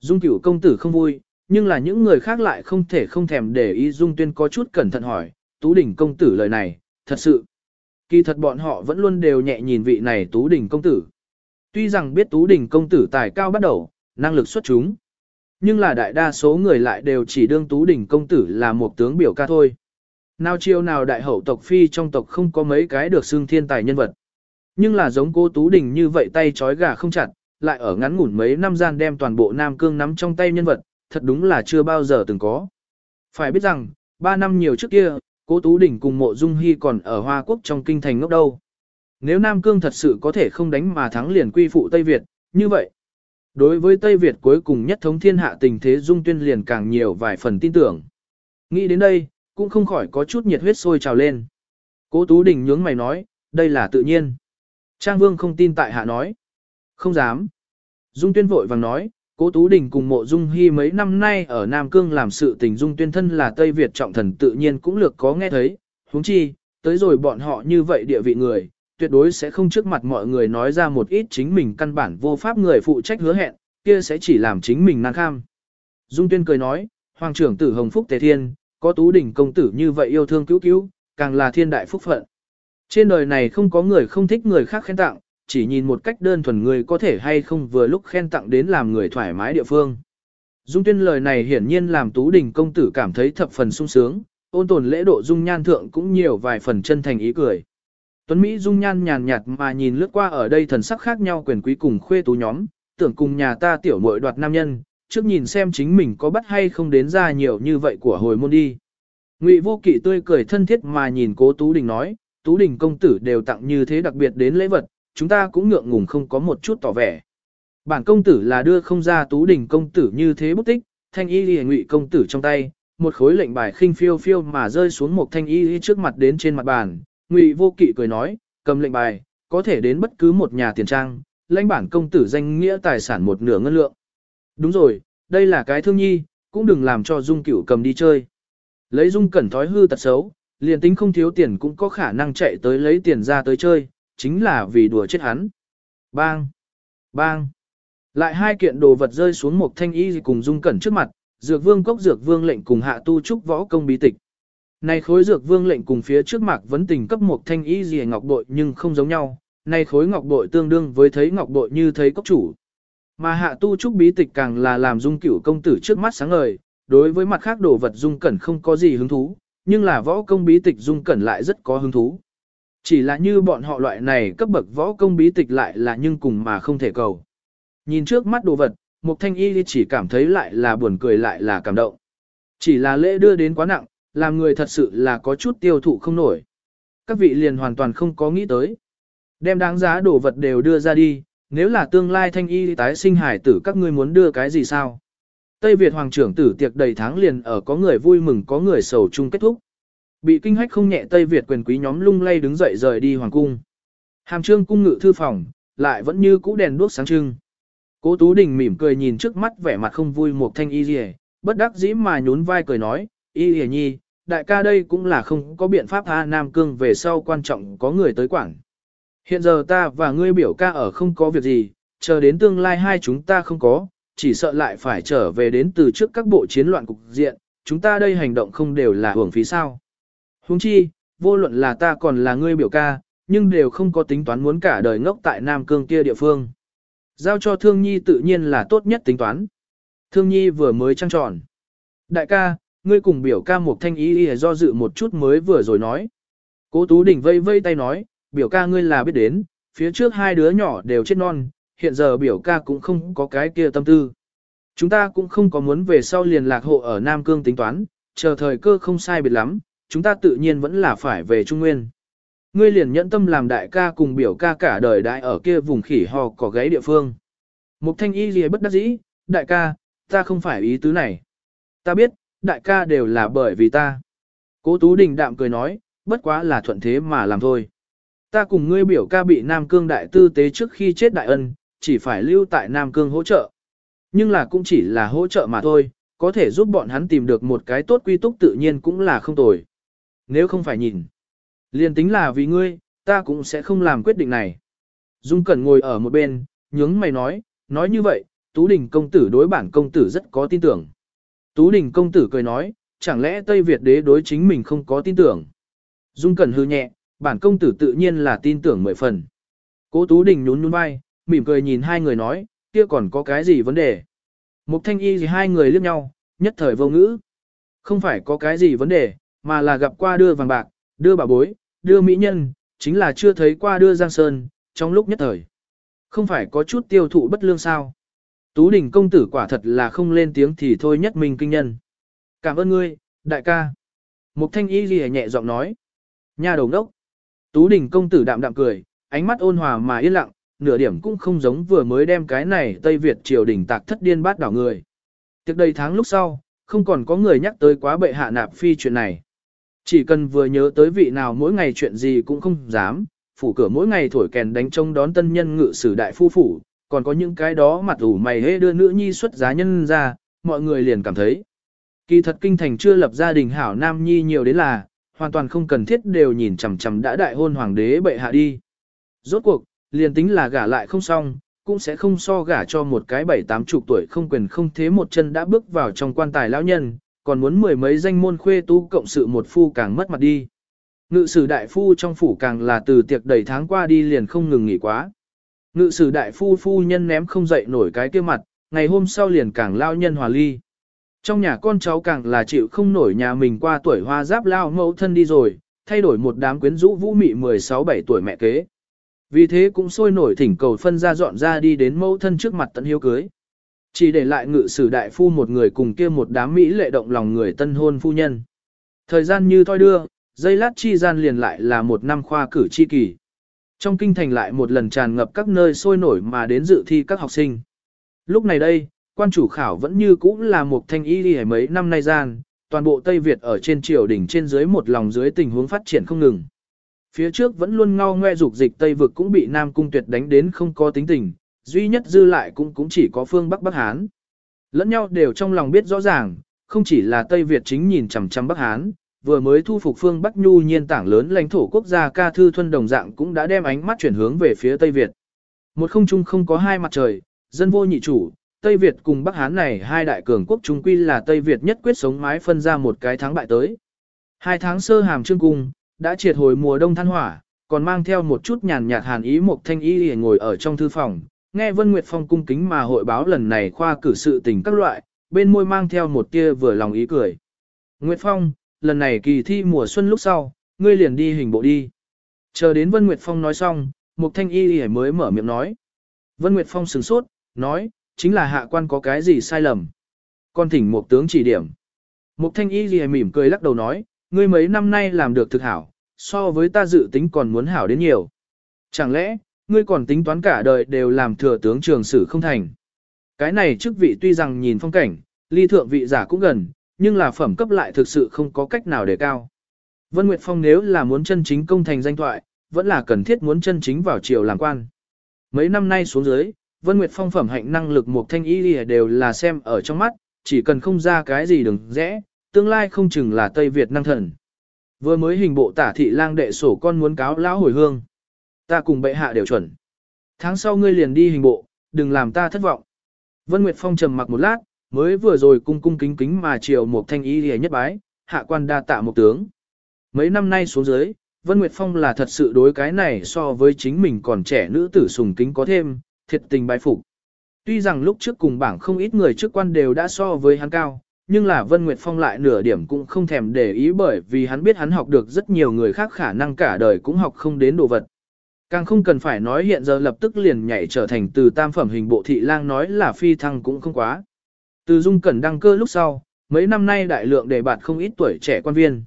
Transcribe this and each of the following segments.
Dung cửu công tử không vui, nhưng là những người khác lại không thể không thèm để ý Dung tuyên có chút cẩn thận hỏi, Tú Đỉnh công tử lời này, thật sự. Kỳ thật bọn họ vẫn luôn đều nhẹ nhìn vị này Tú Đỉnh công tử. Tuy rằng biết Tú Đỉnh công tử tài cao bắt đầu, năng lực xuất chúng. Nhưng là đại đa số người lại đều chỉ đương Tú Đỉnh công tử là một tướng biểu ca thôi. Nào chiêu nào đại hậu tộc phi trong tộc không có mấy cái được xưng thiên tài nhân vật. Nhưng là giống cô Tú Đình như vậy tay trói gà không chặt, lại ở ngắn ngủn mấy năm gian đem toàn bộ Nam Cương nắm trong tay nhân vật, thật đúng là chưa bao giờ từng có. Phải biết rằng, 3 năm nhiều trước kia, cố Tú Đình cùng mộ Dung Hy còn ở Hoa Quốc trong kinh thành ngốc đâu. Nếu Nam Cương thật sự có thể không đánh mà thắng liền quy phụ Tây Việt, như vậy. Đối với Tây Việt cuối cùng nhất thống thiên hạ tình thế Dung Tuyên liền càng nhiều vài phần tin tưởng. Nghĩ đến đây, cũng không khỏi có chút nhiệt huyết sôi trào lên. Cố Tú Đình nhướng mày nói, đây là tự nhiên. Trang Vương không tin tại hạ nói. Không dám. Dung Tuyên vội vàng nói, Cố Tú Đình cùng mộ Dung Hy mấy năm nay ở Nam Cương làm sự tình Dung Tuyên thân là Tây Việt trọng thần tự nhiên cũng lược có nghe thấy, huống chi, tới rồi bọn họ như vậy địa vị người, tuyệt đối sẽ không trước mặt mọi người nói ra một ít chính mình căn bản vô pháp người phụ trách hứa hẹn, kia sẽ chỉ làm chính mình nan kham. Dung Tuyên cười nói, Hoàng trưởng tử Hồng Phúc Tề Thiên, có Tú Đình công tử như vậy yêu thương cứu cứu, càng là thiên đại phúc phận. Trên đời này không có người không thích người khác khen tặng, chỉ nhìn một cách đơn thuần người có thể hay không vừa lúc khen tặng đến làm người thoải mái địa phương. Dung tuyên lời này hiển nhiên làm Tú Đình công tử cảm thấy thập phần sung sướng, ôn tồn lễ độ dung nhan thượng cũng nhiều vài phần chân thành ý cười. Tuấn Mỹ dung nhan nhàn nhạt mà nhìn lướt qua ở đây thần sắc khác nhau quyền quý cùng khuê tú nhóm, tưởng cùng nhà ta tiểu muội đoạt nam nhân, trước nhìn xem chính mình có bắt hay không đến ra nhiều như vậy của hồi môn đi. Ngụy vô kỵ tươi cười thân thiết mà nhìn cố Tú Đình nói, Tú Đình công tử đều tặng như thế đặc biệt đến lễ vật, chúng ta cũng ngượng ngùng không có một chút tỏ vẻ. Bản công tử là đưa không ra Tú đỉnh công tử như thế bút tích, thanh y lìa ngụy công tử trong tay, một khối lệnh bài khinh phiêu phiêu mà rơi xuống một thanh y trước mặt đến trên mặt bàn, ngụy vô kỵ cười nói, cầm lệnh bài, có thể đến bất cứ một nhà tiền trang, lãnh bản công tử danh nghĩa tài sản một nửa ngân lượng. Đúng rồi, đây là cái thương nhi, cũng đừng làm cho Dung Cửu cầm đi chơi. Lấy Dung Cẩn thói hư tật xấu, liền tính không thiếu tiền cũng có khả năng chạy tới lấy tiền ra tới chơi, chính là vì đùa chết hắn. Bang! Bang! Lại hai kiện đồ vật rơi xuống một thanh y cùng Dung Cẩn trước mặt, Dược Vương cốc Dược Vương lệnh cùng hạ tu trúc võ công bí tịch. Này khối Dược Vương lệnh cùng phía trước mặt vẫn tình cấp một thanh y gì ngọc bội nhưng không giống nhau, này khối ngọc bội tương đương với thấy ngọc bội như thấy cốc chủ. Mà hạ tu trúc bí tịch càng là làm dung cửu công tử trước mắt sáng ngời, đối với mặt khác đồ vật dung cẩn không có gì hứng thú, nhưng là võ công bí tịch dung cẩn lại rất có hứng thú. Chỉ là như bọn họ loại này cấp bậc võ công bí tịch lại là nhưng cùng mà không thể cầu. Nhìn trước mắt đồ vật, Mục Thanh Y chỉ cảm thấy lại là buồn cười lại là cảm động. Chỉ là lễ đưa đến quá nặng, làm người thật sự là có chút tiêu thụ không nổi. Các vị liền hoàn toàn không có nghĩ tới. Đem đáng giá đồ vật đều đưa ra đi, nếu là tương lai thanh y tái sinh hải tử các ngươi muốn đưa cái gì sao? Tây Việt hoàng trưởng tử tiệc đầy tháng liền ở có người vui mừng có người sầu chung kết thúc. Bị kinh hách không nhẹ Tây Việt quyền quý nhóm lung lay đứng dậy rời đi hoàng cung. Hàm trương cung ngự thư phòng, lại vẫn như cũ đèn đuốc sáng trưng. Cố Tú Đình mỉm cười nhìn trước mắt vẻ mặt không vui một thanh y rìa, bất đắc dĩ mà nhún vai cười nói, y rìa nhi, đại ca đây cũng là không có biện pháp tha Nam Cương về sau quan trọng có người tới quảng. Hiện giờ ta và ngươi biểu ca ở không có việc gì, chờ đến tương lai hai chúng ta không có, chỉ sợ lại phải trở về đến từ trước các bộ chiến loạn cục diện, chúng ta đây hành động không đều là hưởng phí sao. Huống chi, vô luận là ta còn là ngươi biểu ca, nhưng đều không có tính toán muốn cả đời ngốc tại Nam Cương kia địa phương. Giao cho Thương Nhi tự nhiên là tốt nhất tính toán. Thương Nhi vừa mới trăng tròn. Đại ca, ngươi cùng biểu ca một thanh ý do dự một chút mới vừa rồi nói. Cố Tú Đình vây vây tay nói, biểu ca ngươi là biết đến, phía trước hai đứa nhỏ đều chết non, hiện giờ biểu ca cũng không có cái kia tâm tư. Chúng ta cũng không có muốn về sau liền lạc hộ ở Nam Cương tính toán, chờ thời cơ không sai biệt lắm, chúng ta tự nhiên vẫn là phải về Trung Nguyên. Ngươi liền nhẫn tâm làm đại ca cùng biểu ca cả đời đại ở kia vùng khỉ hò có gáy địa phương. Mục thanh y gì bất đắc dĩ, đại ca, ta không phải ý tứ này. Ta biết, đại ca đều là bởi vì ta. Cố Tú Đình đạm cười nói, bất quá là thuận thế mà làm thôi. Ta cùng ngươi biểu ca bị Nam Cương đại tư tế trước khi chết đại ân, chỉ phải lưu tại Nam Cương hỗ trợ. Nhưng là cũng chỉ là hỗ trợ mà thôi, có thể giúp bọn hắn tìm được một cái tốt quy túc tự nhiên cũng là không tồi. Nếu không phải nhìn, liền tính là vì ngươi, ta cũng sẽ không làm quyết định này. Dung Cẩn ngồi ở một bên, nhướng mày nói, nói như vậy, Tú Đình công tử đối bản công tử rất có tin tưởng. Tú Đình công tử cười nói, chẳng lẽ Tây Việt đế đối chính mình không có tin tưởng. Dung Cẩn hư nhẹ, bản công tử tự nhiên là tin tưởng mười phần. Cố Tú Đình nhún nhún vai, mỉm cười nhìn hai người nói, kia còn có cái gì vấn đề. Mục thanh y gì hai người liếc nhau, nhất thời vô ngữ. Không phải có cái gì vấn đề, mà là gặp qua đưa vàng bạc, đưa bà bối, đưa mỹ nhân, chính là chưa thấy qua đưa Giang Sơn, trong lúc nhất thời. Không phải có chút tiêu thụ bất lương sao. Tú đình công tử quả thật là không lên tiếng thì thôi nhất mình kinh nhân. Cảm ơn ngươi, đại ca. Mục thanh y ghi nhẹ giọng nói. Nhà đầu đốc. Tú đình công tử đạm đạm cười, ánh mắt ôn hòa mà yên lặng, nửa điểm cũng không giống vừa mới đem cái này Tây Việt triều đình tạc thất điên bát đảo người. Tiệc đầy tháng lúc sau, không còn có người nhắc tới quá bệ hạ nạp phi chuyện này. Chỉ cần vừa nhớ tới vị nào mỗi ngày chuyện gì cũng không dám, phủ cửa mỗi ngày thổi kèn đánh trông đón tân nhân ngự sử đại phu phủ, còn có những cái đó mặt ủ mày hế đưa nữ nhi xuất giá nhân ra, mọi người liền cảm thấy. Kỳ thật kinh thành chưa lập gia đình hảo nam nhi nhiều đến là, hoàn toàn không cần thiết đều nhìn chằm chằm đã đại hôn hoàng đế bệ hạ đi. Rốt cuộc, liền tính là gả lại không xong, cũng sẽ không so gả cho một cái bảy tám chục tuổi không quyền không thế một chân đã bước vào trong quan tài lão nhân, còn muốn mười mấy danh môn khuê tú cộng sự một phu càng mất mặt đi. Ngự sử đại phu trong phủ càng là từ tiệc đầy tháng qua đi liền không ngừng nghỉ quá. Ngự sử đại phu phu nhân ném không dậy nổi cái kia mặt, ngày hôm sau liền càng lao nhân hòa ly. Trong nhà con cháu càng là chịu không nổi nhà mình qua tuổi hoa giáp lao mẫu thân đi rồi, thay đổi một đám quyến rũ vũ mị 16-7 tuổi mẹ kế. Vì thế cũng sôi nổi thỉnh cầu phân ra dọn ra đi đến mẫu thân trước mặt tận hiếu cưới. Chỉ để lại ngự sử đại phu một người cùng kia một đám mỹ lệ động lòng người tân hôn phu nhân. Thời gian như thoi đưa, dây lát chi gian liền lại là một năm khoa cử chi kỳ. Trong kinh thành lại một lần tràn ngập các nơi sôi nổi mà đến dự thi các học sinh. Lúc này đây, quan chủ khảo vẫn như cũ là một thanh y đi mấy năm nay gian, toàn bộ Tây Việt ở trên triều đỉnh trên dưới một lòng dưới tình huống phát triển không ngừng. Phía trước vẫn luôn ngao ngoe dục dịch Tây vực cũng bị Nam Cung Tuyệt đánh đến không có tính tình, duy nhất dư lại cũng cũng chỉ có phương Bắc Bắc Hán. Lẫn nhau đều trong lòng biết rõ ràng, không chỉ là Tây Việt chính nhìn chằm chằm Bắc Hán, vừa mới thu phục phương Bắc Nhu nhiên tảng lớn lãnh thổ quốc gia ca thư thuần đồng dạng cũng đã đem ánh mắt chuyển hướng về phía Tây Việt. Một không trung không có hai mặt trời, dân vô nhị chủ, Tây Việt cùng Bắc Hán này hai đại cường quốc trung quy là Tây Việt nhất quyết sống mái phân ra một cái thắng bại tới. Hai tháng sơ hàm trương cung, đã triệt hồi mùa đông than hỏa, còn mang theo một chút nhàn nhạt hàn ý một thanh y ngồi ở trong thư phòng, nghe Vân Nguyệt Phong cung kính mà hội báo lần này khoa cử sự tình các loại, bên môi mang theo một tia vừa lòng ý cười. Nguyệt Phong, lần này kỳ thi mùa xuân lúc sau, ngươi liền đi hình bộ đi. Chờ đến Vân Nguyệt Phong nói xong, mục thanh y mới mở miệng nói. Vân Nguyệt Phong sừng sốt, nói, chính là hạ quan có cái gì sai lầm. Con thỉnh một tướng chỉ điểm. Mục thanh y Y mỉm cười lắc đầu nói, ngươi mấy năm nay làm được thực hảo, so với ta dự tính còn muốn hảo đến nhiều. Chẳng lẽ, ngươi còn tính toán cả đời đều làm thừa tướng trường sử không thành. Cái này chức vị tuy rằng nhìn phong cảnh, ly thượng vị giả cũng gần, nhưng là phẩm cấp lại thực sự không có cách nào để cao. Vân Nguyệt Phong nếu là muốn chân chính công thành danh thoại, vẫn là cần thiết muốn chân chính vào triều làm quan. Mấy năm nay xuống dưới, Vân Nguyệt Phong phẩm hạnh năng lực một thanh y đều là xem ở trong mắt, chỉ cần không ra cái gì đừng rẽ, tương lai không chừng là Tây Việt năng thần. Vừa mới hình bộ tả thị lang đệ sổ con muốn cáo lão hồi hương. Ta cùng bệ hạ đều chuẩn. Tháng sau ngươi liền đi hình bộ, đừng làm ta thất vọng. Vân Nguyệt Phong trầm mặc một lát, mới vừa rồi cung cung kính kính mà chiều một thanh y lìa nhất bái, hạ quan đa tạ một tướng. Mấy năm nay xuống dưới, Vân Nguyệt Phong là thật sự đối cái này so với chính mình còn trẻ nữ tử sùng kính có thêm, thiệt tình bái phục. Tuy rằng lúc trước cùng bảng không ít người chức quan đều đã so với hắn cao, nhưng là Vân Nguyệt Phong lại nửa điểm cũng không thèm để ý bởi vì hắn biết hắn học được rất nhiều người khác khả năng cả đời cũng học không đến đồ vật. Càng không cần phải nói hiện giờ lập tức liền nhảy trở thành từ tam phẩm hình bộ thị lang nói là phi thăng cũng không quá. Từ dung cẩn đăng cơ lúc sau, mấy năm nay đại lượng đề bạt không ít tuổi trẻ quan viên.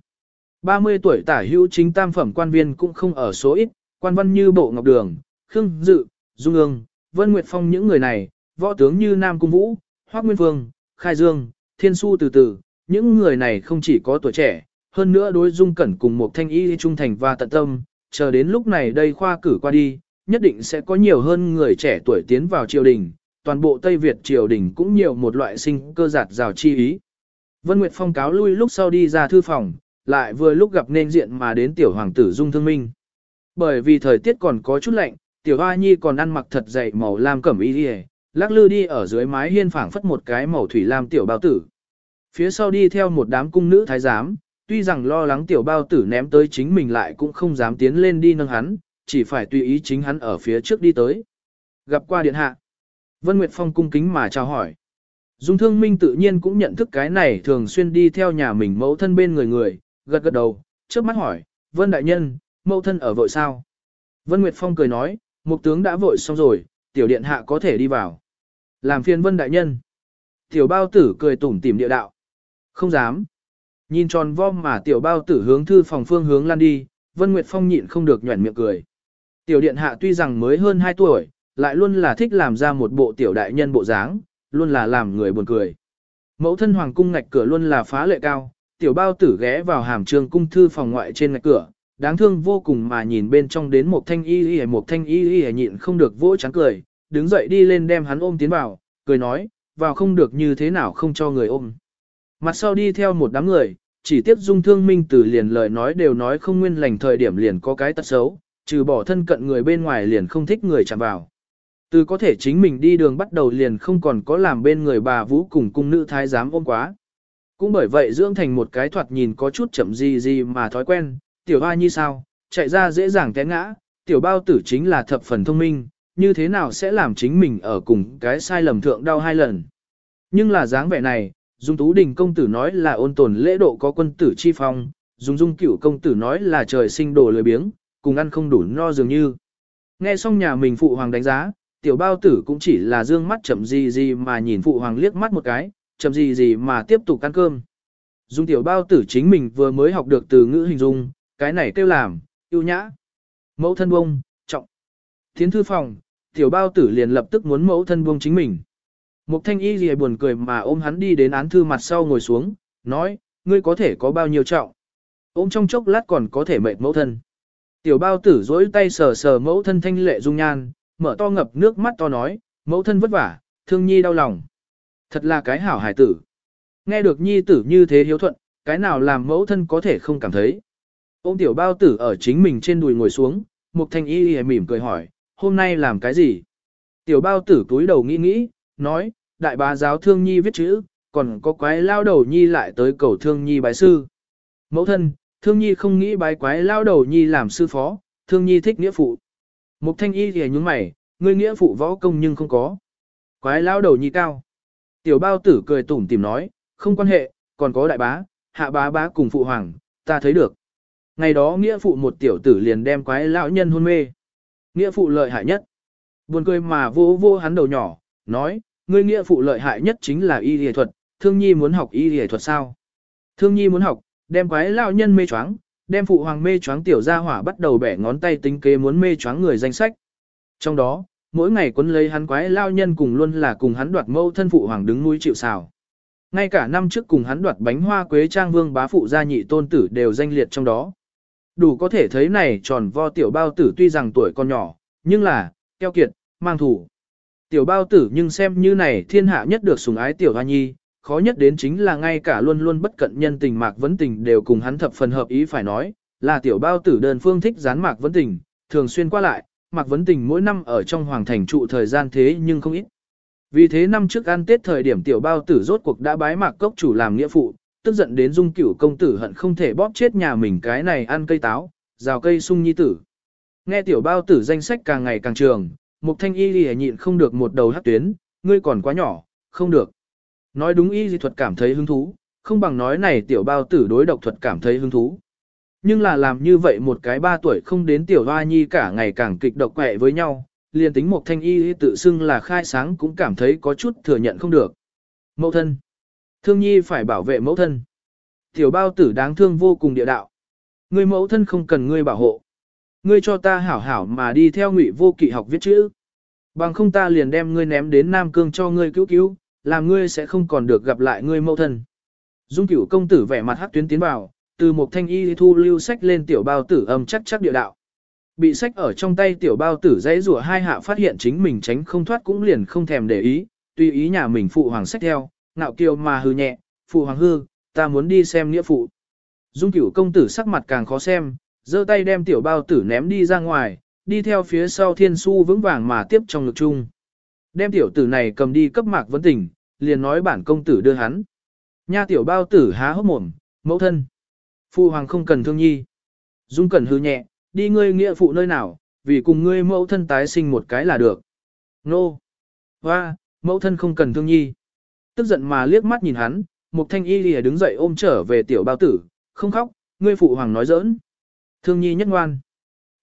30 tuổi tả hữu chính tam phẩm quan viên cũng không ở số ít, quan văn như Bộ Ngọc Đường, Khương Dự, Dung ương, Vân Nguyệt Phong những người này, võ tướng như Nam Cung Vũ, Hoác Nguyên Phương, Khai Dương, Thiên Su từ từ, những người này không chỉ có tuổi trẻ, hơn nữa đối dung cẩn cùng một thanh y trung thành và tận tâm, chờ đến lúc này đây khoa cử qua đi, nhất định sẽ có nhiều hơn người trẻ tuổi tiến vào triều đình, toàn bộ Tây Việt triều đình cũng nhiều một loại sinh cơ giạt rào chi ý. Vân Nguyệt Phong cáo lui lúc sau đi ra thư phòng, lại vừa lúc gặp nên diện mà đến tiểu hoàng tử Dung Thương Minh. Bởi vì thời tiết còn có chút lạnh, tiểu hoa nhi còn ăn mặc thật dày màu lam cẩm y đi lắc lư đi ở dưới mái hiên phảng phất một cái màu thủy lam tiểu bao tử. Phía sau đi theo một đám cung nữ thái giám, tuy rằng lo lắng tiểu bao tử ném tới chính mình lại cũng không dám tiến lên đi nâng hắn, chỉ phải tùy ý chính hắn ở phía trước đi tới. Gặp qua điện hạ. Vân Nguyệt Phong cung kính mà chào hỏi. Dung Thương Minh tự nhiên cũng nhận thức cái này thường xuyên đi theo nhà mình mẫu thân bên người người, gật gật đầu, trước mắt hỏi, Vân Đại Nhân, mẫu thân ở vội sao? Vân Nguyệt Phong cười nói, mục tướng đã vội xong rồi, tiểu điện hạ có thể đi vào. Làm phiền Vân Đại Nhân. Tiểu bao tử cười tủm tỉm địa đạo. Không dám. Nhìn tròn vo mà tiểu bao tử hướng thư phòng phương hướng lan đi, Vân Nguyệt Phong nhịn không được nhuẩn miệng cười. Tiểu điện hạ tuy rằng mới hơn 2 tuổi, lại luôn là thích làm ra một bộ tiểu đại nhân bộ dáng, luôn là làm người buồn cười. Mẫu thân hoàng cung ngạch cửa luôn là phá lệ cao, tiểu bao tử ghé vào hàm trường cung thư phòng ngoại trên ngạch cửa, đáng thương vô cùng mà nhìn bên trong đến một thanh y y một thanh y y nhịn không được vỗ trắng cười, đứng dậy đi lên đem hắn ôm tiến vào, cười nói, vào không được như thế nào không cho người ôm. Mặt sau đi theo một đám người, chỉ tiếp dung thương minh từ liền lời nói đều nói không nguyên lành thời điểm liền có cái tật xấu, trừ bỏ thân cận người bên ngoài liền không thích người chạm vào. Từ có thể chính mình đi đường bắt đầu liền không còn có làm bên người bà vũ cùng cung nữ thái giám ôm quá. Cũng bởi vậy dưỡng thành một cái thoạt nhìn có chút chậm gì gì mà thói quen, tiểu hoa như sao, chạy ra dễ dàng té ngã, tiểu bao tử chính là thập phần thông minh, như thế nào sẽ làm chính mình ở cùng cái sai lầm thượng đau hai lần. Nhưng là dáng vẻ này, Dung Tú Đình công tử nói là ôn tồn lễ độ có quân tử chi phong, Dung Dung cửu công tử nói là trời sinh đồ lười biếng, cùng ăn không đủ no dường như. Nghe xong nhà mình phụ hoàng đánh giá, tiểu bao tử cũng chỉ là dương mắt chậm gì gì mà nhìn phụ hoàng liếc mắt một cái, chậm gì gì mà tiếp tục ăn cơm. Dung tiểu bao tử chính mình vừa mới học được từ ngữ hình dung, cái này kêu làm, yêu nhã. Mẫu thân bông, trọng. Thiến thư phòng, tiểu bao tử liền lập tức muốn mẫu thân buông chính mình. Mục thanh y gì buồn cười mà ôm hắn đi đến án thư mặt sau ngồi xuống, nói, ngươi có thể có bao nhiêu trọng. Ôm trong chốc lát còn có thể mệt mẫu thân. Tiểu bao tử dối tay sờ sờ mẫu thân thanh lệ dung nhan, mở to ngập nước mắt to nói, mẫu thân vất vả, thương nhi đau lòng. Thật là cái hảo hải tử. Nghe được nhi tử như thế hiếu thuận, cái nào làm mẫu thân có thể không cảm thấy. Ôm tiểu bao tử ở chính mình trên đùi ngồi xuống, mục thanh y y mỉm cười hỏi, hôm nay làm cái gì? Tiểu bao tử túi đầu nghĩ nghĩ, nói, đại bá giáo thương nhi viết chữ, còn có quái lao đầu nhi lại tới cầu thương nhi bái sư. Mẫu thân, thương nhi không nghĩ bái quái lao đầu nhi làm sư phó, thương nhi thích nghĩa phụ. Mục thanh y thì nhúng mày, ngươi nghĩa phụ võ công nhưng không có. Quái lao đầu nhi cao. Tiểu bao tử cười tủm tìm nói, không quan hệ, còn có đại bá, hạ bá bá cùng phụ hoàng, ta thấy được. Ngày đó nghĩa phụ một tiểu tử liền đem quái lão nhân hôn mê. Nghĩa phụ lợi hại nhất. Buồn cười mà vô vô hắn đầu nhỏ, nói, ngươi nghĩa phụ lợi hại nhất chính là y y thuật, thương nhi muốn học y y thuật sao? Thương nhi muốn học, đem quái lao nhân mê choáng, đem phụ hoàng mê choáng tiểu gia hỏa bắt đầu bẻ ngón tay tính kế muốn mê choáng người danh sách. Trong đó, mỗi ngày quấn lấy hắn quái lao nhân cùng luôn là cùng hắn đoạt mâu thân phụ hoàng đứng núi chịu sào. Ngay cả năm trước cùng hắn đoạt bánh hoa quế trang vương bá phụ gia nhị tôn tử đều danh liệt trong đó. Đủ có thể thấy này tròn vo tiểu bao tử tuy rằng tuổi còn nhỏ, nhưng là, keo kiệt, mang thủ. Tiểu bao tử nhưng xem như này thiên hạ nhất được sủng ái tiểu hoa nhi, khó nhất đến chính là ngay cả luôn luôn bất cận nhân tình mạc vấn tình đều cùng hắn thập phần hợp ý phải nói, là tiểu bao tử đơn phương thích gián mạc vấn tình, thường xuyên qua lại, mạc vấn tình mỗi năm ở trong hoàng thành trụ thời gian thế nhưng không ít. Vì thế năm trước ăn tết thời điểm tiểu bao tử rốt cuộc đã bái mạc cốc chủ làm nghĩa phụ, tức giận đến dung cửu công tử hận không thể bóp chết nhà mình cái này ăn cây táo, rào cây sung nhi tử. Nghe tiểu bao tử danh sách càng ngày càng trường, mục thanh y lìa nhịn không được một đầu hát tuyến, ngươi còn quá nhỏ, không được. Nói đúng y dị thuật cảm thấy hứng thú, không bằng nói này tiểu bao tử đối độc thuật cảm thấy hứng thú. Nhưng là làm như vậy một cái ba tuổi không đến tiểu hoa nhi cả ngày càng kịch độc quẹ với nhau, liền tính một thanh y tự xưng là khai sáng cũng cảm thấy có chút thừa nhận không được. Mẫu thân. Thương nhi phải bảo vệ mẫu thân. Tiểu bao tử đáng thương vô cùng địa đạo. Người mẫu thân không cần ngươi bảo hộ. Ngươi cho ta hảo hảo mà đi theo ngụy vô kỵ học viết chữ. Bằng không ta liền đem ngươi ném đến Nam Cương cho ngươi cứu cứu, làm ngươi sẽ không còn được gặp lại ngươi mẫu thân. Dung cửu công tử vẻ mặt hắc tuyến tiến vào, từ một thanh y thu lưu sách lên tiểu bao tử âm chắc chắc địa đạo. Bị sách ở trong tay tiểu bao tử dãy rủa hai hạ phát hiện chính mình tránh không thoát cũng liền không thèm để ý, tùy ý nhà mình phụ hoàng sách theo, ngạo kiều mà hư nhẹ, phụ hoàng hư, ta muốn đi xem nghĩa phụ. Dung cửu công tử sắc mặt càng khó xem, giơ tay đem tiểu bao tử ném đi ra ngoài, đi theo phía sau thiên su vững vàng mà tiếp trong ngực chung. Đem tiểu tử này cầm đi cấp mạc vấn tỉnh, liền nói bản công tử đưa hắn. Nha tiểu bao tử há hốc mồm, mẫu thân. Phu hoàng không cần thương nhi. Dung cẩn hư nhẹ, đi ngươi nghĩa phụ nơi nào, vì cùng ngươi mẫu thân tái sinh một cái là được. Nô. Hoa, mẫu thân không cần thương nhi. Tức giận mà liếc mắt nhìn hắn, một thanh y lìa đứng dậy ôm trở về tiểu bao tử, không khóc, ngươi phụ hoàng nói giỡn. Thương nhi nhất ngoan.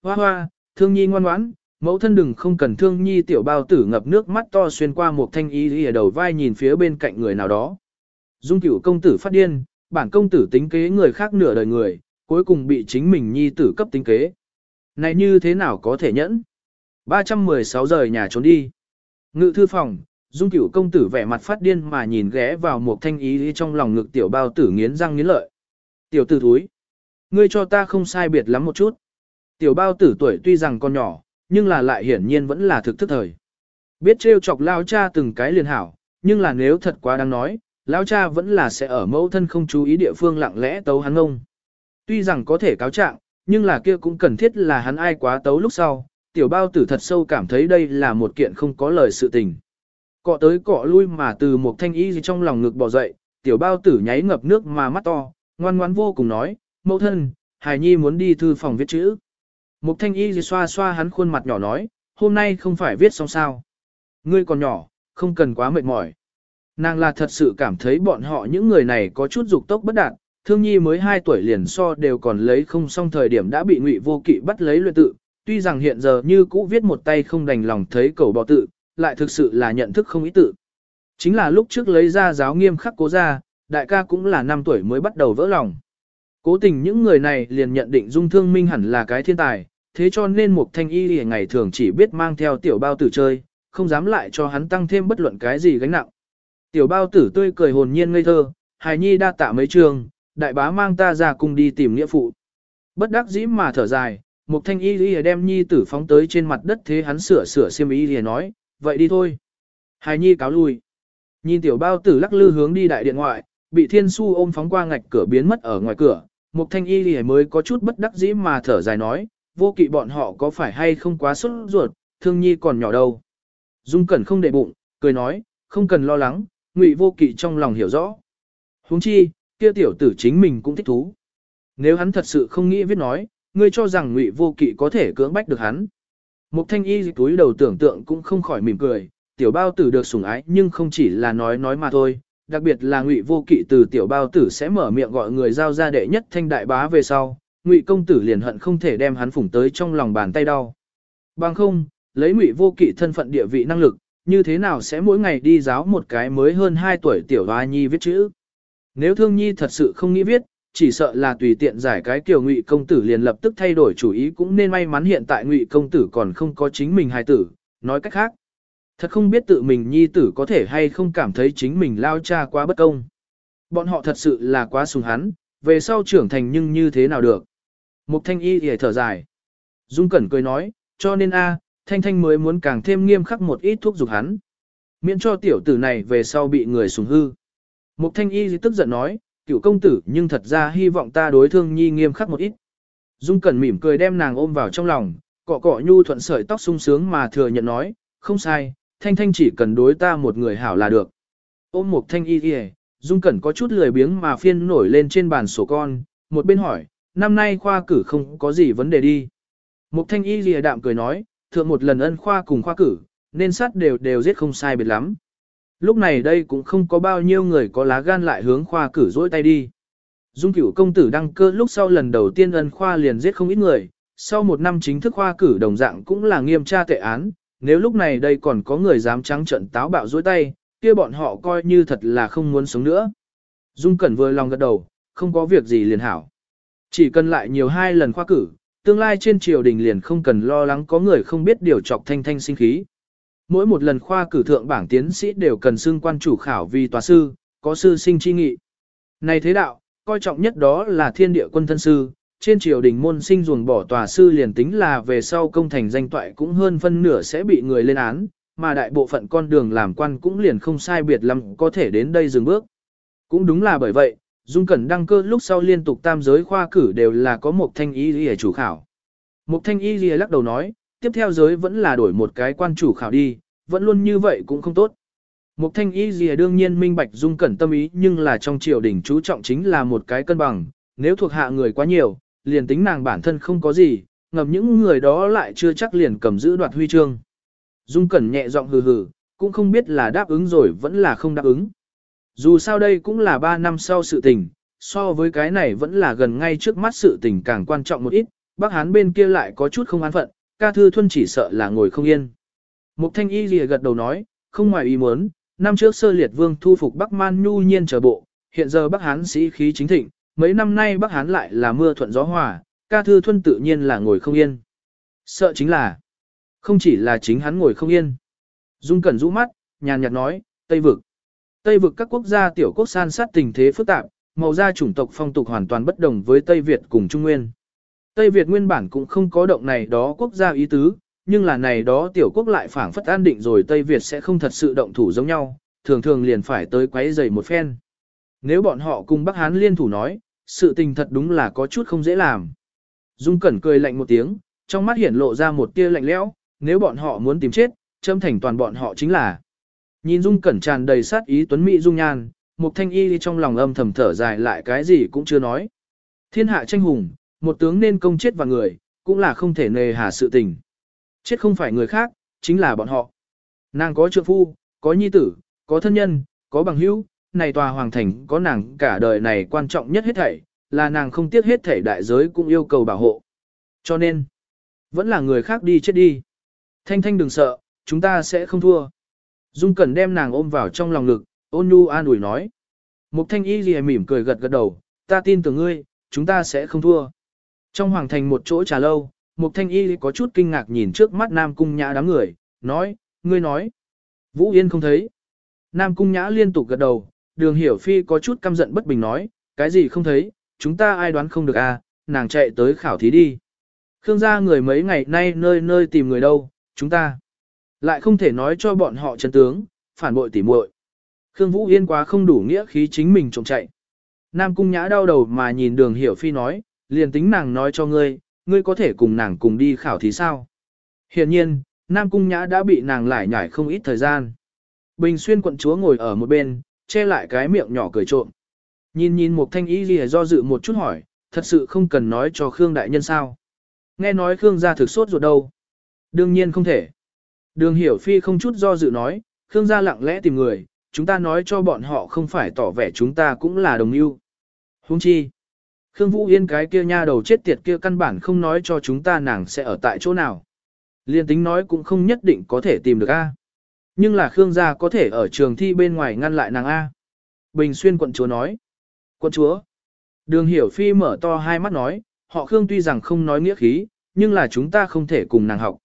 Hoa hoa, thương nhi ngoan ngoãn, mẫu thân đừng không cần thương nhi tiểu bao tử ngập nước mắt to xuyên qua một thanh y lìa đầu vai nhìn phía bên cạnh người nào đó. Dung cửu công tử phát điên, bản công tử tính kế người khác nửa đời người, cuối cùng bị chính mình nhi tử cấp tính kế. Này như thế nào có thể nhẫn? 316 giờ nhà trốn đi. Ngự thư phòng, dung cửu công tử vẻ mặt phát điên mà nhìn ghé vào một thanh ý trong lòng ngực tiểu bao tử nghiến răng nghiến lợi. Tiểu tử thúi. Ngươi cho ta không sai biệt lắm một chút. Tiểu bao tử tuổi tuy rằng còn nhỏ, nhưng là lại hiển nhiên vẫn là thực thức thời. Biết trêu chọc lao cha từng cái liền hảo, nhưng là nếu thật quá đáng nói, lao cha vẫn là sẽ ở mẫu thân không chú ý địa phương lặng lẽ tấu hắn ông. Tuy rằng có thể cáo trạng, nhưng là kia cũng cần thiết là hắn ai quá tấu lúc sau, tiểu bao tử thật sâu cảm thấy đây là một kiện không có lời sự tình. Cọ tới cọ lui mà từ một thanh y trong lòng ngực bỏ dậy, tiểu bao tử nháy ngập nước mà mắt to, ngoan ngoan vô cùng nói, mẫu thân, Hải Nhi muốn đi thư phòng viết chữ. Mục thanh y xoa xoa hắn khuôn mặt nhỏ nói, hôm nay không phải viết xong sao. Ngươi còn nhỏ, không cần quá mệt mỏi. Nàng là thật sự cảm thấy bọn họ những người này có chút dục tốc bất đạt, thương nhi mới 2 tuổi liền so đều còn lấy không xong thời điểm đã bị ngụy vô kỵ bắt lấy luyện tự, tuy rằng hiện giờ như cũ viết một tay không đành lòng thấy cầu bò tự, lại thực sự là nhận thức không ý tự. Chính là lúc trước lấy ra giáo nghiêm khắc cố ra, đại ca cũng là 5 tuổi mới bắt đầu vỡ lòng. Cố tình những người này liền nhận định dung thương minh hẳn là cái thiên tài, thế cho nên mục thanh y ngày thường chỉ biết mang theo tiểu bao tử chơi, không dám lại cho hắn tăng thêm bất luận cái gì gánh nặng. Tiểu bao tử tươi cười hồn nhiên ngây thơ, hài nhi đa tạ mấy trường, đại bá mang ta ra cùng đi tìm nghĩa phụ. Bất đắc dĩ mà thở dài, mục thanh y lìa đem nhi tử phóng tới trên mặt đất thế hắn sửa sửa xiêm y lìa nói, vậy đi thôi. Hài nhi cáo lui. Nhìn tiểu bao tử lắc lư hướng đi đại điện ngoại, bị thiên su ôm phóng qua ngạch cửa biến mất ở ngoài cửa, một thanh y lìa mới có chút bất đắc dĩ mà thở dài nói, vô kỵ bọn họ có phải hay không quá sốt ruột, thương nhi còn nhỏ đâu. Dung cẩn không để bụng, cười nói, không cần lo lắng, ngụy vô kỵ trong lòng hiểu rõ. huống chi, kia tiểu tử chính mình cũng thích thú. Nếu hắn thật sự không nghĩ viết nói, ngươi cho rằng ngụy vô kỵ có thể cưỡng bách được hắn. Mục thanh y túi đầu tưởng tượng cũng không khỏi mỉm cười, tiểu bao tử được sủng ái nhưng không chỉ là nói nói mà thôi, đặc biệt là ngụy vô kỵ từ tiểu bao tử sẽ mở miệng gọi người giao ra đệ nhất thanh đại bá về sau, ngụy công tử liền hận không thể đem hắn phủng tới trong lòng bàn tay đau. Bằng không, lấy ngụy vô kỵ thân phận địa vị năng lực, như thế nào sẽ mỗi ngày đi giáo một cái mới hơn 2 tuổi tiểu hoa nhi viết chữ. Nếu thương nhi thật sự không nghĩ viết, chỉ sợ là tùy tiện giải cái kiểu ngụy công tử liền lập tức thay đổi chủ ý cũng nên may mắn hiện tại ngụy công tử còn không có chính mình hài tử, nói cách khác. Thật không biết tự mình nhi tử có thể hay không cảm thấy chính mình lao cha quá bất công. Bọn họ thật sự là quá sùng hắn, về sau trưởng thành nhưng như thế nào được. Mục thanh y thì thở dài. Dung Cẩn cười nói, cho nên a, thanh thanh mới muốn càng thêm nghiêm khắc một ít thuốc dục hắn. Miễn cho tiểu tử này về sau bị người sùng hư. Mục thanh y thì tức giận nói, cựu công tử nhưng thật ra hy vọng ta đối thương nhi nghiêm khắc một ít. Dung Cẩn mỉm cười đem nàng ôm vào trong lòng, cọ cọ nhu thuận sợi tóc sung sướng mà thừa nhận nói, không sai, thanh thanh chỉ cần đối ta một người hảo là được. Ôm một thanh y kìa, Dung Cẩn có chút lười biếng mà phiên nổi lên trên bàn sổ con, một bên hỏi, năm nay khoa cử không có gì vấn đề đi. Một thanh y lìa đạm cười nói, thượng một lần ân khoa cùng khoa cử, nên sát đều đều giết không sai biệt lắm. Lúc này đây cũng không có bao nhiêu người có lá gan lại hướng khoa cử dỗi tay đi. Dung cửu công tử đăng cơ lúc sau lần đầu tiên ân khoa liền giết không ít người, sau một năm chính thức khoa cử đồng dạng cũng là nghiêm tra tệ án, nếu lúc này đây còn có người dám trắng trận táo bạo dối tay, kia bọn họ coi như thật là không muốn sống nữa. Dung Cẩn vừa lòng gật đầu, không có việc gì liền hảo. Chỉ cần lại nhiều hai lần khoa cử, tương lai trên triều đình liền không cần lo lắng có người không biết điều chọc thanh thanh sinh khí. Mỗi một lần khoa cử thượng bảng tiến sĩ đều cần xưng quan chủ khảo vì tòa sư, có sư sinh chi nghị. Này thế đạo, coi trọng nhất đó là thiên địa quân thân sư, trên triều đình môn sinh ruồng bỏ tòa sư liền tính là về sau công thành danh toại cũng hơn phân nửa sẽ bị người lên án, mà đại bộ phận con đường làm quan cũng liền không sai biệt lắm có thể đến đây dừng bước. Cũng đúng là bởi vậy, Dung Cẩn đăng cơ lúc sau liên tục tam giới khoa cử đều là có một thanh y lìa chủ khảo. Một thanh y lìa lắc đầu nói, tiếp theo giới vẫn là đổi một cái quan chủ khảo đi, vẫn luôn như vậy cũng không tốt. một thanh y lìa đương nhiên minh bạch dung cẩn tâm ý nhưng là trong triều đình chú trọng chính là một cái cân bằng, nếu thuộc hạ người quá nhiều, liền tính nàng bản thân không có gì, ngầm những người đó lại chưa chắc liền cầm giữ đoạt huy chương. Dung cẩn nhẹ giọng hừ hừ, cũng không biết là đáp ứng rồi vẫn là không đáp ứng. Dù sao đây cũng là 3 năm sau sự tình, so với cái này vẫn là gần ngay trước mắt sự tình càng quan trọng một ít, bác hán bên kia lại có chút không an phận, ca thư thuân chỉ sợ là ngồi không yên. Mục thanh y lìa gật đầu nói, không ngoài ý muốn, năm trước sơ liệt vương thu phục Bắc Man nhu nhiên trở bộ, hiện giờ Bắc Hán sĩ khí chính thịnh, mấy năm nay Bắc Hán lại là mưa thuận gió hòa, ca thư thuân tự nhiên là ngồi không yên. Sợ chính là, không chỉ là chính hắn ngồi không yên. Dung Cẩn rũ mắt, nhàn nhạt nói, Tây vực. Tây vực các quốc gia tiểu quốc san sát tình thế phức tạp, màu da chủng tộc phong tục hoàn toàn bất đồng với Tây Việt cùng Trung Nguyên. Tây Việt nguyên bản cũng không có động này đó quốc gia ý tứ, nhưng là này đó tiểu quốc lại phản phất an định rồi Tây Việt sẽ không thật sự động thủ giống nhau, thường thường liền phải tới quấy rầy một phen. Nếu bọn họ cùng Bắc Hán liên thủ nói, sự tình thật đúng là có chút không dễ làm. Dung Cẩn cười lạnh một tiếng, trong mắt hiển lộ ra một tia lạnh lẽo, nếu bọn họ muốn tìm chết, châm thành toàn bọn họ chính là. Nhìn Dung Cẩn tràn đầy sát ý tuấn mỹ dung nhan, Mục thanh y trong lòng âm thầm thở dài lại cái gì cũng chưa nói. Thiên hạ tranh hùng, một tướng nên công chết và người, cũng là không thể nề hà sự tình. Chết không phải người khác, chính là bọn họ. Nàng có trượng phu, có nhi tử, có thân nhân, có bằng hữu, này tòa hoàng thành có nàng cả đời này quan trọng nhất hết thảy, là nàng không tiếc hết thảy đại giới cũng yêu cầu bảo hộ. Cho nên, vẫn là người khác đi chết đi. Thanh Thanh đừng sợ, chúng ta sẽ không thua. Dung Cẩn đem nàng ôm vào trong lòng ngực, ôn nhu an ủi nói. Mục Thanh Y lìa mỉm cười gật gật đầu, ta tin tưởng ngươi, chúng ta sẽ không thua. Trong hoàng thành một chỗ trà lâu, Mục Thanh Y có chút kinh ngạc nhìn trước mắt Nam Cung Nhã đám người, nói, ngươi nói. Vũ Yên không thấy. Nam Cung Nhã liên tục gật đầu, đường hiểu phi có chút căm giận bất bình nói, cái gì không thấy, chúng ta ai đoán không được à, nàng chạy tới khảo thí đi. Khương gia người mấy ngày nay nơi nơi tìm người đâu, chúng ta lại không thể nói cho bọn họ chân tướng, phản bội tỉ muội. Khương Vũ Yên quá không đủ nghĩa khí chính mình trộm chạy. Nam Cung Nhã đau đầu mà nhìn đường hiểu phi nói, liền tính nàng nói cho ngươi, ngươi có thể cùng nàng cùng đi khảo thí sao? Hiện nhiên, Nam Cung Nhã đã bị nàng lải nhải không ít thời gian. Bình xuyên quận chúa ngồi ở một bên, che lại cái miệng nhỏ cười trộm. Nhìn nhìn một thanh y gì do dự một chút hỏi, thật sự không cần nói cho Khương Đại Nhân sao. Nghe nói Khương gia thực sốt ruột đâu. Đương nhiên không thể. Đường hiểu phi không chút do dự nói, Khương gia lặng lẽ tìm người, chúng ta nói cho bọn họ không phải tỏ vẻ chúng ta cũng là đồng yêu. Hung chi. Khương Vũ Yên cái kia nha đầu chết tiệt kia căn bản không nói cho chúng ta nàng sẽ ở tại chỗ nào. Liên tính nói cũng không nhất định có thể tìm được A. Nhưng là Khương gia có thể ở trường thi bên ngoài ngăn lại nàng A. Bình xuyên quận chúa nói. Quận chúa. Đường hiểu phi mở to hai mắt nói, họ Khương tuy rằng không nói nghĩa khí, nhưng là chúng ta không thể cùng nàng học.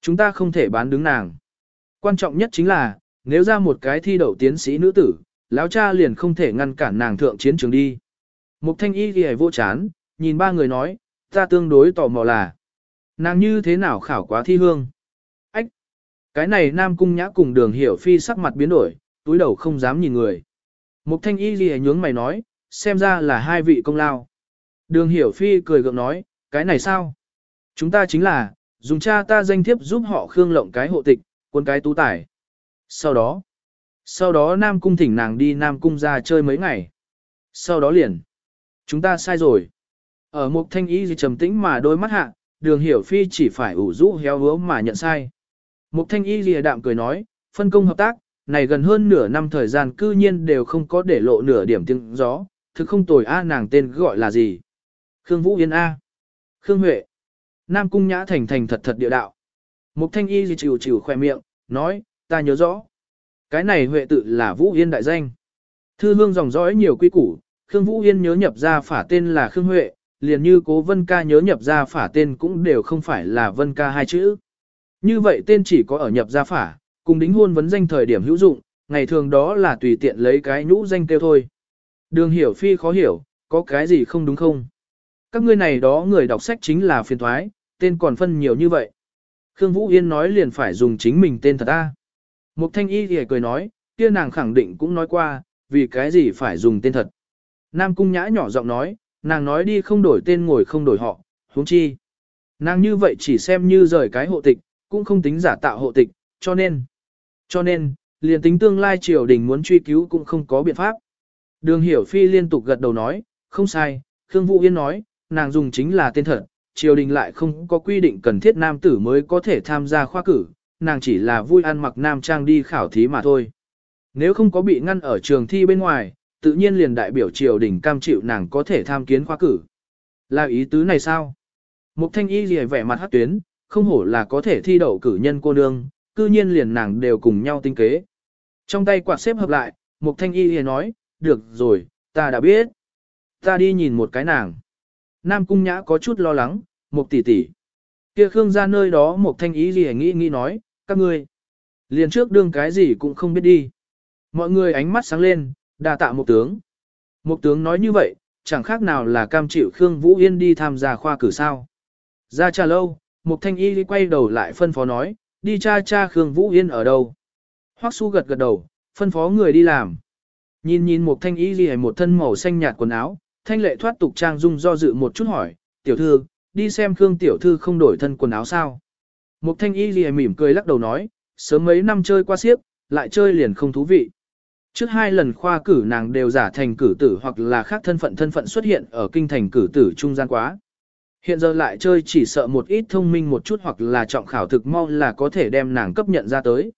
Chúng ta không thể bán đứng nàng. Quan trọng nhất chính là, nếu ra một cái thi đậu tiến sĩ nữ tử, lão cha liền không thể ngăn cản nàng thượng chiến trường đi. Mục thanh y ghi vô chán, nhìn ba người nói, ta tương đối tò mò là, nàng như thế nào khảo quá thi hương. Cái này nam cung nhã cùng đường hiểu phi sắc mặt biến đổi, túi đầu không dám nhìn người. Mục thanh y gì nhướng mày nói, xem ra là hai vị công lao. Đường hiểu phi cười gượng nói, cái này sao? Chúng ta chính là, dùng cha ta danh thiếp giúp họ khương lộng cái hộ tịch, quân cái tú tải. Sau đó, sau đó Nam Cung thỉnh nàng đi Nam Cung ra chơi mấy ngày. Sau đó liền, chúng ta sai rồi. Ở một thanh y gì trầm tĩnh mà đôi mắt hạ, đường hiểu phi chỉ phải ủ rũ héo hứa mà nhận sai. Mục thanh y lìa đạm cười nói, phân công hợp tác, này gần hơn nửa năm thời gian cư nhiên đều không có để lộ nửa điểm tiếng gió, thực không tồi A nàng tên gọi là gì. Khương Vũ Yên A. Khương Huệ. Nam Cung Nhã thành thành thật thật địa đạo. Mục thanh y gì chịu chịu khoe miệng, nói, ta nhớ rõ. Cái này Huệ tự là Vũ Yên đại danh. Thư hương dòng dõi nhiều quy củ, Khương Vũ Yên nhớ nhập ra phả tên là Khương Huệ, liền như cố Vân Ca nhớ nhập ra phả tên cũng đều không phải là Vân Ca hai chữ. Như vậy tên chỉ có ở nhập gia phả, cùng đính hôn vấn danh thời điểm hữu dụng, ngày thường đó là tùy tiện lấy cái nhũ danh kêu thôi. Đường hiểu phi khó hiểu, có cái gì không đúng không? Các ngươi này đó người đọc sách chính là phiền thoái, tên còn phân nhiều như vậy. Khương Vũ Yên nói liền phải dùng chính mình tên thật ta. Mục thanh y thì cười nói, kia nàng khẳng định cũng nói qua, vì cái gì phải dùng tên thật. Nam cung nhã nhỏ giọng nói, nàng nói đi không đổi tên ngồi không đổi họ, huống chi. Nàng như vậy chỉ xem như rời cái hộ tịch, cũng không tính giả tạo hộ tịch, cho nên. Cho nên, liền tính tương lai triều đình muốn truy cứu cũng không có biện pháp. Đường hiểu phi liên tục gật đầu nói, không sai, Khương Vũ Yên nói, nàng dùng chính là tên thật, triều đình lại không có quy định cần thiết nam tử mới có thể tham gia khoa cử, nàng chỉ là vui ăn mặc nam trang đi khảo thí mà thôi. Nếu không có bị ngăn ở trường thi bên ngoài, tự nhiên liền đại biểu triều đình cam chịu nàng có thể tham kiến khoa cử. Là ý tứ này sao? Mục thanh y gì vẻ mặt hát tuyến, không hổ là có thể thi đậu cử nhân cô nương, cư nhiên liền nàng đều cùng nhau tinh kế. Trong tay quạt xếp hợp lại, mục thanh y lìa nói, được rồi, ta đã biết. Ta đi nhìn một cái nàng. Nam cung nhã có chút lo lắng, mục tỷ tỷ. Kia khương ra nơi đó mục thanh y lìa nghĩ nghĩ nói, các ngươi. Liền trước đương cái gì cũng không biết đi. Mọi người ánh mắt sáng lên, đà tạ một tướng. Một tướng nói như vậy, chẳng khác nào là cam chịu Khương Vũ Yên đi tham gia khoa cử sao. Ra trà lâu, một thanh y quay đầu lại phân phó nói, đi cha cha Khương Vũ Yên ở đâu. Hoắc su gật gật đầu, phân phó người đi làm. Nhìn nhìn một thanh y ghi một thân màu xanh nhạt quần áo, thanh lệ thoát tục trang dung do dự một chút hỏi, tiểu thư, đi xem Khương tiểu thư không đổi thân quần áo sao. Một thanh y ghi mỉm cười lắc đầu nói, sớm mấy năm chơi qua xiếc, lại chơi liền không thú vị. Trước hai lần khoa cử nàng đều giả thành cử tử hoặc là khác thân phận thân phận xuất hiện ở kinh thành cử tử trung gian quá. Hiện giờ lại chơi chỉ sợ một ít thông minh một chút hoặc là trọng khảo thực mau là có thể đem nàng cấp nhận ra tới.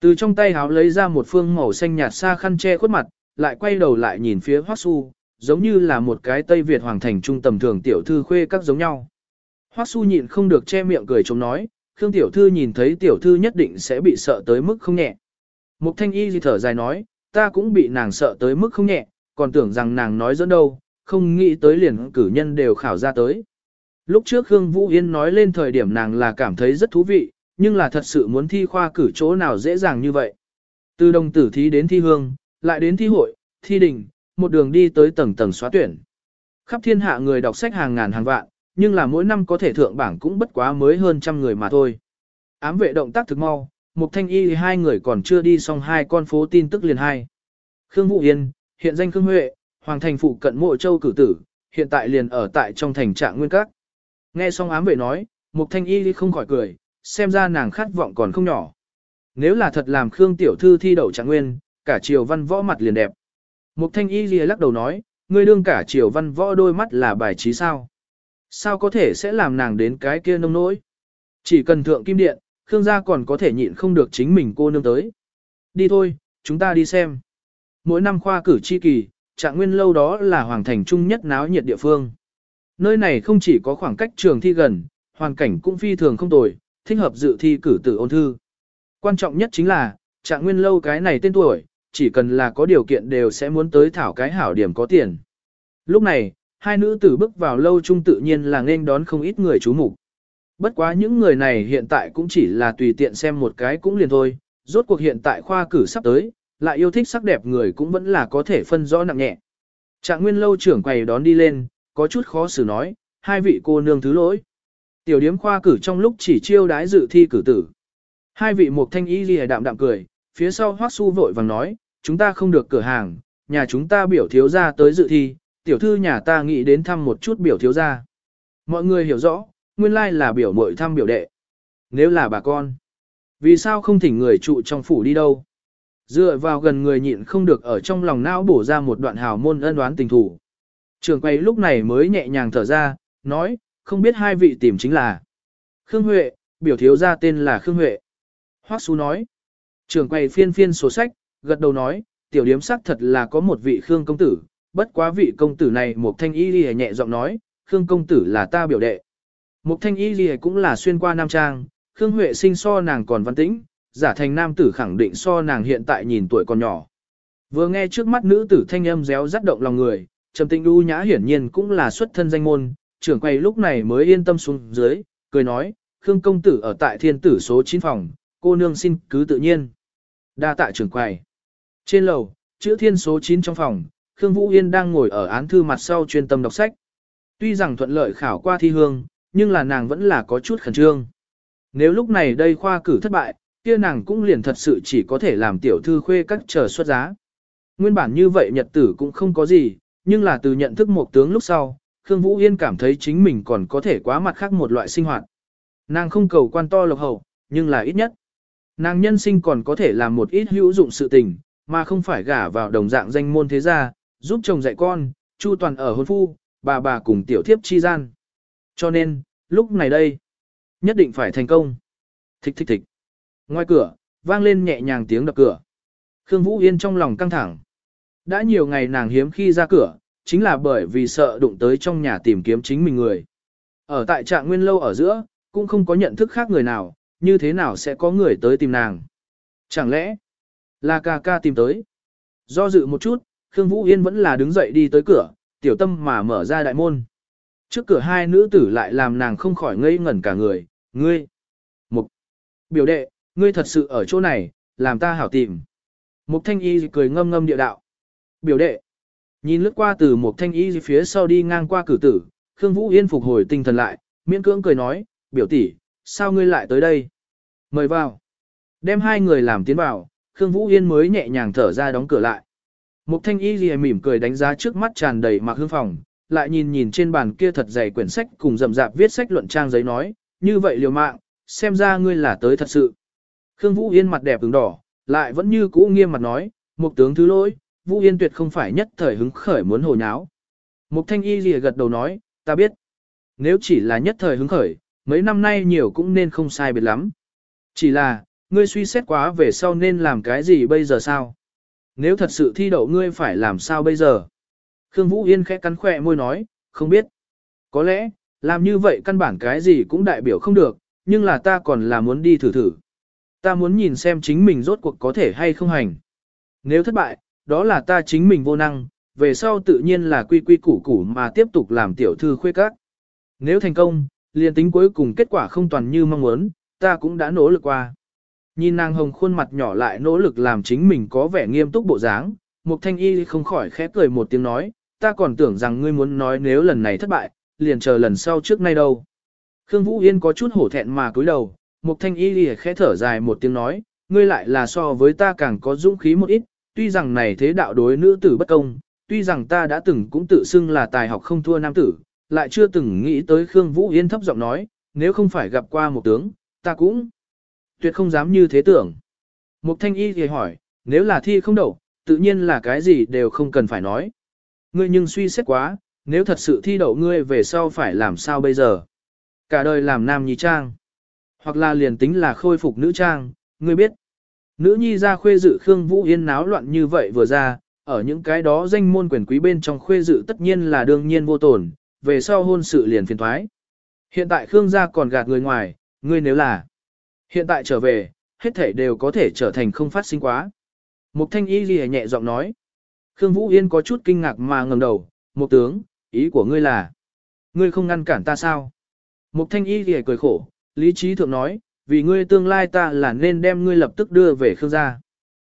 Từ trong tay háo lấy ra một phương màu xanh nhạt xa khăn che khuất mặt, lại quay đầu lại nhìn phía Hoắc Su, giống như là một cái Tây Việt hoàng thành trung tầm thường tiểu thư khuê các giống nhau. Hoắc Su nhịn không được che miệng cười chống nói, Khương tiểu thư nhìn thấy tiểu thư nhất định sẽ bị sợ tới mức không nhẹ. Mục thanh y thì thở dài nói, ta cũng bị nàng sợ tới mức không nhẹ, còn tưởng rằng nàng nói dẫn đâu, không nghĩ tới liền cử nhân đều khảo ra tới. Lúc trước Khương Vũ Yên nói lên thời điểm nàng là cảm thấy rất thú vị, nhưng là thật sự muốn thi khoa cử chỗ nào dễ dàng như vậy. Từ đồng tử thí đến thi hương, lại đến thi hội, thi đình, một đường đi tới tầng tầng xóa tuyển. Khắp thiên hạ người đọc sách hàng ngàn hàng vạn, nhưng là mỗi năm có thể thượng bảng cũng bất quá mới hơn trăm người mà thôi. Ám vệ động tác thực mau, Mục Thanh Y hai người còn chưa đi xong hai con phố tin tức liền hai. Khương Vũ Yên, hiện danh Khương Huệ, Hoàng thành phụ cận mộ châu cử tử, hiện tại liền ở tại trong thành trạng nguyên các. Nghe xong ám vệ nói, Mục Thanh Y không khỏi cười, xem ra nàng khát vọng còn không nhỏ. Nếu là thật làm Khương Tiểu Thư thi đậu trạng nguyên, cả triều văn võ mặt liền đẹp. Mục Thanh Y lắc đầu nói, ngươi đương cả triều văn võ đôi mắt là bài trí sao? Sao có thể sẽ làm nàng đến cái kia nông nỗi? Chỉ cần thượng kim điện, Khương gia còn có thể nhịn không được chính mình cô nương tới. Đi thôi, chúng ta đi xem. Mỗi năm khoa cử chi kỳ, trạng nguyên lâu đó là hoàng thành trung nhất náo nhiệt địa phương. Nơi này không chỉ có khoảng cách trường thi gần, hoàn cảnh cũng phi thường không tồi, thích hợp dự thi cử tử ôn thư. Quan trọng nhất chính là, trạng nguyên lâu cái này tên tuổi, chỉ cần là có điều kiện đều sẽ muốn tới thảo cái hảo điểm có tiền. Lúc này, hai nữ tử bước vào lâu trung tự nhiên là nên đón không ít người chú mục. Bất quá những người này hiện tại cũng chỉ là tùy tiện xem một cái cũng liền thôi, rốt cuộc hiện tại khoa cử sắp tới, lại yêu thích sắc đẹp người cũng vẫn là có thể phân rõ nặng nhẹ. Trạng nguyên lâu trưởng quầy đón đi lên, có chút khó xử nói, hai vị cô nương thứ lỗi. Tiểu điếm khoa cử trong lúc chỉ chiêu đái dự thi cử tử. Hai vị một thanh y lìa đạm đạm cười, phía sau hoác su vội vàng nói, chúng ta không được cửa hàng, nhà chúng ta biểu thiếu ra tới dự thi, tiểu thư nhà ta nghĩ đến thăm một chút biểu thiếu ra. Mọi người hiểu rõ, nguyên lai là biểu mội thăm biểu đệ. Nếu là bà con, vì sao không thỉnh người trụ trong phủ đi đâu? Dựa vào gần người nhịn không được ở trong lòng não bổ ra một đoạn hào môn ân đoán tình thủ. Trường quay lúc này mới nhẹ nhàng thở ra, nói, không biết hai vị tìm chính là. Khương Huệ, biểu thiếu ra tên là Khương Huệ. Hoắc Xu nói. Trường quay phiên phiên sổ sách, gật đầu nói, tiểu điếm sắc thật là có một vị Khương công tử, bất quá vị công tử này một thanh y lìa nhẹ giọng nói, Khương công tử là ta biểu đệ. Một thanh y lìa cũng là xuyên qua nam trang, Khương Huệ sinh so nàng còn văn tĩnh, giả thành nam tử khẳng định so nàng hiện tại nhìn tuổi còn nhỏ. Vừa nghe trước mắt nữ tử thanh âm réo rắt động lòng người, trầm tĩnh u nhã hiển nhiên cũng là xuất thân danh môn, trưởng quay lúc này mới yên tâm xuống dưới, cười nói, Khương công tử ở tại thiên tử số 9 phòng, cô nương xin cứ tự nhiên. Đa tạ trưởng quầy. Trên lầu, chữ thiên số 9 trong phòng, Khương Vũ Yên đang ngồi ở án thư mặt sau chuyên tâm đọc sách. Tuy rằng thuận lợi khảo qua thi hương, nhưng là nàng vẫn là có chút khẩn trương. Nếu lúc này đây khoa cử thất bại, kia nàng cũng liền thật sự chỉ có thể làm tiểu thư khuê các chờ xuất giá. Nguyên bản như vậy nhật tử cũng không có gì, nhưng là từ nhận thức một tướng lúc sau, Khương Vũ Yên cảm thấy chính mình còn có thể quá mặt khác một loại sinh hoạt. Nàng không cầu quan to lộc hậu, nhưng là ít nhất. Nàng nhân sinh còn có thể làm một ít hữu dụng sự tình, mà không phải gả vào đồng dạng danh môn thế gia, giúp chồng dạy con, chu toàn ở hôn phu, bà bà cùng tiểu thiếp chi gian. Cho nên, lúc này đây, nhất định phải thành công. Thích thích thích. Ngoài cửa, vang lên nhẹ nhàng tiếng đập cửa. Khương Vũ Yên trong lòng căng thẳng. Đã nhiều ngày nàng hiếm khi ra cửa, chính là bởi vì sợ đụng tới trong nhà tìm kiếm chính mình người. Ở tại trạng nguyên lâu ở giữa, cũng không có nhận thức khác người nào, như thế nào sẽ có người tới tìm nàng. Chẳng lẽ, là ca ca tìm tới. Do dự một chút, Khương Vũ Yên vẫn là đứng dậy đi tới cửa, tiểu tâm mà mở ra đại môn. Trước cửa hai nữ tử lại làm nàng không khỏi ngây ngẩn cả người, ngươi. Mục. Biểu đệ, ngươi thật sự ở chỗ này, làm ta hảo tìm. Mục thanh y cười ngâm ngâm địa đạo. Biểu đệ. Nhìn lướt qua từ một thanh y phía sau đi ngang qua cử tử, Khương Vũ Yên phục hồi tinh thần lại, miễn cưỡng cười nói, biểu tỷ, sao ngươi lại tới đây? Mời vào. Đem hai người làm tiến vào, Khương Vũ Yên mới nhẹ nhàng thở ra đóng cửa lại. Mục thanh y gì mỉm cười đánh giá trước mắt tràn đầy mặc hương phòng, lại nhìn nhìn trên bàn kia thật dày quyển sách cùng rậm rạp viết sách luận trang giấy nói, như vậy liều mạng, xem ra ngươi là tới thật sự. Khương Vũ Yên mặt đẹp ứng đỏ, lại vẫn như cũ nghiêm mặt nói, mục tướng thứ lỗi, Vũ Yên tuyệt không phải nhất thời hứng khởi muốn hồ nháo. Mục thanh y lìa gật đầu nói, ta biết. Nếu chỉ là nhất thời hứng khởi, mấy năm nay nhiều cũng nên không sai biệt lắm. Chỉ là, ngươi suy xét quá về sau nên làm cái gì bây giờ sao? Nếu thật sự thi đậu ngươi phải làm sao bây giờ? Khương Vũ Yên khẽ cắn khỏe môi nói, không biết. Có lẽ, làm như vậy căn bản cái gì cũng đại biểu không được, nhưng là ta còn là muốn đi thử thử. Ta muốn nhìn xem chính mình rốt cuộc có thể hay không hành. Nếu thất bại, đó là ta chính mình vô năng, về sau tự nhiên là quy quy củ củ mà tiếp tục làm tiểu thư khuê các. Nếu thành công, liền tính cuối cùng kết quả không toàn như mong muốn, ta cũng đã nỗ lực qua. Nhìn nàng hồng khuôn mặt nhỏ lại nỗ lực làm chính mình có vẻ nghiêm túc bộ dáng, Mục Thanh Y không khỏi khẽ cười một tiếng nói, ta còn tưởng rằng ngươi muốn nói nếu lần này thất bại, liền chờ lần sau trước nay đâu. Khương Vũ Yên có chút hổ thẹn mà cúi đầu, Mục Thanh Y khẽ thở dài một tiếng nói, ngươi lại là so với ta càng có dũng khí một ít, tuy rằng này thế đạo đối nữ tử bất công, tuy rằng ta đã từng cũng tự xưng là tài học không thua nam tử, lại chưa từng nghĩ tới Khương Vũ Yên thấp giọng nói, nếu không phải gặp qua một tướng, ta cũng tuyệt không dám như thế tưởng. Mục thanh y thì hỏi, nếu là thi không đậu, tự nhiên là cái gì đều không cần phải nói. Ngươi nhưng suy xét quá, nếu thật sự thi đậu ngươi về sau phải làm sao bây giờ? Cả đời làm nam nhi trang. Hoặc là liền tính là khôi phục nữ trang, ngươi biết. Nữ nhi ra khuê dự Khương Vũ Yên náo loạn như vậy vừa ra, ở những cái đó danh môn quyền quý bên trong khuê dự tất nhiên là đương nhiên vô tổn, về sau hôn sự liền phiền thoái. Hiện tại Khương gia còn gạt người ngoài, ngươi nếu là hiện tại trở về, hết thể đều có thể trở thành không phát sinh quá. Mục thanh y ghi nhẹ giọng nói. Khương Vũ Yên có chút kinh ngạc mà ngẩng đầu, Mục tướng, ý của ngươi là, ngươi không ngăn cản ta sao? Mục thanh y ghi cười khổ, lý trí thượng nói, vì ngươi tương lai ta là nên đem ngươi lập tức đưa về Khương gia.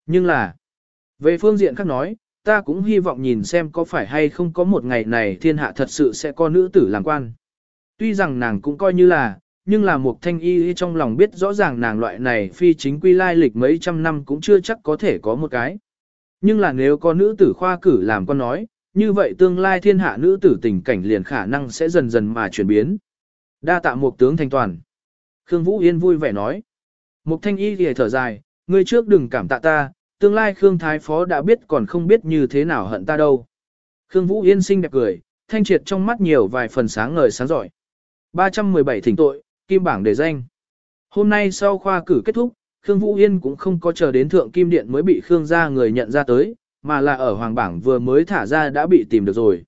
Nhưng là, về phương diện khác nói, ta cũng hy vọng nhìn xem có phải hay không có một ngày này thiên hạ thật sự sẽ có nữ tử làm quan. Tuy rằng nàng cũng coi như là, nhưng là một thanh y trong lòng biết rõ ràng nàng loại này phi chính quy lai lịch mấy trăm năm cũng chưa chắc có thể có một cái. Nhưng là nếu có nữ tử khoa cử làm con nói, như vậy tương lai thiên hạ nữ tử tình cảnh liền khả năng sẽ dần dần mà chuyển biến. Đa tạ một tướng thanh toàn. Khương Vũ Yên vui vẻ nói. Mục thanh y thì thở dài, ngươi trước đừng cảm tạ ta, tương lai Khương Thái Phó đã biết còn không biết như thế nào hận ta đâu. Khương Vũ Yên xinh đẹp cười, thanh triệt trong mắt nhiều vài phần sáng ngời sáng giỏi. 317 thỉnh tội, kim bảng đề danh. Hôm nay sau khoa cử kết thúc, Khương Vũ Yên cũng không có chờ đến thượng kim điện mới bị Khương gia người nhận ra tới, mà là ở hoàng bảng vừa mới thả ra đã bị tìm được rồi.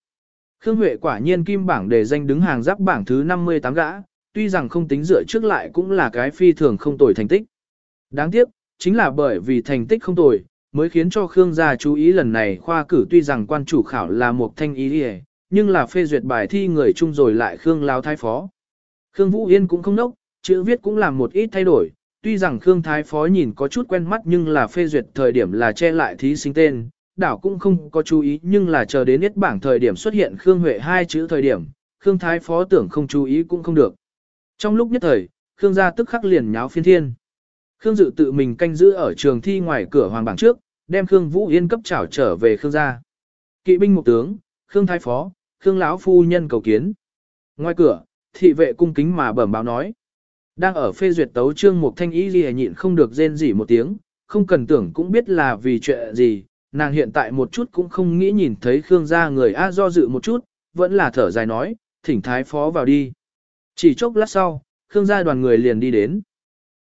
Khương Huệ quả nhiên kim bảng đề danh đứng hàng giáp bảng thứ 58 gã, tuy rằng không tính dựa trước lại cũng là cái phi thường không tồi thành tích. Đáng tiếc, chính là bởi vì thành tích không tồi, mới khiến cho Khương gia chú ý lần này khoa cử tuy rằng quan chủ khảo là một thanh ý đi nhưng là phê duyệt bài thi người chung rồi lại Khương Lao Thái Phó. Khương Vũ Yên cũng không nốc, chữ viết cũng làm một ít thay đổi, tuy rằng Khương Thái Phó nhìn có chút quen mắt nhưng là phê duyệt thời điểm là che lại thí sinh tên, đảo cũng không có chú ý nhưng là chờ đến hết bảng thời điểm xuất hiện Khương Huệ hai chữ thời điểm, Khương Thái Phó tưởng không chú ý cũng không được. Trong lúc nhất thời, Khương gia tức khắc liền nháo phiên thiên. Khương Dự tự mình canh giữ ở trường thi ngoài cửa hoàng bảng trước, đem Khương Vũ Yên cấp trảo trở về Khương gia. Kỵ binh một tướng, Khương Thái Phó, Khương lão phu nhân cầu kiến. Ngoài cửa, thị vệ cung kính mà bẩm báo nói. Đang ở phê duyệt tấu trương một thanh ý gì nhịn không được rên rỉ một tiếng, không cần tưởng cũng biết là vì chuyện gì, nàng hiện tại một chút cũng không nghĩ nhìn thấy Khương gia người A do dự một chút, vẫn là thở dài nói, thỉnh thái phó vào đi. Chỉ chốc lát sau, Khương gia đoàn người liền đi đến.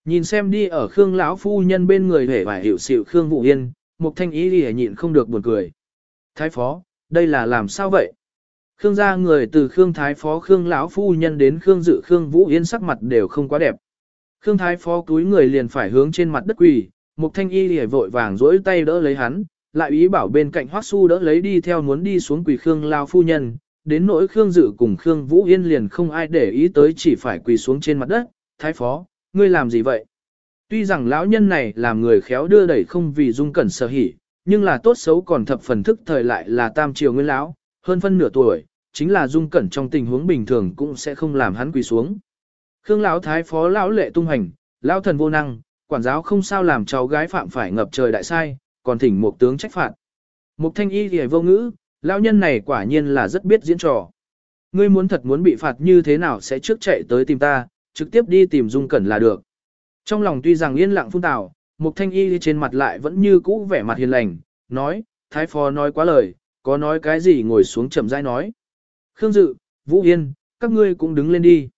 Nhìn xem đi ở Khương lão phu nhân bên người hề vải hiệu xịu Khương Vũ Yên, một thanh ý lìa nhịn không được buồn cười. Thái phó, đây là làm sao vậy? Khương gia người từ Khương Thái Phó Khương lão phu nhân đến Khương Dự Khương Vũ Yên sắc mặt đều không quá đẹp. Khương Thái Phó túi người liền phải hướng trên mặt đất quỳ, Mục Thanh Y lìa vội vàng duỗi tay đỡ lấy hắn, lại ý bảo bên cạnh Hoắc Su đỡ lấy đi theo muốn đi xuống quỳ Khương lão phu nhân, đến nỗi Khương Dự cùng Khương Vũ Yên liền không ai để ý tới chỉ phải quỳ xuống trên mặt đất. Thái Phó, ngươi làm gì vậy? Tuy rằng lão nhân này làm người khéo đưa đẩy không vì dung cẩn sở hỉ, nhưng là tốt xấu còn thập phần thức thời lại là tam triều nguyên lão, hơn phân nửa tuổi, chính là dung cẩn trong tình huống bình thường cũng sẽ không làm hắn quỳ xuống. Khương lão thái phó lão lệ tung hành, lão thần vô năng, quản giáo không sao làm cháu gái phạm phải ngập trời đại sai, còn thỉnh một tướng trách phạt. Mục thanh y thì vô ngữ, lão nhân này quả nhiên là rất biết diễn trò. Ngươi muốn thật muốn bị phạt như thế nào sẽ trước chạy tới tìm ta, trực tiếp đi tìm dung cẩn là được. Trong lòng tuy rằng yên lặng phun tào, mục thanh y trên mặt lại vẫn như cũ vẻ mặt hiền lành, nói, thái phó nói quá lời, có nói cái gì ngồi xuống chậm rãi nói. Khương Dự, Vũ Yên, các ngươi cũng đứng lên đi.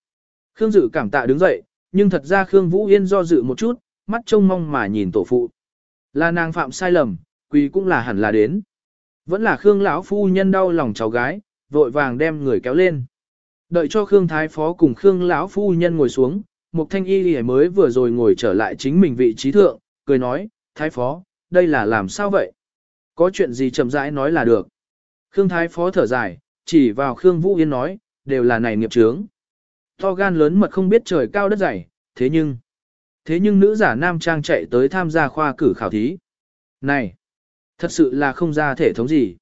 Khương Dự cảm tạ đứng dậy, nhưng thật ra Khương Vũ Yên do dự một chút, mắt trông mong mà nhìn tổ phụ. Là nàng phạm sai lầm, quỳ cũng là hẳn là đến. Vẫn là Khương lão phu nhân đau lòng cháu gái, vội vàng đem người kéo lên. Đợi cho Khương Thái Phó cùng Khương lão phu nhân ngồi xuống, Mục Thanh Y mới vừa rồi ngồi trở lại chính mình vị trí thượng, cười nói, Thái Phó, đây là làm sao vậy? Có chuyện gì chậm rãi nói là được. Khương Thái Phó thở dài, chỉ vào Khương Vũ Yên nói, đều là này nghiệp chướng. To gan lớn mật không biết trời cao đất dày, thế nhưng, thế nhưng nữ giả nam trang chạy tới tham gia khoa cử khảo thí. Này, thật sự là không ra thể thống gì.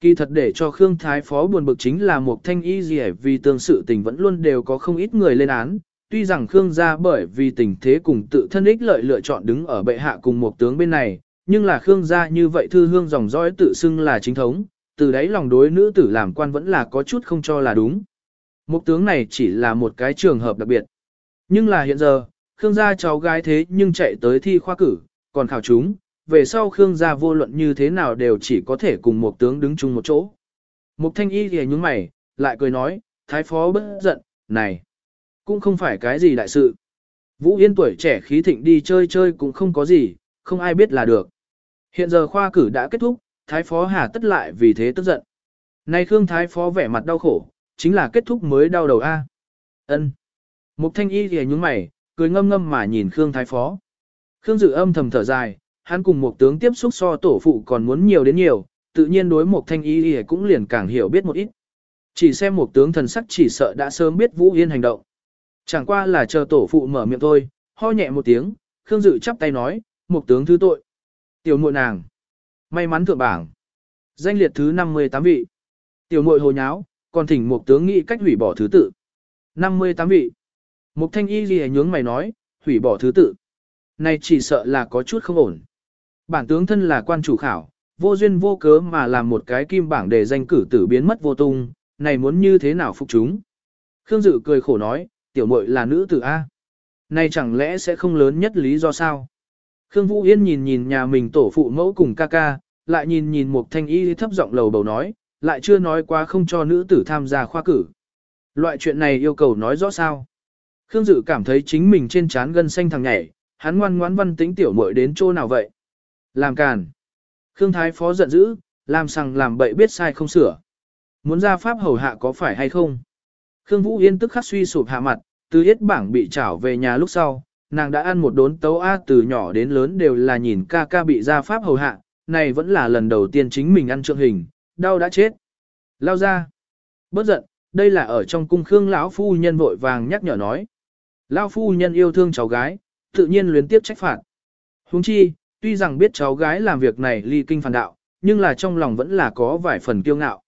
Kỳ thật để cho Khương Thái Phó buồn bực chính là một thanh y gì vì tương sự tình vẫn luôn đều có không ít người lên án. Tuy rằng Khương gia bởi vì tình thế cùng tự thân ích lợi lựa chọn đứng ở bệ hạ cùng một tướng bên này, nhưng là Khương gia như vậy thư hương dòng dõi tự xưng là chính thống, từ đấy lòng đối nữ tử làm quan vẫn là có chút không cho là đúng. một tướng này chỉ là một cái trường hợp đặc biệt. Nhưng là hiện giờ, Khương gia cháu gái thế nhưng chạy tới thi khoa cử, còn khảo chúng, về sau Khương gia vô luận như thế nào đều chỉ có thể cùng một tướng đứng chung một chỗ. Mục thanh y thì nhúng mày, lại cười nói, thái phó bất giận, này, cũng không phải cái gì đại sự. Vũ Yên tuổi trẻ khí thịnh đi chơi chơi cũng không có gì, không ai biết là được. Hiện giờ khoa cử đã kết thúc, thái phó hà tất lại vì thế tức giận. Này Khương thái phó vẻ mặt đau khổ, chính là kết thúc mới đau đầu a. Ân. Mục thanh y thì nhúng mày, cười ngâm ngâm mà nhìn Khương thái phó. Khương dự âm thầm thở dài, hắn cùng một tướng tiếp xúc so tổ phụ còn muốn nhiều đến nhiều, tự nhiên đối một thanh y y cũng liền càng hiểu biết một ít. Chỉ xem một tướng thần sắc chỉ sợ đã sớm biết Vũ Yên hành động. Chẳng qua là chờ tổ phụ mở miệng thôi, ho nhẹ một tiếng, Khương Dự chắp tay nói, một tướng thứ tội. Tiểu muội nàng. May mắn thượng bảng. Danh liệt thứ 58 vị. Tiểu muội hồ nháo, còn thỉnh một tướng nghĩ cách hủy bỏ thứ tự. 58 vị. Mục thanh y gì nhướng mày nói, hủy bỏ thứ tự. Này chỉ sợ là có chút không ổn. Bản tướng thân là quan chủ khảo, vô duyên vô cớ mà làm một cái kim bảng để danh cử tử biến mất vô tung, này muốn như thế nào phục chúng. Khương Dự cười khổ nói, tiểu muội là nữ tử A. Này chẳng lẽ sẽ không lớn nhất lý do sao? Khương Vũ Yên nhìn nhìn nhà mình tổ phụ mẫu cùng ca ca, lại nhìn nhìn một thanh y thấp giọng lầu bầu nói, lại chưa nói quá không cho nữ tử tham gia khoa cử. Loại chuyện này yêu cầu nói rõ sao. Khương Dự cảm thấy chính mình trên trán gân xanh thằng nhảy, hắn ngoan ngoãn văn tính tiểu muội đến chỗ nào vậy? Làm càn. Khương Thái Phó giận dữ, làm sằng làm bậy biết sai không sửa. Muốn ra pháp hầu hạ có phải hay không? Khương Vũ Yên tức khắc suy sụp hạ mặt, từ yết bảng bị trảo về nhà lúc sau, nàng đã ăn một đốn tấu A từ nhỏ đến lớn đều là nhìn ca ca bị ra pháp hầu hạ, này vẫn là lần đầu tiên chính mình ăn trượng hình, đau đã chết. Lao ra. Bớt giận, đây là ở trong cung khương lão phu nhân vội vàng nhắc nhở nói. Lão phu nhân yêu thương cháu gái, tự nhiên luyến tiếp trách phạt. Huống chi, tuy rằng biết cháu gái làm việc này ly kinh phản đạo, nhưng là trong lòng vẫn là có vài phần kiêu ngạo.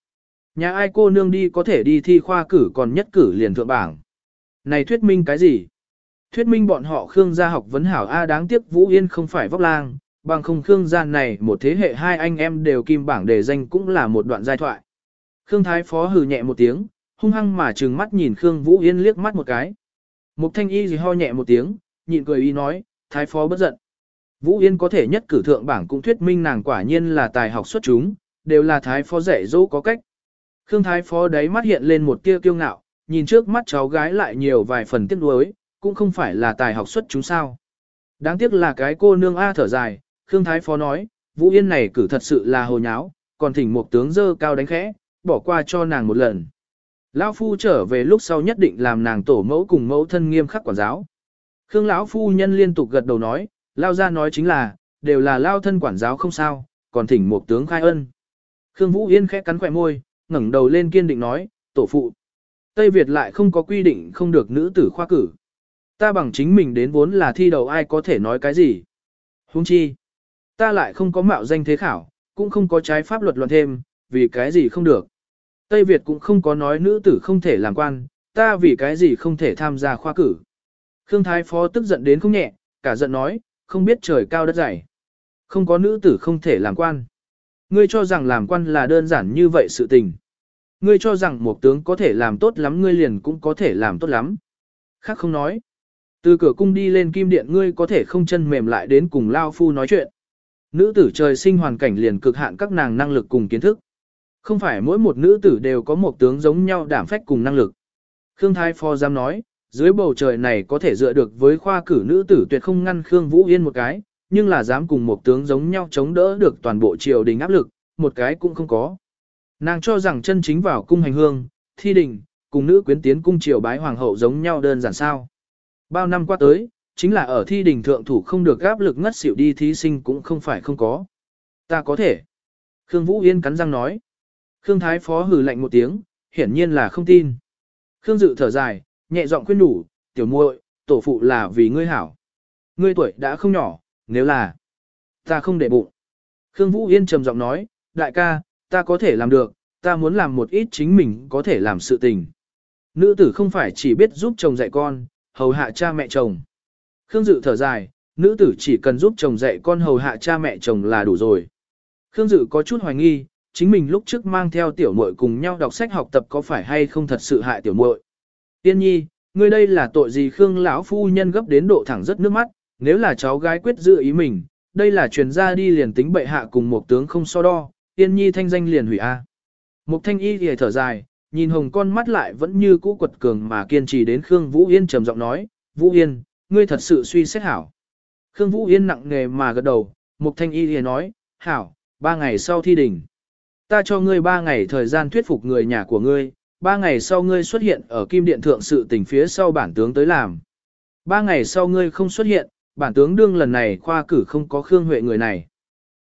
Nhà ai cô nương đi có thể đi thi khoa cử còn nhất cử liền thượng bảng. Này thuyết minh cái gì? Thuyết minh bọn họ Khương gia học vấn hảo A đáng tiếc Vũ Yên không phải vóc lang, bằng không Khương gia này một thế hệ hai anh em đều kim bảng đề danh cũng là một đoạn giai thoại. Khương Thái Phó hừ nhẹ một tiếng, hung hăng mà trừng mắt nhìn Khương Vũ Yên liếc mắt một cái. Mục thanh y gì ho nhẹ một tiếng, nhịn cười y nói, thái phó bất giận. Vũ Yên có thể nhất cử thượng bảng cũng thuyết minh nàng quả nhiên là tài học xuất chúng, đều là thái phó rẻ dỗ có cách. Khương thái phó đấy mắt hiện lên một tia kiêu ngạo, nhìn trước mắt cháu gái lại nhiều vài phần tiếc nuối, cũng không phải là tài học xuất chúng sao. Đáng tiếc là cái cô nương A thở dài, Khương thái phó nói, Vũ Yên này cử thật sự là hồ nháo, còn thỉnh một tướng dơ cao đánh khẽ, bỏ qua cho nàng một lần. Lão phu trở về lúc sau nhất định làm nàng tổ mẫu cùng mẫu thân nghiêm khắc quản giáo. Khương lão phu nhân liên tục gật đầu nói, lao ra nói chính là, đều là lao thân quản giáo không sao, còn thỉnh một tướng khai ân. Khương Vũ Yên khẽ cắn khỏe môi, ngẩng đầu lên kiên định nói, tổ phụ. Tây Việt lại không có quy định không được nữ tử khoa cử. Ta bằng chính mình đến vốn là thi đầu ai có thể nói cái gì. Huống chi. Ta lại không có mạo danh thế khảo, cũng không có trái pháp luật luận thêm, vì cái gì không được. Tây Việt cũng không có nói nữ tử không thể làm quan, ta vì cái gì không thể tham gia khoa cử. Khương Thái Phó tức giận đến không nhẹ, cả giận nói, không biết trời cao đất dày. Không có nữ tử không thể làm quan. Ngươi cho rằng làm quan là đơn giản như vậy sự tình. Ngươi cho rằng một tướng có thể làm tốt lắm ngươi liền cũng có thể làm tốt lắm. Khác không nói. Từ cửa cung đi lên kim điện ngươi có thể không chân mềm lại đến cùng Lao Phu nói chuyện. Nữ tử trời sinh hoàn cảnh liền cực hạn các nàng năng lực cùng kiến thức. Không phải mỗi một nữ tử đều có một tướng giống nhau đảm phách cùng năng lực. Khương Thái Phó dám nói, dưới bầu trời này có thể dựa được với khoa cử nữ tử tuyệt không ngăn Khương Vũ Yên một cái, nhưng là dám cùng một tướng giống nhau chống đỡ được toàn bộ triều đình áp lực, một cái cũng không có. Nàng cho rằng chân chính vào cung hành hương, thi đình, cùng nữ quyến tiến cung triều bái hoàng hậu giống nhau đơn giản sao. Bao năm qua tới, chính là ở thi đình thượng thủ không được áp lực ngất xỉu đi thí sinh cũng không phải không có. Ta có thể. Khương Vũ Yên cắn răng nói. Khương Thái Phó hừ lạnh một tiếng, hiển nhiên là không tin. Khương Dự thở dài, nhẹ giọng khuyên đủ, tiểu muội, tổ phụ là vì ngươi hảo. Ngươi tuổi đã không nhỏ, nếu là ta không để bụng. Khương Vũ Yên trầm giọng nói, đại ca, ta có thể làm được, ta muốn làm một ít chính mình có thể làm sự tình. Nữ tử không phải chỉ biết giúp chồng dạy con, hầu hạ cha mẹ chồng. Khương Dự thở dài, nữ tử chỉ cần giúp chồng dạy con hầu hạ cha mẹ chồng là đủ rồi. Khương Dự có chút hoài nghi, chính mình lúc trước mang theo tiểu muội cùng nhau đọc sách học tập có phải hay không thật sự hại tiểu muội. Tiên nhi, ngươi đây là tội gì Khương lão phu nhân gấp đến độ thẳng rất nước mắt, nếu là cháu gái quyết giữ ý mình, đây là truyền ra đi liền tính bệ hạ cùng một tướng không so đo, tiên nhi thanh danh liền hủy a. Mục thanh y thì thở dài, nhìn hồng con mắt lại vẫn như cũ quật cường mà kiên trì đến Khương Vũ Yên trầm giọng nói, Vũ Yên, ngươi thật sự suy xét hảo. Khương Vũ Yên nặng nề mà gật đầu, Mục thanh y thì nói, hảo, ba ngày sau thi đỉnh. Ta cho ngươi ba ngày thời gian thuyết phục người nhà của ngươi, ba ngày sau ngươi xuất hiện ở kim điện thượng sự tình phía sau bản tướng tới làm. Ba ngày sau ngươi không xuất hiện, bản tướng đương lần này khoa cử không có Khương Huệ người này.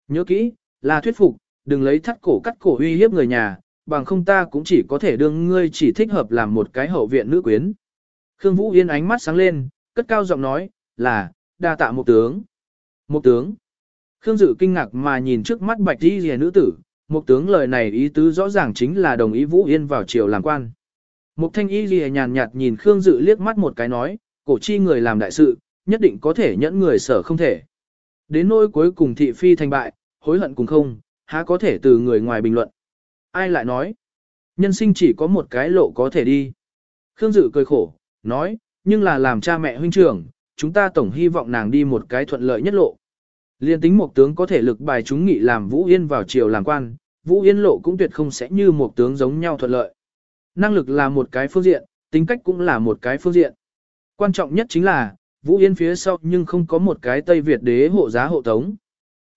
Nhớ kỹ, là thuyết phục, đừng lấy thắt cổ cắt cổ uy hiếp người nhà, bằng không ta cũng chỉ có thể đương ngươi chỉ thích hợp làm một cái hậu viện nữ quyến. Khương Vũ Yên ánh mắt sáng lên, cất cao giọng nói, là, đa tạ một tướng. Một tướng. Khương Dự kinh ngạc mà nhìn trước mắt bạch đi rìa nữ tử, Mục tướng lời này ý tứ rõ ràng chính là đồng ý Vũ Yên vào triều làm quan. Mục thanh y lìa nhàn nhạt nhìn Khương Dự liếc mắt một cái nói, cổ chi người làm đại sự, nhất định có thể nhẫn người sở không thể. Đến nỗi cuối cùng thị phi thành bại, hối hận cùng không, há có thể từ người ngoài bình luận. Ai lại nói, nhân sinh chỉ có một cái lộ có thể đi. Khương Dự cười khổ, nói, nhưng là làm cha mẹ huynh trưởng, chúng ta tổng hy vọng nàng đi một cái thuận lợi nhất lộ. Liên tính một tướng có thể lực bài chúng nghị làm Vũ Yên vào triều làm quan, Vũ Yên lộ cũng tuyệt không sẽ như một tướng giống nhau thuận lợi. Năng lực là một cái phương diện, tính cách cũng là một cái phương diện. Quan trọng nhất chính là, Vũ Yên phía sau nhưng không có một cái Tây Việt đế hộ giá hộ tống.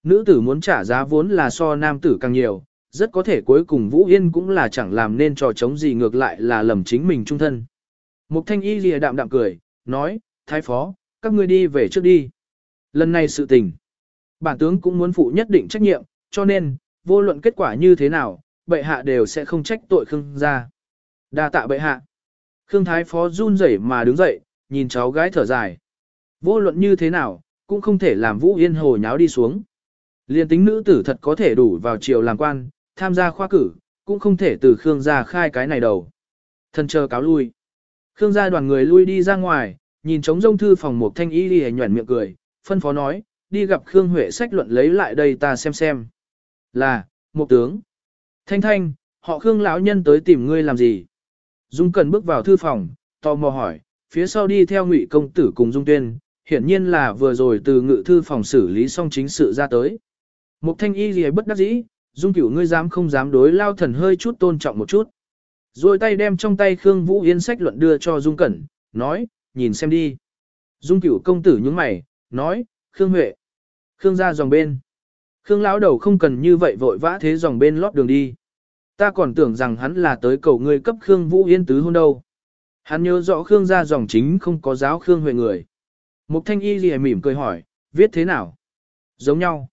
Nữ tử muốn trả giá vốn là so nam tử càng nhiều, rất có thể cuối cùng Vũ Yên cũng là chẳng làm nên trò chống gì ngược lại là lầm chính mình trung thân. Mục thanh y lìa đạm đạm cười, nói, thái phó, các ngươi đi về trước đi. Lần này sự tình. Bản tướng cũng muốn phụ nhất định trách nhiệm, cho nên, vô luận kết quả như thế nào, bệ hạ đều sẽ không trách tội Khương gia. Đa tạ bệ hạ. Khương Thái Phó run rẩy mà đứng dậy, nhìn cháu gái thở dài. Vô luận như thế nào, cũng không thể làm Vũ Yên hồ nháo đi xuống. Liên tính nữ tử thật có thể đủ vào triều làm quan, tham gia khoa cử, cũng không thể từ Khương gia khai cái này đầu. Thân chờ cáo lui. Khương gia đoàn người lui đi ra ngoài, nhìn trống rông thư phòng một thanh y đi nhuẩn miệng cười, phân phó nói, đi gặp Khương Huệ sách luận lấy lại đây ta xem xem. Là, một tướng. Thanh thanh, họ Khương lão nhân tới tìm ngươi làm gì? Dung Cần bước vào thư phòng, tò mò hỏi, phía sau đi theo ngụy công tử cùng Dung Tuyên, hiển nhiên là vừa rồi từ ngự thư phòng xử lý xong chính sự ra tới. Mục thanh y gì bất đắc dĩ, Dung cửu ngươi dám không dám đối lao thần hơi chút tôn trọng một chút. Rồi tay đem trong tay Khương Vũ Yên sách luận đưa cho Dung Cẩn, nói, nhìn xem đi. Dung cửu công tử nhướng mày, nói, Khương Huệ. Khương ra dòng bên. Khương lão đầu không cần như vậy vội vã thế dòng bên lót đường đi. Ta còn tưởng rằng hắn là tới cầu ngươi cấp Khương Vũ Yên tứ hôn đâu. Hắn nhớ rõ Khương gia dòng chính không có giáo Khương Huệ người. Mục thanh y gì mỉm cười hỏi, viết thế nào? Giống nhau.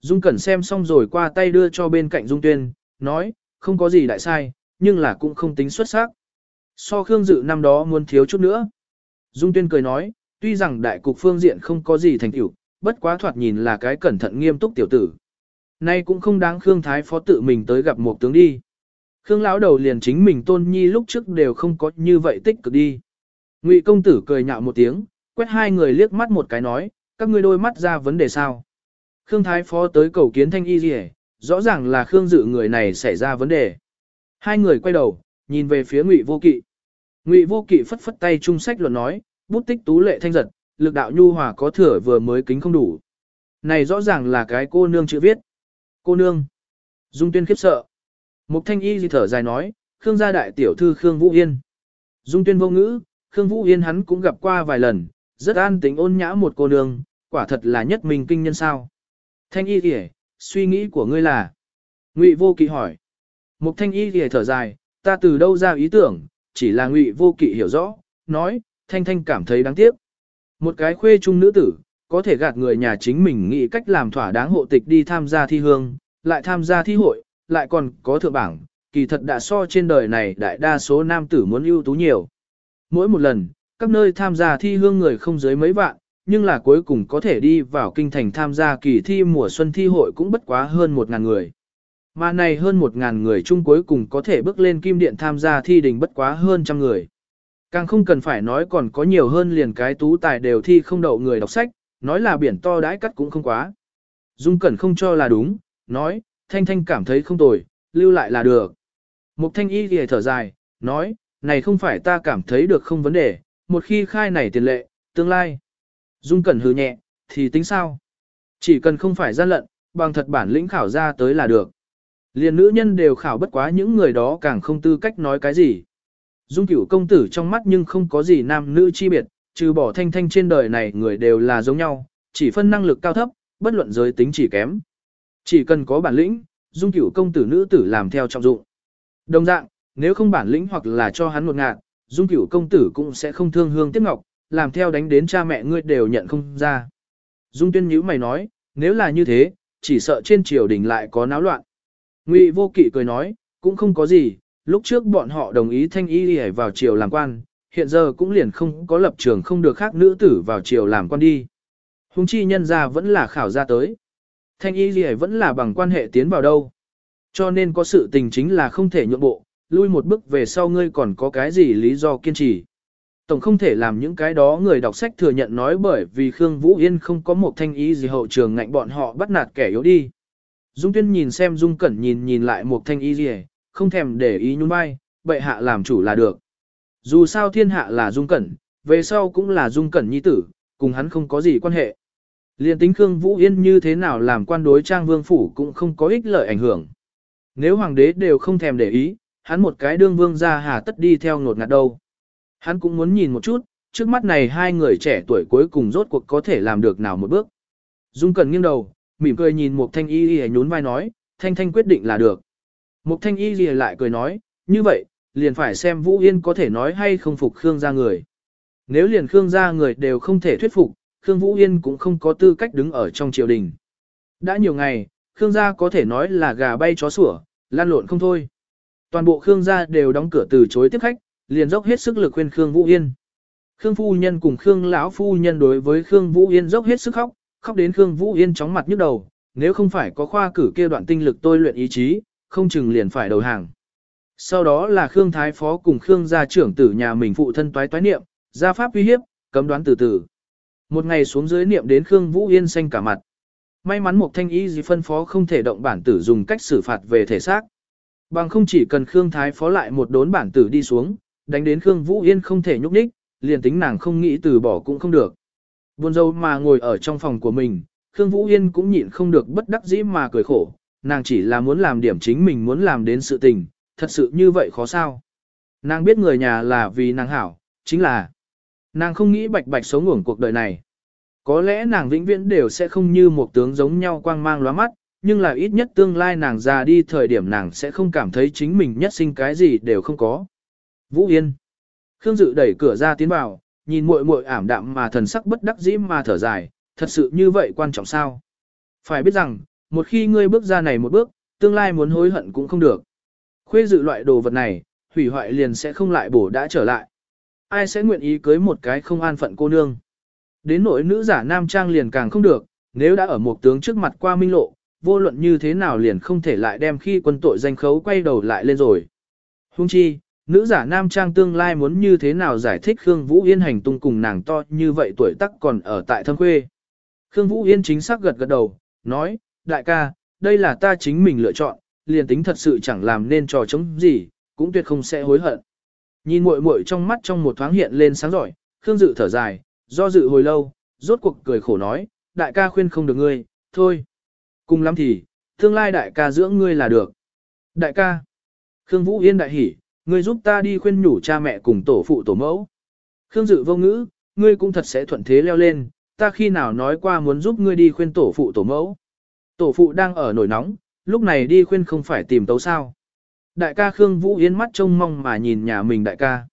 Dung Cẩn xem xong rồi qua tay đưa cho bên cạnh Dung Tuyên, nói, không có gì đại sai, nhưng là cũng không tính xuất sắc. So Khương Dự năm đó muốn thiếu chút nữa. Dung Tuyên cười nói, tuy rằng đại cục phương diện không có gì thành tựu, bất quá thoạt nhìn là cái cẩn thận nghiêm túc tiểu tử. Nay cũng không đáng Khương Thái Phó tự mình tới gặp một tướng đi. Khương lão đầu liền chính mình tôn nhi lúc trước đều không có như vậy tích cực đi. Ngụy công tử cười nhạo một tiếng, quét hai người liếc mắt một cái nói, các ngươi đôi mắt ra vấn đề sao. Khương Thái Phó tới cầu kiến thanh y gì rõ ràng là Khương dự người này xảy ra vấn đề. Hai người quay đầu, nhìn về phía Ngụy Vô Kỵ. Ngụy Vô Kỵ phất phất tay trung sách luận nói, bút tích tú lệ thanh giật, lực đạo nhu hòa có thừa vừa mới kính không đủ. Này rõ ràng là cái cô nương chữ viết. Cô nương. Dung Tuyên khiếp sợ. Mục Thanh Y gì thở dài nói, Khương gia đại tiểu thư Khương Vũ Yên. Dung Tuyên vô ngữ, Khương Vũ Yên hắn cũng gặp qua vài lần, rất an tính ôn nhã một cô nương, quả thật là nhất mình kinh nhân sao. Thanh Y kìa, suy nghĩ của ngươi là. Ngụy Vô Kỵ hỏi. Mục Thanh Y kìa thở dài, ta từ đâu ra ý tưởng, chỉ là Ngụy Vô Kỵ hiểu rõ, nói, Thanh Thanh cảm thấy đáng tiếc. Một cái khuê trung nữ tử, có thể gạt người nhà chính mình nghĩ cách làm thỏa đáng hộ tịch đi tham gia thi hương, lại tham gia thi hội, lại còn có thượng bảng, kỳ thật đã so trên đời này đại đa số nam tử muốn ưu tú nhiều. Mỗi một lần, các nơi tham gia thi hương người không dưới mấy vạn, nhưng là cuối cùng có thể đi vào kinh thành tham gia kỳ thi mùa xuân thi hội cũng bất quá hơn một ngàn người. Mà này hơn một ngàn người chung cuối cùng có thể bước lên kim điện tham gia thi đình bất quá hơn trăm người. Càng không cần phải nói còn có nhiều hơn liền cái tú tài đều thi không đậu người đọc sách, nói là biển to đãi cắt cũng không quá. Dung Cẩn không cho là đúng, nói, Thanh Thanh cảm thấy không tồi, lưu lại là được. Mục Thanh Y thì thở dài, nói, này không phải ta cảm thấy được không vấn đề, một khi khai này tiền lệ, tương lai. Dung Cẩn hừ nhẹ, thì tính sao? Chỉ cần không phải gian lận, bằng thật bản lĩnh khảo ra tới là được. Liền nữ nhân đều khảo bất quá những người đó càng không tư cách nói cái gì. Dung cửu công tử trong mắt nhưng không có gì nam nữ chi biệt, trừ bỏ thanh thanh trên đời này người đều là giống nhau, chỉ phân năng lực cao thấp, bất luận giới tính chỉ kém. Chỉ cần có bản lĩnh, dung cửu công tử nữ tử làm theo trọng dụng. Đồng dạng, nếu không bản lĩnh hoặc là cho hắn một ngạn, dung cửu công tử cũng sẽ không thương hương tiếc ngọc, làm theo đánh đến cha mẹ ngươi đều nhận không ra. Dung tuyên nhữ mày nói, nếu là như thế, chỉ sợ trên triều đình lại có náo loạn. Ngụy vô kỵ cười nói, cũng không có gì, lúc trước bọn họ đồng ý thanh y đi vào triều làm quan, hiện giờ cũng liền không có lập trường không được khác nữ tử vào triều làm quan đi. Hùng chi nhân ra vẫn là khảo ra tới. Thanh y gì vẫn là bằng quan hệ tiến vào đâu. Cho nên có sự tình chính là không thể nhượng bộ, lui một bước về sau ngươi còn có cái gì lý do kiên trì. Tổng không thể làm những cái đó người đọc sách thừa nhận nói bởi vì Khương Vũ Yên không có một thanh ý gì hậu trường ngạnh bọn họ bắt nạt kẻ yếu đi. Dung Tuyên nhìn xem Dung Cẩn nhìn nhìn lại một thanh ý gì, không thèm để ý nhún vai, bệ hạ làm chủ là được. Dù sao thiên hạ là Dung Cẩn, về sau cũng là Dung Cẩn nhi tử, cùng hắn không có gì quan hệ. Liên tính Khương Vũ Yên như thế nào làm quan đối trang vương phủ cũng không có ích lợi ảnh hưởng. Nếu hoàng đế đều không thèm để ý, hắn một cái đương vương ra hà tất đi theo ngột ngạt đâu. Hắn cũng muốn nhìn một chút, trước mắt này hai người trẻ tuổi cuối cùng rốt cuộc có thể làm được nào một bước. Dung Cẩn nghiêng đầu, mỉm cười nhìn một thanh y y nhún vai nói, thanh thanh quyết định là được. Một thanh y gì lại cười nói, như vậy, liền phải xem Vũ Yên có thể nói hay không phục Khương gia người. Nếu liền Khương gia người đều không thể thuyết phục, Khương Vũ Yên cũng không có tư cách đứng ở trong triều đình. Đã nhiều ngày, Khương gia có thể nói là gà bay chó sủa, lan lộn không thôi. Toàn bộ Khương gia đều đóng cửa từ chối tiếp khách, liền dốc hết sức lực khuyên Khương Vũ Yên. Khương phu nhân cùng Khương lão phu nhân đối với Khương Vũ Yên dốc hết sức khóc, khóc đến Khương Vũ Yên chóng mặt nhức đầu, nếu không phải có khoa cử kia đoạn tinh lực tôi luyện ý chí, không chừng liền phải đầu hàng. Sau đó là Khương Thái Phó cùng Khương gia trưởng tử nhà mình phụ thân toái toái niệm, gia pháp uy hiếp, cấm đoán từ từ. Một ngày xuống dưới niệm đến Khương Vũ Yên xanh cả mặt. May mắn một thanh ý gì phân phó không thể động bản tử dùng cách xử phạt về thể xác. Bằng không chỉ cần Khương Thái Phó lại một đốn bản tử đi xuống, đánh đến Khương Vũ Yên không thể nhúc nhích, liền tính nàng không nghĩ từ bỏ cũng không được. Buồn dâu mà ngồi ở trong phòng của mình, Khương Vũ Yên cũng nhịn không được bất đắc dĩ mà cười khổ, nàng chỉ là muốn làm điểm chính mình muốn làm đến sự tình, thật sự như vậy khó sao. Nàng biết người nhà là vì nàng hảo, chính là nàng không nghĩ bạch bạch sống ngủng cuộc đời này. Có lẽ nàng vĩnh viễn đều sẽ không như một tướng giống nhau quang mang lóa mắt, nhưng là ít nhất tương lai nàng già đi thời điểm nàng sẽ không cảm thấy chính mình nhất sinh cái gì đều không có. Vũ Yên. Khương Dự đẩy cửa ra tiến vào, nhìn muội muội ảm đạm mà thần sắc bất đắc dĩ mà thở dài, thật sự như vậy quan trọng sao? Phải biết rằng, một khi ngươi bước ra này một bước, tương lai muốn hối hận cũng không được. Khuê dự loại đồ vật này, hủy hoại liền sẽ không lại bổ đã trở lại. Ai sẽ nguyện ý cưới một cái không an phận cô nương? Đến nỗi nữ giả nam trang liền càng không được, nếu đã ở một tướng trước mặt qua minh lộ, vô luận như thế nào liền không thể lại đem khi quân tội danh khấu quay đầu lại lên rồi. Hung chi, nữ giả nam trang tương lai muốn như thế nào giải thích Khương Vũ Yên hành tung cùng nàng to như vậy tuổi tác còn ở tại thâm quê. Khương Vũ Yên chính xác gật gật đầu, nói, đại ca, đây là ta chính mình lựa chọn, liền tính thật sự chẳng làm nên trò chống gì, cũng tuyệt không sẽ hối hận. Nhìn muội muội trong mắt trong một thoáng hiện lên sáng giỏi, Khương Dự thở dài, do dự hồi lâu, rốt cuộc cười khổ nói, đại ca khuyên không được ngươi, thôi. Cùng lắm thì, tương lai đại ca dưỡng ngươi là được. Đại ca. Khương Vũ Yên đại hỉ, ngươi giúp ta đi khuyên nhủ cha mẹ cùng tổ phụ tổ mẫu. Khương Dự vô ngữ, ngươi cũng thật sẽ thuận thế leo lên, ta khi nào nói qua muốn giúp ngươi đi khuyên tổ phụ tổ mẫu. Tổ phụ đang ở nổi nóng, lúc này đi khuyên không phải tìm tấu sao. Đại ca Khương Vũ Yên mắt trông mong mà nhìn nhà mình đại ca.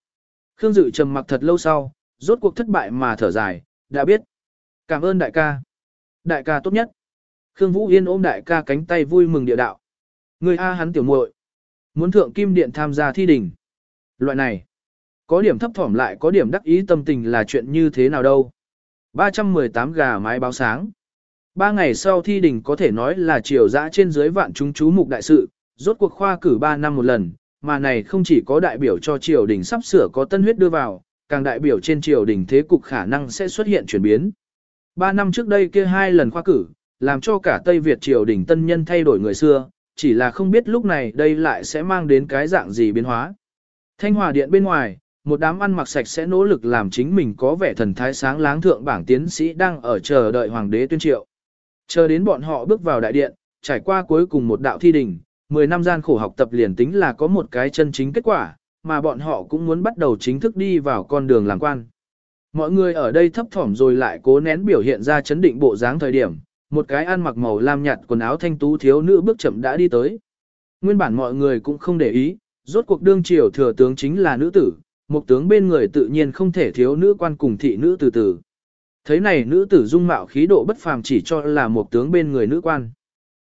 Khương Dự trầm mặc thật lâu sau, rốt cuộc thất bại mà thở dài, đã biết. Cảm ơn đại ca. Đại ca tốt nhất. Khương Vũ Yên ôm đại ca cánh tay vui mừng địa đạo. Người A hắn tiểu muội Muốn thượng kim điện tham gia thi đình. Loại này. Có điểm thấp thỏm lại có điểm đắc ý tâm tình là chuyện như thế nào đâu. 318 gà mái báo sáng. Ba ngày sau thi đình có thể nói là triều dã trên dưới vạn chúng chú mục đại sự, rốt cuộc khoa cử 3 năm một lần, mà này không chỉ có đại biểu cho triều đình sắp sửa có tân huyết đưa vào, càng đại biểu trên triều đình thế cục khả năng sẽ xuất hiện chuyển biến. Ba năm trước đây kia hai lần khoa cử, làm cho cả Tây Việt triều đình tân nhân thay đổi người xưa, chỉ là không biết lúc này đây lại sẽ mang đến cái dạng gì biến hóa. Thanh Hòa Điện bên ngoài, một đám ăn mặc sạch sẽ nỗ lực làm chính mình có vẻ thần thái sáng láng thượng bảng tiến sĩ đang ở chờ đợi hoàng đế tuyên triệu. Chờ đến bọn họ bước vào đại điện, trải qua cuối cùng một đạo thi đình, 10 năm gian khổ học tập liền tính là có một cái chân chính kết quả, mà bọn họ cũng muốn bắt đầu chính thức đi vào con đường làm quan. Mọi người ở đây thấp thỏm rồi lại cố nén biểu hiện ra chấn định bộ dáng thời điểm, một cái ăn mặc màu lam nhạt quần áo thanh tú thiếu nữ bước chậm đã đi tới. Nguyên bản mọi người cũng không để ý, rốt cuộc đương triều thừa tướng chính là nữ tử, một tướng bên người tự nhiên không thể thiếu nữ quan cùng thị nữ từ từ. Thấy này nữ tử dung mạo khí độ bất phàm chỉ cho là một tướng bên người nữ quan.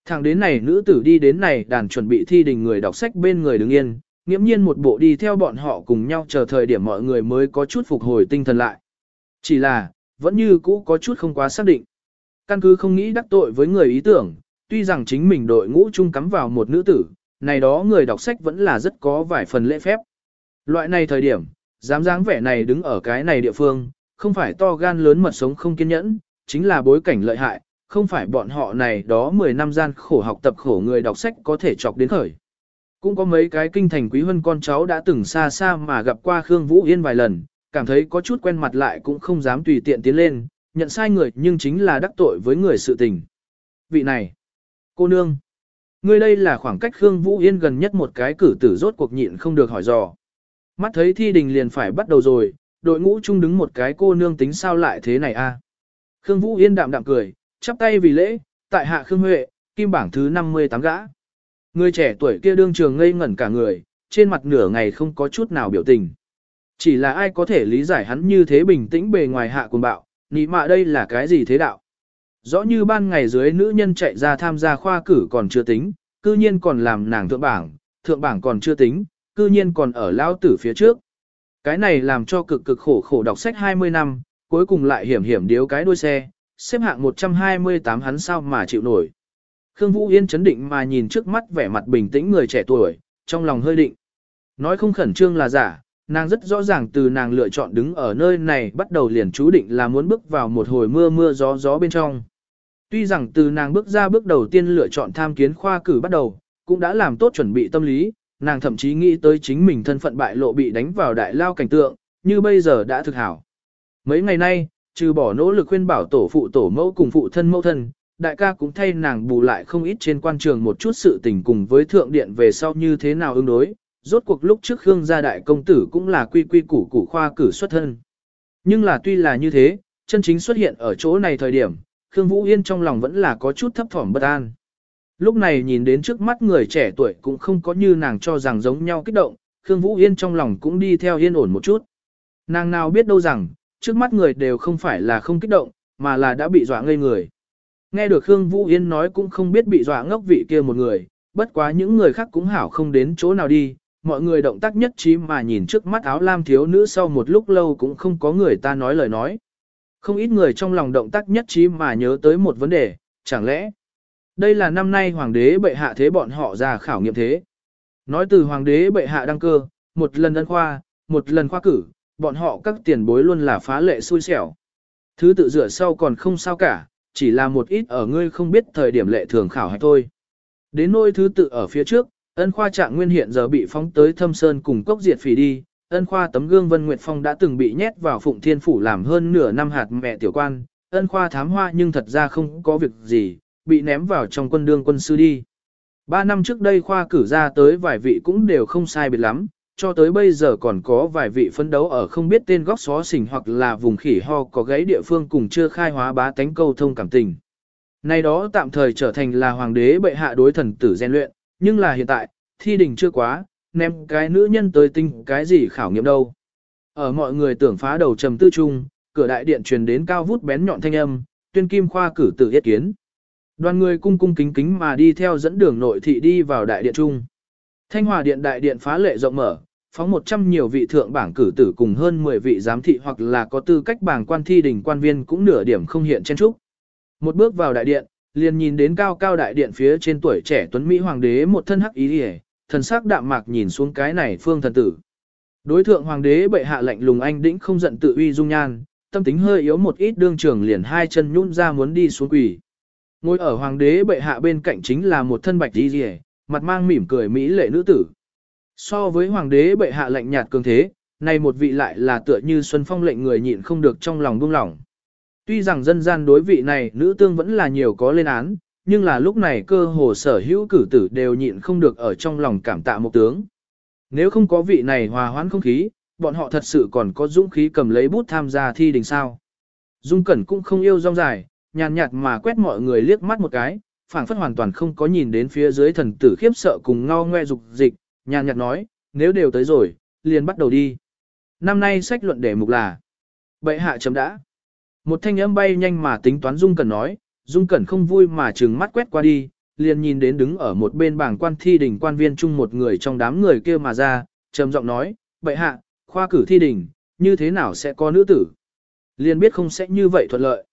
Thẳng đến này nữ tử đi đến này đàn chuẩn bị thi đình người đọc sách bên người đứng yên, nghiễm nhiên một bộ đi theo bọn họ cùng nhau chờ thời điểm mọi người mới có chút phục hồi tinh thần lại. Chỉ là, vẫn như cũ có chút không quá xác định. Căn cứ không nghĩ đắc tội với người ý tưởng, tuy rằng chính mình đội ngũ chung cắm vào một nữ tử, này đó người đọc sách vẫn là rất có vài phần lễ phép. Loại này thời điểm, dám dáng vẻ này đứng ở cái này địa phương, không phải to gan lớn mật sống không kiên nhẫn, chính là bối cảnh lợi hại, không phải bọn họ này đó 10 năm gian khổ học tập khổ người đọc sách có thể chọc đến khởi. Cũng có mấy cái kinh thành quý hơn con cháu đã từng xa xa mà gặp qua Khương Vũ Yên vài lần, cảm thấy có chút quen mặt lại cũng không dám tùy tiện tiến lên, nhận sai người nhưng chính là đắc tội với người sự tình. Vị này, cô nương, người đây là khoảng cách Khương Vũ Yên gần nhất một cái cử tử rốt cuộc nhịn không được hỏi dò. Mắt thấy thi đình liền phải bắt đầu rồi, đội ngũ chung đứng một cái cô nương tính sao lại thế này a? Khương Vũ Yên đạm đạm cười, chắp tay vì lễ, tại hạ Khương Huệ, kim bảng thứ 58 gã. Người trẻ tuổi kia đương trường ngây ngẩn cả người, trên mặt nửa ngày không có chút nào biểu tình. Chỉ là ai có thể lý giải hắn như thế bình tĩnh bề ngoài hạ cuồng bạo, nị mạ đây là cái gì thế đạo. Rõ như ban ngày dưới nữ nhân chạy ra tham gia khoa cử còn chưa tính, cư nhiên còn làm nàng thượng bảng, thượng bảng còn chưa tính, cư nhiên còn ở lao tử phía trước. Cái này làm cho cực cực khổ khổ đọc sách 20 năm, cuối cùng lại hiểm hiểm điếu cái đuôi xe, xếp hạng 128 hắn sao mà chịu nổi. Khương Vũ Yên chấn định mà nhìn trước mắt vẻ mặt bình tĩnh người trẻ tuổi, trong lòng hơi định. Nói không khẩn trương là giả, nàng rất rõ ràng từ nàng lựa chọn đứng ở nơi này bắt đầu liền chú định là muốn bước vào một hồi mưa mưa gió gió bên trong. Tuy rằng từ nàng bước ra bước đầu tiên lựa chọn tham kiến khoa cử bắt đầu, cũng đã làm tốt chuẩn bị tâm lý, nàng thậm chí nghĩ tới chính mình thân phận bại lộ bị đánh vào đại lao cảnh tượng, như bây giờ đã thực hảo. Mấy ngày nay, trừ bỏ nỗ lực khuyên bảo tổ phụ tổ mẫu cùng phụ thân mẫu thân, đại ca cũng thay nàng bù lại không ít trên quan trường một chút sự tình cùng với thượng điện về sau như thế nào ứng đối. Rốt cuộc lúc trước Khương gia đại công tử cũng là quy quy củ củ khoa cử xuất thân. Nhưng là tuy là như thế, chân chính xuất hiện ở chỗ này thời điểm, Khương Vũ Yên trong lòng vẫn là có chút thấp thỏm bất an. Lúc này nhìn đến trước mắt người trẻ tuổi cũng không có như nàng cho rằng giống nhau kích động, Khương Vũ Yên trong lòng cũng đi theo yên ổn một chút. Nàng nào biết đâu rằng, trước mắt người đều không phải là không kích động, mà là đã bị dọa ngây người. Nghe được Khương Vũ Yên nói cũng không biết bị dọa ngốc vị kia một người, bất quá những người khác cũng hảo không đến chỗ nào đi, mọi người động tác nhất trí mà nhìn trước mắt áo lam thiếu nữ sau một lúc lâu cũng không có người ta nói lời nói. Không ít người trong lòng động tác nhất trí mà nhớ tới một vấn đề, chẳng lẽ đây là năm nay hoàng đế bệ hạ thế bọn họ ra khảo nghiệm thế. Nói từ hoàng đế bệ hạ đăng cơ, một lần ân khoa, một lần khoa cử, bọn họ các tiền bối luôn là phá lệ xui xẻo. Thứ tự dựa sau còn không sao cả, chỉ là một ít ở ngươi không biết thời điểm lệ thường khảo hay thôi. Đến nỗi thứ tự ở phía trước, ân khoa trạng nguyên hiện giờ bị phóng tới thâm sơn cùng cốc diệt phỉ đi, ân khoa tấm gương Vân Nguyệt Phong đã từng bị nhét vào Phụng Thiên Phủ làm hơn nửa năm hạt mẹ tiểu quan, ân khoa thám hoa nhưng thật ra không có việc gì, bị ném vào trong quân đương quân sư đi. Ba năm trước đây khoa cử ra tới vài vị cũng đều không sai biệt lắm, cho tới bây giờ còn có vài vị phấn đấu ở không biết tên góc xó xỉnh hoặc là vùng khỉ ho có gáy địa phương cùng chưa khai hóa bá tánh câu thông cảm tình. Nay đó tạm thời trở thành là hoàng đế bệ hạ đối thần tử gian luyện, nhưng là hiện tại, thi đình chưa quá, ném cái nữ nhân tới tinh cái gì khảo nghiệm đâu. Ở mọi người tưởng phá đầu trầm tư trung, cửa đại điện truyền đến cao vút bén nhọn thanh âm, tuyên kim khoa cử tử yết kiến. Đoàn người cung cung kính kính mà đi theo dẫn đường nội thị đi vào đại điện trung. Thanh Hòa điện đại điện phá lệ rộng mở, phóng 100 nhiều vị thượng bảng cử tử cùng hơn 10 vị giám thị hoặc là có tư cách bảng quan thi đình quan viên cũng nửa điểm không hiện trên trúc. Một bước vào đại điện, liền nhìn đến cao cao đại điện phía trên tuổi trẻ tuấn Mỹ hoàng đế một thân hắc ý liễu, thần sắc đạm mạc nhìn xuống cái này phương thần tử. Đối thượng hoàng đế bệ hạ lệnh lùng anh đĩnh không giận tự uy dung nhan, tâm tính hơi yếu một ít đương trường liền hai chân nhún ra muốn đi xuống quỳ. Ngồi ở hoàng đế bệ hạ bên cạnh chính là một thân bạch đi rìa, mặt mang mỉm cười mỹ lệ nữ tử. So với hoàng đế bệ hạ lạnh nhạt cường thế, này một vị lại là tựa như xuân phong lệnh người nhịn không được trong lòng buông lỏng. Tuy rằng dân gian đối vị này nữ tương vẫn là nhiều có lên án, nhưng là lúc này cơ hồ sở hữu cử tử đều nhịn không được ở trong lòng cảm tạ một tướng. Nếu không có vị này hòa hoãn không khí, bọn họ thật sự còn có dũng khí cầm lấy bút tham gia thi đình sao. Dung Cẩn cũng không yêu rong dài, nhàn nhạt mà quét mọi người liếc mắt một cái, phảng phất hoàn toàn không có nhìn đến phía dưới thần tử khiếp sợ cùng ngao ngoe dục dịch, nhàn nhạt nói, nếu đều tới rồi, liền bắt đầu đi. Năm nay sách luận đề mục là Bệ hạ chấm đã. Một thanh âm bay nhanh mà tính toán Dung Cẩn nói, Dung Cẩn không vui mà trừng mắt quét qua đi, liền nhìn đến đứng ở một bên bảng quan thi đỉnh quan viên chung một người trong đám người kia mà ra, trầm giọng nói, bệ hạ, khoa cử thi đỉnh, như thế nào sẽ có nữ tử? Liền biết không sẽ như vậy thuận lợi.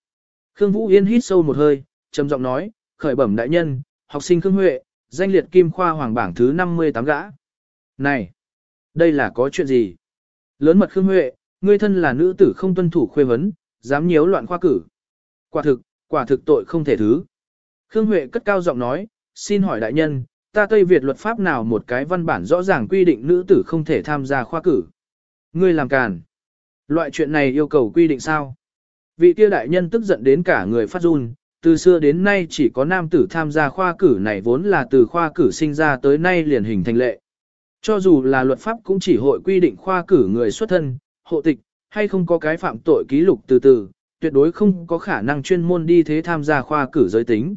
Khương Vũ Yên hít sâu một hơi, trầm giọng nói, khởi bẩm đại nhân, học sinh Khương Huệ, danh liệt kim khoa hoàng bảng thứ 58 gã. Này, đây là có chuyện gì? Lớn mật Khương Huệ, ngươi thân là nữ tử không tuân thủ khuê vấn, dám nhiễu loạn khoa cử. Quả thực, quả thực tội không thể thứ. Khương Huệ cất cao giọng nói, xin hỏi đại nhân, ta Tây Việt luật pháp nào một cái văn bản rõ ràng quy định nữ tử không thể tham gia khoa cử. Ngươi làm càn. Loại chuyện này yêu cầu quy định sao? Vị kia đại nhân tức giận đến cả người phát run, từ xưa đến nay chỉ có nam tử tham gia khoa cử này vốn là từ khoa cử sinh ra tới nay liền hình thành lệ. Cho dù là luật pháp cũng chỉ hội quy định khoa cử người xuất thân, hộ tịch, hay không có cái phạm tội ký lục từ từ, tuyệt đối không có khả năng chuyên môn đi thế tham gia khoa cử giới tính.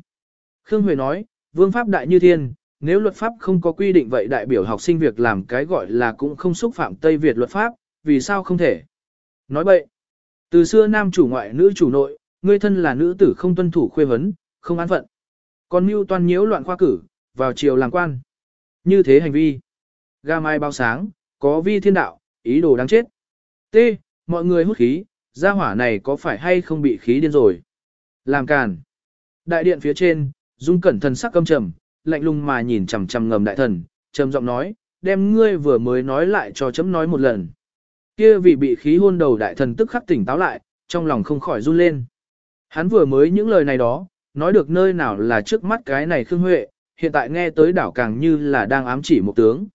Khương Huệ nói, vương pháp đại như thiên, nếu luật pháp không có quy định vậy đại biểu học sinh việc làm cái gọi là cũng không xúc phạm Tây Việt luật pháp, vì sao không thể? Nói bậy, từ xưa nam chủ ngoại nữ chủ nội, ngươi thân là nữ tử không tuân thủ khuê vấn, không an phận. Còn mưu toan nhiễu loạn khoa cử, vào triều làm quan. Như thế hành vi. Ga mai bao sáng, có vi thiên đạo, ý đồ đáng chết. T. Mọi người hút khí, gia hỏa này có phải hay không bị khí điên rồi? Làm càn. Đại điện phía trên, Dung cẩn thần sắc căm trầm, lạnh lùng mà nhìn chằm chằm ngầm đại thần, trầm giọng nói, đem ngươi vừa mới nói lại cho chấm nói một lần. Kia vị bị khí hôn đầu đại thần tức khắc tỉnh táo lại, trong lòng không khỏi run lên. Hắn vừa mới những lời này đó, nói được nơi nào là trước mắt cái này Khương Huệ, hiện tại nghe tới đảo càng như là đang ám chỉ một tướng.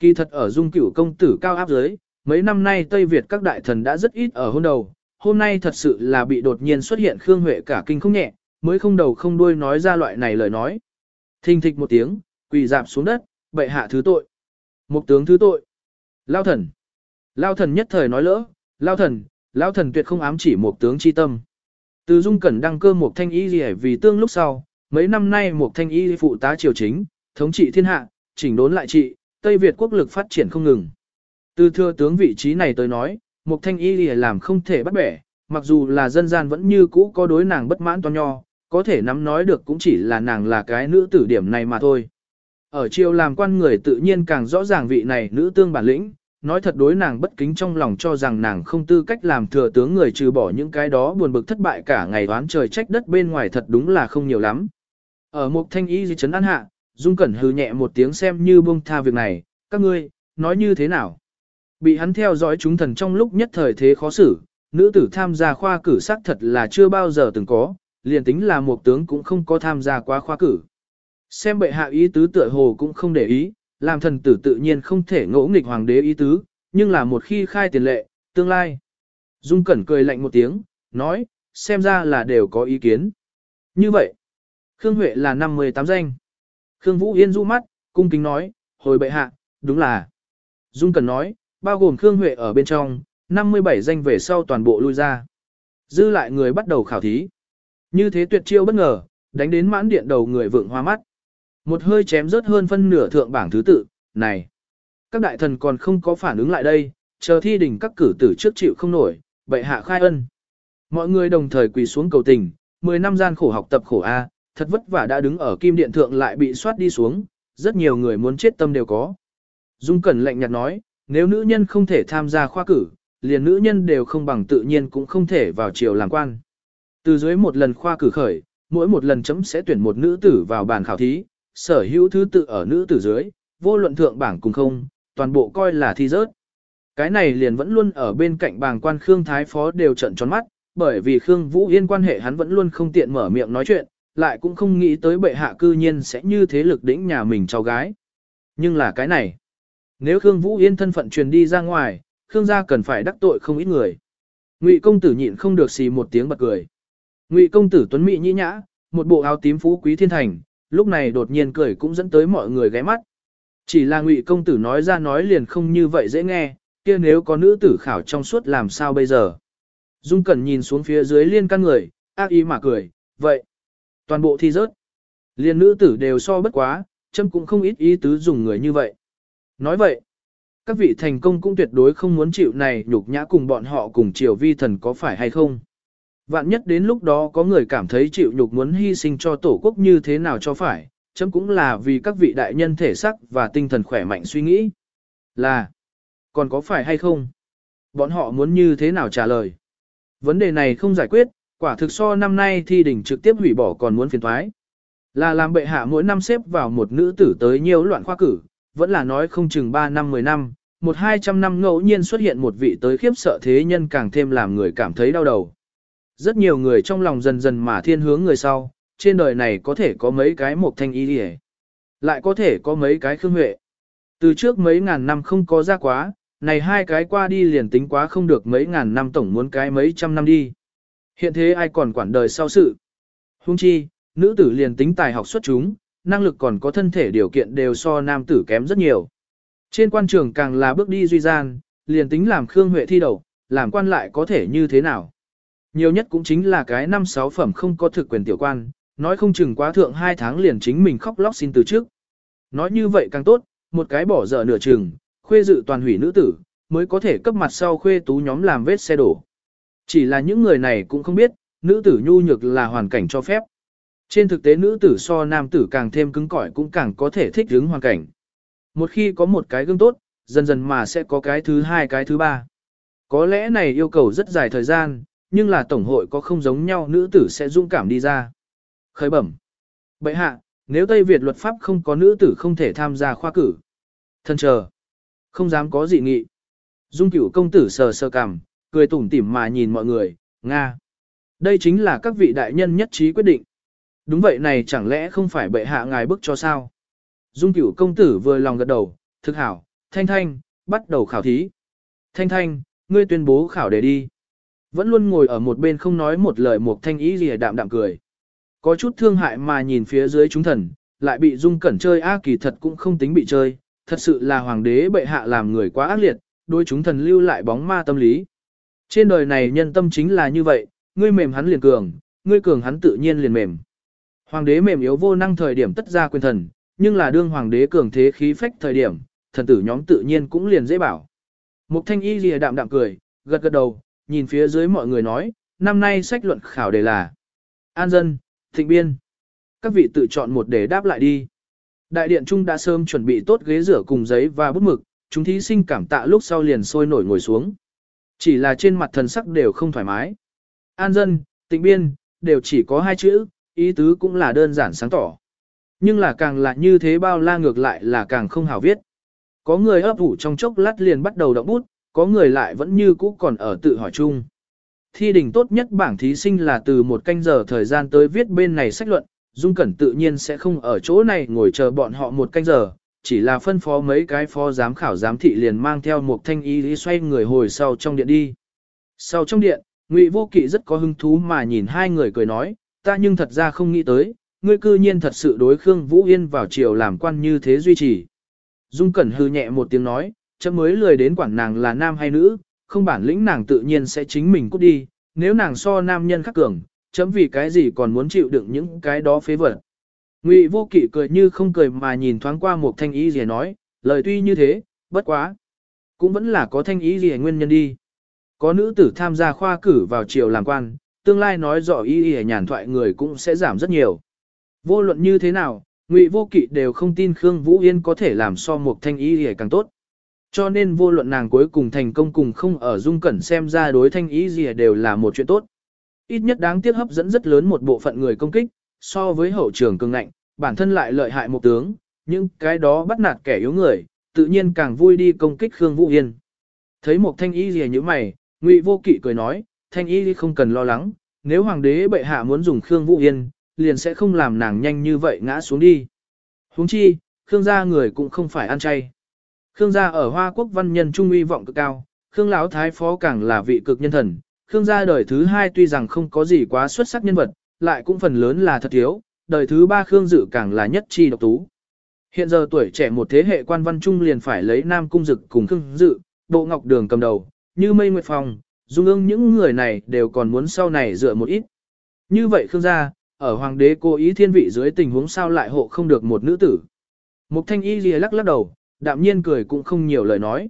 Kỳ thật ở dung cửu công tử cao áp giới, mấy năm nay Tây Việt các đại thần đã rất ít ở hôn đầu, hôm nay thật sự là bị đột nhiên xuất hiện Khương Huệ cả kinh không nhẹ, mới không đầu không đuôi nói ra loại này lời nói. Thình thịch một tiếng, quỳ dạp xuống đất, bệ hạ thứ tội. Một tướng thứ tội. Lao thần. Lao thần nhất thời nói lỡ, Lao thần, Lao thần tuyệt không ám chỉ một tướng chi tâm. Từ dung cẩn đăng cơ một thanh y gì vì tương lúc sau, mấy năm nay một thanh y phụ tá triều chính, thống trị thiên hạ, chỉnh đốn lại trị, Tây Việt quốc lực phát triển không ngừng. Từ thưa tướng vị trí này tới nói, một thanh y làm không thể bắt bẻ, mặc dù là dân gian vẫn như cũ có đối nàng bất mãn to nho, có thể nắm nói được cũng chỉ là nàng là cái nữ tử điểm này mà thôi. Ở triều làm quan người tự nhiên càng rõ ràng vị này nữ tương bản lĩnh, nói thật đối nàng bất kính trong lòng cho rằng nàng không tư cách làm thừa tướng người trừ bỏ những cái đó buồn bực thất bại cả ngày đoán trời trách đất bên ngoài thật đúng là không nhiều lắm. Ở một thanh ý di chấn an hạ, Dung Cẩn hư nhẹ một tiếng xem như buông tha việc này, các ngươi, nói như thế nào? Bị hắn theo dõi chúng thần trong lúc nhất thời thế khó xử, nữ tử tham gia khoa cử xác thật là chưa bao giờ từng có, liền tính là một tướng cũng không có tham gia quá khoa cử. Xem bệ hạ ý tứ tựa hồ cũng không để ý, làm thần tử tự nhiên không thể ngỗ nghịch hoàng đế ý tứ, nhưng là một khi khai tiền lệ, tương lai. Dung Cẩn cười lạnh một tiếng, nói, xem ra là đều có ý kiến. Như vậy, Khương Huệ là 58 danh. Khương Vũ Yên du mắt, cung kính nói, hồi bệ hạ, đúng là. Dung Cẩn nói, bao gồm Khương Huệ ở bên trong, 57 danh về sau toàn bộ lui ra. Dư lại người bắt đầu khảo thí. Như thế tuyệt chiêu bất ngờ, đánh đến mãn điện đầu người vượng hoa mắt. Một hơi chém rớt hơn phân nửa thượng bảng thứ tự, này. Các đại thần còn không có phản ứng lại đây, chờ thi đỉnh các cử tử trước chịu không nổi, bệ hạ khai ân. Mọi người đồng thời quỳ xuống cầu tình, 10 năm gian khổ học tập khổ A, thật vất vả đã đứng ở kim điện thượng lại bị soát đi xuống, rất nhiều người muốn chết tâm đều có. Dung Cẩn lạnh nhạt nói, nếu nữ nhân không thể tham gia khoa cử, liền nữ nhân đều không bằng tự nhiên cũng không thể vào triều làm quan. Từ dưới một lần khoa cử khởi, mỗi một lần chấm sẽ tuyển một nữ tử vào bàn khảo thí, sở hữu thứ tự ở nữ tử dưới, vô luận thượng bảng cùng không, toàn bộ coi là thi rớt. Cái này liền vẫn luôn ở bên cạnh bàng quan Khương Thái Phó đều trận tròn mắt, bởi vì Khương Vũ Yên quan hệ hắn vẫn luôn không tiện mở miệng nói chuyện, lại cũng không nghĩ tới bệ hạ cư nhiên sẽ như thế lực đỉnh nhà mình cháu gái. Nhưng là cái này, nếu Khương Vũ Yên thân phận truyền đi ra ngoài, Khương gia cần phải đắc tội không ít người. Ngụy công tử nhịn không được xì một tiếng bật cười. Ngụy công tử tuấn mỹ nhĩ nhã, một bộ áo tím phú quý thiên thành, lúc này đột nhiên cười cũng dẫn tới mọi người ghé mắt. Chỉ là Ngụy công tử nói ra nói liền không như vậy dễ nghe, kia nếu có nữ tử khảo trong suốt làm sao bây giờ? Dung Cẩn nhìn xuống phía dưới liên căn người, ác ý mà cười, vậy, toàn bộ thi rớt. Liên nữ tử đều so bất quá, châm cũng không ít ý tứ dùng người như vậy. Nói vậy, các vị thành công cũng tuyệt đối không muốn chịu này nhục nhã cùng bọn họ cùng triều vi thần có phải hay không. Vạn nhất đến lúc đó có người cảm thấy chịu nhục muốn hy sinh cho tổ quốc như thế nào cho phải, chấm cũng là vì các vị đại nhân thể sắc và tinh thần khỏe mạnh suy nghĩ. Là, còn có phải hay không? Bọn họ muốn như thế nào trả lời? Vấn đề này không giải quyết, quả thực so năm nay thi đỉnh trực tiếp hủy bỏ còn muốn phiền thoái. Là làm bệ hạ mỗi năm xếp vào một nữ tử tới nhiều loạn khoa cử, vẫn là nói không chừng 3 năm 10 năm, một hai trăm năm ngẫu nhiên xuất hiện một vị tới khiếp sợ thế nhân càng thêm làm người cảm thấy đau đầu. Rất nhiều người trong lòng dần dần mà thiên hướng người sau, trên đời này có thể có mấy cái một thanh y đi lại có thể có mấy cái khương huệ. Từ trước mấy ngàn năm không có ra quá, này hai cái qua đi liền tính quá không được mấy ngàn năm tổng muốn cái mấy trăm năm đi. Hiện thế ai còn quản đời sau sự. Hung chi, nữ tử liền tính tài học xuất chúng, năng lực còn có thân thể điều kiện đều so nam tử kém rất nhiều. Trên quan trường càng là bước đi duy gian, liền tính làm Khương Huệ thi đầu, làm quan lại có thể như thế nào. Nhiều nhất cũng chính là cái năm sáu phẩm không có thực quyền tiểu quan, nói không chừng quá thượng hai tháng liền chính mình khóc lóc xin từ trước. Nói như vậy càng tốt, một cái bỏ dở nửa chừng, khuê dự toàn hủy nữ tử, mới có thể cấp mặt sau khuê tú nhóm làm vết xe đổ. Chỉ là những người này cũng không biết, nữ tử nhu nhược là hoàn cảnh cho phép. Trên thực tế nữ tử so nam tử càng thêm cứng cỏi cũng càng có thể thích ứng hoàn cảnh. Một khi có một cái gương tốt, dần dần mà sẽ có cái thứ hai cái thứ ba. Có lẽ này yêu cầu rất dài thời gian, nhưng là tổng hội có không giống nhau nữ tử sẽ dũng cảm đi ra. Khởi bẩm. bệ hạ, nếu Tây Việt luật pháp không có nữ tử không thể tham gia khoa cử. Thân chờ. Không dám có dị nghị. Dung cửu công tử sờ sờ cằm, cười tủm tỉm mà nhìn mọi người, Nga. Đây chính là các vị đại nhân nhất trí quyết định. Đúng vậy này chẳng lẽ không phải bệ hạ ngài bức cho sao? Dung cửu công tử vừa lòng gật đầu, thực hảo, thanh thanh, bắt đầu khảo thí. Thanh Thanh, ngươi tuyên bố khảo đề đi. Vẫn luôn ngồi ở một bên không nói một lời một thanh ý gì đạm đạm cười. Có chút thương hại mà nhìn phía dưới chúng thần, lại bị dung cẩn chơi a kỳ thật cũng không tính bị chơi, thật sự là hoàng đế bệ hạ làm người quá ác liệt, đôi chúng thần lưu lại bóng ma tâm lý. Trên đời này nhân tâm chính là như vậy, ngươi mềm hắn liền cường, ngươi cường hắn tự nhiên liền mềm. Hoàng đế mềm yếu vô năng thời điểm tất ra quyền thần, nhưng là đương hoàng đế cường thế khí phách thời điểm, thần tử nhóm tự nhiên cũng liền dễ bảo. Mục thanh y lìa đạm đạm cười, gật gật đầu, nhìn phía dưới mọi người nói, năm nay sách luận khảo đề là An dân, thịnh biên. Các vị tự chọn một để đáp lại đi. Đại điện trung đã sớm chuẩn bị tốt ghế rửa cùng giấy và bút mực, chúng thí sinh cảm tạ lúc sau liền sôi nổi ngồi xuống. Chỉ là trên mặt thần sắc đều không thoải mái. An dân, tịnh biên, đều chỉ có hai chữ, ý tứ cũng là đơn giản sáng tỏ. Nhưng là càng là như thế bao la ngược lại là càng không hào viết. Có người ấp ủ trong chốc lát liền bắt đầu động bút, có người lại vẫn như cũ còn ở tự hỏi chung. Thi đỉnh tốt nhất bảng thí sinh là từ một canh giờ thời gian tới viết bên này sách luận, Dung Cẩn tự nhiên sẽ không ở chỗ này ngồi chờ bọn họ một canh giờ, chỉ là phân phó mấy cái phó giám khảo giám thị liền mang theo một thanh y lý xoay người hồi sau trong điện đi. Sau trong điện, Ngụy Vô Kỵ rất có hứng thú mà nhìn hai người cười nói, ta nhưng thật ra không nghĩ tới, ngươi cư nhiên thật sự đối Khương Vũ Yên vào triều làm quan như thế duy trì. Dung Cẩn hư nhẹ một tiếng nói, chấm mới lười đến quản nàng là nam hay nữ, không bản lĩnh nàng tự nhiên sẽ chính mình cút đi, nếu nàng so nam nhân khắc cường, chấm vì cái gì còn muốn chịu đựng những cái đó phế vật. Ngụy vô kỵ cười như không cười mà nhìn thoáng qua một thanh ý gì nói, lời tuy như thế, bất quá. Cũng vẫn là có thanh ý gì nguyên nhân đi. Có nữ tử tham gia khoa cử vào triều làm quan, tương lai nói rõ ý ý nhàn thoại người cũng sẽ giảm rất nhiều. Vô luận như thế nào, Ngụy vô kỵ đều không tin Khương Vũ Yên có thể làm so một thanh ý gì càng tốt. Cho nên vô luận nàng cuối cùng thành công cùng không ở dung cẩn xem ra đối thanh ý gì đều là một chuyện tốt. Ít nhất đáng tiếc hấp dẫn rất lớn một bộ phận người công kích, so với hậu trường cường ngạnh, bản thân lại lợi hại một tướng, nhưng cái đó bắt nạt kẻ yếu người, tự nhiên càng vui đi công kích Khương Vũ Yên. Thấy một thanh y gì như mày, Ngụy Vô Kỵ cười nói, thanh y không cần lo lắng, nếu hoàng đế bệ hạ muốn dùng Khương Vũ Yên, liền sẽ không làm nàng nhanh như vậy ngã xuống đi. Huống chi, Khương gia người cũng không phải ăn chay. Khương gia ở Hoa Quốc văn nhân trung uy vọng cực cao, Khương lão thái phó càng là vị cực nhân thần, Khương gia đời thứ hai tuy rằng không có gì quá xuất sắc nhân vật, lại cũng phần lớn là thật thiếu, đời thứ ba Khương Dự càng là nhất chi độc tú. Hiện giờ tuổi trẻ một thế hệ quan văn trung liền phải lấy Nam Cung Dực cùng Khương Dự, Bộ Ngọc Đường cầm đầu, như Mây Nguyệt Phong, Dung ương những người này đều còn muốn sau này dựa một ít. Như vậy Khương gia, ở Hoàng đế cố ý thiên vị dưới tình huống sao lại hộ không được một nữ tử. Mục Thanh Y lìa lắc lắc đầu, đạm nhiên cười cũng không nhiều lời nói.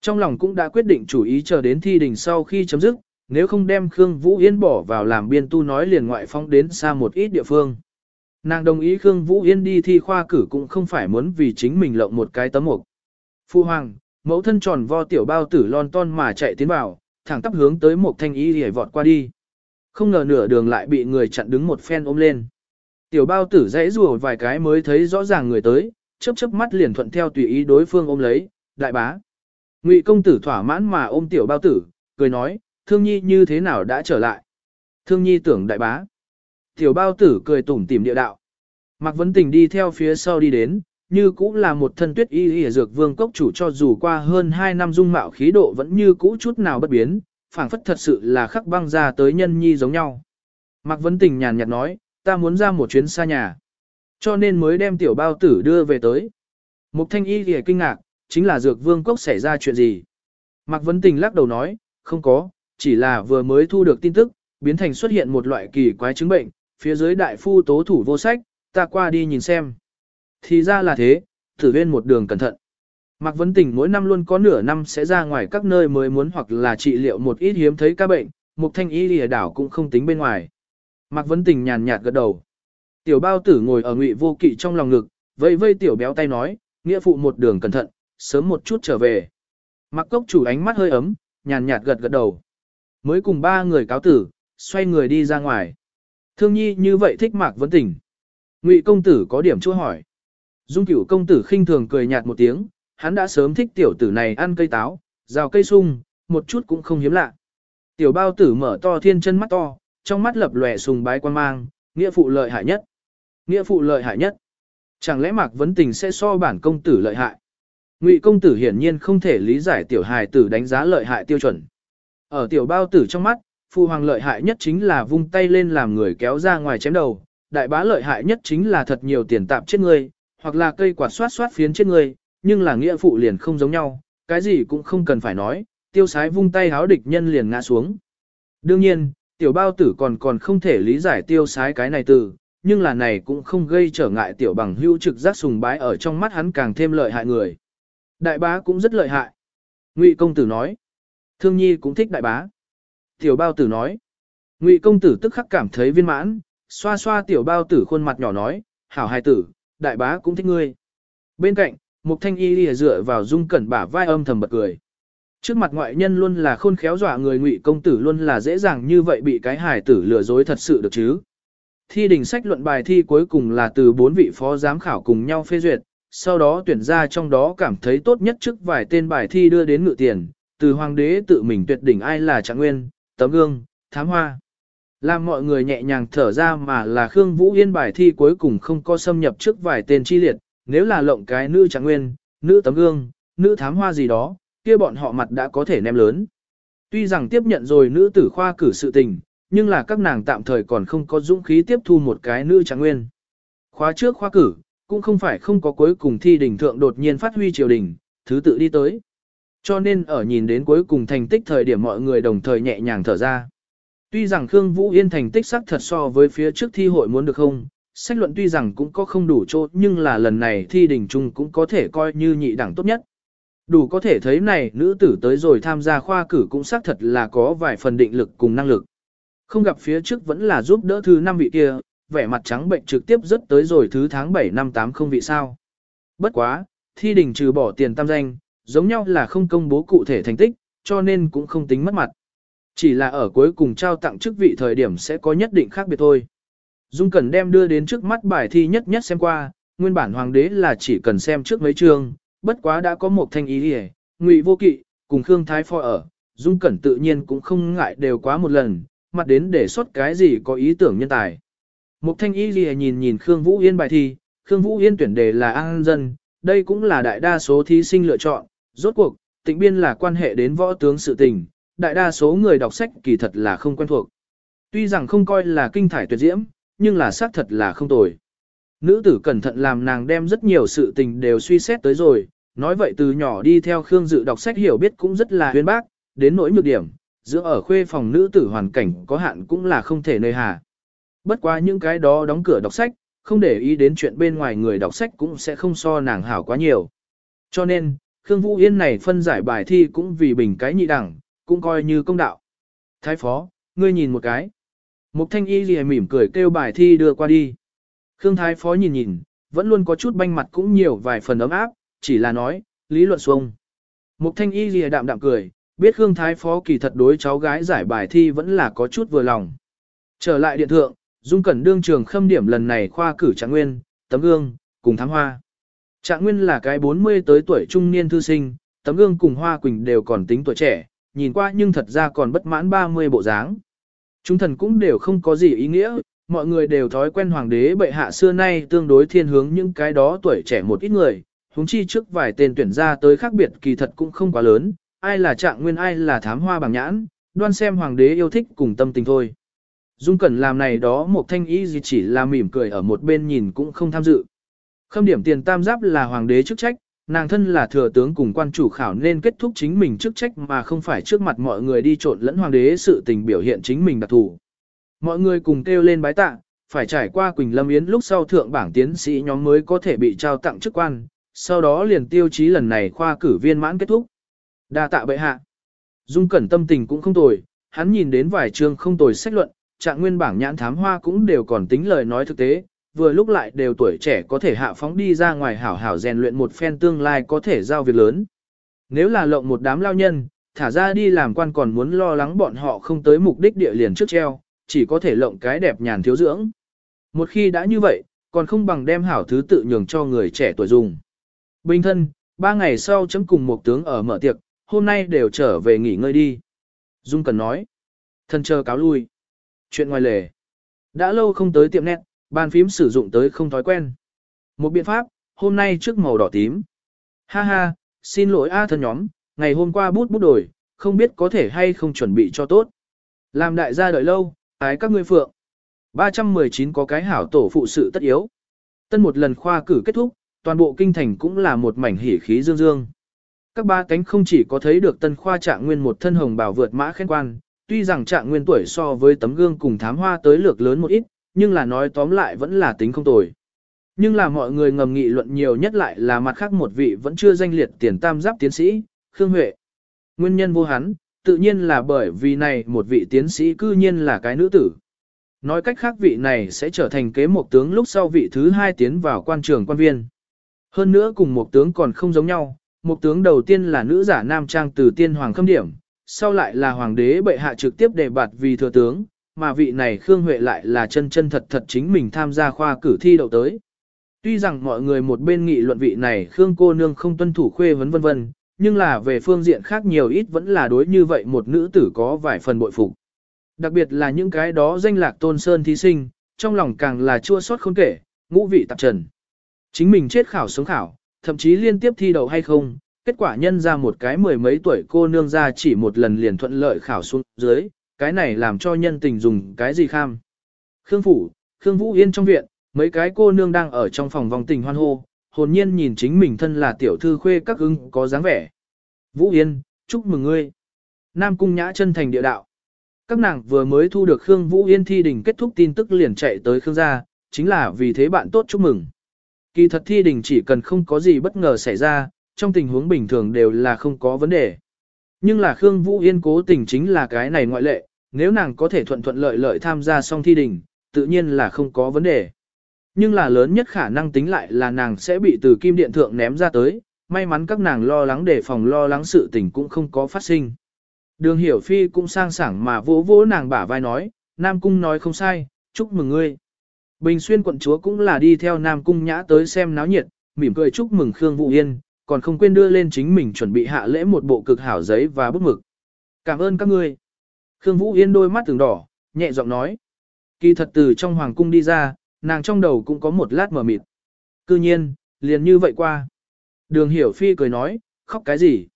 Trong lòng cũng đã quyết định chủ ý chờ đến thi đình sau khi chấm dứt, nếu không đem Khương Vũ Yên bỏ vào làm biên tu nói liền ngoại phong đến xa một ít địa phương. Nàng đồng ý Khương Vũ Yên đi thi khoa cử cũng không phải muốn vì chính mình lộng một cái tấm mục. Phu hoàng, mẫu thân tròn vo tiểu bao tử lon ton mà chạy tiến vào, thẳng tắp hướng tới một thanh y hề vọt qua đi. Không ngờ nửa đường lại bị người chặn đứng một phen ôm lên. Tiểu bao tử dãy rùa vài cái mới thấy rõ ràng người tới, chớp chớp mắt liền thuận theo tùy ý đối phương ôm lấy, đại bá. Ngụy công tử thỏa mãn mà ôm tiểu bao tử, cười nói, thương nhi như thế nào đã trở lại. Thương nhi tưởng đại bá. Tiểu bao tử cười tủm tỉm địa đạo. Mạc Vấn Tình đi theo phía sau đi đến, như cũng là một thân tuyết y y dược vương cốc chủ cho dù qua hơn 2 năm dung mạo khí độ vẫn như cũ chút nào bất biến, phảng phất thật sự là khắc băng ra tới nhân nhi giống nhau. Mạc Vấn Tình nhàn nhạt nói, ta muốn ra một chuyến xa nhà. Cho nên mới đem tiểu bao tử đưa về tới. Mục thanh y thì kinh ngạc, chính là dược vương cốc xảy ra chuyện gì. Mạc Vấn Tình lắc đầu nói, không có, chỉ là vừa mới thu được tin tức, biến thành xuất hiện một loại kỳ quái chứng bệnh, phía dưới đại phu tố thủ vô sách, ta qua đi nhìn xem. Thì ra là thế, thử viên một đường cẩn thận. Mạc Vấn Tình mỗi năm luôn có nửa năm sẽ ra ngoài các nơi mới muốn hoặc là trị liệu một ít hiếm thấy ca bệnh, Mục Thanh Y lìa đảo cũng không tính bên ngoài. Mạc Vấn Tình nhàn nhạt gật đầu. Tiểu bao tử ngồi ở ngụy vô kỵ trong lòng ngực, vây vây tiểu béo tay nói, nghĩa phụ một đường cẩn thận, sớm một chút trở về. Mặc Cốc chủ ánh mắt hơi ấm, nhàn nhạt gật gật đầu. Mới cùng ba người cáo tử, xoay người đi ra ngoài. Thương nhi như vậy thích Mạc Vấn Tình. Ngụy công tử có điểm chua hỏi. Dung cửu công tử khinh thường cười nhạt một tiếng, hắn đã sớm thích tiểu tử này ăn cây táo, rào cây sung, một chút cũng không hiếm lạ. Tiểu bao tử mở to thiên chân mắt to, trong mắt lập lòe sùng bái quan mang, nghĩa phụ lợi hại nhất. Nghĩa phụ lợi hại nhất. Chẳng lẽ Mạc Vấn Tình sẽ so bản công tử lợi hại? Ngụy công tử hiển nhiên không thể lý giải tiểu hài tử đánh giá lợi hại tiêu chuẩn. Ở tiểu bao tử trong mắt, phụ hoàng lợi hại nhất chính là vung tay lên làm người kéo ra ngoài chém đầu, đại bá lợi hại nhất chính là thật nhiều tiền tạm chết người, hoặc là cây quạt xoát xoát phiến chết người, nhưng là nghĩa phụ liền không giống nhau, cái gì cũng không cần phải nói, tiêu sái vung tay háo địch nhân liền ngã xuống. Đương nhiên, tiểu bao tử còn còn không thể lý giải tiêu sái cái này từ, nhưng là này cũng không gây trở ngại tiểu bằng hữu trực giác sùng bái ở trong mắt hắn càng thêm lợi hại người. Đại bá cũng rất lợi hại. Ngụy công tử nói. Thương nhi cũng thích đại bá. Tiểu bao tử nói. Ngụy công tử tức khắc cảm thấy viên mãn, xoa xoa tiểu bao tử khuôn mặt nhỏ nói, hảo hài tử, đại bá cũng thích ngươi. Bên cạnh, Mục thanh y lìa dựa vào dung cẩn bả vai âm thầm bật cười. Trước mặt ngoại nhân luôn là khôn khéo dọa người ngụy công tử luôn là dễ dàng như vậy bị cái hài tử lừa dối thật sự được chứ. Thi đình sách luận bài thi cuối cùng là từ bốn vị phó giám khảo cùng nhau phê duyệt, sau đó tuyển ra trong đó cảm thấy tốt nhất trước vài tên bài thi đưa đến ngự tiền, từ hoàng đế tự mình tuyệt đỉnh ai là trạng nguyên, tấm gương, thám hoa. Làm mọi người nhẹ nhàng thở ra mà là Khương Vũ Yên bài thi cuối cùng không có xâm nhập trước vài tên chi liệt, nếu là lộng cái nữ trạng nguyên, nữ tấm gương, nữ thám hoa gì đó, kia bọn họ mặt đã có thể ném lớn. Tuy rằng tiếp nhận rồi nữ tử khoa cử sự tình, nhưng là các nàng tạm thời còn không có dũng khí tiếp thu một cái nữ trạng nguyên. Khóa trước khóa cử, cũng không phải không có cuối cùng thi đỉnh thượng đột nhiên phát huy triều đình, thứ tự đi tới. Cho nên ở nhìn đến cuối cùng thành tích thời điểm mọi người đồng thời nhẹ nhàng thở ra. Tuy rằng Khương Vũ Yên thành tích sắc thật so với phía trước thi hội muốn được không, sách luận tuy rằng cũng có không đủ chỗ nhưng là lần này thi đỉnh chung cũng có thể coi như nhị đẳng tốt nhất. Đủ có thể thấy này nữ tử tới rồi tham gia khoa cử cũng xác thật là có vài phần định lực cùng năng lực. Không gặp phía trước vẫn là giúp đỡ thứ năm vị kia, vẻ mặt trắng bệnh trực tiếp rất tới rồi thứ tháng 7 năm 8 không vị sao. Bất quá, thi đình trừ bỏ tiền tam danh, giống nhau là không công bố cụ thể thành tích, cho nên cũng không tính mất mặt. Chỉ là ở cuối cùng trao tặng chức vị thời điểm sẽ có nhất định khác biệt thôi. Dung Cẩn đem đưa đến trước mắt bài thi nhất nhất xem qua, nguyên bản hoàng đế là chỉ cần xem trước mấy chương, bất quá đã có một thanh ý đi ngụy vô kỵ, cùng Khương Thái Phò ở, Dung Cẩn tự nhiên cũng không ngại đều quá một lần, mặt đến để xuất cái gì có ý tưởng nhân tài. Mục thanh Y gì nhìn nhìn Khương Vũ Yên bài thi, Khương Vũ Yên tuyển đề là an dân, đây cũng là đại đa số thí sinh lựa chọn, rốt cuộc, tịnh biên là quan hệ đến võ tướng sự tình, đại đa số người đọc sách kỳ thật là không quen thuộc. Tuy rằng không coi là kinh thải tuyệt diễm, nhưng là xác thật là không tồi. Nữ tử cẩn thận làm nàng đem rất nhiều sự tình đều suy xét tới rồi, nói vậy từ nhỏ đi theo Khương Dự đọc sách hiểu biết cũng rất là huyên bác, đến nỗi nhược điểm, giữa ở khuê phòng nữ tử hoàn cảnh có hạn cũng là không thể nơi hà. Bất quá những cái đó đóng cửa đọc sách, không để ý đến chuyện bên ngoài người đọc sách cũng sẽ không so nàng hảo quá nhiều. Cho nên, Khương Vũ Yên này phân giải bài thi cũng vì bình cái nhị đẳng, cũng coi như công đạo. Thái phó, ngươi nhìn một cái. Mục thanh y gì mỉm cười kêu bài thi đưa qua đi. Khương Thái Phó nhìn nhìn, vẫn luôn có chút banh mặt cũng nhiều vài phần ấm áp, chỉ là nói, lý luận xuông. Mục thanh y gì đạm đạm cười, biết Khương Thái Phó kỳ thật đối cháu gái giải bài thi vẫn là có chút vừa lòng. Trở lại điện thượng, Dung Cẩn đương trường khâm điểm lần này khoa cử trạng nguyên, tấm gương, cùng thám hoa. Trạng nguyên là cái 40 tới tuổi trung niên thư sinh, tấm gương cùng hoa quỳnh đều còn tính tuổi trẻ, nhìn qua nhưng thật ra còn bất mãn 30 bộ dáng. Chúng thần cũng đều không có gì ý nghĩa, mọi người đều thói quen hoàng đế bệ hạ xưa nay tương đối thiên hướng những cái đó tuổi trẻ một ít người, huống chi trước vài tên tuyển ra tới khác biệt kỳ thật cũng không quá lớn, ai là trạng nguyên ai là thám hoa bằng nhãn, đoan xem hoàng đế yêu thích cùng tâm tình thôi. Dung Cẩn làm này đó một thanh ý gì chỉ là mỉm cười ở một bên nhìn cũng không tham dự. Khâm điểm tiền tam giáp là hoàng đế chức trách, nàng thân là thừa tướng cùng quan chủ khảo nên kết thúc chính mình chức trách mà không phải trước mặt mọi người đi trộn lẫn hoàng đế sự tình biểu hiện chính mình đặc thù. Mọi người cùng kêu lên bái tạ, phải trải qua Quỳnh Lâm Yến lúc sau thượng bảng tiến sĩ nhóm mới có thể bị trao tặng chức quan, sau đó liền tiêu chí lần này khoa cử viên mãn kết thúc. Đa tạ bệ hạ. Dung Cẩn tâm tình cũng không tồi, hắn nhìn đến vài chương không tồi sách luận, trạng nguyên bảng nhãn thám hoa cũng đều còn tính lời nói thực tế, vừa lúc lại đều tuổi trẻ có thể hạ phóng đi ra ngoài hảo hảo rèn luyện một phen tương lai có thể giao việc lớn. Nếu là lộng một đám lao nhân, thả ra đi làm quan còn muốn lo lắng bọn họ không tới mục đích địa liền trước treo, chỉ có thể lộng cái đẹp nhàn thiếu dưỡng. Một khi đã như vậy, còn không bằng đem hảo thứ tự nhường cho người trẻ tuổi dùng. Bình thân, ba ngày sau chấm cùng một tướng ở mở tiệc, hôm nay đều trở về nghỉ ngơi đi. Dung Cần nói. Thân chờ cáo lui. Chuyện ngoài lề. Đã lâu không tới tiệm nét, Bàn phím sử dụng tới không thói quen. Một biện pháp, hôm nay trước màu đỏ tím. Ha ha, xin lỗi A thân nhóm, ngày hôm qua bút bút đổi, không biết có thể hay không chuẩn bị cho tốt. Làm đại gia đợi lâu, ái các ngươi phượng. 319 có cái hảo tổ phụ sự tất yếu. Tân một lần khoa cử kết thúc, toàn bộ kinh thành cũng là một mảnh hỉ khí dương dương. Các ba cánh không chỉ có thấy được tân khoa trạng nguyên một thân hồng bảo vượt mã khen quan, tuy rằng trạng nguyên tuổi so với tấm gương cùng thám hoa tới lược lớn một ít, nhưng là nói tóm lại vẫn là tính không tồi. Nhưng là mọi người ngầm nghị luận nhiều nhất lại là mặt khác một vị vẫn chưa danh liệt tiền tam giáp tiến sĩ, Khương Huệ. Nguyên nhân vô hắn, tự nhiên là bởi vì này một vị tiến sĩ cư nhiên là cái nữ tử. Nói cách khác vị này sẽ trở thành kế một tướng lúc sau vị thứ hai tiến vào quan trường quan viên. Hơn nữa cùng một tướng còn không giống nhau, một tướng đầu tiên là nữ giả nam trang từ tiên hoàng khâm điểm, sau lại là hoàng đế bệ hạ trực tiếp đề bạt vì thừa tướng, mà vị này Khương Huệ lại là chân chân thật thật chính mình tham gia khoa cử thi đậu tới. Tuy rằng mọi người một bên nghị luận vị này Khương cô nương không tuân thủ khuê vấn vân vân, nhưng là về phương diện khác nhiều ít vẫn là đối như vậy một nữ tử có vài phần bội phục. Đặc biệt là những cái đó danh lạc tôn sơn thí sinh, trong lòng càng là chua xót không kể, ngũ vị tạp trần. Chính mình chết khảo sống khảo, thậm chí liên tiếp thi đậu hay không, kết quả nhân ra một cái mười mấy tuổi cô nương ra chỉ một lần liền thuận lợi khảo xuống dưới, cái này làm cho nhân tình dùng cái gì kham. Khương Phủ, Khương Vũ Yên trong viện, mấy cái cô nương đang ở trong phòng vòng tình hoan hô, hồn nhiên nhìn chính mình thân là tiểu thư khuê các ưng có dáng vẻ. Vũ Yên, chúc mừng ngươi. Nam Cung Nhã chân thành địa đạo. Các nàng vừa mới thu được Khương Vũ Yên thi đình kết thúc tin tức liền chạy tới Khương gia, chính là vì thế bạn tốt chúc mừng. Kỳ thật thi đình chỉ cần không có gì bất ngờ xảy ra, trong tình huống bình thường đều là không có vấn đề. Nhưng là Khương Vũ Yên cố tình chính là cái này ngoại lệ, nếu nàng có thể thuận thuận lợi lợi tham gia xong thi đình, tự nhiên là không có vấn đề. Nhưng là lớn nhất khả năng tính lại là nàng sẽ bị từ kim điện thượng ném ra tới, may mắn các nàng lo lắng để phòng lo lắng sự tình cũng không có phát sinh. Đường hiểu phi cũng sang sảng mà vỗ vỗ nàng bả vai nói, Nam Cung nói không sai, chúc mừng ngươi. Bình xuyên quận chúa cũng là đi theo Nam Cung nhã tới xem náo nhiệt, mỉm cười chúc mừng Khương Vũ Yên, còn không quên đưa lên chính mình chuẩn bị hạ lễ một bộ cực hảo giấy và bút mực. Cảm ơn các ngươi. Khương Vũ Yên đôi mắt từng đỏ, nhẹ giọng nói. Kỳ thật từ trong hoàng cung đi ra, nàng trong đầu cũng có một lát mở mịt. Cư nhiên, liền như vậy qua. Đường hiểu phi cười nói, khóc cái gì?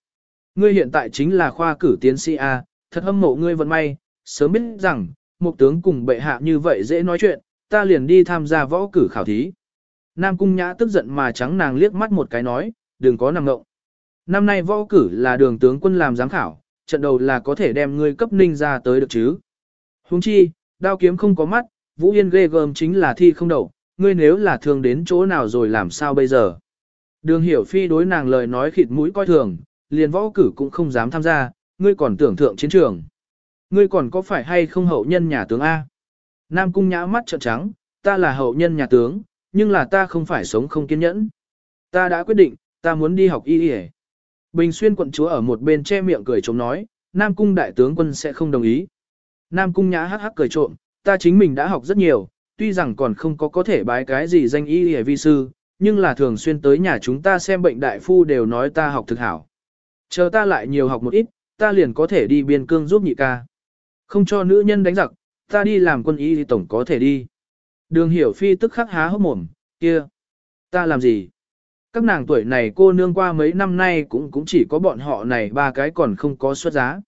Ngươi hiện tại chính là khoa cử tiến sĩ A, thật hâm mộ ngươi vận may, sớm biết rằng, một tướng cùng bệ hạ như vậy dễ nói chuyện, ta liền đi tham gia võ cử khảo thí. Nam Cung Nhã tức giận mà trắng nàng liếc mắt một cái nói, đừng có nằm ngộng. Năm nay võ cử là đường tướng quân làm giám khảo, trận đầu là có thể đem ngươi cấp ninh ra tới được chứ. Huống chi, đao kiếm không có mắt, Vũ Yên ghê gớm chính là thi không đậu, ngươi nếu là thường đến chỗ nào rồi làm sao bây giờ. Đường hiểu phi đối nàng lời nói khịt mũi coi thường, liền võ cử cũng không dám tham gia, ngươi còn tưởng thượng chiến trường. Ngươi còn có phải hay không hậu nhân nhà tướng A? Nam cung nhã mắt trợn trắng, ta là hậu nhân nhà tướng, nhưng là ta không phải sống không kiên nhẫn. Ta đã quyết định, ta muốn đi học y y Bình xuyên quận chúa ở một bên che miệng cười trống nói, Nam cung đại tướng quân sẽ không đồng ý. Nam cung nhã hắc hắc cười trộm, ta chính mình đã học rất nhiều, tuy rằng còn không có có thể bái cái gì danh y y vi sư, nhưng là thường xuyên tới nhà chúng ta xem bệnh đại phu đều nói ta học thực hảo. Chờ ta lại nhiều học một ít, ta liền có thể đi biên cương giúp nhị ca. Không cho nữ nhân đánh giặc, ta đi làm quân y thì tổng có thể đi. Đường hiểu phi tức khắc há hốc mồm, kia, ta làm gì? Các nàng tuổi này cô nương qua mấy năm nay cũng cũng chỉ có bọn họ này ba cái còn không có xuất giá.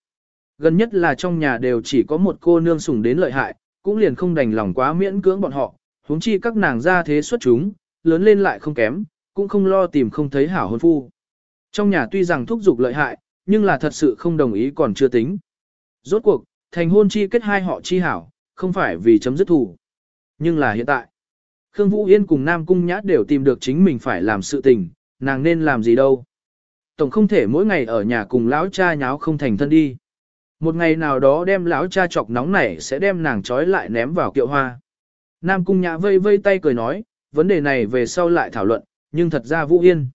Gần nhất là trong nhà đều chỉ có một cô nương sủng đến lợi hại, cũng liền không đành lòng quá miễn cưỡng bọn họ, huống chi các nàng ra thế xuất chúng, lớn lên lại không kém, cũng không lo tìm không thấy hảo hôn phu. Trong nhà tuy rằng thúc giục lợi hại, nhưng là thật sự không đồng ý còn chưa tính. Rốt cuộc, thành hôn chi kết hai họ chi hảo, không phải vì chấm dứt thù. Nhưng là hiện tại, Khương Vũ Yên cùng Nam Cung Nhã đều tìm được chính mình phải làm sự tình, nàng nên làm gì đâu. Tổng không thể mỗi ngày ở nhà cùng lão cha nháo không thành thân đi. Một ngày nào đó đem lão cha chọc nóng này sẽ đem nàng trói lại ném vào kiệu hoa. Nam Cung Nhã vây vây tay cười nói, vấn đề này về sau lại thảo luận, nhưng thật ra Vũ Yên.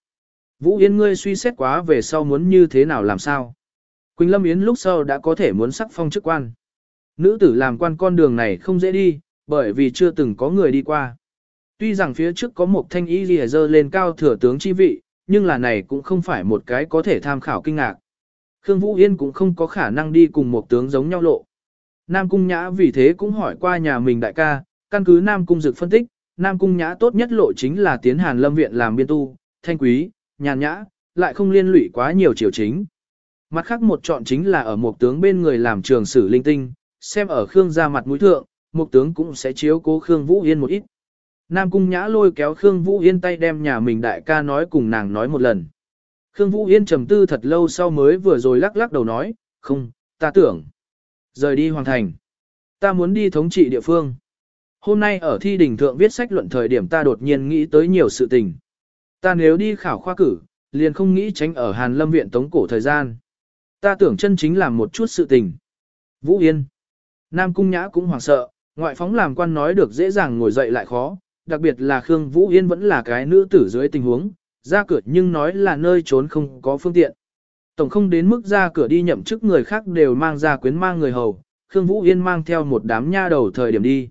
Vũ Yên ngươi suy xét quá về sau muốn như thế nào làm sao. Quỳnh Lâm Yến lúc sau đã có thể muốn sắc phong chức quan. Nữ tử làm quan con đường này không dễ đi, bởi vì chưa từng có người đi qua. Tuy rằng phía trước có một thanh y lìa dơ lên cao thừa tướng chi vị, nhưng là này cũng không phải một cái có thể tham khảo kinh ngạc. Khương Vũ Yên cũng không có khả năng đi cùng một tướng giống nhau lộ. Nam Cung Nhã vì thế cũng hỏi qua nhà mình đại ca, căn cứ Nam Cung Dực phân tích, Nam Cung Nhã tốt nhất lộ chính là tiến Hàn Lâm Viện làm biên tu, thanh quý, nhàn nhã, lại không liên lụy quá nhiều triều chính. Mặt khác một chọn chính là ở một tướng bên người làm trường sử linh tinh, xem ở Khương gia mặt mũi thượng, một tướng cũng sẽ chiếu cố Khương Vũ Yên một ít. Nam Cung Nhã lôi kéo Khương Vũ Yên tay đem nhà mình đại ca nói cùng nàng nói một lần. Khương Vũ Yên trầm tư thật lâu sau mới vừa rồi lắc lắc đầu nói, không, ta tưởng. Rời đi hoàng thành. Ta muốn đi thống trị địa phương. Hôm nay ở thi đình thượng viết sách luận thời điểm ta đột nhiên nghĩ tới nhiều sự tình. Ta nếu đi khảo khoa cử, liền không nghĩ tránh ở Hàn Lâm viện tống cổ thời gian. Ta tưởng chân chính làm một chút sự tình. Vũ Yên. Nam Cung Nhã cũng hoảng sợ, ngoại phóng làm quan nói được dễ dàng ngồi dậy lại khó, đặc biệt là Khương Vũ Yên vẫn là cái nữ tử dưới tình huống, ra cửa nhưng nói là nơi trốn không có phương tiện. Tổng không đến mức ra cửa đi nhậm chức người khác đều mang ra quyến mang người hầu, Khương Vũ Yên mang theo một đám nha đầu thời điểm đi.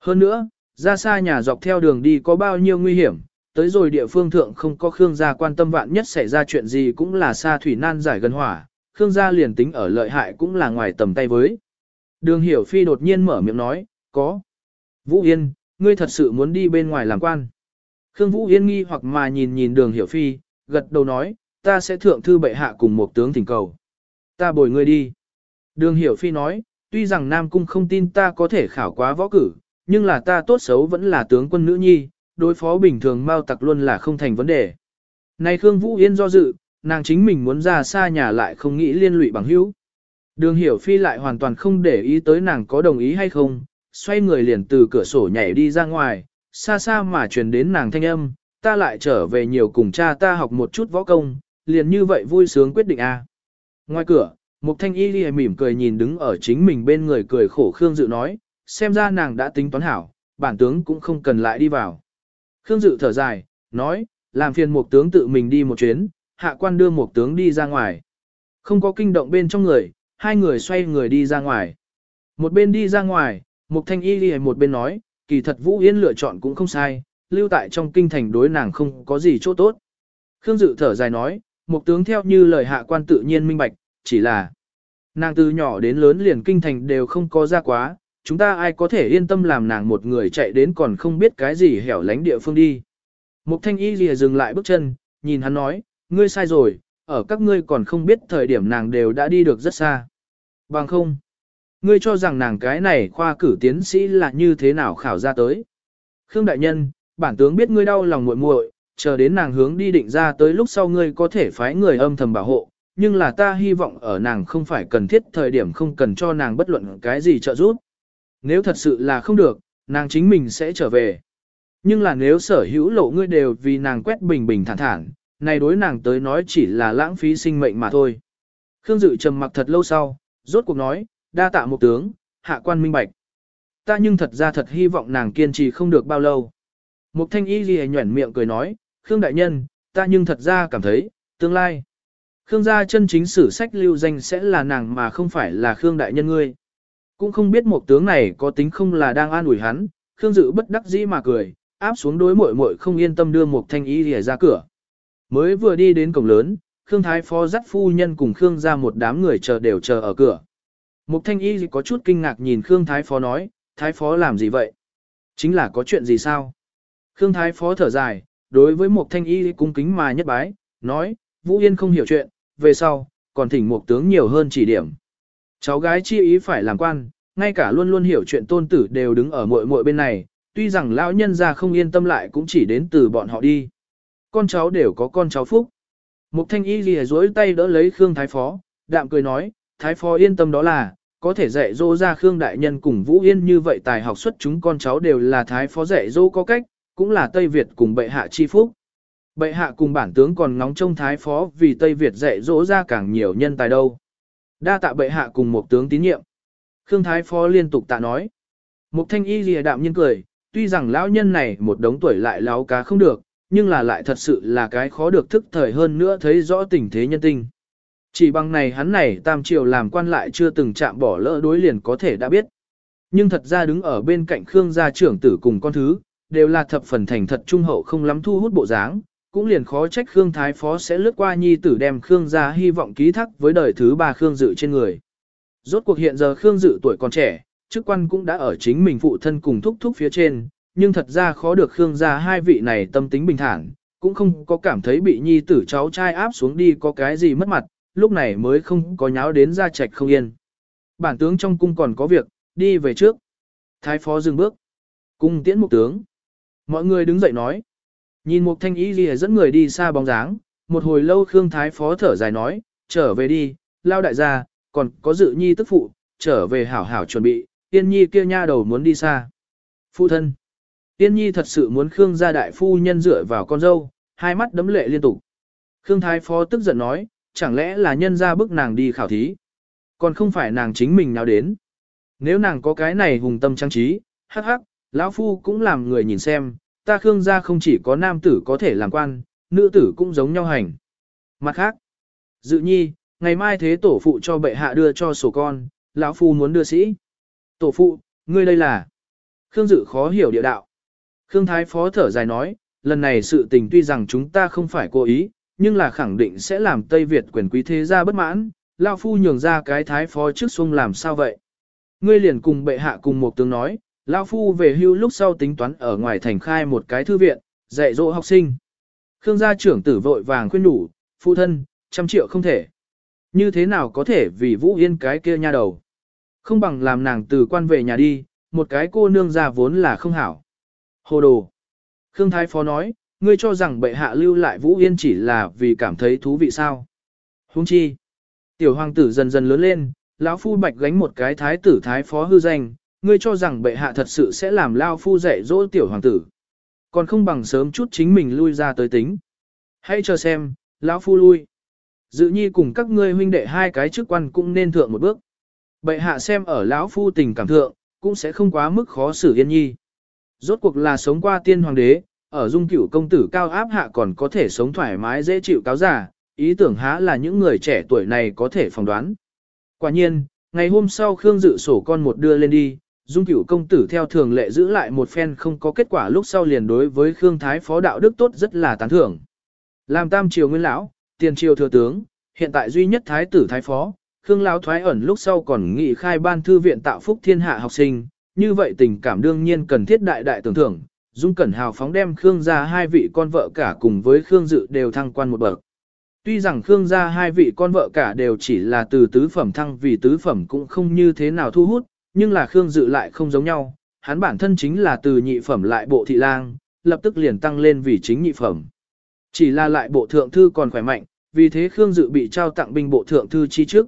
Hơn nữa, ra xa nhà dọc theo đường đi có bao nhiêu nguy hiểm, tới rồi địa phương thượng không có Khương gia quan tâm vạn nhất xảy ra chuyện gì cũng là xa thủy nan giải gần hỏa, Khương gia liền tính ở lợi hại cũng là ngoài tầm tay với. Đường Hiểu Phi đột nhiên mở miệng nói, có. Vũ Yên, ngươi thật sự muốn đi bên ngoài làm quan. Khương Vũ Yên nghi hoặc mà nhìn nhìn đường Hiểu Phi, gật đầu nói, ta sẽ thượng thư bệ hạ cùng một tướng thỉnh cầu. Ta bồi ngươi đi. Đường Hiểu Phi nói, tuy rằng Nam Cung không tin ta có thể khảo quá võ cử, nhưng là ta tốt xấu vẫn là tướng quân nữ nhi, đối phó bình thường mau tặc luôn là không thành vấn đề. Này Khương Vũ Yên do dự, nàng chính mình muốn ra xa nhà lại không nghĩ liên lụy bằng hữu. Đường Hiểu Phi lại hoàn toàn không để ý tới nàng có đồng ý hay không, xoay người liền từ cửa sổ nhảy đi ra ngoài, xa xa mà truyền đến nàng thanh âm, ta lại trở về nhiều cùng cha ta học một chút võ công, liền như vậy vui sướng quyết định a. À. Ngoài cửa, Mục Thanh Y liền mỉm cười nhìn đứng ở chính mình bên người cười khổ Khương Dự nói, xem ra nàng đã tính toán hảo, bản tướng cũng không cần lại đi vào. Khương Dự thở dài, nói, làm phiền Mục tướng tự mình đi một chuyến, hạ quan đưa một tướng đi ra ngoài. Không có kinh động bên trong người, hai người xoay người đi ra ngoài. Một bên đi ra ngoài, một Thanh Y lìa một bên nói, kỳ thật Vũ Yên lựa chọn cũng không sai, lưu tại trong kinh thành đối nàng không có gì chỗ tốt. Khương Dự thở dài nói, một tướng theo như lời hạ quan tự nhiên minh bạch, chỉ là nàng từ nhỏ đến lớn liền kinh thành đều không có ra quá, chúng ta ai có thể yên tâm làm nàng một người chạy đến còn không biết cái gì hẻo lánh địa phương đi. Mục thanh y lìa dừng lại bước chân, nhìn hắn nói, ngươi sai rồi, ở các ngươi còn không biết thời điểm nàng đều đã đi được rất xa. Bằng không, ngươi cho rằng nàng cái này khoa cử tiến sĩ là như thế nào khảo ra tới. Khương đại nhân, bản tướng biết ngươi đau lòng muội muội, chờ đến nàng hướng đi định ra tới lúc sau ngươi có thể phái người âm thầm bảo hộ, nhưng là ta hy vọng ở nàng không phải cần thiết thời điểm không cần cho nàng bất luận cái gì trợ giúp. Nếu thật sự là không được, nàng chính mình sẽ trở về. Nhưng là nếu sở hữu lộ ngươi đều vì nàng quét bình bình thản thản, này đối nàng tới nói chỉ là lãng phí sinh mệnh mà thôi. Khương Dự trầm mặc thật lâu sau, rốt cuộc nói, đa tạ một tướng, hạ quan minh bạch. Ta nhưng thật ra thật hy vọng nàng kiên trì không được bao lâu. Mục thanh y ghi nhuẩn miệng cười nói, Khương đại nhân, ta nhưng thật ra cảm thấy, tương lai. Khương gia chân chính sử sách lưu danh sẽ là nàng mà không phải là Khương đại nhân ngươi. Cũng không biết một tướng này có tính không là đang an ủi hắn, Khương Dự bất đắc dĩ mà cười, áp xuống đối muội muội không yên tâm đưa một thanh y lìa ra cửa. Mới vừa đi đến cổng lớn, Khương Thái Phó dắt phu nhân cùng Khương ra một đám người chờ đều chờ ở cửa. Mục thanh y có chút kinh ngạc nhìn Khương Thái Phó nói, Thái Phó làm gì vậy? Chính là có chuyện gì sao? Khương Thái Phó thở dài, đối với Mục thanh y cung kính mà nhất bái, nói, Vũ Yên không hiểu chuyện, về sau, còn thỉnh Mục tướng nhiều hơn chỉ điểm. Cháu gái chi ý phải làm quan, ngay cả luôn luôn hiểu chuyện tôn tử đều đứng ở muội muội bên này, tuy rằng lão nhân ra không yên tâm lại cũng chỉ đến từ bọn họ đi. Con cháu đều có con cháu phúc. Mục thanh y lìa dối tay đỡ lấy Khương Thái Phó, đạm cười nói, Thái Phó yên tâm đó là, có thể dạy dỗ ra Khương Đại Nhân cùng Vũ Yên như vậy tài học xuất chúng con cháu đều là Thái Phó dạy dỗ có cách, cũng là Tây Việt cùng bệ hạ chi phúc. Bệ hạ cùng bản tướng còn ngóng trông Thái Phó vì Tây Việt dạy dỗ ra càng nhiều nhân tài đâu. Đa tạ bệ hạ cùng một tướng tín nhiệm. Khương Thái Phó liên tục tạ nói. Mục thanh y lìa đạm nhiên cười, tuy rằng lão nhân này một đống tuổi lại láo cá không được, nhưng là lại thật sự là cái khó được thức thời hơn nữa thấy rõ tình thế nhân tinh. Chỉ bằng này hắn này tam triều làm quan lại chưa từng chạm bỏ lỡ đối liền có thể đã biết. Nhưng thật ra đứng ở bên cạnh Khương gia trưởng tử cùng con thứ, đều là thập phần thành thật trung hậu không lắm thu hút bộ dáng, cũng liền khó trách Khương Thái Phó sẽ lướt qua nhi tử đem Khương gia hy vọng ký thác với đời thứ ba Khương Dự trên người. Rốt cuộc hiện giờ Khương Dự tuổi còn trẻ, chức quan cũng đã ở chính mình phụ thân cùng thúc thúc phía trên, nhưng thật ra khó được Khương gia hai vị này tâm tính bình thản, cũng không có cảm thấy bị nhi tử cháu trai áp xuống đi có cái gì mất mặt, lúc này mới không có nháo đến ra trạch không yên. Bản tướng trong cung còn có việc, đi về trước. Thái phó dừng bước. Cung tiễn mục tướng. Mọi người đứng dậy nói. Nhìn một thanh ý gì dẫn người đi xa bóng dáng, một hồi lâu Khương Thái phó thở dài nói, trở về đi, lao đại gia, còn có dự nhi tức phụ, trở về hảo hảo chuẩn bị, tiên nhi kia nha đầu muốn đi xa. Phụ thân. Tiên nhi thật sự muốn Khương gia đại phu nhân dựa vào con dâu, hai mắt đấm lệ liên tục. Khương Thái phó tức giận nói, chẳng lẽ là nhân gia bức nàng đi khảo thí. Còn không phải nàng chính mình nào đến. Nếu nàng có cái này hùng tâm trang trí, hắc hắc, lão phu cũng làm người nhìn xem, ta Khương gia không chỉ có nam tử có thể làm quan, nữ tử cũng giống nhau hành. Mặt khác, dự nhi, ngày mai thế tổ phụ cho bệ hạ đưa cho sổ con, lão phu muốn đưa sĩ. Tổ phụ, ngươi đây là. Khương dự khó hiểu địa đạo. Khương thái phó thở dài nói, lần này sự tình tuy rằng chúng ta không phải cố ý, nhưng là khẳng định sẽ làm Tây Việt quyền quý thế gia bất mãn, lão phu nhường ra cái thái phó trước xuông làm sao vậy. Ngươi liền cùng bệ hạ cùng một tướng nói, lão phu về hưu lúc sau tính toán ở ngoài thành khai một cái thư viện, dạy dỗ học sinh. Khương gia trưởng tử vội vàng khuyên đủ, phụ thân, trăm triệu không thể. Như thế nào có thể vì Vũ Yên cái kia nha đầu. Không bằng làm nàng từ quan về nhà đi, một cái cô nương già vốn là không hảo. Hồ đồ. Khương Thái Phó nói, ngươi cho rằng bệ hạ lưu lại Vũ Yên chỉ là vì cảm thấy thú vị sao. Hung chi. Tiểu hoàng tử dần dần lớn lên, lão phu bạch gánh một cái thái tử thái phó hư danh, ngươi cho rằng bệ hạ thật sự sẽ làm lao phu dạy dỗ tiểu hoàng tử. Còn không bằng sớm chút chính mình lui ra tới tính. Hãy chờ xem, lão phu lui. Dự nhi cùng các ngươi huynh đệ hai cái chức quan cũng nên thượng một bước. Bệ hạ xem ở lão phu tình cảm thượng, cũng sẽ không quá mức khó xử yên nhi. Rốt cuộc là sống qua tiên hoàng đế, ở dung cửu công tử cao áp hạ còn có thể sống thoải mái dễ chịu cáo giả, ý tưởng há là những người trẻ tuổi này có thể phỏng đoán. Quả nhiên, ngày hôm sau Khương dự sổ con một đưa lên đi, dung cửu công tử theo thường lệ giữ lại một phen không có kết quả lúc sau liền đối với Khương Thái phó đạo đức tốt rất là tán thưởng. Làm tam triều nguyên lão, tiền triều thừa tướng, hiện tại duy nhất thái tử thái phó, Khương Lão thoái ẩn lúc sau còn nghị khai ban thư viện tạo phúc thiên hạ học sinh, như vậy tình cảm đương nhiên cần thiết đại đại tưởng thưởng. Dung Cẩn hào phóng đem Khương gia hai vị con vợ cả cùng với Khương Dự đều thăng quan một bậc. Tuy rằng Khương gia hai vị con vợ cả đều chỉ là từ tứ phẩm thăng vì tứ phẩm cũng không như thế nào thu hút, nhưng là Khương Dự lại không giống nhau, hắn bản thân chính là từ nhị phẩm lại bộ thị lang, lập tức liền tăng lên vì chính nhị phẩm. Chỉ là lại bộ thượng thư còn khỏe mạnh, vì thế Khương Dự bị trao tặng binh bộ thượng thư chi trước.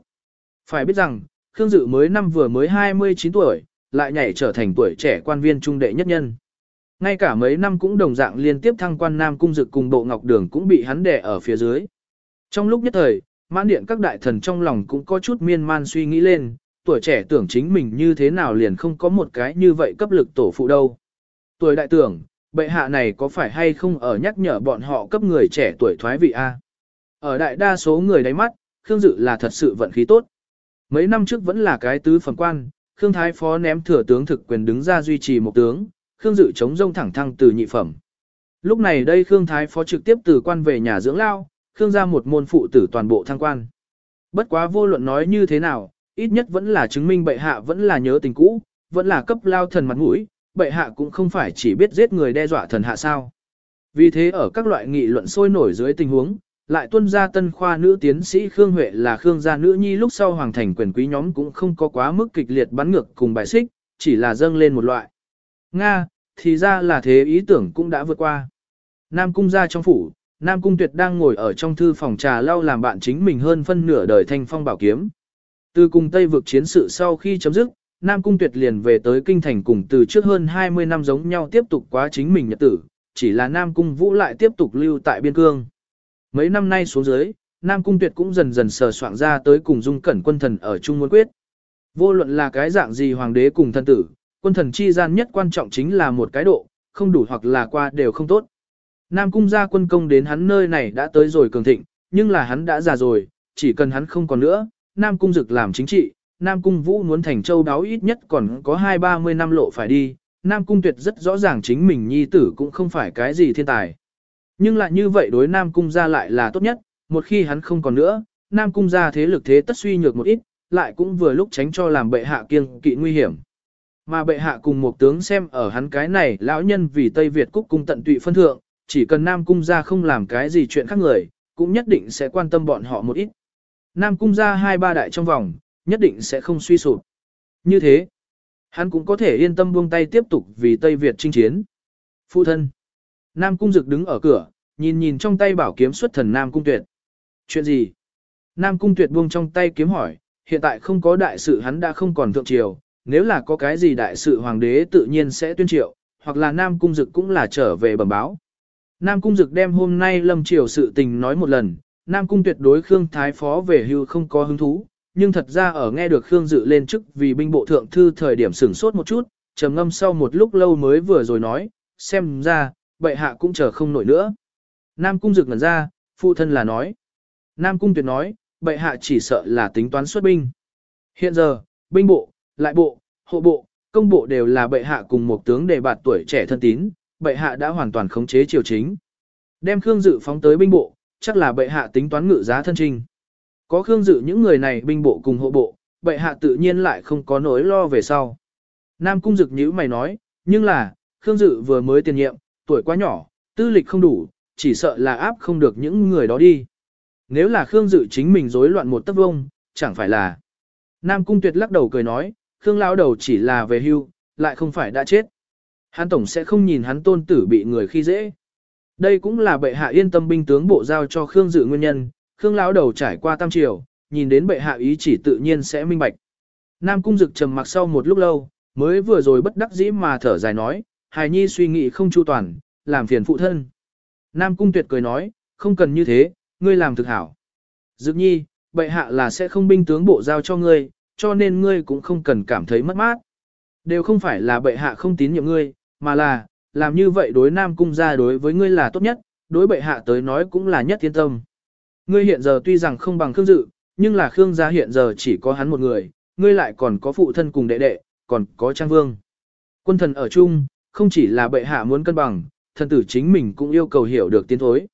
Phải biết rằng, Khương Dự mới năm vừa mới 29 tuổi, lại nhảy trở thành tuổi trẻ quan viên trung đệ nhất nhân. Ngay cả mấy năm cũng đồng dạng liên tiếp thăng quan Nam Cung Dực cùng Bộ Ngọc Đường cũng bị hắn đè ở phía dưới. Trong lúc nhất thời, mãn điện các đại thần trong lòng cũng có chút miên man suy nghĩ lên, tuổi trẻ tưởng chính mình như thế nào liền không có một cái như vậy cấp lực tổ phụ đâu. Tuổi đại tưởng, bệ hạ này có phải hay không ở nhắc nhở bọn họ cấp người trẻ tuổi thoái vị A. Ở đại đa số người đáy mắt, Khương Dự là thật sự vận khí tốt. Mấy năm trước vẫn là cái tứ phẩm quan, Khương Thái Phó ném thừa tướng thực quyền đứng ra duy trì một tướng, Khương Dự chống rông thẳng thăng từ nhị phẩm. Lúc này đây Khương Thái Phó trực tiếp từ quan về nhà dưỡng lao, Khương ra một môn phụ tử toàn bộ thăng quan. Bất quá vô luận nói như thế nào, ít nhất vẫn là chứng minh bệ hạ vẫn là nhớ tình cũ, vẫn là cấp lao thần mặt mũi, bệ hạ cũng không phải chỉ biết giết người đe dọa thần hạ sao. Vì thế ở các loại nghị luận sôi nổi dưới tình huống, lại tuân ra tân khoa nữ tiến sĩ Khương Huệ là Khương gia nữ nhi lúc sau hoàng thành quyền quý nhóm cũng không có quá mức kịch liệt bắn ngược cùng bài xích, chỉ là dâng lên một loại. Nga, thì ra là thế ý tưởng cũng đã vượt qua. Nam cung gia trong phủ, Nam cung tuyệt đang ngồi ở trong thư phòng trà lau làm bạn chính mình hơn phân nửa đời thanh phong bảo kiếm. Từ cùng Tây vực chiến sự sau khi chấm dứt, Nam cung tuyệt liền về tới kinh thành cùng từ trước hơn 20 năm giống nhau tiếp tục quá chính mình nhật tử, chỉ là Nam cung vũ lại tiếp tục lưu tại biên cương. Mấy năm nay xuống dưới, Nam Cung Tuyệt cũng dần dần sờ soạn ra tới cùng dung cẩn quân thần ở chung muốn quyết. Vô luận là cái dạng gì hoàng đế cùng thân tử, quân thần chi gian nhất quan trọng chính là một cái độ, không đủ hoặc là qua đều không tốt. Nam Cung gia quân công đến hắn nơi này đã tới rồi cường thịnh, nhưng là hắn đã già rồi, chỉ cần hắn không còn nữa, Nam Cung Dực làm chính trị, Nam Cung Vũ muốn thành châu đáo ít nhất còn có hai ba mươi năm lộ phải đi, Nam Cung Tuyệt rất rõ ràng chính mình nhi tử cũng không phải cái gì thiên tài. Nhưng lại như vậy đối Nam Cung gia lại là tốt nhất, một khi hắn không còn nữa, Nam Cung gia thế lực thế tất suy nhược một ít, lại cũng vừa lúc tránh cho làm bệ hạ kiêng kỵ nguy hiểm. Mà bệ hạ cùng một tướng xem ở hắn cái này lão nhân vì Tây Việt cúc cung tận tụy phân thượng, chỉ cần Nam Cung gia không làm cái gì chuyện khác người, cũng nhất định sẽ quan tâm bọn họ một ít. Nam Cung gia hai ba đại trong vòng, nhất định sẽ không suy sụp. Như thế, hắn cũng có thể yên tâm buông tay tiếp tục vì Tây Việt chinh chiến. Phụ thân. Nam Cung Dực đứng ở cửa, nhìn nhìn trong tay bảo kiếm xuất thần Nam Cung Tuyệt. Chuyện gì? Nam Cung Tuyệt buông trong tay kiếm hỏi, hiện tại không có đại sự hắn đã không còn thượng triều, nếu là có cái gì đại sự hoàng đế tự nhiên sẽ tuyên triệu, hoặc là Nam Cung Dực cũng là trở về bẩm báo. Nam Cung Dực đem hôm nay lâm triều sự tình nói một lần, Nam Cung tuyệt đối Khương Thái Phó về hưu không có hứng thú, nhưng thật ra ở nghe được Khương Dự lên chức vì binh bộ thượng thư thời điểm sửng sốt một chút, trầm ngâm sau một lúc lâu mới vừa rồi nói, xem ra, bệ hạ cũng chờ không nổi nữa. Nam Cung Dực ngẩn ra, phụ thân là nói. Nam Cung tuyệt nói, bệ hạ chỉ sợ là tính toán xuất binh. Hiện giờ, binh bộ, lại bộ, hộ bộ, công bộ đều là bệ hạ cùng một tướng đề bạt tuổi trẻ thân tín, bệ hạ đã hoàn toàn khống chế triều chính. Đem Khương Dự phóng tới binh bộ, chắc là bệ hạ tính toán ngự giá thân trinh. Có Khương Dự những người này binh bộ cùng hộ bộ, bệ hạ tự nhiên lại không có nỗi lo về sau. Nam Cung Dực nhữ mày nói, nhưng là, Khương Dự vừa mới tiền nhiệm, tuổi quá nhỏ, tư lịch không đủ, chỉ sợ là áp không được những người đó đi. Nếu là Khương Dự chính mình rối loạn một tấc vông, chẳng phải là. Nam Cung Tuyệt lắc đầu cười nói, Khương lão đầu chỉ là về hưu, lại không phải đã chết. Hắn tổng sẽ không nhìn hắn tôn tử bị người khi dễ. Đây cũng là bệ hạ yên tâm binh tướng bộ giao cho Khương Dự nguyên nhân, Khương lão đầu trải qua tam triều, nhìn đến bệ hạ ý chỉ tự nhiên sẽ minh bạch. Nam cung dực trầm mặc sau một lúc lâu, mới vừa rồi bất đắc dĩ mà thở dài nói, hài nhi suy nghĩ không chu toàn, làm phiền phụ thân. Nam cung tuyệt cười nói, không cần như thế, ngươi làm thực hảo. Dực nhi, bệ hạ là sẽ không binh tướng bộ giao cho ngươi, cho nên ngươi cũng không cần cảm thấy mất mát. Đều không phải là bệ hạ không tín nhiệm ngươi, mà là, làm như vậy đối Nam Cung gia đối với ngươi là tốt nhất, đối bệ hạ tới nói cũng là nhất thiên tâm. Ngươi hiện giờ tuy rằng không bằng Khương Dự, nhưng là Khương gia hiện giờ chỉ có hắn một người, ngươi lại còn có phụ thân cùng đệ đệ, còn có Trang Vương. Quân thần ở chung, không chỉ là bệ hạ muốn cân bằng, thần tử chính mình cũng yêu cầu hiểu được tiến thối.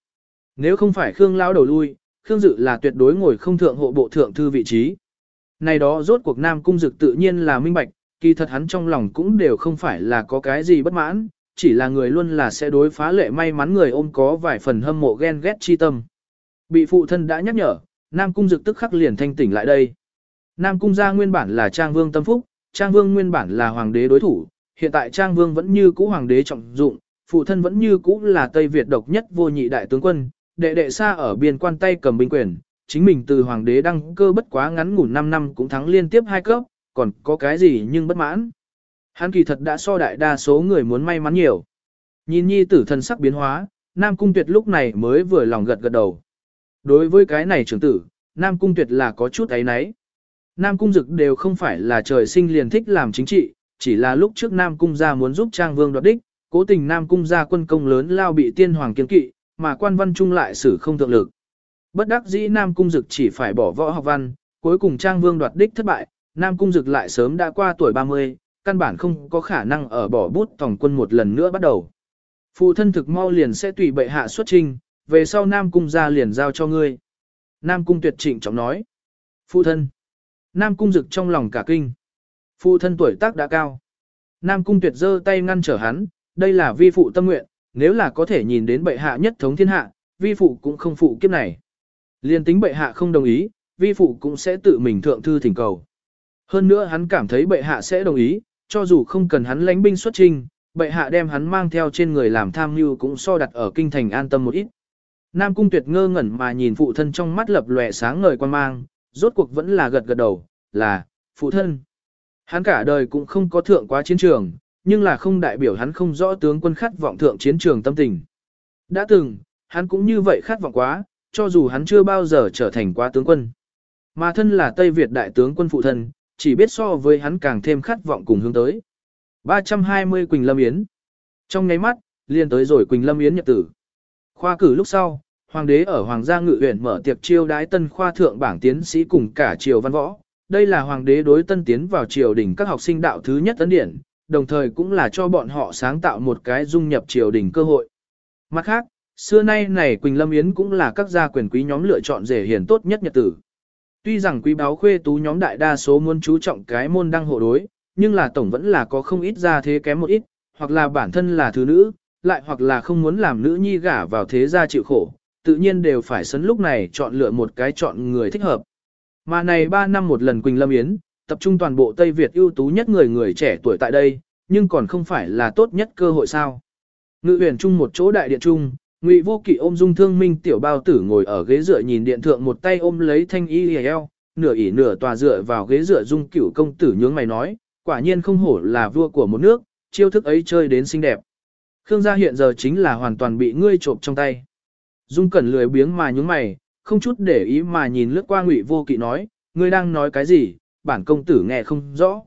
Nếu không phải Khương lão đầu lui, Khương Dự là tuyệt đối ngồi không thượng hộ bộ thượng thư vị trí. Này đó rốt cuộc Nam Cung Dực tự nhiên là minh bạch, kỳ thật hắn trong lòng cũng đều không phải là có cái gì bất mãn, chỉ là người luôn là sẽ đối phá lệ may mắn người ôm có vài phần hâm mộ ghen ghét chi tâm. Bị phụ thân đã nhắc nhở, Nam Cung Dực tức khắc liền thanh tỉnh lại đây. Nam Cung gia nguyên bản là Trang Vương tâm phúc, Trang Vương nguyên bản là hoàng đế đối thủ, hiện tại Trang Vương vẫn như cũ hoàng đế trọng dụng, phụ thân vẫn như cũ là Tây Việt độc nhất vô nhị đại tướng quân, đệ đệ xa ở biên quan tay cầm binh quyền, chính mình từ hoàng đế đăng cơ bất quá ngắn ngủn 5 năm cũng thắng liên tiếp hai cấp, còn có cái gì nhưng bất mãn. Hắn kỳ thật đã so đại đa số người muốn may mắn nhiều. Nhìn nhi tử thần sắc biến hóa, Nam Cung Tuyệt lúc này mới vừa lòng gật gật đầu. Đối với cái này trưởng tử, Nam Cung Tuyệt là có chút ấy nấy. Nam Cung Dực đều không phải là trời sinh liền thích làm chính trị, chỉ là lúc trước Nam Cung gia muốn giúp Trang Vương đoạt đích, cố tình Nam Cung gia quân công lớn lao bị tiên hoàng kiên kỵ, mà quan văn trung lại xử không thượng lực. Bất đắc dĩ Nam Cung Dực chỉ phải bỏ võ học văn, cuối cùng Trang Vương đoạt đích thất bại, Nam Cung Dực lại sớm đã qua tuổi 30, căn bản không có khả năng ở bỏ bút tổng quân một lần nữa bắt đầu. Phụ thân thực mau liền sẽ tùy bệ hạ xuất trình, về sau Nam Cung gia liền giao cho ngươi. Nam Cung tuyệt trịnh trọng nói. Phụ thân. Nam Cung Dực trong lòng cả kinh. Phụ thân tuổi tác đã cao. Nam Cung tuyệt giơ tay ngăn trở hắn, đây là vi phụ tâm nguyện, nếu là có thể nhìn đến bệ hạ nhất thống thiên hạ, vi phụ cũng không phụ kiếp này. Liên tính bệ hạ không đồng ý, vi phụ cũng sẽ tự mình thượng thư thỉnh cầu. Hơn nữa hắn cảm thấy bệ hạ sẽ đồng ý, cho dù không cần hắn lãnh binh xuất trình, bệ hạ đem hắn mang theo trên người làm tham mưu cũng so đặt ở kinh thành an tâm một ít. Nam cung tuyệt ngơ ngẩn mà nhìn phụ thân trong mắt lập lòe sáng ngời quan mang, rốt cuộc vẫn là gật gật đầu, là, phụ thân. Hắn cả đời cũng không có thượng quá chiến trường, nhưng là không đại biểu hắn không rõ tướng quân khát vọng thượng chiến trường tâm tình. Đã từng, hắn cũng như vậy khát vọng quá, cho dù hắn chưa bao giờ trở thành quá tướng quân. Mà thân là Tây Việt đại tướng quân phụ thân, chỉ biết so với hắn càng thêm khát vọng cùng hướng tới. 320 Quỳnh Lâm Yến Trong ngay mắt, liền tới rồi Quỳnh Lâm Yến nhật tử. Khoa cử lúc sau, Hoàng đế ở Hoàng gia ngự huyện mở tiệc chiêu đái tân khoa thượng bảng tiến sĩ cùng cả triều văn võ. Đây là Hoàng đế đối tân tiến vào triều đình các học sinh đạo thứ nhất tấn điển, đồng thời cũng là cho bọn họ sáng tạo một cái dung nhập triều đình cơ hội. Mặt khác, xưa nay này Quỳnh Lâm Yến cũng là các gia quyền quý nhóm lựa chọn rể hiền tốt nhất nhật tử. Tuy rằng quý báo khuê tú nhóm đại đa số muốn chú trọng cái môn đăng hộ đối, nhưng là tổng vẫn là có không ít ra thế kém một ít, hoặc là bản thân là thứ nữ, lại hoặc là không muốn làm nữ nhi gả vào thế gia chịu khổ, tự nhiên đều phải sấn lúc này chọn lựa một cái chọn người thích hợp. Mà này 3 năm một lần Quỳnh Lâm Yến, tập trung toàn bộ Tây Việt ưu tú nhất người người trẻ tuổi tại đây, nhưng còn không phải là tốt nhất cơ hội sao. Ngự huyền chung một chỗ đại điện chung, Ngụy Vô Kỵ ôm Dung Thương Minh tiểu bao tử ngồi ở ghế dựa nhìn điện thượng một tay ôm lấy thanh y eo, nửa ỉ nửa tòa dựa vào ghế dựa Dung Cửu công tử nhướng mày nói, quả nhiên không hổ là vua của một nước, chiêu thức ấy chơi đến xinh đẹp. Khương gia hiện giờ chính là hoàn toàn bị ngươi trộm trong tay. Dung Cẩn lười biếng mà nhướng mày, không chút để ý mà nhìn lướt qua Ngụy Vô Kỵ nói, ngươi đang nói cái gì, bản công tử nghe không rõ.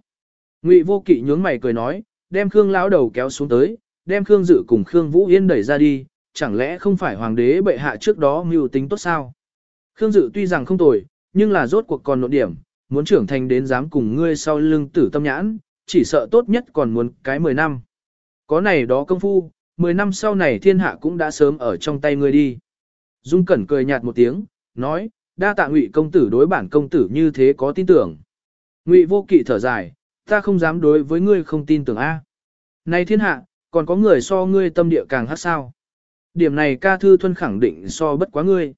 Ngụy Vô Kỵ nhướng mày cười nói, đem Khương lão đầu kéo xuống tới, đem Khương Dự cùng Khương Vũ Yên đẩy ra đi, chẳng lẽ không phải hoàng đế bệ hạ trước đó mưu tính tốt sao? Khương Dự tuy rằng không tồi, nhưng là rốt cuộc còn nội điểm, muốn trưởng thành đến dám cùng ngươi sau lưng tử tâm nhãn, chỉ sợ tốt nhất còn muốn cái 10 năm. Có này đó công phu, 10 năm sau này thiên hạ cũng đã sớm ở trong tay ngươi đi. Dung Cẩn cười nhạt một tiếng, nói, đa tạ ngụy công tử đối bản công tử như thế có tin tưởng. Ngụy vô kỵ thở dài, ta không dám đối với ngươi không tin tưởng A. Này thiên hạ, còn có người so ngươi tâm địa càng hát sao. Điểm này ca thư thuân khẳng định so bất quá ngươi.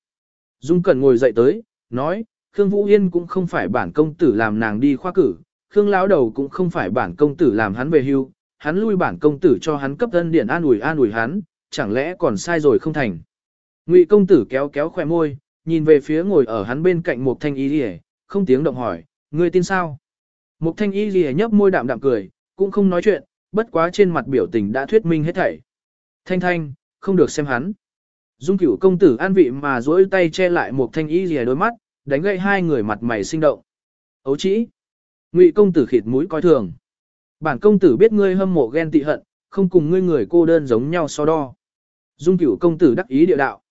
Dung Cẩn ngồi dậy tới, nói, Khương Vũ Yên cũng không phải bản công tử làm nàng đi khoa cử, Khương lão đầu cũng không phải bản công tử làm hắn về hưu, hắn lui bản công tử cho hắn cấp thân điện an ủi an ủi hắn, chẳng lẽ còn sai rồi không thành. Ngụy công tử kéo kéo khỏe môi, nhìn về phía ngồi ở hắn bên cạnh một thanh y lìa, không tiếng động hỏi, ngươi tin sao? Một thanh y lìa nhấp môi đạm đạm cười, cũng không nói chuyện, bất quá trên mặt biểu tình đã thuyết minh hết thảy. Thanh thanh, không được xem hắn. Dung cửu công tử an vị mà duỗi tay che lại một thanh y lìa đôi mắt, đánh gậy hai người mặt mày sinh động. Ấu chỉ. Ngụy công tử khịt mũi coi thường. Bản công tử biết ngươi hâm mộ ghen tị hận, không cùng ngươi người cô đơn giống nhau so đo. Dung cửu công tử đắc ý địa đạo.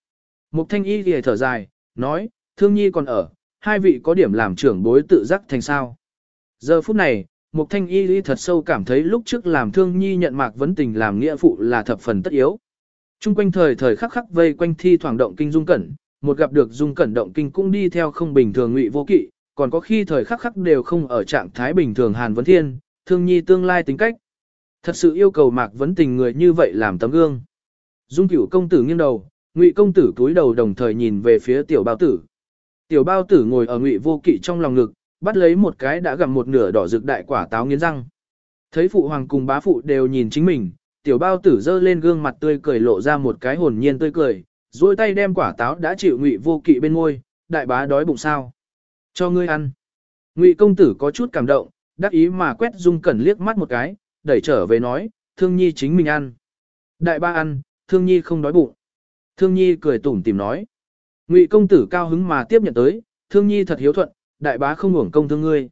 Mục thanh y thì thở dài, nói, thương nhi còn ở, hai vị có điểm làm trưởng bối tự giác thành sao. Giờ phút này, Mục thanh y thì thật sâu cảm thấy lúc trước làm thương nhi nhận mạc vấn tình làm nghĩa phụ là thập phần tất yếu. Trung quanh thời thời khắc khắc vây quanh thi thoảng động kinh dung cẩn, một gặp được dung cẩn động kinh cũng đi theo không bình thường ngụy vô kỵ, còn có khi thời khắc khắc đều không ở trạng thái bình thường Hàn Vấn Thiên, thương nhi tương lai tính cách. Thật sự yêu cầu Mạc Vấn Tình người như vậy làm tấm gương. Dung cửu công tử nghiêng đầu, ngụy công tử cúi đầu đồng thời nhìn về phía tiểu bao tử. Tiểu bao tử ngồi ở ngụy vô kỵ trong lòng ngực, bắt lấy một cái đã gặm một nửa đỏ rực đại quả táo nghiến răng. Thấy phụ hoàng cùng bá phụ đều nhìn chính mình, tiểu bao tử giơ lên gương mặt tươi cười lộ ra một cái hồn nhiên tươi cười, duỗi tay đem quả táo đã chịu ngụy vô kỵ bên môi, đại bá đói bụng sao. Cho ngươi ăn. Ngụy công tử có chút cảm động, đắc ý mà quét dung cẩn liếc mắt một cái, đẩy trở về nói, thương nhi chính mình ăn. Đại ba ăn, thương nhi không đói bụng. Thương nhi cười tủm tìm nói. Ngụy công tử cao hứng mà tiếp nhận tới, thương nhi thật hiếu thuận, đại bá không hưởng công thương ngươi.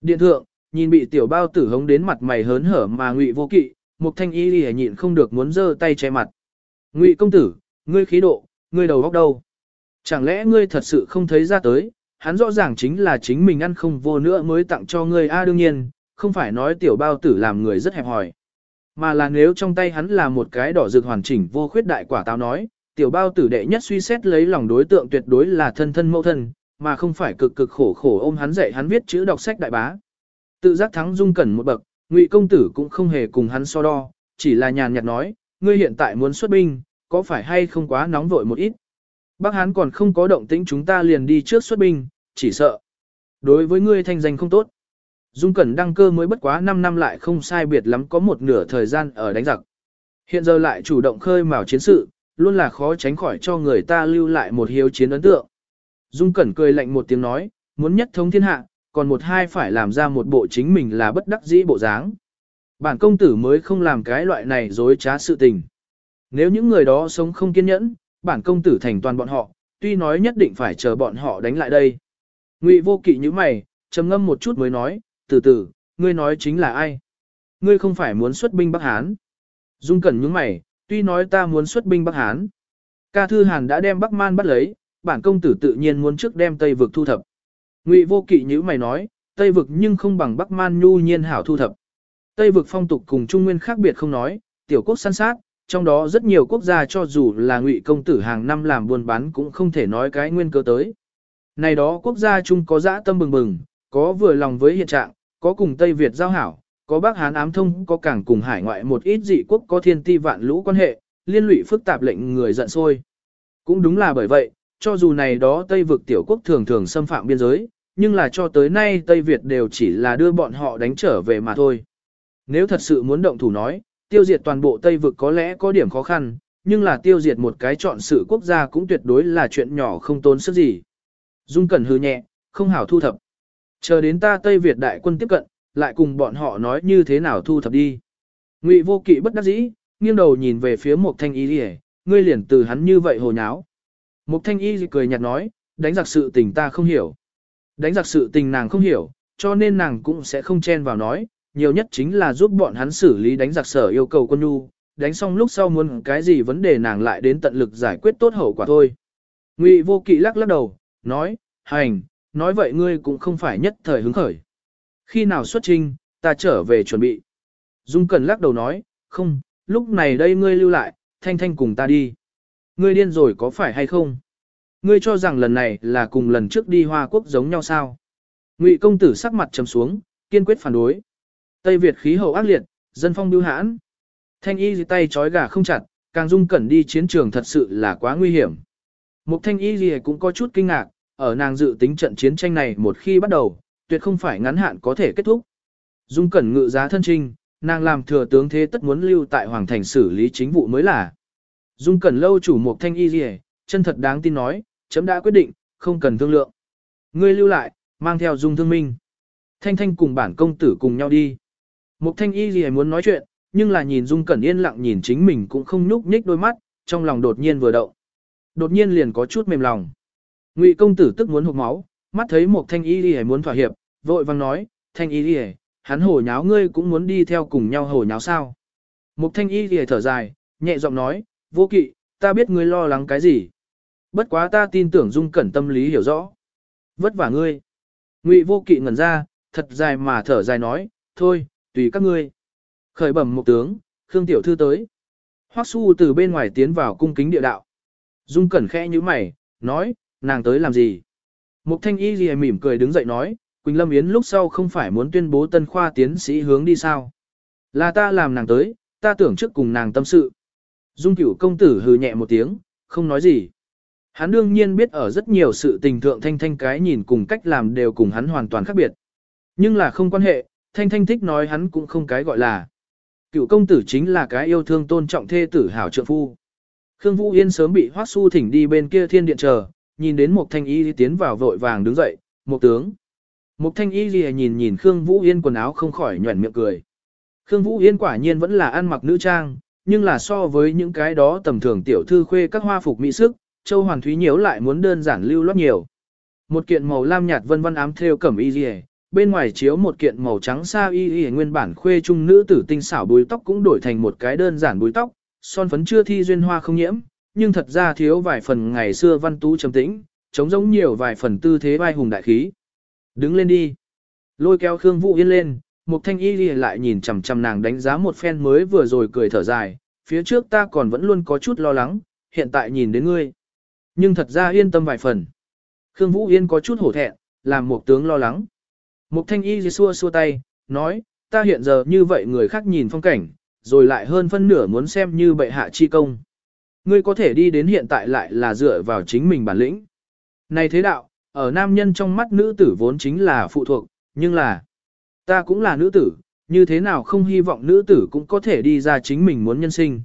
Điện thượng, nhìn bị tiểu bao tử hống đến mặt mày hớn hở mà ngụy vô kỵ, một thanh y lìa nhịn không được muốn giơ tay che mặt. Ngụy công tử, ngươi khí độ, ngươi đầu góc đâu? Chẳng lẽ ngươi thật sự không thấy ra tới, hắn rõ ràng chính là chính mình ăn không vô nữa mới tặng cho ngươi a đương nhiên, không phải nói tiểu bao tử làm người rất hẹp hòi. Mà là nếu trong tay hắn là một cái đỏ rực hoàn chỉnh vô khuyết đại quả táo nói, tiểu bao tử đệ nhất suy xét lấy lòng đối tượng tuyệt đối là thân thân mẫu thân, mà không phải cực cực khổ khổ ôm hắn dạy hắn viết chữ đọc sách đại bá. Tự giác thắng dung cẩn một bậc, ngụy công tử cũng không hề cùng hắn so đo, chỉ là nhàn nhạt nói, ngươi hiện tại muốn xuất binh, có phải hay không quá nóng vội một ít. Bác Hán còn không có động tĩnh chúng ta liền đi trước xuất binh, chỉ sợ. Đối với ngươi thanh danh không tốt. Dung Cẩn đăng cơ mới bất quá 5 năm lại không sai biệt lắm có một nửa thời gian ở đánh giặc. Hiện giờ lại chủ động khơi mào chiến sự, luôn là khó tránh khỏi cho người ta lưu lại một hiếu chiến ấn tượng. Dung Cẩn cười lạnh một tiếng nói, muốn nhất thống thiên hạ, còn một hai phải làm ra một bộ chính mình là bất đắc dĩ bộ dáng. Bản công tử mới không làm cái loại này dối trá sự tình. Nếu những người đó sống không kiên nhẫn, bản công tử thành toàn bọn họ, tuy nói nhất định phải chờ bọn họ đánh lại đây. Ngụy vô kỵ như mày, trầm ngâm một chút mới nói, từ từ, ngươi nói chính là ai? Ngươi không phải muốn xuất binh Bắc Hán. Dung Cẩn nhướng mày, tuy nói ta muốn xuất binh Bắc Hán. Ca Thư Hàn đã đem Bắc Man bắt lấy, bản công tử tự nhiên muốn trước đem Tây vực thu thập. Ngụy vô kỵ như mày nói, Tây vực nhưng không bằng Bắc Man nhu nhiên hảo thu thập. Tây vực phong tục cùng Trung Nguyên khác biệt không nói, tiểu quốc săn sát, trong đó rất nhiều quốc gia cho dù là ngụy công tử hàng năm làm buôn bán cũng không thể nói cái nguyên cơ tới. Này đó quốc gia chung có dã tâm bừng bừng, có vừa lòng với hiện trạng, có cùng Tây Việt giao hảo, có Bắc Hán ám thông, có càng cùng hải ngoại một ít dị quốc có thiên ti vạn lũ quan hệ, liên lụy phức tạp lệnh người giận sôi. Cũng đúng là bởi vậy, cho dù này đó Tây vực tiểu quốc thường thường xâm phạm biên giới, nhưng là cho tới nay Tây Việt đều chỉ là đưa bọn họ đánh trở về mà thôi. Nếu thật sự muốn động thủ nói, tiêu diệt toàn bộ Tây vực có lẽ có điểm khó khăn, nhưng là tiêu diệt một cái chọn sự quốc gia cũng tuyệt đối là chuyện nhỏ không tốn sức gì. Dung Cẩn hư nhẹ, không hảo thu thập. Chờ đến ta Tây Việt đại quân tiếp cận, lại cùng bọn họ nói như thế nào thu thập đi. Ngụy vô kỵ bất đắc dĩ, nghiêng đầu nhìn về phía một thanh y lìa, ngươi liền từ hắn như vậy hồ nháo. Một thanh y cười nhạt nói, đánh giặc sự tình ta không hiểu. Đánh giặc sự tình nàng không hiểu, cho nên nàng cũng sẽ không chen vào nói, nhiều nhất chính là giúp bọn hắn xử lý đánh giặc sở yêu cầu quân nhu, đánh xong lúc sau muốn cái gì vấn đề nàng lại đến tận lực giải quyết tốt hậu quả thôi. Ngụy vô kỵ lắc lắc đầu, nói, hành, nói vậy ngươi cũng không phải nhất thời hứng khởi. Khi nào xuất trinh, ta trở về chuẩn bị. Dung Cẩn lắc đầu nói, không, lúc này đây ngươi lưu lại, thanh thanh cùng ta đi. Ngươi điên rồi có phải hay không? Ngươi cho rằng lần này là cùng lần trước đi Hoa Quốc giống nhau sao? Ngụy công tử sắc mặt trầm xuống, kiên quyết phản đối. Tây Việt khí hậu ác liệt, dân phong biêu hãn. Thanh y dì tay trói gà không chặt, càng dung cẩn đi chiến trường thật sự là quá nguy hiểm. Mục thanh y dì cũng có chút kinh ngạc, ở nàng dự tính trận chiến tranh này một khi bắt đầu, tuyệt không phải ngắn hạn có thể kết thúc. Dung cẩn ngự giá thân trinh, nàng làm thừa tướng thế tất muốn lưu tại hoàng thành xử lý chính vụ mới là. Dung cẩn lâu chủ mục thanh y gì, chân thật đáng tin nói, chấm đã quyết định, không cần thương lượng. Ngươi lưu lại, mang theo dung thương minh. Thanh thanh cùng bản công tử cùng nhau đi. Mục thanh y gì muốn nói chuyện, nhưng là nhìn dung cẩn yên lặng nhìn chính mình cũng không nhúc nhích đôi mắt, trong lòng đột nhiên vừa động. Đột nhiên liền có chút mềm lòng. Ngụy công tử tức muốn hụt máu, mắt thấy một thanh y đi muốn thỏa hiệp, vội vang nói, thanh y đi hắn hồ nháo ngươi cũng muốn đi theo cùng nhau hồ nháo sao. Một thanh y đi thở dài, nhẹ giọng nói, vô kỵ, ta biết ngươi lo lắng cái gì. Bất quá ta tin tưởng dung cẩn tâm lý hiểu rõ. Vất vả ngươi. Ngụy vô kỵ ngẩn ra, thật dài mà thở dài nói, thôi, tùy các ngươi. Khởi bẩm một tướng, Khương Tiểu Thư tới. Hoắc Su từ bên ngoài tiến vào cung kính địa đạo. Dung cẩn khẽ như mày, nói, nàng tới làm gì? Mục thanh y gì mỉm cười đứng dậy nói, Quỳnh Lâm Yến lúc sau không phải muốn tuyên bố tân khoa tiến sĩ hướng đi sao? Là ta làm nàng tới, ta tưởng trước cùng nàng tâm sự. Dung cửu công tử hừ nhẹ một tiếng, không nói gì. Hắn đương nhiên biết ở rất nhiều sự tình thượng thanh thanh cái nhìn cùng cách làm đều cùng hắn hoàn toàn khác biệt. Nhưng là không quan hệ, thanh thanh thích nói hắn cũng không cái gọi là. Cựu công tử chính là cái yêu thương tôn trọng thê tử hảo trượng phu. Khương Vũ Yên sớm bị Hoắc Su thỉnh đi bên kia thiên điện chờ, nhìn đến một thanh y tiến vào vội vàng đứng dậy, một tướng. Một thanh y lìa nhìn nhìn Khương Vũ Yên quần áo không khỏi nhuẩn miệng cười. Khương Vũ Yên quả nhiên vẫn là ăn mặc nữ trang, nhưng là so với những cái đó tầm thường tiểu thư khuê các hoa phục mỹ sức, Châu Hoàn Thúy nhiễu lại muốn đơn giản lưu loát nhiều. Một kiện màu lam nhạt vân vân ám thêu cẩm y lìa bên ngoài chiếu một kiện màu trắng sa y y nguyên bản khuê trung nữ tử tinh xảo búi tóc cũng đổi thành một cái đơn giản búi tóc, son phấn chưa thi duyên hoa không nhiễm, nhưng thật ra thiếu vài phần ngày xưa văn tú trầm tĩnh, trống giống nhiều vài phần tư thế vai hùng đại khí. Đứng lên đi. Lôi kéo Khương Vũ Yên lên, một thanh y lại nhìn chằm chằm nàng đánh giá một phen mới vừa rồi cười thở dài, phía trước ta còn vẫn luôn có chút lo lắng, hiện tại nhìn đến ngươi. Nhưng thật ra yên tâm vài phần. Khương Vũ Yên có chút hổ thẹn, làm một tướng lo lắng. Một thanh y xua xua tay, nói, ta hiện giờ như vậy người khác nhìn phong cảnh, rồi lại hơn phân nửa muốn xem như bệ hạ chi công. Ngươi có thể đi đến hiện tại lại là dựa vào chính mình bản lĩnh. Này thế đạo, ở nam nhân trong mắt nữ tử vốn chính là phụ thuộc, nhưng là, ta cũng là nữ tử, như thế nào không hy vọng nữ tử cũng có thể đi ra chính mình muốn nhân sinh.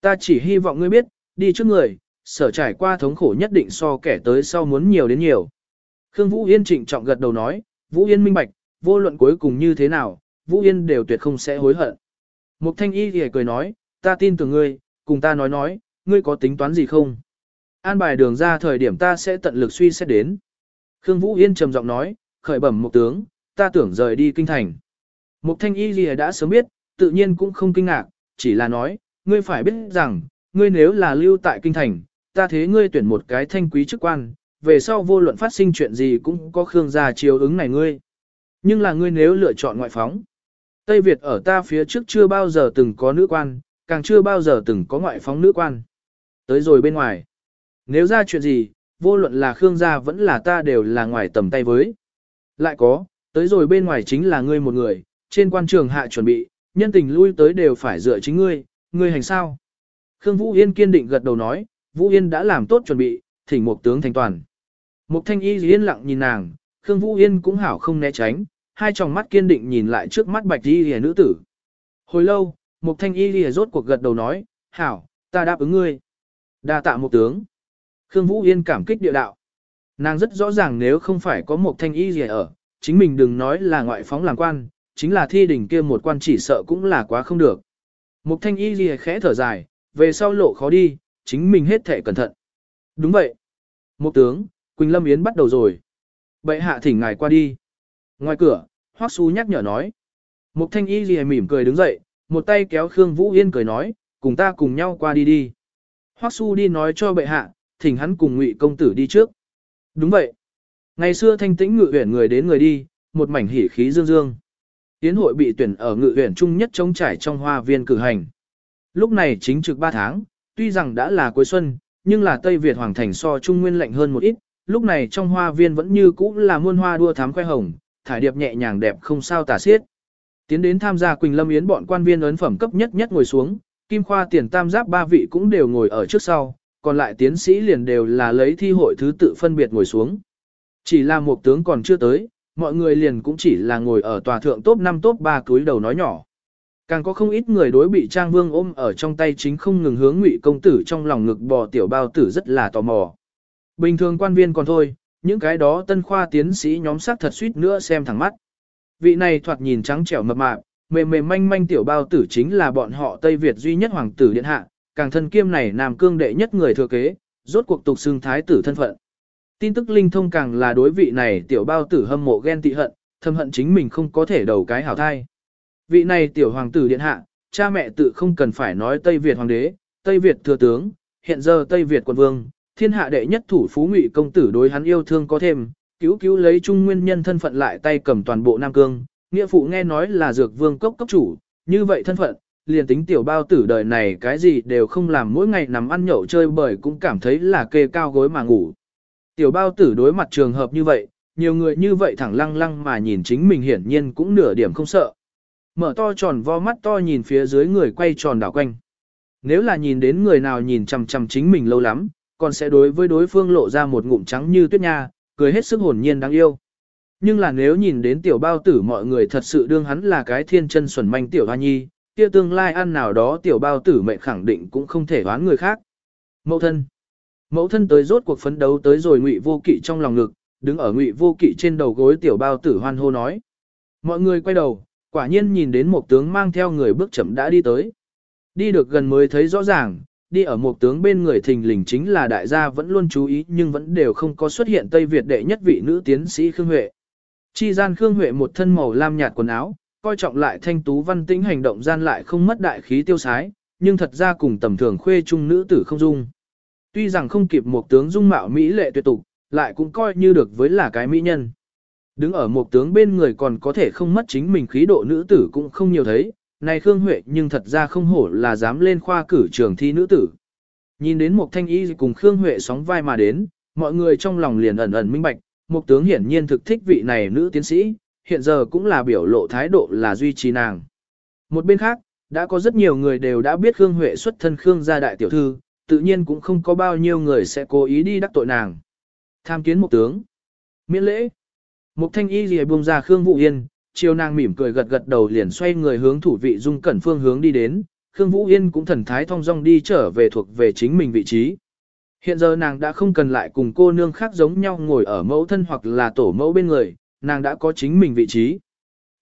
Ta chỉ hy vọng ngươi biết, đi trước người, sở trải qua thống khổ nhất định so kẻ tới sau muốn nhiều đến nhiều. Khương Vũ Yên trịnh trọng gật đầu nói, Vũ Yên minh bạch, vô luận cuối cùng như thế nào, Vũ Yên đều tuyệt không sẽ hối hận. Mục thanh y thì cười nói, ta tin tưởng ngươi, cùng ta nói nói, ngươi có tính toán gì không? An bài đường ra thời điểm ta sẽ tận lực suy xét đến. Khương Vũ Yên trầm giọng nói, khởi bẩm một tướng, ta tưởng rời đi kinh thành. Mục thanh y gì đã sớm biết, tự nhiên cũng không kinh ngạc, chỉ là nói, ngươi phải biết rằng, ngươi nếu là lưu tại kinh thành, ta thế ngươi tuyển một cái thanh quý chức quan, về sau vô luận phát sinh chuyện gì cũng có Khương gia chiếu ứng này ngươi. Nhưng là ngươi nếu lựa chọn ngoại phóng, Tây Việt ở ta phía trước chưa bao giờ từng có nữ quan, càng chưa bao giờ từng có ngoại phóng nữ quan. Tới rồi bên ngoài. Nếu ra chuyện gì, vô luận là Khương gia vẫn là ta đều là ngoài tầm tay với. Lại có, tới rồi bên ngoài chính là ngươi một người, trên quan trường hạ chuẩn bị, nhân tình lui tới đều phải dựa chính ngươi, ngươi hành sao. Khương Vũ Yên kiên định gật đầu nói, Vũ Yên đã làm tốt chuẩn bị, thỉnh một tướng thành toàn. Mục thanh y yên lặng nhìn nàng, Khương Vũ Yên cũng hảo không né tránh, hai tròng mắt kiên định nhìn lại trước mắt bạch y lìa nữ tử. Hồi lâu, Mục thanh y lìa rốt cuộc gật đầu nói, hảo, ta đáp ứng ngươi đa tạ một tướng. Khương Vũ Yên cảm kích địa đạo. Nàng rất rõ ràng nếu không phải có một thanh y gì ở, chính mình đừng nói là ngoại phóng làm quan, chính là thi đỉnh kia một quan chỉ sợ cũng là quá không được. một thanh y gì khẽ thở dài, về sau lộ khó đi, chính mình hết thể cẩn thận. Đúng vậy. Một tướng, Quỳnh Lâm Yến bắt đầu rồi. Bệ hạ thỉnh ngài qua đi. Ngoài cửa, Hoắc Xu nhắc nhở nói. một thanh y gì mỉm cười đứng dậy, một tay kéo Khương Vũ Yên cười nói, cùng ta cùng nhau qua đi đi. Hoắc Su đi nói cho bệ hạ, thỉnh hắn cùng Ngụy công tử đi trước. Đúng vậy. Ngày xưa thanh tĩnh ngự huyển người đến người đi, một mảnh hỉ khí dương dương. Tiến hội bị tuyển ở ngự huyển trung nhất trống trải trong hoa viên cử hành. Lúc này chính trực 3 tháng, tuy rằng đã là cuối xuân, nhưng là Tây Việt Hoàng Thành so Trung Nguyên lạnh hơn một ít, lúc này trong hoa viên vẫn như cũ là muôn hoa đua thám khoe hồng, thải điệp nhẹ nhàng đẹp không sao tả xiết. Tiến đến tham gia Quỳnh Lâm Yến bọn quan viên ấn phẩm cấp nhất nhất ngồi xuống, Kim Khoa tiền tam giáp ba vị cũng đều ngồi ở trước sau, còn lại tiến sĩ liền đều là lấy thi hội thứ tự phân biệt ngồi xuống. Chỉ là một tướng còn chưa tới, mọi người liền cũng chỉ là ngồi ở tòa thượng top 5 top 3 cúi đầu nói nhỏ. Càng có không ít người đối bị Trang Vương ôm ở trong tay chính không ngừng hướng ngụy công tử trong lòng ngực bò tiểu bao tử rất là tò mò. Bình thường quan viên còn thôi, những cái đó tân khoa tiến sĩ nhóm sắc thật suýt nữa xem thẳng mắt. Vị này thoạt nhìn trắng trẻo mập mạp, mềm mềm manh manh tiểu bao tử chính là bọn họ Tây Việt duy nhất hoàng tử điện hạ, càng thân kiêm này nam cương đệ nhất người thừa kế, rốt cuộc tục xưng thái tử thân phận. Tin tức linh thông càng là đối vị này tiểu bao tử hâm mộ ghen tị hận, thâm hận chính mình không có thể đầu cái hảo thai. Vị này tiểu hoàng tử điện hạ, cha mẹ tự không cần phải nói Tây Việt hoàng đế, Tây Việt thừa tướng, hiện giờ Tây Việt quân vương, thiên hạ đệ nhất thủ phú ngụy công tử đối hắn yêu thương có thêm, cứu cứu lấy trung nguyên nhân thân phận lại tay cầm toàn bộ Nam Cương, nghĩa phụ nghe nói là dược vương cốc cốc chủ, như vậy thân phận, liền tính tiểu bao tử đời này cái gì đều không làm mỗi ngày nằm ăn nhậu chơi bời cũng cảm thấy là kê cao gối mà ngủ. Tiểu bao tử đối mặt trường hợp như vậy, nhiều người như vậy thẳng lăng lăng mà nhìn chính mình hiển nhiên cũng nửa điểm không sợ. Mở to tròn vo mắt to nhìn phía dưới người quay tròn đảo quanh. Nếu là nhìn đến người nào nhìn chằm chằm chính mình lâu lắm, còn sẽ đối với đối phương lộ ra một ngụm trắng như tuyết nha, cười hết sức hồn nhiên đáng yêu. Nhưng là nếu nhìn đến tiểu bao tử mọi người thật sự đương hắn là cái thiên chân xuẩn manh tiểu hoa nhi, kia tương lai ăn nào đó tiểu bao tử mẹ khẳng định cũng không thể đoán người khác. Mẫu thân. Mẫu thân tới rốt cuộc phấn đấu tới rồi ngụy vô kỵ trong lòng ngực, đứng ở ngụy vô kỵ trên đầu gối tiểu bao tử hoan hô nói. Mọi người quay đầu, quả nhiên nhìn đến một tướng mang theo người bước chậm đã đi tới. Đi được gần mới thấy rõ ràng, đi ở một tướng bên người thình lình chính là đại gia vẫn luôn chú ý nhưng vẫn đều không có xuất hiện Tây Việt đệ nhất vị nữ tiến sĩ Khương Huệ. Chi gian Khương Huệ một thân màu lam nhạt quần áo, coi trọng lại thanh tú văn tĩnh hành động gian lại không mất đại khí tiêu sái, nhưng thật ra cùng tầm thường khuê trung nữ tử không dung. Tuy rằng không kịp một tướng dung mạo mỹ lệ tuyệt tục, lại cũng coi như được với là cái mỹ nhân. Đứng ở một tướng bên người còn có thể không mất chính mình khí độ nữ tử cũng không nhiều thấy, này Khương Huệ nhưng thật ra không hổ là dám lên khoa cử trường thi nữ tử. Nhìn đến một thanh y cùng Khương Huệ sóng vai mà đến, mọi người trong lòng liền ẩn ẩn minh bạch, một tướng hiển nhiên thực thích vị này nữ tiến sĩ, hiện giờ cũng là biểu lộ thái độ là duy trì nàng. Một bên khác, đã có rất nhiều người đều đã biết Khương Huệ xuất thân Khương gia đại tiểu thư, tự nhiên cũng không có bao nhiêu người sẽ cố ý đi đắc tội nàng. Tham kiến một tướng. Miễn lễ. Mục thanh y gì buông ra Khương Vũ Yên, chiều nàng mỉm cười gật gật đầu liền xoay người hướng thủ vị dung cẩn phương hướng đi đến, Khương Vũ Yên cũng thần thái thong dong đi trở về thuộc về chính mình vị trí. Hiện giờ nàng đã không cần lại cùng cô nương khác giống nhau ngồi ở mẫu thân hoặc là tổ mẫu bên người, nàng đã có chính mình vị trí.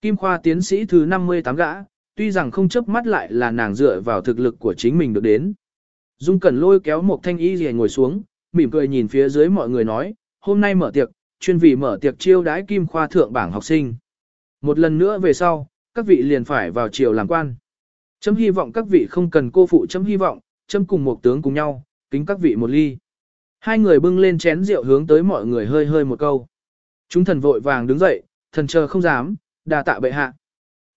Kim Khoa tiến sĩ thứ 58 gã, tuy rằng không chấp mắt lại là nàng dựa vào thực lực của chính mình được đến. Dung Cẩn lôi kéo một thanh y rìa ngồi xuống, mỉm cười nhìn phía dưới mọi người nói, hôm nay mở tiệc, chuyên vì mở tiệc chiêu đãi Kim Khoa thượng bảng học sinh. Một lần nữa về sau, các vị liền phải vào triều làm quan. Chấm hy vọng các vị không cần cô phụ chấm hy vọng, chấm cùng một tướng cùng nhau, kính các vị một ly. Hai người bưng lên chén rượu hướng tới mọi người hơi hơi một câu. Chúng thần vội vàng đứng dậy, thần chờ không dám, đà tạ bệ hạ.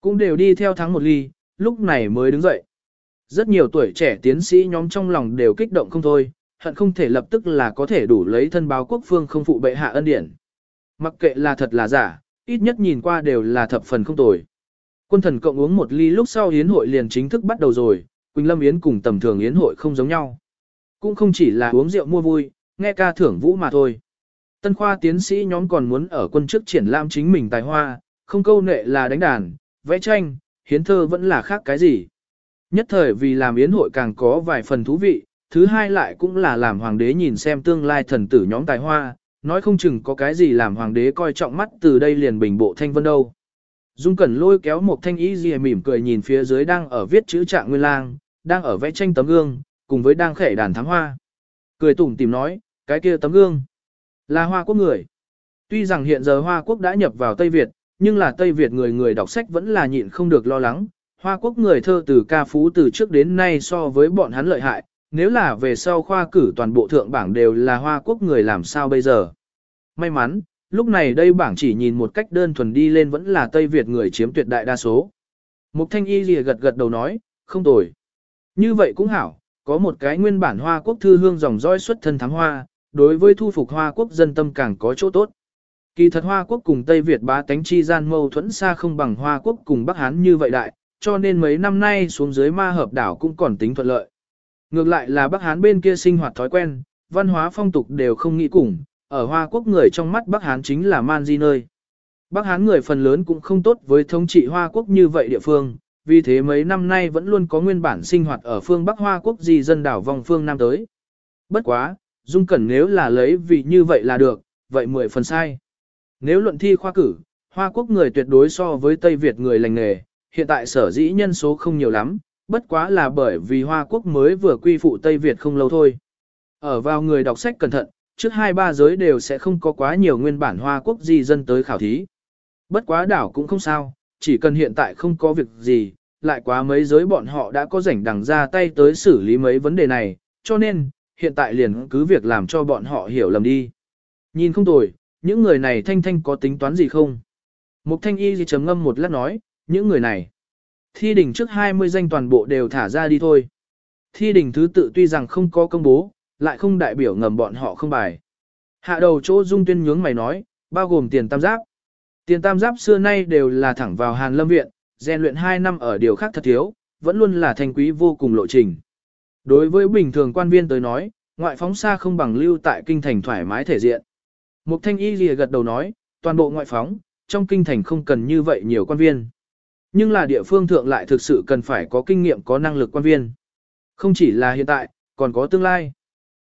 Cũng đều đi theo thắng một ly, lúc này mới đứng dậy. Rất nhiều tuổi trẻ tiến sĩ nhóm trong lòng đều kích động không thôi, hận không thể lập tức là có thể đủ lấy thân báo quốc phương không phụ bệ hạ ân điển. Mặc kệ là thật là giả, ít nhất nhìn qua đều là thập phần không tồi. Quân thần cộng uống một ly lúc sau yến hội liền chính thức bắt đầu rồi, Quỳnh Lâm Yến cùng tầm thường yến hội không giống nhau. Cũng không chỉ là uống rượu mua vui, nghe ca thưởng vũ mà thôi. Tân khoa tiến sĩ nhóm còn muốn ở quân trước triển lãm chính mình tài hoa, không câu nệ là đánh đàn, vẽ tranh, hiến thơ vẫn là khác cái gì. Nhất thời vì làm yến hội càng có vài phần thú vị, thứ hai lại cũng là làm hoàng đế nhìn xem tương lai thần tử nhóm tài hoa, nói không chừng có cái gì làm hoàng đế coi trọng mắt từ đây liền bình bộ thanh vân đâu. Dung Cẩn lôi kéo một thanh ý gì mỉm cười nhìn phía dưới đang ở viết chữ trạng nguyên lang, đang ở vẽ tranh tấm gương, cùng với đang khẽ đàn thám hoa. Cười tủm tìm nói, cái kia tấm gương, là hoa quốc người. Tuy rằng hiện giờ hoa quốc đã nhập vào Tây Việt, nhưng là Tây Việt người người đọc sách vẫn là nhịn không được lo lắng. Hoa quốc người thơ từ ca phú từ trước đến nay so với bọn hắn lợi hại, nếu là về sau khoa cử toàn bộ thượng bảng đều là hoa quốc người làm sao bây giờ. May mắn, lúc này đây bảng chỉ nhìn một cách đơn thuần đi lên vẫn là Tây Việt người chiếm tuyệt đại đa số. Mục thanh y lìa gật gật đầu nói, không tồi. Như vậy cũng hảo, có một cái nguyên bản hoa quốc thư hương dòng dõi xuất thân thắng hoa, đối với thu phục hoa quốc dân tâm càng có chỗ tốt. Kỳ thật hoa quốc cùng Tây Việt bá tánh chi gian mâu thuẫn xa không bằng hoa quốc cùng Bắc Hán như vậy đại, cho nên mấy năm nay xuống dưới ma hợp đảo cũng còn tính thuận lợi. Ngược lại là Bắc Hán bên kia sinh hoạt thói quen, văn hóa phong tục đều không nghĩ cùng, ở Hoa Quốc người trong mắt Bắc Hán chính là man di nơi. Bắc Hán người phần lớn cũng không tốt với thống trị Hoa Quốc như vậy địa phương, vì thế mấy năm nay vẫn luôn có nguyên bản sinh hoạt ở phương Bắc Hoa Quốc di dân đảo vòng phương Nam tới. Bất quá, Dung Cẩn nếu là lấy vì như vậy là được, vậy mười phần sai. Nếu luận thi khoa cử, Hoa Quốc người tuyệt đối so với Tây Việt người lành nghề, hiện tại sở dĩ nhân số không nhiều lắm, bất quá là bởi vì Hoa Quốc mới vừa quy phụ Tây Việt không lâu thôi. Ở vào người đọc sách cẩn thận, trước hai ba giới đều sẽ không có quá nhiều nguyên bản Hoa Quốc di dân tới khảo thí. Bất quá đảo cũng không sao, chỉ cần hiện tại không có việc gì, lại quá mấy giới bọn họ đã có rảnh đằng ra tay tới xử lý mấy vấn đề này, cho nên, hiện tại liền cứ việc làm cho bọn họ hiểu lầm đi. Nhìn không tồi, những người này thanh thanh có tính toán gì không? Mục thanh y gì chấm ngâm một lát nói, những người này. Thi đỉnh trước 20 danh toàn bộ đều thả ra đi thôi. Thi đỉnh thứ tự tuy rằng không có công bố, lại không đại biểu ngầm bọn họ không bài. Hạ đầu chỗ dung tuyên nhướng mày nói, bao gồm tiền tam giác. Tiền tam giáp xưa nay đều là thẳng vào Hàn Lâm Viện, rèn luyện 2 năm ở điều khác thật thiếu, vẫn luôn là thành quý vô cùng lộ trình. Đối với bình thường quan viên tới nói, ngoại phóng xa không bằng lưu tại kinh thành thoải mái thể diện. Mục thanh y lìa gật đầu nói, toàn bộ ngoại phóng, trong kinh thành không cần như vậy nhiều quan viên. Nhưng là địa phương thượng lại thực sự cần phải có kinh nghiệm có năng lực quan viên. Không chỉ là hiện tại, còn có tương lai.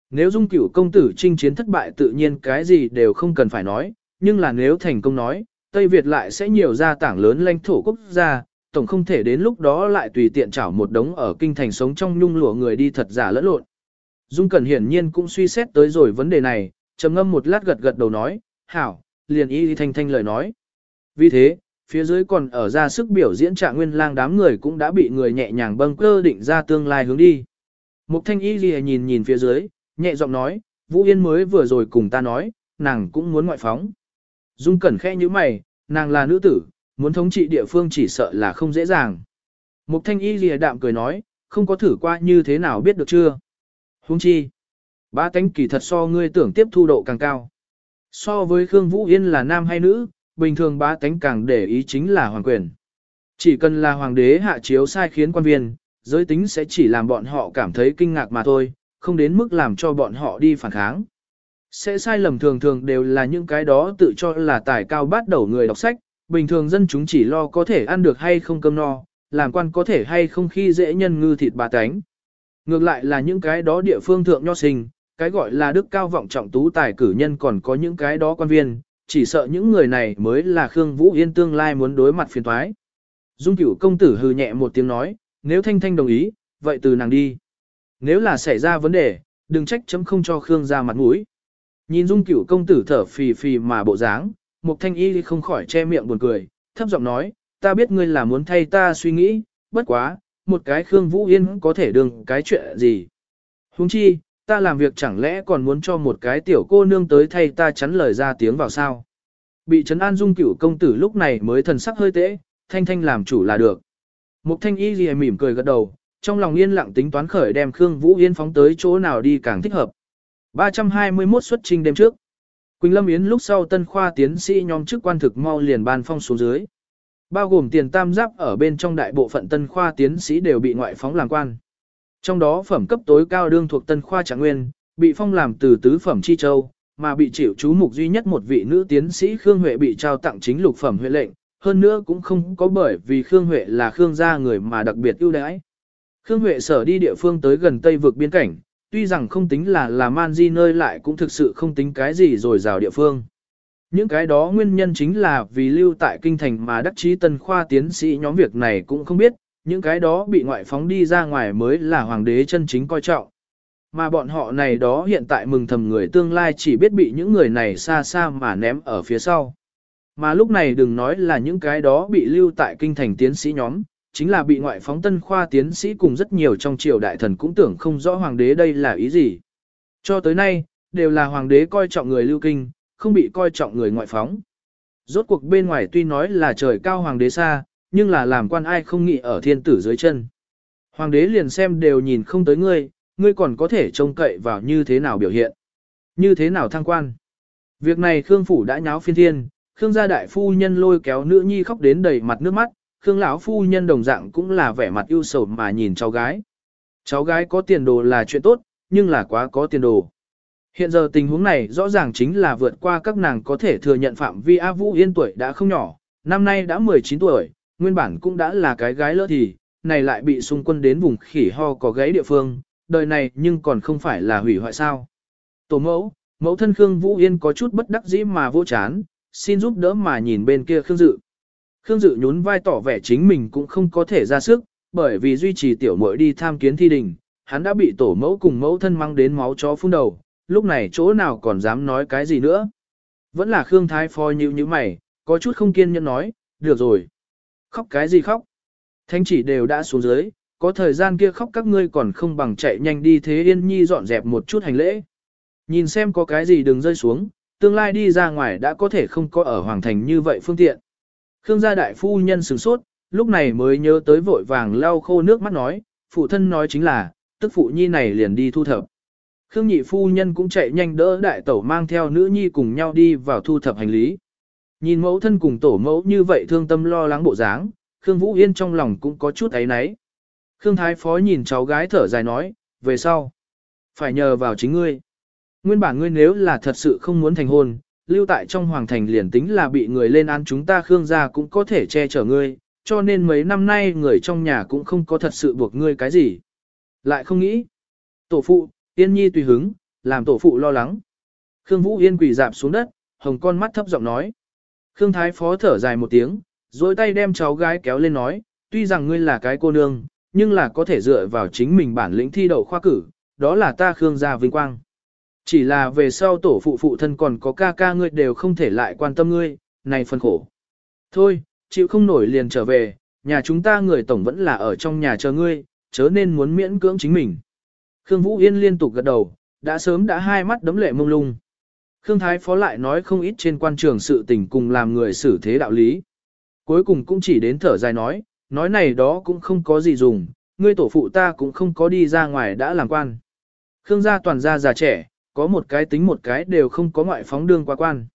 Nếu dung cửu công tử chinh chiến thất bại tự nhiên cái gì đều không cần phải nói, nhưng là nếu thành công nói, Tây Việt lại sẽ nhiều gia tảng lớn lãnh thổ quốc gia, tổng không thể đến lúc đó lại tùy tiện chảo một đống ở kinh thành sống trong nhung lụa người đi thật giả lẫn lộn. Dung Cẩn hiển nhiên cũng suy xét tới rồi vấn đề này, trầm ngâm một lát gật gật đầu nói, hảo, liền y thanh thanh lời nói. Vì thế, phía dưới còn ở ra sức biểu diễn trạng nguyên lang đám người cũng đã bị người nhẹ nhàng bâng cơ định ra tương lai hướng đi. Mục thanh y gì nhìn nhìn phía dưới, nhẹ giọng nói, Vũ Yên mới vừa rồi cùng ta nói, nàng cũng muốn ngoại phóng. Dung cẩn khẽ như mày, nàng là nữ tử, muốn thống trị địa phương chỉ sợ là không dễ dàng. Mục thanh y lìa đạm cười nói, không có thử qua như thế nào biết được chưa. Huống chi, ba tánh kỳ thật so ngươi tưởng tiếp thu độ càng cao. So với Khương Vũ Yên là nam hay nữ, bình thường bá tánh càng để ý chính là hoàng quyền. Chỉ cần là hoàng đế hạ chiếu sai khiến quan viên, giới tính sẽ chỉ làm bọn họ cảm thấy kinh ngạc mà thôi, không đến mức làm cho bọn họ đi phản kháng. Sẽ sai lầm thường thường đều là những cái đó tự cho là tài cao bắt đầu người đọc sách, bình thường dân chúng chỉ lo có thể ăn được hay không cơm no, làm quan có thể hay không khi dễ nhân ngư thịt bà tánh. Ngược lại là những cái đó địa phương thượng nho sinh, cái gọi là đức cao vọng trọng tú tài cử nhân còn có những cái đó quan viên, chỉ sợ những người này mới là Khương Vũ Yên tương lai muốn đối mặt phiền toái. Dung cửu công tử hừ nhẹ một tiếng nói, nếu Thanh Thanh đồng ý, vậy từ nàng đi. Nếu là xảy ra vấn đề, đừng trách chấm không cho Khương ra mặt mũi. Nhìn Dung cửu công tử thở phì phì mà bộ dáng, Mục Thanh Y không khỏi che miệng buồn cười, thấp giọng nói, ta biết ngươi là muốn thay ta suy nghĩ, bất quá, một cái Khương Vũ Yên có thể đừng cái chuyện gì. Huống chi, ta làm việc chẳng lẽ còn muốn cho một cái tiểu cô nương tới thay ta chắn lời ra tiếng vào sao. Bị trấn an dung cửu công tử lúc này mới thần sắc hơi tễ, thanh thanh làm chủ là được. Mục thanh y gì mỉm cười gật đầu, trong lòng yên lặng tính toán khởi đem Khương Vũ Yên phóng tới chỗ nào đi càng thích hợp. 321 xuất trình đêm trước. Quỳnh Lâm Yến lúc sau tân khoa tiến sĩ nhóm chức quan thực mau liền ban phong xuống dưới. Bao gồm tiền tam giáp ở bên trong đại bộ phận tân khoa tiến sĩ đều bị ngoại phóng làm quan. Trong đó phẩm cấp tối cao đương thuộc Tân Khoa Trạng Nguyên, bị phong làm từ tứ phẩm chi châu, mà bị chịu chú mục duy nhất một vị nữ tiến sĩ Khương Huệ bị trao tặng chính lục phẩm huệ lệnh, hơn nữa cũng không có bởi vì Khương Huệ là Khương gia người mà đặc biệt ưu đãi. Khương Huệ sở đi địa phương tới gần Tây vực biên cảnh, tuy rằng không tính là là man di nơi lại cũng thực sự không tính cái gì rồi rào địa phương. Những cái đó nguyên nhân chính là vì lưu tại kinh thành mà đắc chí tân khoa tiến sĩ nhóm việc này cũng không biết, những cái đó bị ngoại phóng đi ra ngoài mới là hoàng đế chân chính coi trọng. Mà bọn họ này đó hiện tại mừng thầm người tương lai chỉ biết bị những người này xa xa mà ném ở phía sau. Mà lúc này đừng nói là những cái đó bị lưu tại kinh thành tiến sĩ nhóm, chính là bị ngoại phóng tân khoa tiến sĩ cùng rất nhiều trong triều đại thần cũng tưởng không rõ hoàng đế đây là ý gì. Cho tới nay, đều là hoàng đế coi trọng người lưu kinh, không bị coi trọng người ngoại phóng. Rốt cuộc bên ngoài tuy nói là trời cao hoàng đế xa, nhưng là làm quan ai không nghĩ ở thiên tử dưới chân. Hoàng đế liền xem đều nhìn không tới ngươi, ngươi còn có thể trông cậy vào như thế nào biểu hiện, như thế nào thăng quan. Việc này Khương Phủ đã nháo phiên thiên, Khương gia đại phu nhân lôi kéo nữ nhi khóc đến đầy mặt nước mắt, Khương lão phu nhân đồng dạng cũng là vẻ mặt ưu sầu mà nhìn cháu gái. Cháu gái có tiền đồ là chuyện tốt, nhưng là quá có tiền đồ. Hiện giờ tình huống này rõ ràng chính là vượt qua các nàng có thể thừa nhận phạm vi A Vũ Yên tuổi đã không nhỏ, năm nay đã 19 tuổi, nguyên bản cũng đã là cái gái lỡ thì, này lại bị xung quân đến vùng khỉ ho có gáy địa phương, đời này nhưng còn không phải là hủy hoại sao. Tổ mẫu, mẫu thân Khương Vũ Yên có chút bất đắc dĩ mà vô chán, xin giúp đỡ mà nhìn bên kia Khương Dự. Khương Dự nhún vai tỏ vẻ chính mình cũng không có thể ra sức, bởi vì duy trì tiểu muội đi tham kiến thi đình, hắn đã bị tổ mẫu cùng mẫu thân mang đến máu chó phun đầu, lúc này chỗ nào còn dám nói cái gì nữa. Vẫn là Khương Thái Phó như như mày, có chút không kiên nhẫn nói, được rồi. Khóc cái gì khóc? Thanh chỉ đều đã xuống dưới, có thời gian kia khóc các ngươi còn không bằng chạy nhanh đi thế yên nhi dọn dẹp một chút hành lễ. Nhìn xem có cái gì đừng rơi xuống, tương lai đi ra ngoài đã có thể không có ở hoàng thành như vậy phương tiện. Khương gia đại phu nhân sửng sốt, lúc này mới nhớ tới vội vàng lau khô nước mắt nói, phụ thân nói chính là, tức phụ nhi này liền đi thu thập. Khương nhị phu nhân cũng chạy nhanh đỡ đại tẩu mang theo nữ nhi cùng nhau đi vào thu thập hành lý. Nhìn mẫu thân cùng tổ mẫu như vậy thương tâm lo lắng bộ dáng, Khương Vũ Yên trong lòng cũng có chút ấy náy. Khương Thái Phó nhìn cháu gái thở dài nói, về sau. Phải nhờ vào chính ngươi. Nguyên bản ngươi nếu là thật sự không muốn thành hôn, lưu tại trong hoàng thành liền tính là bị người lên án chúng ta Khương gia cũng có thể che chở ngươi, cho nên mấy năm nay người trong nhà cũng không có thật sự buộc ngươi cái gì. Lại không nghĩ. Tổ phụ, Yên Nhi tùy hứng, làm tổ phụ lo lắng. Khương Vũ Yên quỳ dạp xuống đất, hồng con mắt thấp giọng nói. Khương Thái Phó thở dài một tiếng, rồi tay đem cháu gái kéo lên nói, tuy rằng ngươi là cái cô nương, nhưng là có thể dựa vào chính mình bản lĩnh thi đậu khoa cử, đó là ta Khương gia vinh quang. Chỉ là về sau tổ phụ phụ thân còn có ca ca ngươi đều không thể lại quan tâm ngươi, này phân khổ. Thôi, chịu không nổi liền trở về, nhà chúng ta người tổng vẫn là ở trong nhà chờ ngươi, chớ nên muốn miễn cưỡng chính mình. Khương Vũ Yên liên tục gật đầu, đã sớm đã hai mắt đấm lệ mông lung. Khương Thái Phó lại nói không ít trên quan trường sự tình cùng làm người xử thế đạo lý. Cuối cùng cũng chỉ đến thở dài nói, nói này đó cũng không có gì dùng, ngươi tổ phụ ta cũng không có đi ra ngoài đã làm quan. Khương gia toàn gia già trẻ, có một cái tính một cái đều không có ngoại phóng đương qua quan.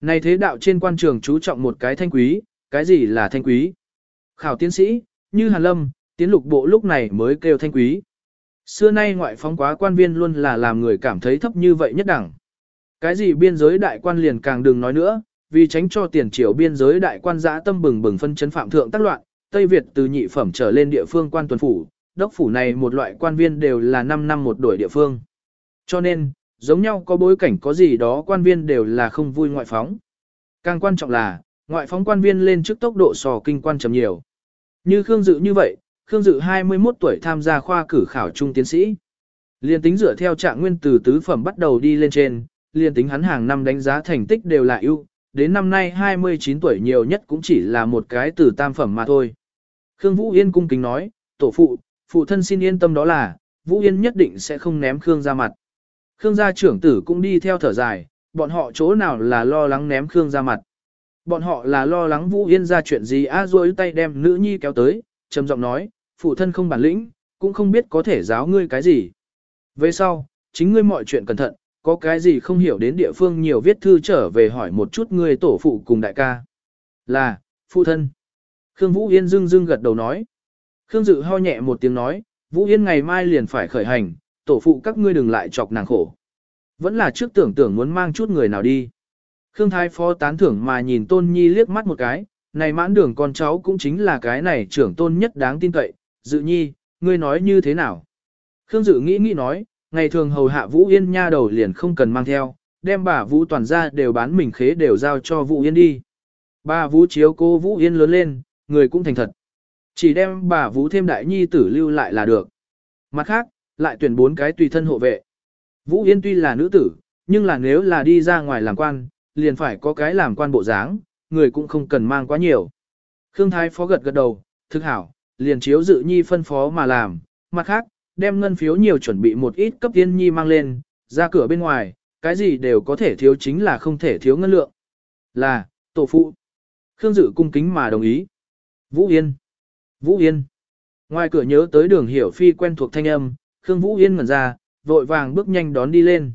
Này thế đạo trên quan trường chú trọng một cái thanh quý, cái gì là thanh quý? Khảo tiến sĩ, như Hàn Lâm, tiến lục bộ lúc này mới kêu thanh quý. Xưa nay ngoại phóng quá quan viên luôn là làm người cảm thấy thấp như vậy nhất đẳng. Cái gì biên giới đại quan liền càng đừng nói nữa, vì tránh cho tiền triều biên giới đại quan giã tâm bừng bừng phân chấn phạm thượng tác loạn, Tây Việt từ nhị phẩm trở lên địa phương quan tuần phủ, đốc phủ này một loại quan viên đều là 5 năm một đổi địa phương. Cho nên, giống nhau có bối cảnh có gì đó quan viên đều là không vui ngoại phóng. Càng quan trọng là, ngoại phóng quan viên lên trước tốc độ sò kinh quan chậm nhiều. Như Khương Dự như vậy, Khương Dự 21 tuổi tham gia khoa cử khảo trung tiến sĩ. Liên tính dựa theo trạng nguyên từ tứ phẩm bắt đầu đi lên trên, liên tính hắn hàng năm đánh giá thành tích đều là ưu, đến năm nay 29 tuổi nhiều nhất cũng chỉ là một cái từ tam phẩm mà thôi. Khương Vũ Yên cung kính nói, tổ phụ, phụ thân xin yên tâm đó là, Vũ Yên nhất định sẽ không ném Khương ra mặt. Khương gia trưởng tử cũng đi theo thở dài, bọn họ chỗ nào là lo lắng ném Khương ra mặt. Bọn họ là lo lắng Vũ Yên ra chuyện gì a à, rồi tay đem nữ nhi kéo tới, trầm giọng nói, phụ thân không bản lĩnh, cũng không biết có thể giáo ngươi cái gì. Về sau, chính ngươi mọi chuyện cẩn thận, có cái gì không hiểu đến địa phương nhiều viết thư trở về hỏi một chút ngươi tổ phụ cùng đại ca. Là, phụ thân. Khương Vũ Yên dưng dưng gật đầu nói. Khương Dự ho nhẹ một tiếng nói, Vũ Yên ngày mai liền phải khởi hành, tổ phụ các ngươi đừng lại chọc nàng khổ. Vẫn là trước tưởng tưởng muốn mang chút người nào đi. Khương Thái Phó tán thưởng mà nhìn Tôn Nhi liếc mắt một cái, này mãn đường con cháu cũng chính là cái này trưởng tôn nhất đáng tin cậy, dự nhi, ngươi nói như thế nào? Khương Dự nghĩ nghĩ nói, ngày thường hầu hạ Vũ Yên nha đầu liền không cần mang theo, đem bà Vũ toàn ra đều bán mình khế đều giao cho Vũ Yên đi. Bà Vũ chiếu cô Vũ Yên lớn lên, người cũng thành thật. Chỉ đem bà Vũ thêm đại nhi tử lưu lại là được. Mặt khác, lại tuyển bốn cái tùy thân hộ vệ. Vũ Yên tuy là nữ tử, nhưng là nếu là đi ra ngoài làm quan, liền phải có cái làm quan bộ dáng, người cũng không cần mang quá nhiều. Khương Thái Phó gật gật đầu, thực hảo, liền chiếu dự nhi phân phó mà làm, mặt khác, đem ngân phiếu nhiều chuẩn bị một ít cấp tiên nhi mang lên, ra cửa bên ngoài, cái gì đều có thể thiếu chính là không thể thiếu ngân lượng. Là, tổ phụ. Khương Dự cung kính mà đồng ý. Vũ Yên. Vũ Yên. Ngoài cửa nhớ tới đường hiểu phi quen thuộc thanh âm, Khương Vũ Yên ngẩn ra, vội vàng bước nhanh đón đi lên.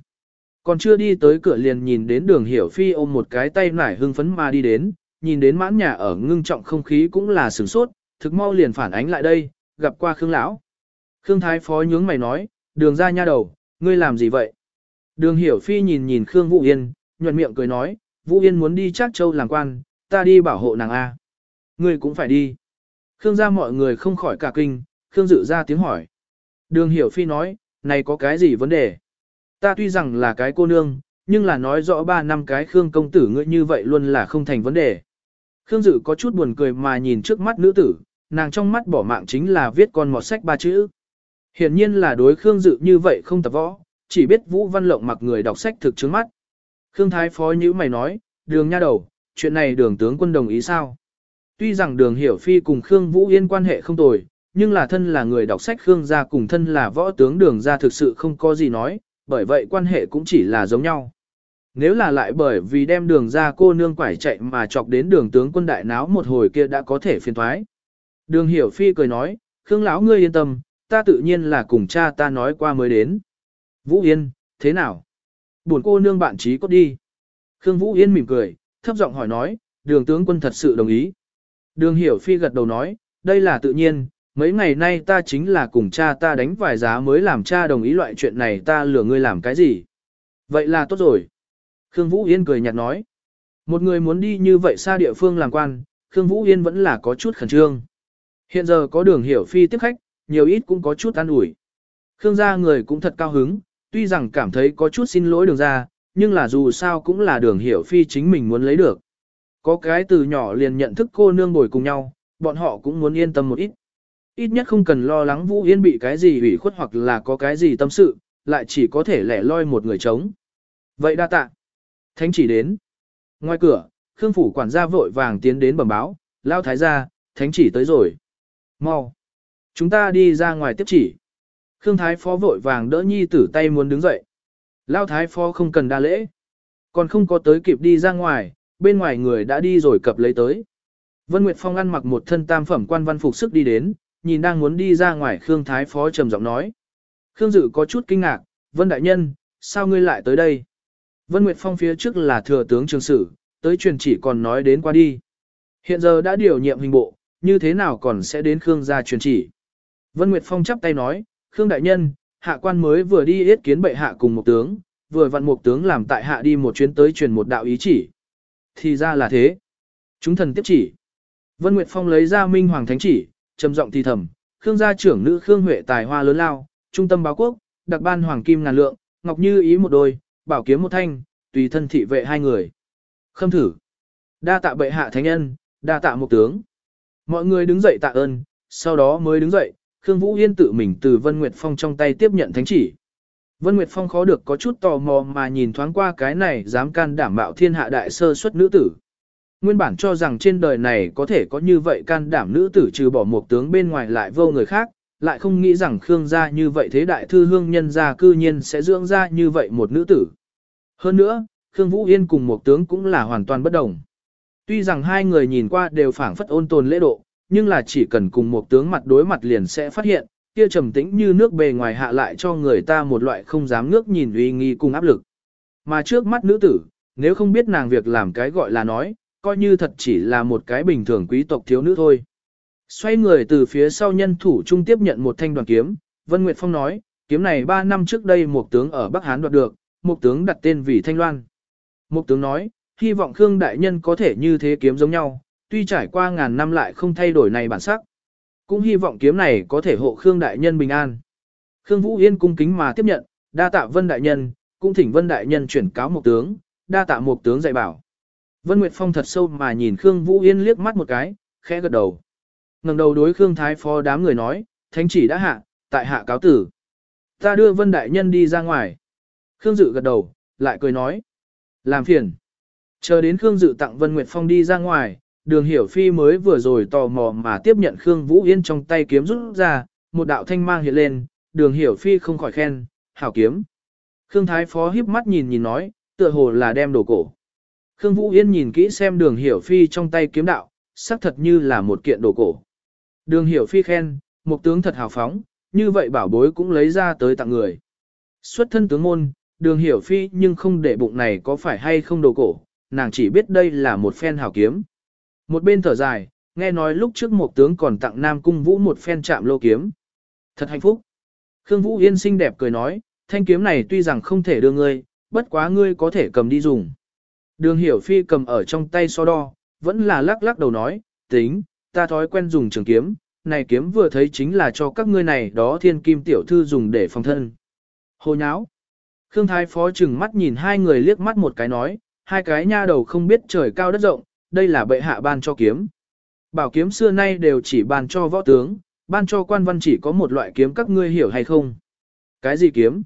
Còn chưa đi tới cửa liền nhìn đến đường hiểu phi ôm một cái tay nải hưng phấn mà đi đến, nhìn đến mãn nhà ở ngưng trọng không khí cũng là sửng sốt, thực mau liền phản ánh lại đây, gặp qua Khương lão. Khương Thái Phó nhướng mày nói, đường ra nha đầu, ngươi làm gì vậy? Đường hiểu phi nhìn nhìn Khương Vũ Yên, nhuận miệng cười nói, Vũ Yên muốn đi chắc châu làm quan, ta đi bảo hộ nàng A. Ngươi cũng phải đi. Khương gia mọi người không khỏi cả kinh, Khương dự ra tiếng hỏi. Đường hiểu phi nói, này có cái gì vấn đề? Ta tuy rằng là cái cô nương, nhưng là nói rõ ba năm cái Khương công tử ngươi như vậy luôn là không thành vấn đề. Khương dự có chút buồn cười mà nhìn trước mắt nữ tử, nàng trong mắt bỏ mạng chính là viết con một sách ba chữ. Hiển nhiên là đối Khương dự như vậy không tập võ, chỉ biết Vũ Văn Lộng mặc người đọc sách thực trước mắt. Khương Thái Phó như mày nói, đường nha đầu, chuyện này đường tướng quân đồng ý sao? Tuy rằng đường hiểu phi cùng Khương Vũ Yên quan hệ không tồi, nhưng là thân là người đọc sách Khương gia cùng thân là võ tướng đường gia thực sự không có gì nói, bởi vậy quan hệ cũng chỉ là giống nhau. Nếu là lại bởi vì đem đường ra cô nương quải chạy mà chọc đến đường tướng quân đại náo một hồi kia đã có thể phiền thoái. Đường hiểu phi cười nói, Khương lão ngươi yên tâm, ta tự nhiên là cùng cha ta nói qua mới đến. Vũ Yên, thế nào? Buồn cô nương bạn trí có đi. Khương Vũ Yên mỉm cười, thấp giọng hỏi nói, đường tướng quân thật sự đồng ý. Đường hiểu phi gật đầu nói, đây là tự nhiên, mấy ngày nay ta chính là cùng cha ta đánh vài giá mới làm cha đồng ý loại chuyện này ta lừa ngươi làm cái gì. Vậy là tốt rồi. Khương Vũ Yên cười nhạt nói. Một người muốn đi như vậy xa địa phương làm quan, Khương Vũ Yên vẫn là có chút khẩn trương. Hiện giờ có đường hiểu phi tiếp khách, nhiều ít cũng có chút an ủi. Khương gia người cũng thật cao hứng, tuy rằng cảm thấy có chút xin lỗi đường ra, nhưng là dù sao cũng là đường hiểu phi chính mình muốn lấy được. Có cái từ nhỏ liền nhận thức cô nương ngồi cùng nhau, bọn họ cũng muốn yên tâm một ít. Ít nhất không cần lo lắng Vũ Yên bị cái gì ủy khuất hoặc là có cái gì tâm sự, lại chỉ có thể lẻ loi một người trống. Vậy đa tạ. Thánh chỉ đến. Ngoài cửa, Khương phủ quản gia vội vàng tiến đến bẩm báo, lao thái gia, thánh chỉ tới rồi. Mau. Chúng ta đi ra ngoài tiếp chỉ. Khương thái phó vội vàng đỡ nhi tử tay muốn đứng dậy. Lao thái phó không cần đa lễ. Còn không có tới kịp đi ra ngoài, bên ngoài người đã đi rồi cập lấy tới. Vân Nguyệt Phong ăn mặc một thân tam phẩm quan văn phục sức đi đến, nhìn đang muốn đi ra ngoài Khương Thái Phó trầm giọng nói. Khương Dự có chút kinh ngạc, Vân Đại Nhân, sao ngươi lại tới đây? Vân Nguyệt Phong phía trước là thừa tướng trường sử, tới truyền chỉ còn nói đến qua đi. Hiện giờ đã điều nhiệm hình bộ, như thế nào còn sẽ đến Khương gia truyền chỉ? Vân Nguyệt Phong chắp tay nói, Khương Đại Nhân, hạ quan mới vừa đi yết kiến bệ hạ cùng một tướng, vừa vặn một tướng làm tại hạ đi một chuyến tới truyền một đạo ý chỉ. Thì ra là thế. Chúng thần tiếp chỉ. Vân Nguyệt Phong lấy ra Minh Hoàng Thánh chỉ, trầm giọng thì thầm, Khương gia trưởng nữ Khương Huệ tài hoa lớn lao, trung tâm báo quốc, đặc ban hoàng kim ngàn lượng, ngọc như ý một đôi, bảo kiếm một thanh, tùy thân thị vệ hai người. Khâm thử. Đa tạ bệ hạ thánh nhân, đa tạ một tướng. Mọi người đứng dậy tạ ơn, sau đó mới đứng dậy, Khương Vũ Yên tự mình từ Vân Nguyệt Phong trong tay tiếp nhận thánh chỉ. Vân Nguyệt Phong khó được có chút tò mò mà nhìn thoáng qua cái này dám can đảm bạo thiên hạ đại sơ xuất nữ tử. Nguyên bản cho rằng trên đời này có thể có như vậy can đảm nữ tử trừ bỏ một tướng bên ngoài lại vô người khác, lại không nghĩ rằng Khương gia như vậy thế đại thư hương nhân gia cư nhiên sẽ dưỡng ra như vậy một nữ tử. Hơn nữa, Khương Vũ Yên cùng một tướng cũng là hoàn toàn bất đồng. Tuy rằng hai người nhìn qua đều phảng phất ôn tồn lễ độ, nhưng là chỉ cần cùng một tướng mặt đối mặt liền sẽ phát hiện, kia trầm tĩnh như nước bề ngoài hạ lại cho người ta một loại không dám ngước nhìn uy nghi cùng áp lực. Mà trước mắt nữ tử, nếu không biết nàng việc làm cái gọi là nói, coi như thật chỉ là một cái bình thường quý tộc thiếu nữ thôi. Xoay người từ phía sau nhân thủ trung tiếp nhận một thanh đoàn kiếm, Vân Nguyệt Phong nói, kiếm này 3 năm trước đây một tướng ở Bắc Hán đoạt được, một tướng đặt tên vì Thanh Loan. Một tướng nói, hy vọng Khương Đại Nhân có thể như thế kiếm giống nhau, tuy trải qua ngàn năm lại không thay đổi này bản sắc. Cũng hy vọng kiếm này có thể hộ Khương Đại Nhân bình an. Khương Vũ Yên cung kính mà tiếp nhận, đa tạ Vân Đại Nhân, cũng thỉnh Vân Đại Nhân chuyển cáo một tướng, đa tạ một tướng dạy bảo. Vân Nguyệt Phong thật sâu mà nhìn Khương Vũ Yên liếc mắt một cái, khẽ gật đầu. ngẩng đầu đối Khương Thái Phó đám người nói, thánh chỉ đã hạ, tại hạ cáo tử. Ta đưa Vân Đại Nhân đi ra ngoài. Khương Dự gật đầu, lại cười nói. Làm phiền. Chờ đến Khương Dự tặng Vân Nguyệt Phong đi ra ngoài, đường hiểu phi mới vừa rồi tò mò mà tiếp nhận Khương Vũ Yên trong tay kiếm rút ra, một đạo thanh mang hiện lên, đường hiểu phi không khỏi khen, hảo kiếm. Khương Thái Phó híp mắt nhìn nhìn nói, tựa hồ là đem đồ cổ. Khương Vũ Yên nhìn kỹ xem đường hiểu phi trong tay kiếm đạo, sắc thật như là một kiện đồ cổ. Đường hiểu phi khen, một tướng thật hào phóng, như vậy bảo bối cũng lấy ra tới tặng người. Xuất thân tướng môn, đường hiểu phi nhưng không để bụng này có phải hay không đồ cổ, nàng chỉ biết đây là một phen hào kiếm. Một bên thở dài, nghe nói lúc trước một tướng còn tặng Nam Cung Vũ một phen chạm lô kiếm. Thật hạnh phúc. Khương Vũ Yên xinh đẹp cười nói, thanh kiếm này tuy rằng không thể đưa ngươi, bất quá ngươi có thể cầm đi dùng. Đường hiểu phi cầm ở trong tay so đo, vẫn là lắc lắc đầu nói, tính, ta thói quen dùng trường kiếm, này kiếm vừa thấy chính là cho các ngươi này đó thiên kim tiểu thư dùng để phòng thân. Hồ nháo. Khương Thái Phó chừng mắt nhìn hai người liếc mắt một cái nói, hai cái nha đầu không biết trời cao đất rộng, đây là bệ hạ ban cho kiếm. Bảo kiếm xưa nay đều chỉ ban cho võ tướng, ban cho quan văn chỉ có một loại kiếm các ngươi hiểu hay không? Cái gì kiếm?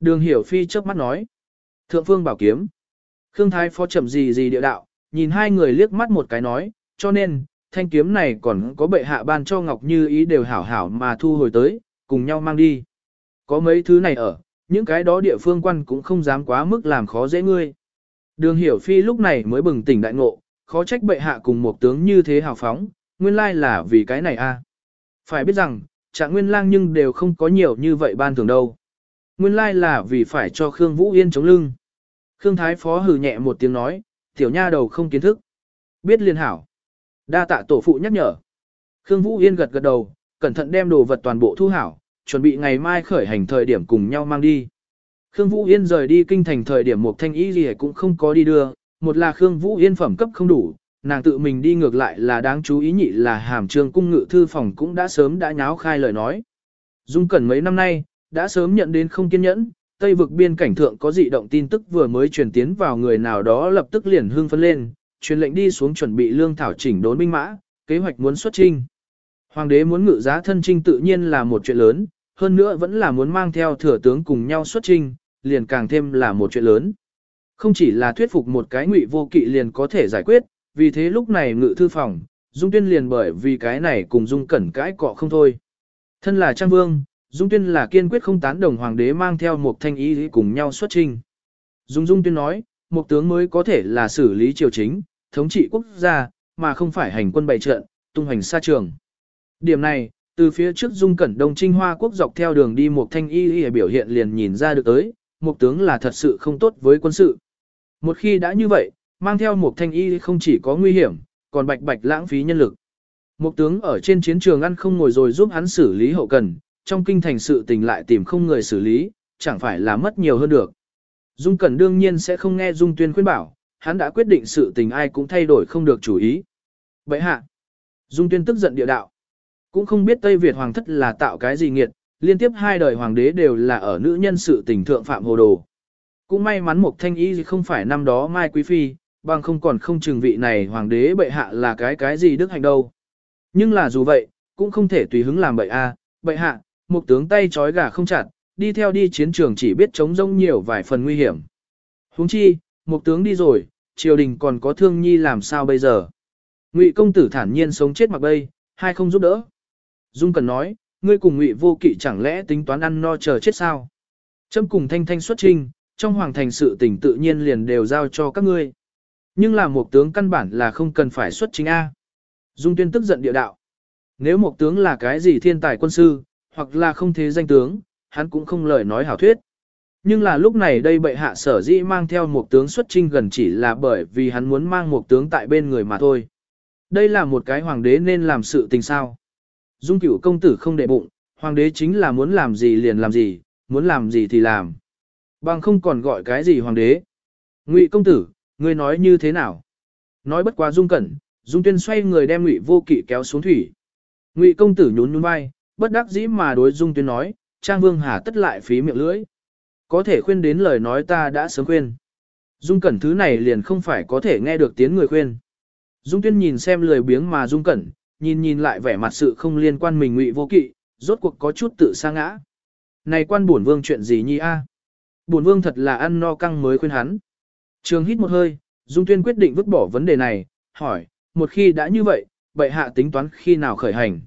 Đường hiểu phi trước mắt nói. Thượng phương bảo kiếm. Khương Thái Phó chậm gì gì địa đạo, nhìn hai người liếc mắt một cái nói, cho nên, thanh kiếm này còn có bệ hạ ban cho Ngọc Như ý đều hảo hảo mà thu hồi tới, cùng nhau mang đi. Có mấy thứ này ở, những cái đó địa phương quan cũng không dám quá mức làm khó dễ ngươi. Đường hiểu phi lúc này mới bừng tỉnh đại ngộ, khó trách bệ hạ cùng một tướng như thế hào phóng, nguyên lai là vì cái này a. Phải biết rằng, trạng nguyên lang nhưng đều không có nhiều như vậy ban thường đâu. Nguyên lai là vì phải cho Khương Vũ Yên chống lưng. Khương Thái Phó hừ nhẹ một tiếng nói, tiểu nha đầu không kiến thức. Biết liên hảo. Đa tạ tổ phụ nhắc nhở. Khương Vũ Yên gật gật đầu, cẩn thận đem đồ vật toàn bộ thu hảo, chuẩn bị ngày mai khởi hành thời điểm cùng nhau mang đi. Khương Vũ Yên rời đi kinh thành thời điểm một thanh ý gì cũng không có đi đưa, một là Khương Vũ Yên phẩm cấp không đủ, nàng tự mình đi ngược lại là đáng chú ý nhị là hàm trương cung ngự thư phòng cũng đã sớm đã nháo khai lời nói. Dung Cẩn mấy năm nay, đã sớm nhận đến không kiên nhẫn, Tây vực biên cảnh thượng có dị động tin tức vừa mới truyền tiến vào người nào đó lập tức liền hưng phấn lên, truyền lệnh đi xuống chuẩn bị lương thảo chỉnh đốn binh mã, kế hoạch muốn xuất trinh. Hoàng đế muốn ngự giá thân trinh tự nhiên là một chuyện lớn, hơn nữa vẫn là muốn mang theo thừa tướng cùng nhau xuất trinh, liền càng thêm là một chuyện lớn. Không chỉ là thuyết phục một cái ngụy vô kỵ liền có thể giải quyết, vì thế lúc này ngự thư phòng, Dung Tuyên liền bởi vì cái này cùng Dung Cẩn cãi cọ không thôi. Thân là Trang Vương, Dung Tuyên là kiên quyết không tán đồng hoàng đế mang theo một thanh ý cùng nhau xuất trình. Dung Dung Tuyên nói, một tướng mới có thể là xử lý triều chính, thống trị quốc gia, mà không phải hành quân bày trận, tung hành xa trường. Điểm này, từ phía trước Dung Cẩn Đông Trinh Hoa quốc dọc theo đường đi một thanh y y biểu hiện liền nhìn ra được tới, một tướng là thật sự không tốt với quân sự. Một khi đã như vậy, mang theo một thanh y không chỉ có nguy hiểm, còn bạch bạch lãng phí nhân lực. Một tướng ở trên chiến trường ăn không ngồi rồi giúp hắn xử lý hậu cần, trong kinh thành sự tình lại tìm không người xử lý, chẳng phải là mất nhiều hơn được. Dung Cẩn đương nhiên sẽ không nghe Dung Tuyên khuyên bảo, hắn đã quyết định sự tình ai cũng thay đổi không được chủ ý. Vậy hạ, Dung Tuyên tức giận địa đạo. Cũng không biết Tây Việt Hoàng thất là tạo cái gì nghiệt, liên tiếp hai đời Hoàng đế đều là ở nữ nhân sự tình thượng phạm hồ đồ. Cũng may mắn một thanh ý không phải năm đó Mai Quý Phi, bằng không còn không chừng vị này Hoàng đế bệ hạ là cái cái gì đức hạnh đâu. Nhưng là dù vậy, cũng không thể tùy hứng làm bậy a, bệ hạ, một tướng tay trói gà không chặt, đi theo đi chiến trường chỉ biết chống rông nhiều vài phần nguy hiểm. huống chi, một tướng đi rồi, triều đình còn có thương nhi làm sao bây giờ. Ngụy công tử thản nhiên sống chết mặc bay, hai không giúp đỡ. Dung cần nói, ngươi cùng ngụy vô kỵ chẳng lẽ tính toán ăn no chờ chết sao. Trâm cùng thanh thanh xuất trinh, trong hoàng thành sự tình tự nhiên liền đều giao cho các ngươi. Nhưng là một tướng căn bản là không cần phải xuất chính A. Dung tuyên tức giận địa đạo. Nếu một tướng là cái gì thiên tài quân sư, hoặc là không thế danh tướng, hắn cũng không lời nói hảo thuyết. Nhưng là lúc này đây bệ hạ sở dĩ mang theo một tướng xuất trinh gần chỉ là bởi vì hắn muốn mang một tướng tại bên người mà thôi. Đây là một cái hoàng đế nên làm sự tình sao. Dung cửu công tử không để bụng, hoàng đế chính là muốn làm gì liền làm gì, muốn làm gì thì làm. Bằng không còn gọi cái gì hoàng đế. Ngụy công tử, ngươi nói như thế nào? Nói bất quá dung cẩn, dung tuyên xoay người đem ngụy vô kỵ kéo xuống thủy. Ngụy công tử nhún nhún vai, bất đắc dĩ mà đối dung tuyên nói, trang vương hà tất lại phí miệng lưỡi. Có thể khuyên đến lời nói ta đã sớm khuyên. Dung cẩn thứ này liền không phải có thể nghe được tiếng người khuyên. Dung tuyên nhìn xem lười biếng mà dung cẩn, nhìn nhìn lại vẻ mặt sự không liên quan mình ngụy vô kỵ, rốt cuộc có chút tự sa ngã. Này quan bổn vương chuyện gì nhi a? À? Bổn vương thật là ăn no căng mới khuyên hắn. Trường hít một hơi, Dung Tuyên quyết định vứt bỏ vấn đề này, hỏi, một khi đã như vậy, bệ hạ tính toán khi nào khởi hành.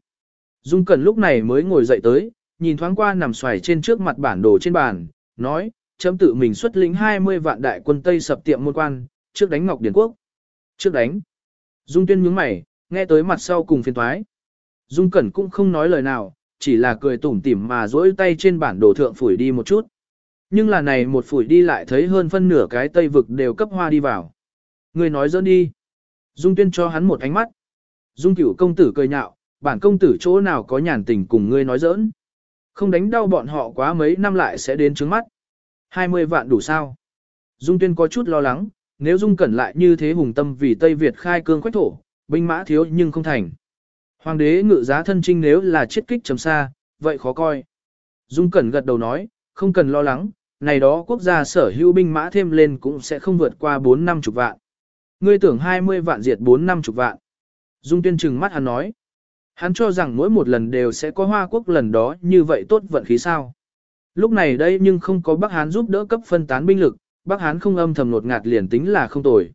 Dung Cẩn lúc này mới ngồi dậy tới, nhìn thoáng qua nằm xoài trên trước mặt bản đồ trên bàn, nói, chấm tự mình xuất lĩnh 20 vạn đại quân Tây sập tiệm môn quan, trước đánh Ngọc Điển Quốc. Trước đánh. Dung Tuyên nhướng mày, nghe tới mặt sau cùng phiền thoái. Dung Cẩn cũng không nói lời nào, chỉ là cười tủm tỉm mà duỗi tay trên bản đồ thượng phủi đi một chút. Nhưng là này một phủi đi lại thấy hơn phân nửa cái tây vực đều cấp hoa đi vào. Người nói dỡn đi. Dung Tuyên cho hắn một ánh mắt. Dung cửu công tử cười nhạo, bản công tử chỗ nào có nhàn tình cùng ngươi nói giỡn. Không đánh đau bọn họ quá mấy năm lại sẽ đến trước mắt. 20 vạn đủ sao? Dung Tuyên có chút lo lắng, nếu Dung Cẩn lại như thế hùng tâm vì Tây Việt khai cương quách thổ, binh mã thiếu nhưng không thành. Hoàng đế ngự giá thân trinh nếu là chiết kích chấm xa, vậy khó coi. Dung Cẩn gật đầu nói, không cần lo lắng, này đó quốc gia sở hữu binh mã thêm lên cũng sẽ không vượt qua 4 năm chục vạn. Ngươi tưởng 20 vạn diệt 4 năm chục vạn. Dung Tuyên trừng mắt hắn nói. Hắn cho rằng mỗi một lần đều sẽ có Hoa Quốc lần đó như vậy tốt vận khí sao. Lúc này đây nhưng không có Bắc Hán giúp đỡ cấp phân tán binh lực, Bắc Hán không âm thầm nột ngạt liền tính là không tồi.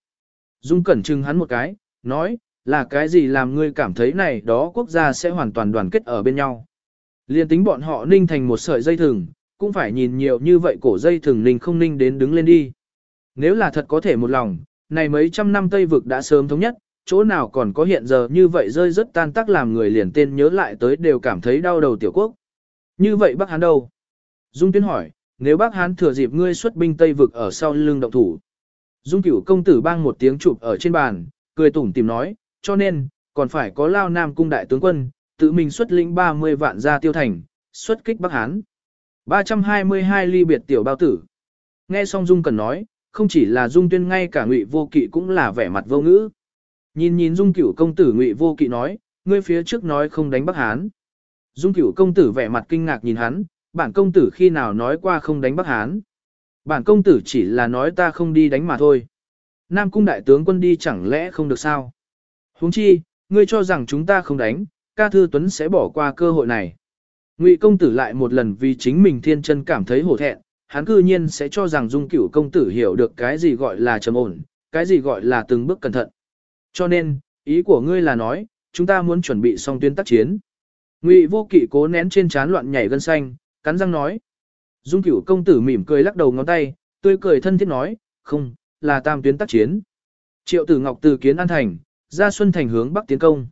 Dung Cẩn trưng hắn một cái, nói, là cái gì làm ngươi cảm thấy này đó quốc gia sẽ hoàn toàn đoàn kết ở bên nhau. Liên tính bọn họ ninh thành một sợi dây thừng, cũng phải nhìn nhiều như vậy cổ dây thừng ninh không ninh đến đứng lên đi. Nếu là thật có thể một lòng, này mấy trăm năm Tây vực đã sớm thống nhất, chỗ nào còn có hiện giờ như vậy rơi rất tan tác làm người liền tên nhớ lại tới đều cảm thấy đau đầu tiểu quốc. Như vậy Bắc Hán đâu? Dung Tuyên hỏi, nếu Bắc Hán thừa dịp ngươi xuất binh Tây vực ở sau lưng động thủ. Dung cửu công tử bang một tiếng chụp ở trên bàn, cười tủm tìm nói, cho nên, còn phải có lao nam cung đại tướng quân, tự mình xuất lĩnh 30 vạn ra tiêu thành, xuất kích Bắc Hán. 322 ly biệt tiểu bao tử. Nghe xong Dung Cần nói, không chỉ là Dung Tuyên ngay cả Ngụy Vô Kỵ cũng là vẻ mặt vô ngữ. Nhìn nhìn Dung Cửu công tử Ngụy Vô Kỵ nói, ngươi phía trước nói không đánh Bắc Hán. Dung Cửu công tử vẻ mặt kinh ngạc nhìn hắn, bản công tử khi nào nói qua không đánh Bắc Hán. Bản công tử chỉ là nói ta không đi đánh mà thôi. Nam cung đại tướng quân đi chẳng lẽ không được sao? Huống chi, ngươi cho rằng chúng ta không đánh, ca thư tuấn sẽ bỏ qua cơ hội này. Ngụy công tử lại một lần vì chính mình thiên chân cảm thấy hổ thẹn, hắn cư nhiên sẽ cho rằng dung cửu công tử hiểu được cái gì gọi là trầm ổn, cái gì gọi là từng bước cẩn thận. Cho nên, ý của ngươi là nói, chúng ta muốn chuẩn bị xong tuyến tác chiến. Ngụy vô kỵ cố nén trên trán loạn nhảy gân xanh, cắn răng nói. Dung cửu công tử mỉm cười lắc đầu ngón tay, tươi cười thân thiết nói, không, là tam tuyến tác chiến. Triệu tử ngọc từ kiến an thành, ra xuân thành hướng bắc tiến công.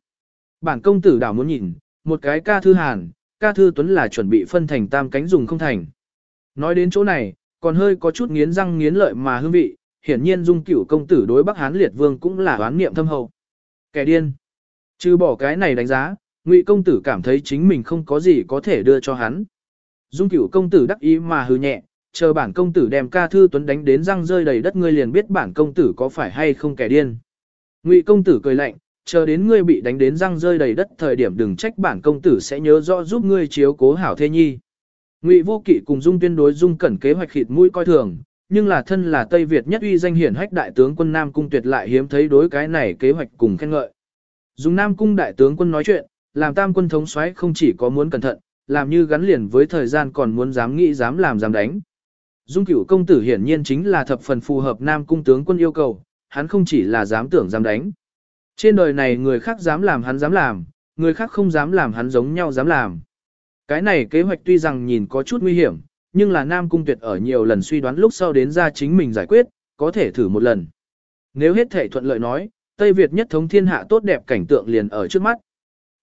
Bản công tử đảo muốn nhìn, một cái ca thư hàn, ca thư tuấn là chuẩn bị phân thành tam cánh dùng không thành. Nói đến chỗ này, còn hơi có chút nghiến răng nghiến lợi mà hương vị, hiển nhiên dung cửu công tử đối Bắc Hán liệt vương cũng là oán niệm thâm hậu. Kẻ điên. Trừ bỏ cái này đánh giá, Ngụy công tử cảm thấy chính mình không có gì có thể đưa cho hắn. Dung cửu công tử đắc ý mà hư nhẹ, chờ bản công tử đem ca thư tuấn đánh đến răng rơi đầy đất ngươi liền biết bản công tử có phải hay không kẻ điên. Ngụy công tử cười lạnh, chờ đến ngươi bị đánh đến răng rơi đầy đất thời điểm đừng trách bản công tử sẽ nhớ rõ giúp ngươi chiếu cố hảo Thê nhi. Ngụy Vô Kỵ cùng Dung Tuyên đối Dung Cẩn kế hoạch khịt mũi coi thường, nhưng là thân là Tây Việt nhất uy danh hiển hách đại tướng quân Nam Cung tuyệt lại hiếm thấy đối cái này kế hoạch cùng khen ngợi. Dùng Nam Cung đại tướng quân nói chuyện, làm tam quân thống soái không chỉ có muốn cẩn thận, làm như gắn liền với thời gian còn muốn dám nghĩ dám làm dám đánh. Dung Cửu công tử hiển nhiên chính là thập phần phù hợp Nam Cung tướng quân yêu cầu, hắn không chỉ là dám tưởng dám đánh. Trên đời này người khác dám làm hắn dám làm, người khác không dám làm hắn giống nhau dám làm. Cái này kế hoạch tuy rằng nhìn có chút nguy hiểm, nhưng là Nam Cung Tuyệt ở nhiều lần suy đoán lúc sau đến ra chính mình giải quyết, có thể thử một lần. Nếu hết thể thuận lợi nói, Tây Việt nhất thống thiên hạ tốt đẹp cảnh tượng liền ở trước mắt.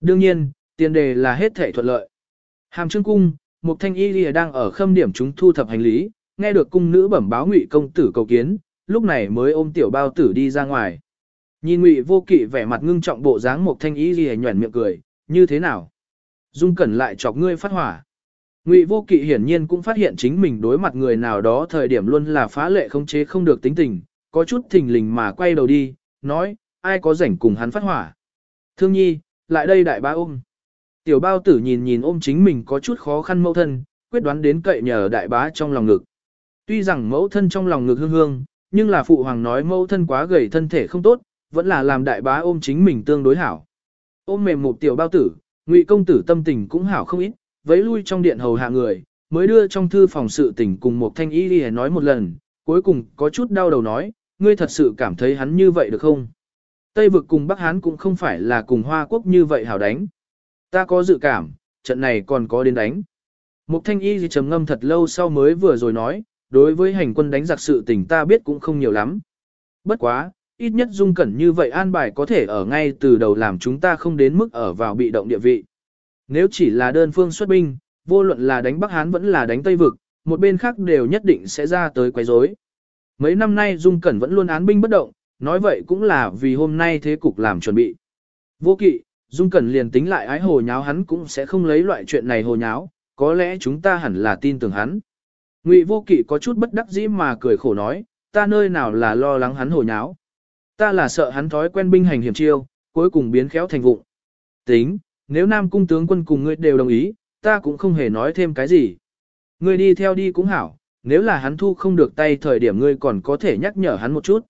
Đương nhiên, tiền đề là hết thể thuận lợi. Hàm Trương Cung, một thanh y lìa đang ở khâm điểm chúng thu thập hành lý, nghe được cung nữ bẩm báo ngụy công tử cầu kiến, lúc này mới ôm tiểu bao tử đi ra ngoài. Nhìn Ngụy Vô Kỵ vẻ mặt ngưng trọng bộ dáng một thanh y lìa nhuẩn miệng cười, như thế nào? Dung Cẩn lại chọc ngươi phát hỏa. Ngụy Vô Kỵ hiển nhiên cũng phát hiện chính mình đối mặt người nào đó thời điểm luôn là phá lệ không chế không được tính tình, có chút thình lình mà quay đầu đi, nói, ai có rảnh cùng hắn phát hỏa. Thương nhi, lại đây đại bá ôm. Tiểu bao tử nhìn nhìn ôm chính mình có chút khó khăn mẫu thân, quyết đoán đến cậy nhờ đại bá trong lòng ngực. Tuy rằng mẫu thân trong lòng ngực hương hương, nhưng là phụ hoàng nói mẫu thân quá gầy thân thể không tốt, vẫn là làm đại bá ôm chính mình tương đối hảo. Ôm mềm một tiểu bao tử, ngụy công tử tâm tình cũng hảo không ít, vấy lui trong điện hầu hạ người, mới đưa trong thư phòng sự tình cùng một thanh y đi nói một lần, cuối cùng có chút đau đầu nói, ngươi thật sự cảm thấy hắn như vậy được không? Tây vực cùng Bắc Hán cũng không phải là cùng Hoa Quốc như vậy hảo đánh. Ta có dự cảm, trận này còn có đến đánh. Mục thanh y gì trầm ngâm thật lâu sau mới vừa rồi nói, đối với hành quân đánh giặc sự tình ta biết cũng không nhiều lắm. Bất quá, ít nhất dung cẩn như vậy an bài có thể ở ngay từ đầu làm chúng ta không đến mức ở vào bị động địa vị. Nếu chỉ là đơn phương xuất binh, vô luận là đánh Bắc Hán vẫn là đánh Tây Vực, một bên khác đều nhất định sẽ ra tới quấy rối. Mấy năm nay Dung Cẩn vẫn luôn án binh bất động, nói vậy cũng là vì hôm nay thế cục làm chuẩn bị. Vô kỵ, Dung Cẩn liền tính lại ái hồ nháo hắn cũng sẽ không lấy loại chuyện này hồ nháo, có lẽ chúng ta hẳn là tin tưởng hắn. Ngụy Vô Kỵ có chút bất đắc dĩ mà cười khổ nói, ta nơi nào là lo lắng hắn hồ nháo. Ta là sợ hắn thói quen binh hành hiểm chiêu, cuối cùng biến khéo thành vụng. Tính, nếu Nam Cung tướng quân cùng ngươi đều đồng ý, ta cũng không hề nói thêm cái gì. Ngươi đi theo đi cũng hảo, nếu là hắn thu không được tay thời điểm ngươi còn có thể nhắc nhở hắn một chút.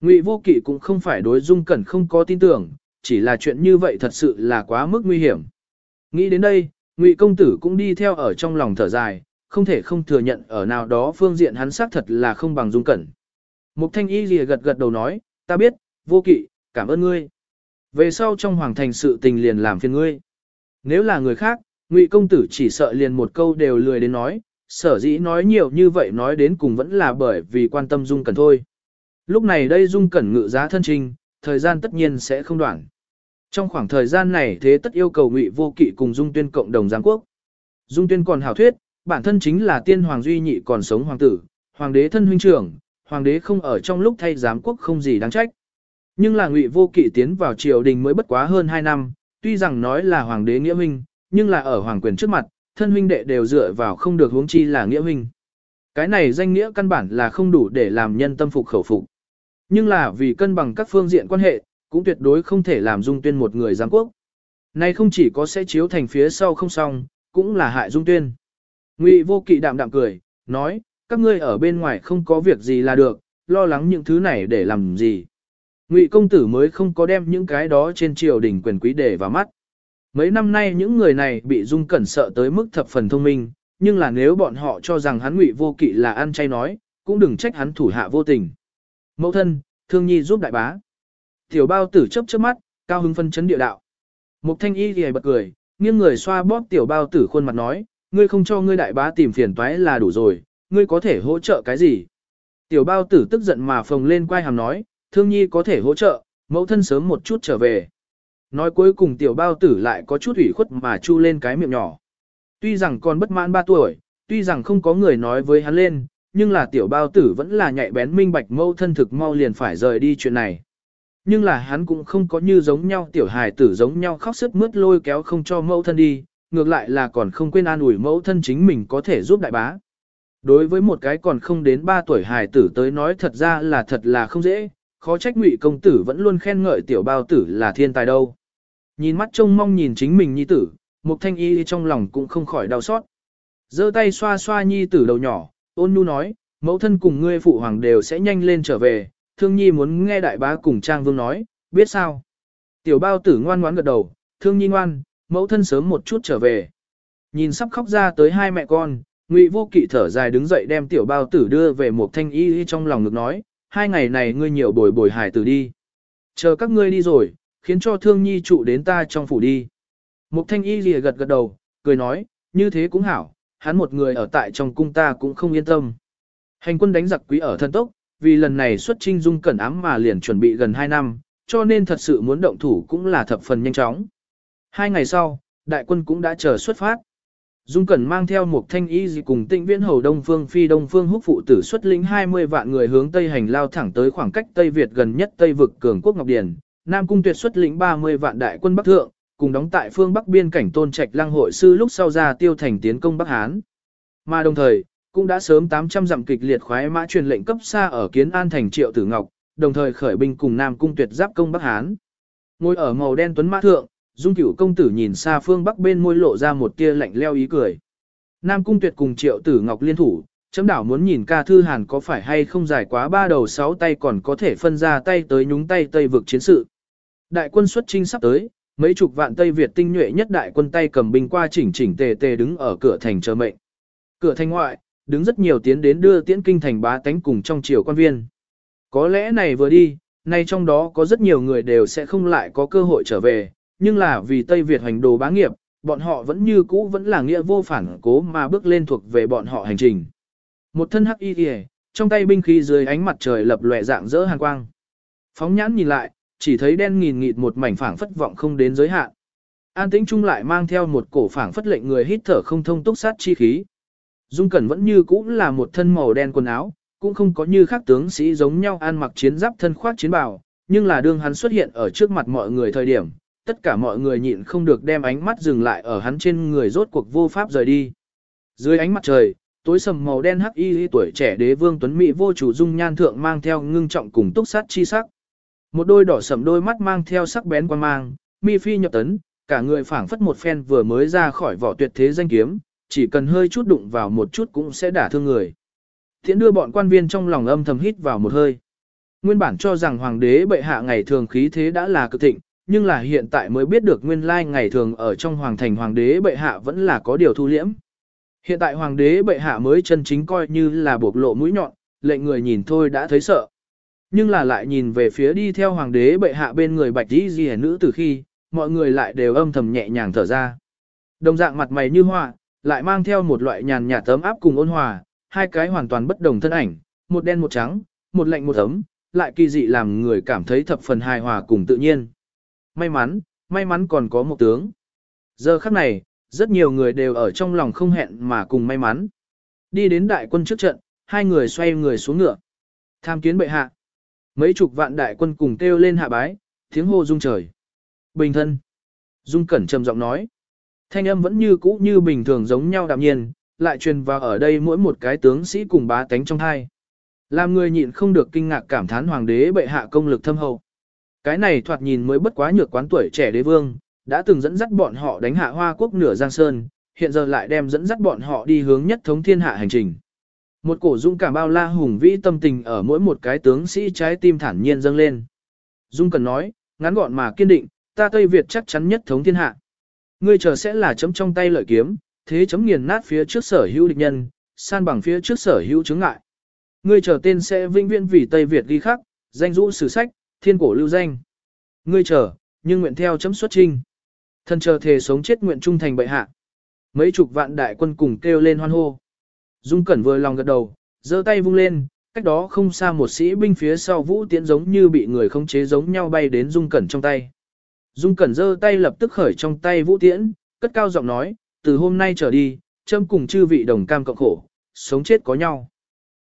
Ngụy Vô Kỵ cũng không phải đối Dung Cẩn không có tin tưởng, chỉ là chuyện như vậy thật sự là quá mức nguy hiểm. Nghĩ đến đây, Ngụy công tử cũng đi theo ở trong lòng thở dài, không thể không thừa nhận ở nào đó phương diện hắn xác thật là không bằng Dung Cẩn. Mục Thanh Y lìa gật gật đầu nói, ta biết, Vô Kỵ, cảm ơn ngươi. Về sau trong hoàng thành sự tình liền làm phiền ngươi. Nếu là người khác, Ngụy công tử chỉ sợ liền một câu đều lười đến nói, sở dĩ nói nhiều như vậy nói đến cùng vẫn là bởi vì quan tâm Dung Cẩn thôi. Lúc này đây Dung Cẩn ngự giá thân trình, thời gian tất nhiên sẽ không đoạn. Trong khoảng thời gian này thế tất yêu cầu Ngụy Vô Kỵ cùng Dung Tuyên cộng đồng giáng quốc. Dung Tuyên còn hảo thuyết, bản thân chính là tiên hoàng duy nhị còn sống hoàng tử, hoàng đế thân huynh trưởng, hoàng đế không ở trong lúc thay giám quốc không gì đáng trách. Nhưng là Ngụy Vô Kỵ tiến vào triều đình mới bất quá hơn 2 năm, tuy rằng nói là hoàng đế nghĩa huynh, nhưng là ở hoàng quyền trước mặt, thân huynh đệ đều dựa vào không được huống chi là nghĩa huynh. Cái này danh nghĩa căn bản là không đủ để làm nhân tâm phục khẩu phục. Nhưng là vì cân bằng các phương diện quan hệ, cũng tuyệt đối không thể làm dung tuyên một người giám quốc. Này không chỉ có sẽ chiếu thành phía sau không xong, cũng là hại dung tuyên. Ngụy vô kỵ đạm đạm cười, nói, các ngươi ở bên ngoài không có việc gì là được, lo lắng những thứ này để làm gì. Ngụy công tử mới không có đem những cái đó trên triều đình quyền quý để vào mắt. Mấy năm nay những người này bị dung cẩn sợ tới mức thập phần thông minh, nhưng là nếu bọn họ cho rằng hắn ngụy vô kỵ là ăn chay nói, cũng đừng trách hắn thủ hạ vô tình. Mẫu thân, thương nhi giúp đại bá. Tiểu bao tử chớp chớp mắt, cao hứng phân chấn địa đạo. Mục thanh y thì bật cười, nghiêng người xoa bóp tiểu bao tử khuôn mặt nói, ngươi không cho ngươi đại bá tìm phiền toái là đủ rồi, ngươi có thể hỗ trợ cái gì? Tiểu bao tử tức giận mà phồng lên quay hàm nói, thương nhi có thể hỗ trợ, mẫu thân sớm một chút trở về. Nói cuối cùng tiểu bao tử lại có chút ủy khuất mà chu lên cái miệng nhỏ. Tuy rằng còn bất mãn 3 tuổi, tuy rằng không có người nói với hắn lên, nhưng là tiểu bao tử vẫn là nhạy bén minh bạch mẫu thân thực mau liền phải rời đi chuyện này. Nhưng là hắn cũng không có như giống nhau tiểu hài tử giống nhau khóc sức mướt lôi kéo không cho mẫu thân đi, ngược lại là còn không quên an ủi mẫu thân chính mình có thể giúp đại bá. Đối với một cái còn không đến 3 tuổi hài tử tới nói thật ra là thật là không dễ, khó trách ngụy công tử vẫn luôn khen ngợi tiểu bao tử là thiên tài đâu. Nhìn mắt trông mong nhìn chính mình nhi tử, mục thanh y trong lòng cũng không khỏi đau xót. giơ tay xoa xoa nhi tử đầu nhỏ, ôn nhu nói, mẫu thân cùng ngươi phụ hoàng đều sẽ nhanh lên trở về, thương nhi muốn nghe đại bá cùng trang vương nói, biết sao. Tiểu bao tử ngoan ngoãn gật đầu, thương nhi ngoan, mẫu thân sớm một chút trở về. Nhìn sắp khóc ra tới hai mẹ con, ngụy vô kỵ thở dài đứng dậy đem tiểu bao tử đưa về một thanh y trong lòng ngực nói, hai ngày này ngươi nhiều bồi bồi hải tử đi. Chờ các ngươi đi rồi, khiến cho thương nhi trụ đến ta trong phủ đi. Mục thanh y lìa gật gật đầu, cười nói, như thế cũng hảo, hắn một người ở tại trong cung ta cũng không yên tâm. Hành quân đánh giặc quý ở thân tốc, vì lần này xuất trinh dung cẩn ám mà liền chuẩn bị gần 2 năm, cho nên thật sự muốn động thủ cũng là thập phần nhanh chóng. Hai ngày sau, đại quân cũng đã chờ xuất phát. Dung Cẩn mang theo một thanh y gì cùng tịnh viễn hầu Đông Phương Phi Đông Phương húc phụ tử xuất lĩnh 20 vạn người hướng Tây hành lao thẳng tới khoảng cách Tây Việt gần nhất Tây vực cường quốc Ngọc Điền. Nam Cung tuyệt xuất lĩnh 30 vạn đại quân Bắc Thượng, cùng đóng tại phương Bắc biên cảnh tôn trạch lăng hội sư lúc sau ra tiêu thành tiến công Bắc Hán. Mà đồng thời, cũng đã sớm 800 dặm kịch liệt khoái mã truyền lệnh cấp xa ở Kiến An thành Triệu Tử Ngọc, đồng thời khởi binh cùng Nam Cung tuyệt giáp công Bắc Hán. Ngồi ở màu đen tuấn mã thượng, Dung Cửu công tử nhìn xa phương bắc bên môi lộ ra một tia lạnh leo ý cười. Nam Cung Tuyệt cùng Triệu Tử Ngọc liên thủ, chấm đảo muốn nhìn ca thư hàn có phải hay không dài quá ba đầu sáu tay còn có thể phân ra tay tới nhúng tay tây vực chiến sự. Đại quân xuất chinh sắp tới, mấy chục vạn Tây Việt tinh nhuệ nhất đại quân tay cầm binh qua chỉnh chỉnh tề tề đứng ở cửa thành chờ mệnh. Cửa thành ngoại, đứng rất nhiều tiến đến đưa tiễn kinh thành bá tánh cùng trong triều quan viên. Có lẽ này vừa đi, nay trong đó có rất nhiều người đều sẽ không lại có cơ hội trở về, nhưng là vì Tây Việt hành đồ bá nghiệp, bọn họ vẫn như cũ vẫn là nghĩa vô phản cố mà bước lên thuộc về bọn họ hành trình. Một thân hắc y kìa, trong tay binh khí dưới ánh mặt trời lập lòe dạng dỡ hàn quang. Phóng nhãn nhìn lại, chỉ thấy đen nghìn nghịt một mảnh phảng phất vọng không đến giới hạn. An tĩnh trung lại mang theo một cổ phảng phất lệnh người hít thở không thông túc sát chi khí. Dung Cẩn vẫn như cũ là một thân màu đen quần áo, cũng không có như khác tướng sĩ giống nhau ăn mặc chiến giáp thân khoác chiến bào, nhưng là đương hắn xuất hiện ở trước mặt mọi người thời điểm, tất cả mọi người nhịn không được đem ánh mắt dừng lại ở hắn trên người rốt cuộc vô pháp rời đi. Dưới ánh mặt trời, tối sầm màu đen hắc y tuổi trẻ đế vương tuấn mỹ vô chủ dung nhan thượng mang theo ngưng trọng cùng túc sát chi sắc. Một đôi đỏ sầm đôi mắt mang theo sắc bén quan mang, mi phi nhập tấn, cả người phảng phất một phen vừa mới ra khỏi vỏ tuyệt thế danh kiếm, chỉ cần hơi chút đụng vào một chút cũng sẽ đả thương người. Thiện đưa bọn quan viên trong lòng âm thầm hít vào một hơi. Nguyên bản cho rằng hoàng đế bệ hạ ngày thường khí thế đã là cực thịnh, nhưng là hiện tại mới biết được nguyên lai ngày thường ở trong hoàng thành hoàng đế bệ hạ vẫn là có điều thu liễm. Hiện tại hoàng đế bệ hạ mới chân chính coi như là bộc lộ mũi nhọn, lệnh người nhìn thôi đã thấy sợ. Nhưng là lại nhìn về phía đi theo hoàng đế bệ hạ bên người bạch đi di nữ từ khi, mọi người lại đều âm thầm nhẹ nhàng thở ra. Đồng dạng mặt mày như hoa, lại mang theo một loại nhàn nhạt tấm áp cùng ôn hòa, hai cái hoàn toàn bất đồng thân ảnh, một đen một trắng, một lạnh một ấm, lại kỳ dị làm người cảm thấy thập phần hài hòa cùng tự nhiên. May mắn, may mắn còn có một tướng. Giờ khắc này, rất nhiều người đều ở trong lòng không hẹn mà cùng may mắn. Đi đến đại quân trước trận, hai người xoay người xuống ngựa. Tham kiến bệ hạ. Mấy chục vạn đại quân cùng kêu lên hạ bái, tiếng hô rung trời. Bình thân. Dung Cẩn trầm giọng nói. Thanh âm vẫn như cũ như bình thường giống nhau đạm nhiên, lại truyền vào ở đây mỗi một cái tướng sĩ cùng bá tánh trong hai. Làm người nhịn không được kinh ngạc cảm thán hoàng đế bệ hạ công lực thâm hậu. Cái này thoạt nhìn mới bất quá nhược quán tuổi trẻ đế vương, đã từng dẫn dắt bọn họ đánh hạ hoa quốc nửa giang sơn, hiện giờ lại đem dẫn dắt bọn họ đi hướng nhất thống thiên hạ hành trình. Một cổ dung cảm bao la hùng vĩ tâm tình ở mỗi một cái tướng sĩ trái tim thản nhiên dâng lên. Dung cần nói, ngắn gọn mà kiên định, ta Tây Việt chắc chắn nhất thống thiên hạ. Ngươi chờ sẽ là chấm trong tay lợi kiếm, thế chấm nghiền nát phía trước sở hữu địch nhân, san bằng phía trước sở hữu chứng ngại. Ngươi chờ tên sẽ vinh viễn vì Tây Việt ghi khắc, danh dũ sử sách, thiên cổ lưu danh. Ngươi chờ, nhưng nguyện theo chấm xuất trinh. Thân chờ thề sống chết nguyện trung thành bệ hạ. Mấy chục vạn đại quân cùng kêu lên hoan hô. Dung Cẩn vừa lòng gật đầu, giơ tay vung lên, cách đó không xa một sĩ binh phía sau vũ tiễn giống như bị người không chế giống nhau bay đến Dung Cẩn trong tay. Dung Cẩn giơ tay lập tức khởi trong tay vũ tiễn, cất cao giọng nói, từ hôm nay trở đi, châm cùng chư vị đồng cam cộng khổ, sống chết có nhau.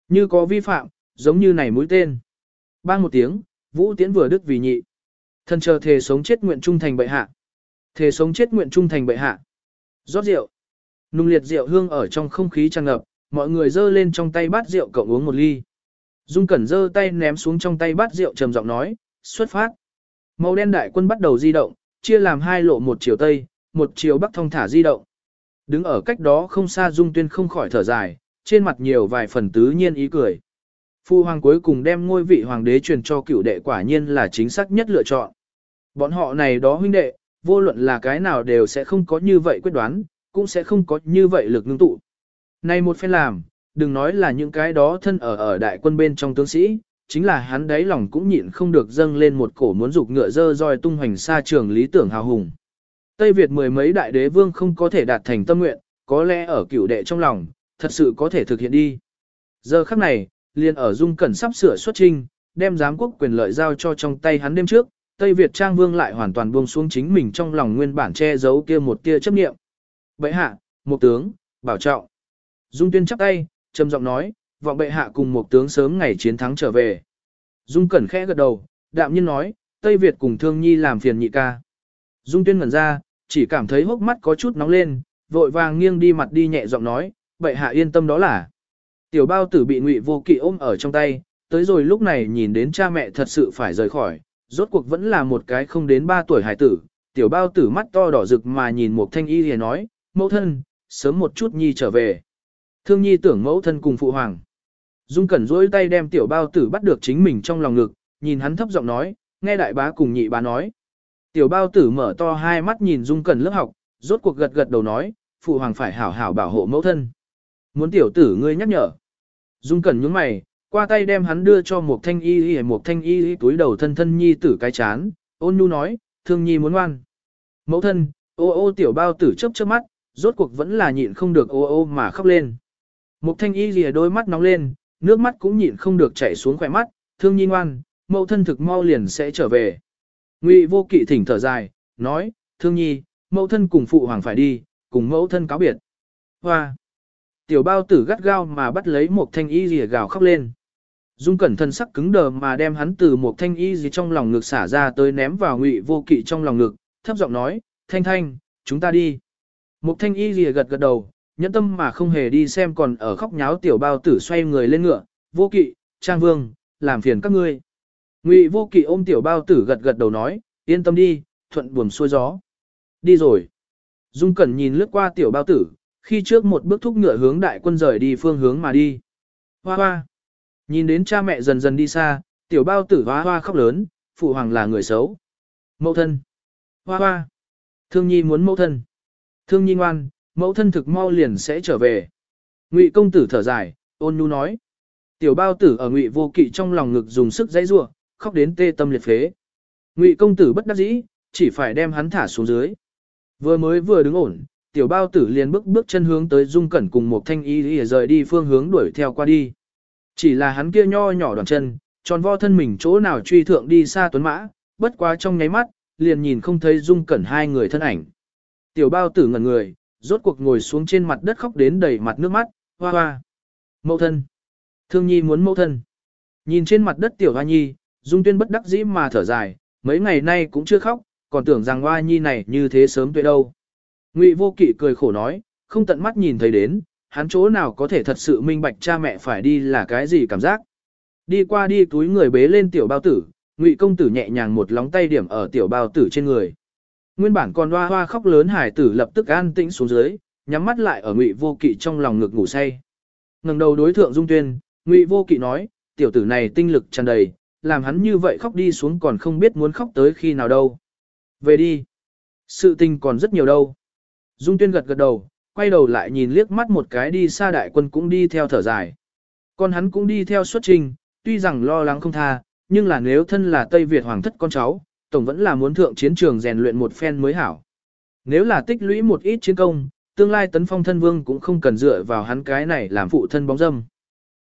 Như có vi phạm, giống như này mũi tên. Bang một tiếng, vũ tiễn vừa đức vì nhị. Thân chờ thề sống chết nguyện trung thành bệ hạ. Thề sống chết nguyện trung thành bệ hạ. Rót rượu. Nung liệt rượu hương ở trong không khí tràn ngập, mọi người dơ lên trong tay bát rượu cộng uống một ly. Dung Cẩn dơ tay ném xuống trong tay bát rượu trầm giọng nói, xuất phát. Màu đen đại quân bắt đầu di động, chia làm hai lộ một chiều tây, một chiều bắc thông thả di động. Đứng ở cách đó không xa Dung Tuyên không khỏi thở dài, trên mặt nhiều vài phần tứ nhiên ý cười. Phu hoàng cuối cùng đem ngôi vị hoàng đế truyền cho cựu đệ quả nhiên là chính xác nhất lựa chọn. Bọn họ này đó huynh đệ, vô luận là cái nào đều sẽ không có như vậy quyết đoán, cũng sẽ không có như vậy lực ngưng tụ. Này một phen làm, đừng nói là những cái đó thân ở ở đại quân bên trong tướng sĩ, chính là hắn đáy lòng cũng nhịn không được dâng lên một cổ muốn dục ngựa dơ roi tung hoành xa trường lý tưởng hào hùng. Tây Việt mười mấy đại đế vương không có thể đạt thành tâm nguyện, có lẽ ở cửu đệ trong lòng, thật sự có thể thực hiện đi. Giờ khắc này, liền ở Dung Cẩn sắp sửa xuất trinh, đem giám quốc quyền lợi giao cho trong tay hắn đêm trước, Tây Việt Trang Vương lại hoàn toàn buông xuống chính mình trong lòng nguyên bản che giấu kia một tia chấp niệm. Bệ hạ, một tướng, bảo trọng. Dung tuyên chắp tay, trầm giọng nói, vọng bệ hạ cùng một tướng sớm ngày chiến thắng trở về. Dung cẩn khẽ gật đầu, đạm nhiên nói, Tây Việt cùng thương nhi làm phiền nhị ca. Dung tuyên ngẩn ra, chỉ cảm thấy hốc mắt có chút nóng lên, vội vàng nghiêng đi mặt đi nhẹ giọng nói, bệ hạ yên tâm đó là. Tiểu bao tử bị ngụy vô kỵ ôm ở trong tay, tới rồi lúc này nhìn đến cha mẹ thật sự phải rời khỏi, rốt cuộc vẫn là một cái không đến 3 tuổi hải tử. Tiểu bao tử mắt to đỏ rực mà nhìn một thanh y thì nói, mẫu thân, sớm một chút nhi trở về. Thương nhi tưởng mẫu thân cùng phụ hoàng. Dung cẩn duỗi tay đem tiểu bao tử bắt được chính mình trong lòng ngực, nhìn hắn thấp giọng nói, nghe đại bá cùng nhị bá nói. Tiểu bao tử mở to hai mắt nhìn Dung cẩn lớp học, rốt cuộc gật gật đầu nói, phụ hoàng phải hảo hảo bảo hộ mẫu thân. Muốn tiểu tử ngươi nhắc nhở. Dung cẩn nhướng mày, qua tay đem hắn đưa cho một thanh y y một thanh y y túi đầu thân thân nhi tử cái chán, ôn nhu nói, thương nhi muốn ngoan. Mẫu thân, ô ô tiểu bao tử chớp chớp mắt, rốt cuộc vẫn là nhịn không được ô ô mà khóc lên. Một thanh y lìa đôi mắt nóng lên, nước mắt cũng nhịn không được chảy xuống khỏe mắt, thương nhi ngoan, mẫu thân thực mau liền sẽ trở về. Ngụy vô kỵ thỉnh thở dài, nói, thương nhi, mẫu thân cùng phụ hoàng phải đi, cùng mẫu thân cáo biệt. Hoa! Tiểu bao tử gắt gao mà bắt lấy một thanh y rìa gào khóc lên. Dung cẩn thân sắc cứng đờ mà đem hắn từ một thanh y gì trong lòng ngực xả ra tới ném vào ngụy vô kỵ trong lòng ngực, thấp giọng nói, thanh thanh, chúng ta đi. Một thanh y gì gật gật đầu, nhẫn tâm mà không hề đi xem còn ở khóc nháo tiểu bao tử xoay người lên ngựa, vô kỵ, trang vương, làm phiền các ngươi. Ngụy vô kỵ ôm tiểu bao tử gật gật đầu nói, yên tâm đi, thuận buồm xuôi gió. Đi rồi. Dung cẩn nhìn lướt qua tiểu bao tử, khi trước một bước thúc ngựa hướng đại quân rời đi phương hướng mà đi. Hoa hoa. Nhìn đến cha mẹ dần dần đi xa, tiểu bao tử hoa hoa khóc lớn, phụ hoàng là người xấu. Mẫu thân. Hoa hoa. Thương nhi muốn mẫu thân. Thương nhi ngoan, mẫu thân thực mau liền sẽ trở về. Ngụy công tử thở dài, ôn nhu nói. Tiểu bao tử ở ngụy vô kỵ trong lòng ngực dùng sức dãy rủa, khóc đến tê tâm liệt phế. Ngụy công tử bất đắc dĩ, chỉ phải đem hắn thả xuống dưới. Vừa mới vừa đứng ổn, tiểu bao tử liền bước bước chân hướng tới dung cẩn cùng một thanh y lìa rời đi phương hướng đuổi theo qua đi. Chỉ là hắn kia nho nhỏ đoàn chân, tròn vo thân mình chỗ nào truy thượng đi xa tuấn mã, bất quá trong nháy mắt, liền nhìn không thấy dung cẩn hai người thân ảnh. Tiểu bao tử ngẩn người, rốt cuộc ngồi xuống trên mặt đất khóc đến đầy mặt nước mắt, hoa hoa. Mẫu thân. Thương nhi muốn mẫu thân. Nhìn trên mặt đất tiểu hoa nhi, dung tuyên bất đắc dĩ mà thở dài, mấy ngày nay cũng chưa khóc, còn tưởng rằng hoa nhi này như thế sớm tuệ đâu. Ngụy vô kỵ cười khổ nói, không tận mắt nhìn thấy đến, hắn chỗ nào có thể thật sự minh bạch cha mẹ phải đi là cái gì cảm giác. Đi qua đi túi người bế lên tiểu bao tử, Ngụy công tử nhẹ nhàng một lóng tay điểm ở tiểu bao tử trên người. Nguyên bản còn hoa hoa khóc lớn hải tử lập tức an tĩnh xuống dưới, nhắm mắt lại ở Ngụy vô kỵ trong lòng ngực ngủ say. Ngẩng đầu đối thượng Dung Tuyên, Ngụy vô kỵ nói, tiểu tử này tinh lực tràn đầy, làm hắn như vậy khóc đi xuống còn không biết muốn khóc tới khi nào đâu. Về đi. Sự tình còn rất nhiều đâu. Dung Tuyên gật gật đầu, quay đầu lại nhìn liếc mắt một cái đi xa đại quân cũng đi theo thở dài. Con hắn cũng đi theo xuất trình, tuy rằng lo lắng không tha, nhưng là nếu thân là Tây Việt hoàng thất con cháu, tổng vẫn là muốn thượng chiến trường rèn luyện một phen mới hảo. Nếu là tích lũy một ít chiến công, tương lai tấn phong thân vương cũng không cần dựa vào hắn cái này làm phụ thân bóng dâm.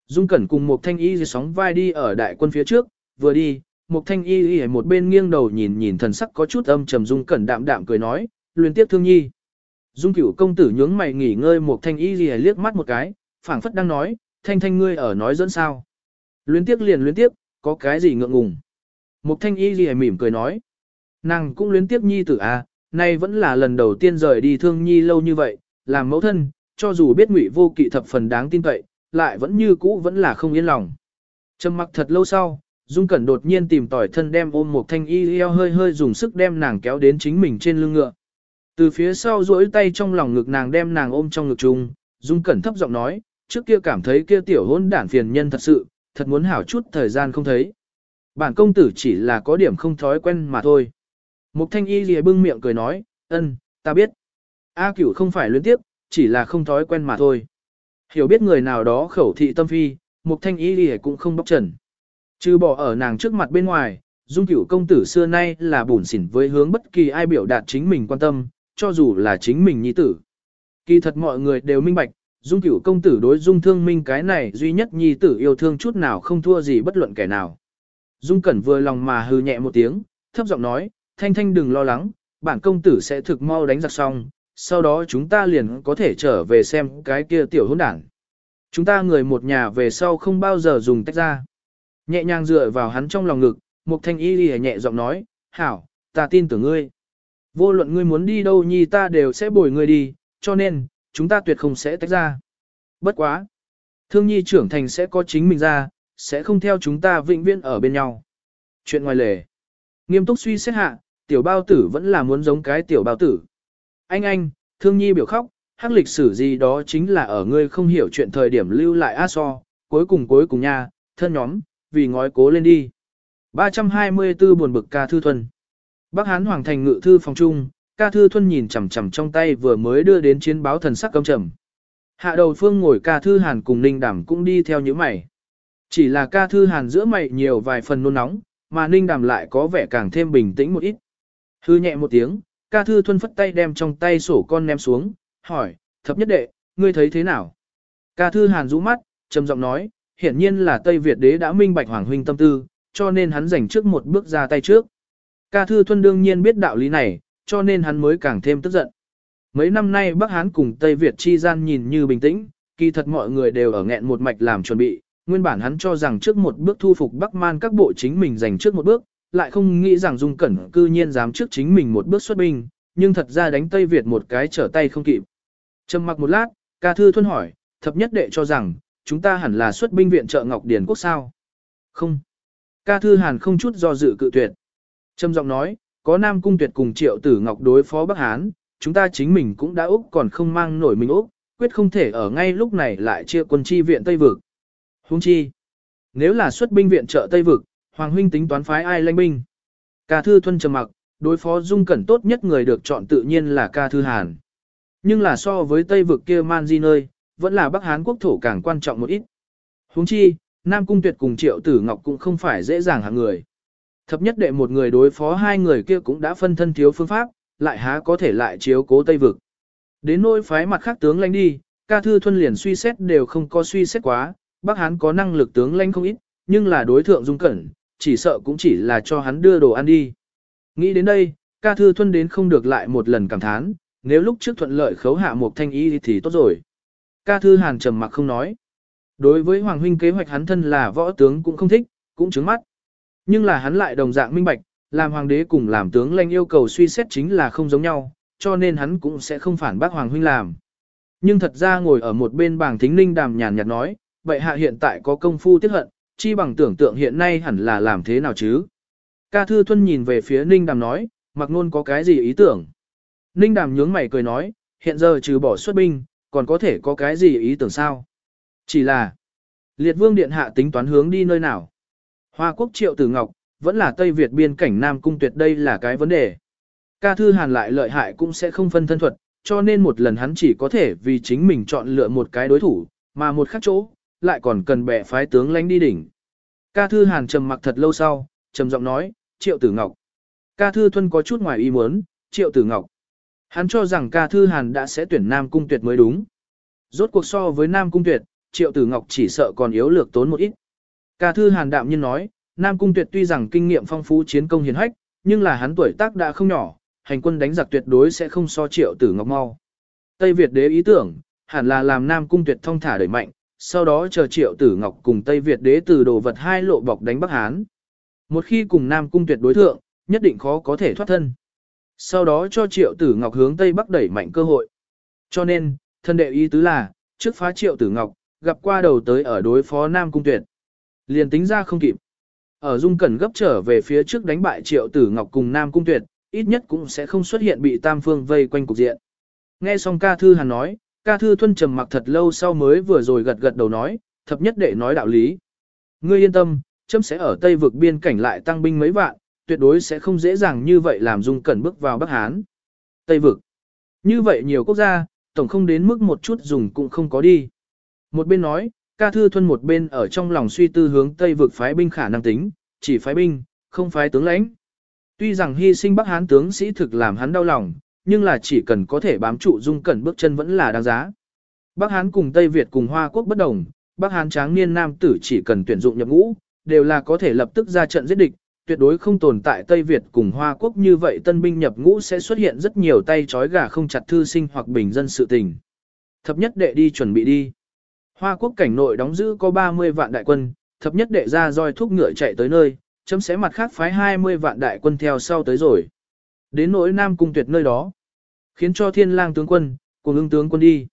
Dung Cẩn cùng một thanh y sóng vai đi ở đại quân phía trước, vừa đi, một thanh y ở một bên nghiêng đầu nhìn nhìn thần sắc có chút âm trầm Dung Cẩn đạm đạm cười nói, luyện tiếp thương nhi. Dung cửu công tử nhướng mày nghỉ ngơi một thanh y gì liếc mắt một cái, phảng phất đang nói, thanh thanh ngươi ở nói dẫn sao. Luyến tiếc liền luyến tiếc, có cái gì ngượng ngùng. Một thanh y gì mỉm cười nói, nàng cũng luyến tiếc nhi tử à, nay vẫn là lần đầu tiên rời đi thương nhi lâu như vậy, làm mẫu thân, cho dù biết ngụy vô kỵ thập phần đáng tin cậy, lại vẫn như cũ vẫn là không yên lòng. Trầm mặc thật lâu sau, Dung Cẩn đột nhiên tìm tỏi thân đem ôm một thanh y eo hơi hơi dùng sức đem nàng kéo đến chính mình trên lưng ngựa. Từ phía sau duỗi tay trong lòng ngực nàng đem nàng ôm trong ngực chung, Dung Cẩn thấp giọng nói, trước kia cảm thấy kia tiểu hôn đản phiền nhân thật sự, thật muốn hảo chút thời gian không thấy. Bản công tử chỉ là có điểm không thói quen mà thôi. Mục thanh y lìa bưng miệng cười nói, ân, ta biết. A cửu không phải luyến tiếp, chỉ là không thói quen mà thôi. Hiểu biết người nào đó khẩu thị tâm phi, mục thanh y lìa cũng không bóc trần. Trừ bỏ ở nàng trước mặt bên ngoài, dung cửu công tử xưa nay là bùn xỉn với hướng bất kỳ ai biểu đạt chính mình quan tâm, cho dù là chính mình nhi tử. Kỳ thật mọi người đều minh bạch, dung cửu công tử đối dung thương minh cái này duy nhất nhi tử yêu thương chút nào không thua gì bất luận kẻ nào. Dung cẩn vừa lòng mà hư nhẹ một tiếng, thấp giọng nói, thanh thanh đừng lo lắng, bản công tử sẽ thực mau đánh giặc xong, sau đó chúng ta liền có thể trở về xem cái kia tiểu hỗn đảng. Chúng ta người một nhà về sau không bao giờ dùng tách ra. Nhẹ nhàng dựa vào hắn trong lòng ngực, Mục Thanh Y lìa nhẹ giọng nói, hảo, ta tin tưởng ngươi. Vô luận ngươi muốn đi đâu nhi ta đều sẽ bồi ngươi đi, cho nên, chúng ta tuyệt không sẽ tách ra. Bất quá. Thương nhi trưởng thành sẽ có chính mình ra, sẽ không theo chúng ta vĩnh viễn ở bên nhau. Chuyện ngoài lề. Nghiêm túc suy xét hạ, tiểu bao tử vẫn là muốn giống cái tiểu bao tử. Anh anh, thương nhi biểu khóc, hắc lịch sử gì đó chính là ở ngươi không hiểu chuyện thời điểm lưu lại a so, cuối cùng cuối cùng nha, thân nhóm, vì ngói cố lên đi. 324 buồn bực ca thư thuần. Bắc Hán Hoàng thành ngự thư phòng trung, ca thư thuần nhìn chằm chằm trong tay vừa mới đưa đến chiến báo thần sắc cấm trầm. Hạ đầu phương ngồi ca thư hàn cùng ninh đảm cũng đi theo những mày. Chỉ là ca thư hàn giữa mày nhiều vài phần nôn nóng, mà ninh đảm lại có vẻ càng thêm bình tĩnh một ít. Hư nhẹ một tiếng, ca thư thuần phất tay đem trong tay sổ con ném xuống, hỏi, thập nhất đệ, ngươi thấy thế nào? Ca thư hàn rũ mắt, trầm giọng nói, hiển nhiên là Tây Việt đế đã minh bạch hoàng huynh tâm tư, cho nên hắn giành trước một bước ra tay trước. Ca thư thuần đương nhiên biết đạo lý này, cho nên hắn mới càng thêm tức giận. Mấy năm nay Bắc Hán cùng Tây Việt chi gian nhìn như bình tĩnh, kỳ thật mọi người đều ở nghẹn một mạch làm chuẩn bị, nguyên bản hắn cho rằng trước một bước thu phục Bắc Man các bộ chính mình giành trước một bước, lại không nghĩ rằng Dung Cẩn cư nhiên dám trước chính mình một bước xuất binh, nhưng thật ra đánh Tây Việt một cái trở tay không kịp. Trầm mặc một lát, ca thư thuân hỏi, thập nhất đệ cho rằng, chúng ta hẳn là xuất binh viện trợ Ngọc Điền quốc sao? Không. Ca thư hàn không chút do dự cự tuyệt. Trâm giọng nói, có Nam Cung tuyệt cùng triệu tử Ngọc đối phó Bắc Hán, chúng ta chính mình cũng đã Úc còn không mang nổi mình Úc, quyết không thể ở ngay lúc này lại chia quân chi viện Tây Vực. Hung chi. Nếu là xuất binh viện trợ Tây Vực, Hoàng huynh tính toán phái ai lãnh binh? Ca thư thuân trầm mặc, đối phó dung cẩn tốt nhất người được chọn tự nhiên là ca thư hàn. Nhưng là so với Tây Vực kia man di nơi, vẫn là Bắc Hán quốc thổ càng quan trọng một ít. Huống chi, Nam Cung Tuyệt cùng Triệu Tử Ngọc cũng không phải dễ dàng hạng người. Thập nhất đệ một người đối phó hai người kia cũng đã phân thân thiếu phương pháp, lại há có thể lại chiếu cố Tây Vực. Đến nỗi phái mặt khác tướng lãnh đi, ca thư thuân liền suy xét đều không có suy xét quá, Bắc Hán có năng lực tướng lãnh không ít, nhưng là đối thượng dung cẩn, chỉ sợ cũng chỉ là cho hắn đưa đồ ăn đi. Nghĩ đến đây, ca thư thuân đến không được lại một lần cảm thán, nếu lúc trước thuận lợi khấu hạ một thanh ý thì tốt rồi. Ca thư hàn trầm mặc không nói. Đối với Hoàng huynh kế hoạch hắn thân là võ tướng cũng không thích, cũng trứng mắt. Nhưng là hắn lại đồng dạng minh bạch, làm hoàng đế cùng làm tướng lãnh yêu cầu suy xét chính là không giống nhau, cho nên hắn cũng sẽ không phản bác hoàng huynh làm. Nhưng thật ra ngồi ở một bên bảng thính ninh đàm nhàn nhạt nói, vậy hạ hiện tại có công phu tiết hận, chi bằng tưởng tượng hiện nay hẳn là làm thế nào chứ? Ca Thư Thuân nhìn về phía ninh đàm nói, mặc nôn có cái gì ý tưởng? Ninh đàm nhướng mày cười nói, hiện giờ trừ bỏ xuất binh, còn có thể có cái gì ý tưởng sao? Chỉ là, liệt vương điện hạ tính toán hướng đi nơi nào? Hoa quốc triệu tử ngọc, vẫn là Tây Việt biên cảnh Nam Cung tuyệt đây là cái vấn đề. Ca Thư Hàn lại lợi hại cũng sẽ không phân thân thuật, cho nên một lần hắn chỉ có thể vì chính mình chọn lựa một cái đối thủ, mà một khác chỗ, lại còn cần bẻ phái tướng lánh đi đỉnh. Ca Thư Hàn trầm mặc thật lâu sau, trầm giọng nói, Triệu Tử Ngọc. Ca Thư Thuân có chút ngoài ý muốn, Triệu Tử Ngọc. Hắn cho rằng Ca Thư Hàn đã sẽ tuyển Nam Cung Tuyệt mới đúng. Rốt cuộc so với Nam Cung Tuyệt, Triệu Tử Ngọc chỉ sợ còn yếu lược tốn một ít. Ca Thư Hàn đạm nhiên nói, Nam Cung Tuyệt tuy rằng kinh nghiệm phong phú chiến công hiền hách, nhưng là hắn tuổi tác đã không nhỏ, hành quân đánh giặc tuyệt đối sẽ không so triệu tử ngọc mau. Tây Việt đế ý tưởng, hẳn là làm Nam Cung Tuyệt thông thả đẩy mạnh, sau đó chờ triệu tử ngọc cùng Tây Việt đế từ đồ vật hai lộ bọc đánh Bắc Hán. Một khi cùng Nam Cung Tuyệt đối thượng, nhất định khó có thể thoát thân. Sau đó cho triệu tử ngọc hướng Tây Bắc đẩy mạnh cơ hội. Cho nên, thân đệ ý tứ là, trước phá triệu tử ngọc, gặp qua đầu tới ở đối phó Nam Cung Tuyệt. Liền tính ra không kịp. Ở Dung Cẩn gấp trở về phía trước đánh bại Triệu Tử Ngọc cùng Nam Cung Tuyệt, ít nhất cũng sẽ không xuất hiện bị Tam Phương vây quanh cục diện. Nghe xong ca thư hàn nói, ca thư thuân trầm mặc thật lâu sau mới vừa rồi gật gật đầu nói, thập nhất để nói đạo lý. Ngươi yên tâm, chấm sẽ ở Tây vực biên cảnh lại tăng binh mấy vạn, tuyệt đối sẽ không dễ dàng như vậy làm Dung Cẩn bước vào Bắc Hán. Tây vực. Như vậy nhiều quốc gia, tổng không đến mức một chút dùng cũng không có đi. Một bên nói, ca thư thuân một bên ở trong lòng suy tư hướng Tây vực phái binh khả năng tính, chỉ phái binh, không phái tướng lãnh. Tuy rằng hy sinh Bắc Hán tướng sĩ thực làm hắn đau lòng, nhưng là chỉ cần có thể bám trụ dung cẩn bước chân vẫn là đáng giá. Bắc Hán cùng Tây Việt cùng Hoa Quốc bất đồng, Bắc Hán tráng niên nam tử chỉ cần tuyển dụng nhập ngũ, đều là có thể lập tức ra trận giết địch, tuyệt đối không tồn tại Tây Việt cùng Hoa Quốc như vậy tân binh nhập ngũ sẽ xuất hiện rất nhiều tay trói gà không chặt thư sinh hoặc bình dân sự tình. Thập nhất đệ đi chuẩn bị đi. Hoa Quốc cảnh nội đóng giữ có 30 vạn đại quân, thập nhất đệ ra roi thúc ngựa chạy tới nơi, chấm sẽ mặt khác phái 20 vạn đại quân theo sau tới rồi. Đến nỗi Nam Cung Tuyệt nơi đó, khiến cho Thiên Lang tướng quân, cùng ưng tướng quân đi.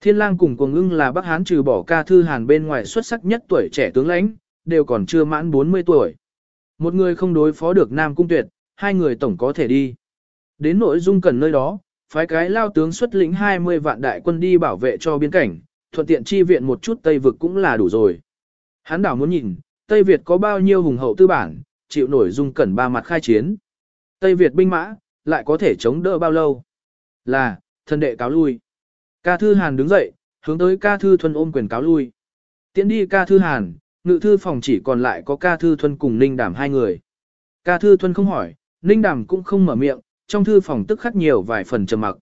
Thiên Lang cùng cùng ưng là Bắc Hán trừ bỏ ca thư Hàn bên ngoài xuất sắc nhất tuổi trẻ tướng lãnh, đều còn chưa mãn 40 tuổi. Một người không đối phó được Nam Cung Tuyệt, hai người tổng có thể đi. Đến nội dung cần nơi đó, phái cái lao tướng xuất lĩnh 20 vạn đại quân đi bảo vệ cho biên cảnh, thuận tiện chi viện một chút Tây vực cũng là đủ rồi. hắn đảo muốn nhìn, Tây Việt có bao nhiêu hùng hậu tư bản, chịu nổi dung cẩn ba mặt khai chiến. Tây Việt binh mã, lại có thể chống đỡ bao lâu? Là, thân đệ cáo lui. Ca Thư Hàn đứng dậy, hướng tới Ca Thư Thuần ôm quyền cáo lui. Tiến đi Ca Thư Hàn, ngự thư phòng chỉ còn lại có Ca Thư Thuần cùng Ninh Đàm hai người. Ca Thư Thuần không hỏi, Ninh Đàm cũng không mở miệng, trong thư phòng tức khắc nhiều vài phần trầm mặc.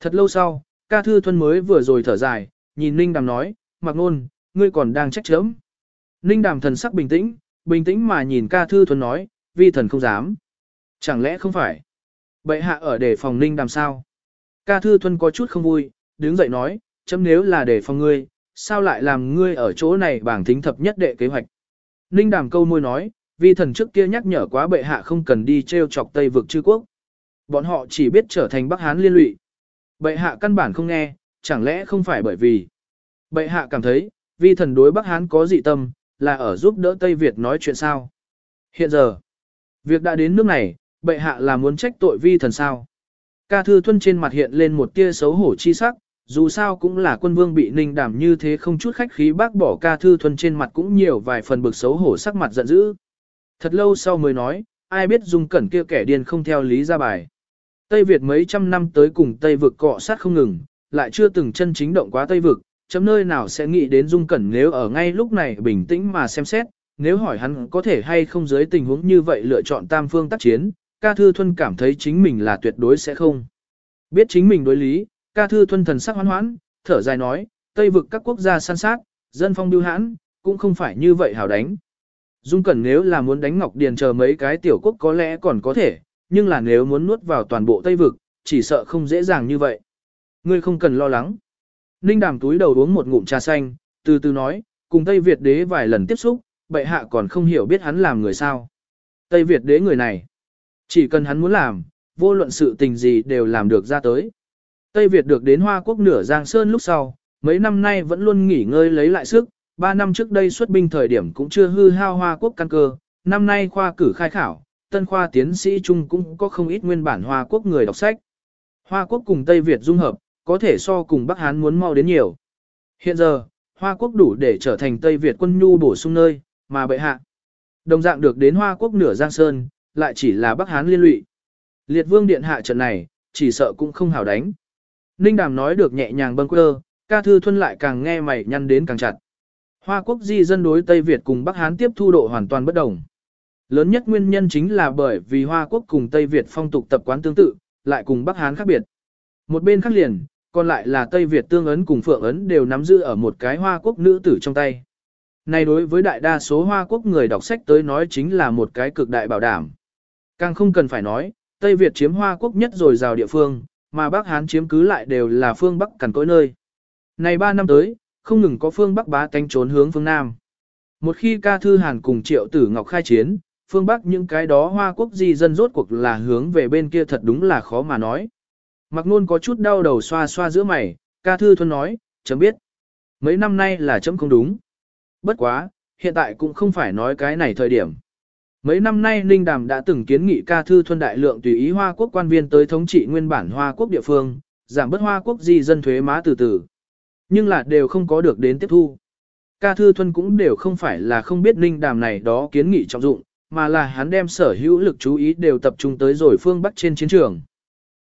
Thật lâu sau, Ca Thư Thuần mới vừa rồi thở dài, nhìn Ninh Đàm nói, mặc ngôn, ngươi còn đang trách chớm. Ninh Đàm thần sắc bình tĩnh, bình tĩnh mà nhìn Ca Thư Thuần nói, vi thần không dám. Chẳng lẽ không phải? Bệ hạ ở để phòng Ninh Đàm sao? Ca Thư Thuần có chút không vui, đứng dậy nói, chấm nếu là để phòng ngươi, sao lại làm ngươi ở chỗ này bảng thính thập nhất đệ kế hoạch. Ninh đàm câu môi nói, vi thần trước kia nhắc nhở quá bệ hạ không cần đi treo chọc Tây vực chư quốc. Bọn họ chỉ biết trở thành Bắc Hán liên lụy. Bệ hạ căn bản không nghe, chẳng lẽ không phải bởi vì bệ hạ cảm thấy, vi thần đối Bắc Hán có dị tâm, là ở giúp đỡ Tây Việt nói chuyện sao. Hiện giờ, việc đã đến nước này, bệ hạ là muốn trách tội vi thần sao. Ca Thư Thuân trên mặt hiện lên một tia xấu hổ chi sắc, dù sao cũng là quân vương bị ninh đảm như thế không chút khách khí bác bỏ ca thư Thuân trên mặt cũng nhiều vài phần bực xấu hổ sắc mặt giận dữ. Thật lâu sau mới nói, ai biết dung cẩn kia kẻ điên không theo lý ra bài. Tây Việt mấy trăm năm tới cùng Tây vực cọ sát không ngừng, lại chưa từng chân chính động quá Tây vực, chấm nơi nào sẽ nghĩ đến dung cẩn nếu ở ngay lúc này bình tĩnh mà xem xét, nếu hỏi hắn có thể hay không dưới tình huống như vậy lựa chọn tam phương tác chiến, ca thư thuân cảm thấy chính mình là tuyệt đối sẽ không. Biết chính mình đối lý, ca thư thuân thần sắc hoán hoãn, thở dài nói, Tây vực các quốc gia săn sát, dân phong biêu hãn, cũng không phải như vậy hảo đánh. Dung Cẩn nếu là muốn đánh Ngọc Điền chờ mấy cái tiểu quốc có lẽ còn có thể, nhưng là nếu muốn nuốt vào toàn bộ Tây vực, chỉ sợ không dễ dàng như vậy. Ngươi không cần lo lắng. Ninh đàm túi đầu uống một ngụm trà xanh, từ từ nói, cùng Tây Việt đế vài lần tiếp xúc, bệ hạ còn không hiểu biết hắn làm người sao. Tây Việt đế người này, chỉ cần hắn muốn làm, vô luận sự tình gì đều làm được ra tới. Tây Việt được đến Hoa Quốc nửa Giang Sơn lúc sau, mấy năm nay vẫn luôn nghỉ ngơi lấy lại sức, ba năm trước đây xuất binh thời điểm cũng chưa hư hao Hoa Quốc căn cơ, năm nay khoa cử khai khảo, tân khoa tiến sĩ chung cũng có không ít nguyên bản Hoa Quốc người đọc sách. Hoa Quốc cùng Tây Việt dung hợp, có thể so cùng Bắc Hán muốn mau đến nhiều. Hiện giờ, Hoa Quốc đủ để trở thành Tây Việt quân nhu bổ sung nơi, mà bệ hạ. Đồng dạng được đến Hoa Quốc nửa Giang Sơn, lại chỉ là Bắc Hán liên lụy. Liệt Vương Điện hạ trận này, chỉ sợ cũng không hảo đánh. Ninh Đàm nói được nhẹ nhàng bâng quơ, ca thư thuân lại càng nghe mày nhăn đến càng chặt. Hoa quốc di dân đối Tây Việt cùng Bắc Hán tiếp thu độ hoàn toàn bất đồng. Lớn nhất nguyên nhân chính là bởi vì Hoa quốc cùng Tây Việt phong tục tập quán tương tự, lại cùng Bắc Hán khác biệt. Một bên khác liền, còn lại là Tây Việt tương ấn cùng Phượng ấn đều nắm giữ ở một cái Hoa quốc nữ tử trong tay. Này đối với đại đa số Hoa quốc người đọc sách tới nói chính là một cái cực đại bảo đảm. Càng không cần phải nói, Tây Việt chiếm Hoa quốc nhất rồi rào địa phương, mà Bắc Hán chiếm cứ lại đều là phương Bắc cằn cỗi nơi. Này 3 năm tới, không ngừng có phương Bắc bá tánh trốn hướng phương Nam. Một khi ca thư Hàn cùng triệu tử Ngọc khai chiến, phương Bắc những cái đó hoa quốc di dân rốt cuộc là hướng về bên kia thật đúng là khó mà nói. Mặc nôn có chút đau đầu xoa xoa giữa mày, ca thư thuần nói, chấm biết. Mấy năm nay là chấm không đúng. Bất quá, hiện tại cũng không phải nói cái này thời điểm. Mấy năm nay Ninh Đàm đã từng kiến nghị ca thư thuần đại lượng tùy ý Hoa quốc quan viên tới thống trị nguyên bản Hoa quốc địa phương, giảm bớt Hoa quốc di dân thuế má từ từ. Nhưng là đều không có được đến tiếp thu. Ca thư thuần cũng đều không phải là không biết Ninh Đàm này đó kiến nghị trọng dụng, mà là hắn đem sở hữu lực chú ý đều tập trung tới rồi phương Bắc trên chiến trường.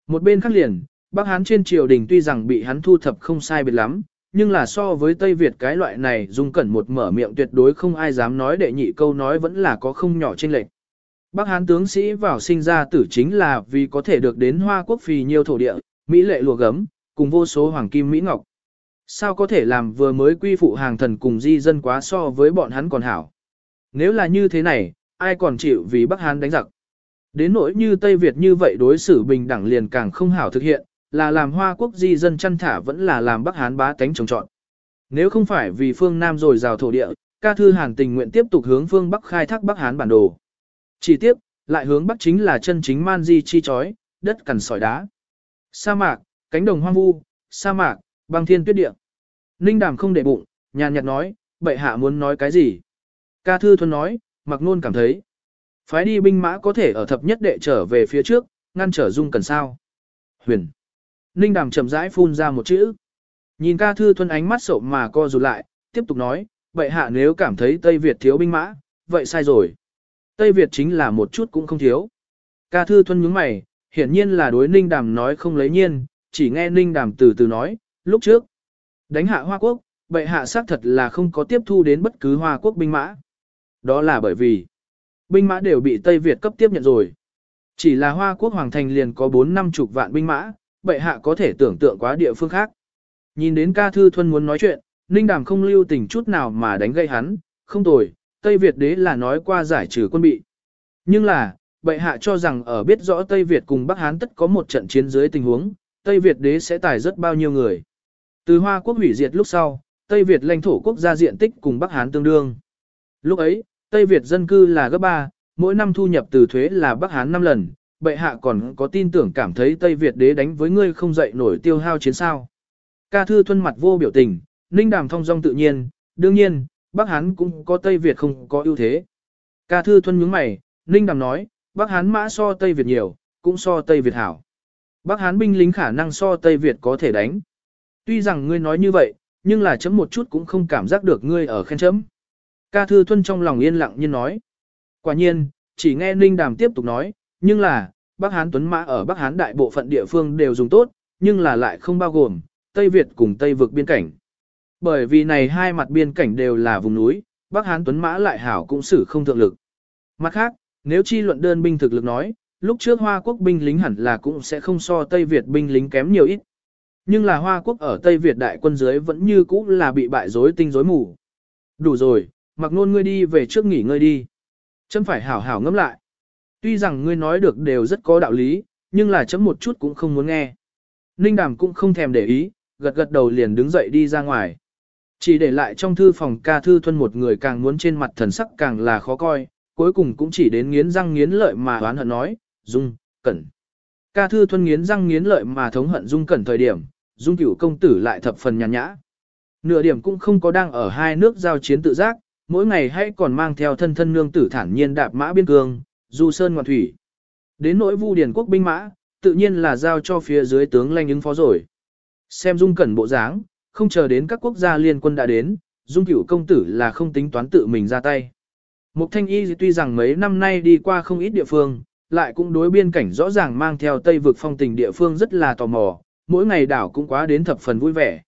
Một bên khác liền, Bắc Hán trên triều đình tuy rằng bị hắn thu thập không sai biệt lắm, nhưng là so với Tây Việt cái loại này dung cẩn một mở miệng tuyệt đối không ai dám nói đệ nhị câu nói vẫn là có không nhỏ trên lệch. Bắc Hán tướng sĩ vào sinh ra tử chính là vì có thể được đến Hoa quốc phì nhiều thổ địa, Mỹ lệ lùa gấm, cùng vô số hoàng kim Mỹ ngọc. Sao có thể làm vừa mới quy phụ hàng thần cùng di dân quá so với bọn hắn còn hảo. Nếu là như thế này, ai còn chịu vì Bắc Hán đánh giặc. Đến nỗi như Tây Việt như vậy đối xử bình đẳng liền càng không hảo thực hiện, là làm Hoa quốc di dân chăn thả vẫn là làm Bắc Hán bá tánh trồng trọn. Nếu không phải vì phương Nam rồi rào thổ địa, ca thư Hàn tình nguyện tiếp tục hướng phương Bắc khai thác Bắc Hán bản đồ. Chỉ tiếp, lại hướng Bắc chính là chân chính man di chi chói, đất cằn sỏi đá. Sa mạc, cánh đồng hoang vu, sa mạc, băng thiên tuyết địa. Ninh Đàm không để bụng, nhàn nhạt nói, bệ hạ muốn nói cái gì? Ca Thư Thuần nói, mặc nôn cảm thấy. Phái đi binh mã có thể ở thập nhất đệ trở về phía trước, ngăn trở dung cần sao. Huyền. Ninh Đàm chậm rãi phun ra một chữ. Nhìn ca thư thuần ánh mắt sậu mà co rụt lại, tiếp tục nói, bệ hạ nếu cảm thấy Tây Việt thiếu binh mã, vậy sai rồi. Tây Việt chính là một chút cũng không thiếu. Ca thư thuần nhướng mày, hiển nhiên là đối Ninh Đàm nói không lấy nhiên, chỉ nghe Ninh Đàm từ từ nói, lúc trước. Đánh hạ Hoa Quốc, bệ hạ xác thật là không có tiếp thu đến bất cứ Hoa Quốc binh mã. Đó là bởi vì, binh mã đều bị Tây Việt cấp tiếp nhận rồi. Chỉ là Hoa Quốc Hoàng Thành liền có 4 năm chục vạn binh mã, bệ hạ có thể tưởng tượng quá địa phương khác. Nhìn đến ca thư thuần muốn nói chuyện, Ninh Đàm không lưu tình chút nào mà đánh gây hắn, không tồi, Tây Việt đế là nói qua giải trừ quân bị. Nhưng là, bệ hạ cho rằng ở biết rõ Tây Việt cùng Bắc Hán tất có một trận chiến dưới tình huống, Tây Việt đế sẽ tài rất bao nhiêu người. Từ Hoa quốc hủy diệt lúc sau, Tây Việt lãnh thổ quốc gia diện tích cùng Bắc Hán tương đương. Lúc ấy, Tây Việt dân cư là gấp 3, mỗi năm thu nhập từ thuế là Bắc Hán 5 lần, bệ hạ còn có tin tưởng cảm thấy Tây Việt đế đánh với ngươi không dậy nổi tiêu hao chiến sao. Ca thư thuân mặt vô biểu tình, ninh đàm thông dong tự nhiên, đương nhiên, Bắc Hán cũng có Tây Việt không có ưu thế. Ca thư thuân nhướng mày, ninh đàm nói, Bắc Hán mã so Tây Việt nhiều, cũng so Tây Việt hảo. Bắc Hán binh lính khả năng so Tây Việt có thể đánh. Tuy rằng ngươi nói như vậy, nhưng là chấm một chút cũng không cảm giác được ngươi ở khen chấm. Ca Thư Thuân trong lòng yên lặng như nói. Quả nhiên, chỉ nghe Ninh Đàm tiếp tục nói, nhưng là, Bắc Hán Tuấn Mã ở Bắc Hán đại bộ phận địa phương đều dùng tốt, nhưng là lại không bao gồm, Tây Việt cùng Tây vực biên cảnh. Bởi vì này hai mặt biên cảnh đều là vùng núi, Bắc Hán Tuấn Mã lại hảo cũng xử không thượng lực. Mặt khác, nếu chi luận đơn binh thực lực nói, lúc trước Hoa quốc binh lính hẳn là cũng sẽ không so Tây Việt binh lính kém nhiều ít. Nhưng là Hoa quốc ở Tây Việt đại quân dưới vẫn như cũ là bị bại rối tinh rối mù. Đủ rồi, mặc nôn ngươi đi về trước nghỉ ngơi đi. Chấm phải hảo hảo ngẫm lại. Tuy rằng ngươi nói được đều rất có đạo lý, nhưng là chấm một chút cũng không muốn nghe. Ninh Đàm cũng không thèm để ý, gật gật đầu liền đứng dậy đi ra ngoài. Chỉ để lại trong thư phòng ca thư thuân một người càng muốn trên mặt thần sắc càng là khó coi, cuối cùng cũng chỉ đến nghiến răng nghiến lợi mà oán hận nói, Dung, Cẩn. Ca thư thuân nghiến răng nghiến lợi mà thống hận Dung Cẩn thời điểm, Dung cửu công tử lại thập phần nhàn nhã. Nửa điểm cũng không có đang ở hai nước giao chiến tự giác, mỗi ngày hay còn mang theo thân thân nương tử thản nhiên đạp mã biên cương, du sơn ngoạn thủy. Đến nỗi vu điển quốc binh mã, tự nhiên là giao cho phía dưới tướng lanh ứng phó rồi. Xem dung cẩn bộ dáng, không chờ đến các quốc gia liên quân đã đến, dung cửu công tử là không tính toán tự mình ra tay. Mục thanh y tuy rằng mấy năm nay đi qua không ít địa phương, lại cũng đối biên cảnh rõ ràng mang theo tây vực phong tình địa phương rất là tò mò, mỗi ngày đảo cũng quá đến thập phần vui vẻ.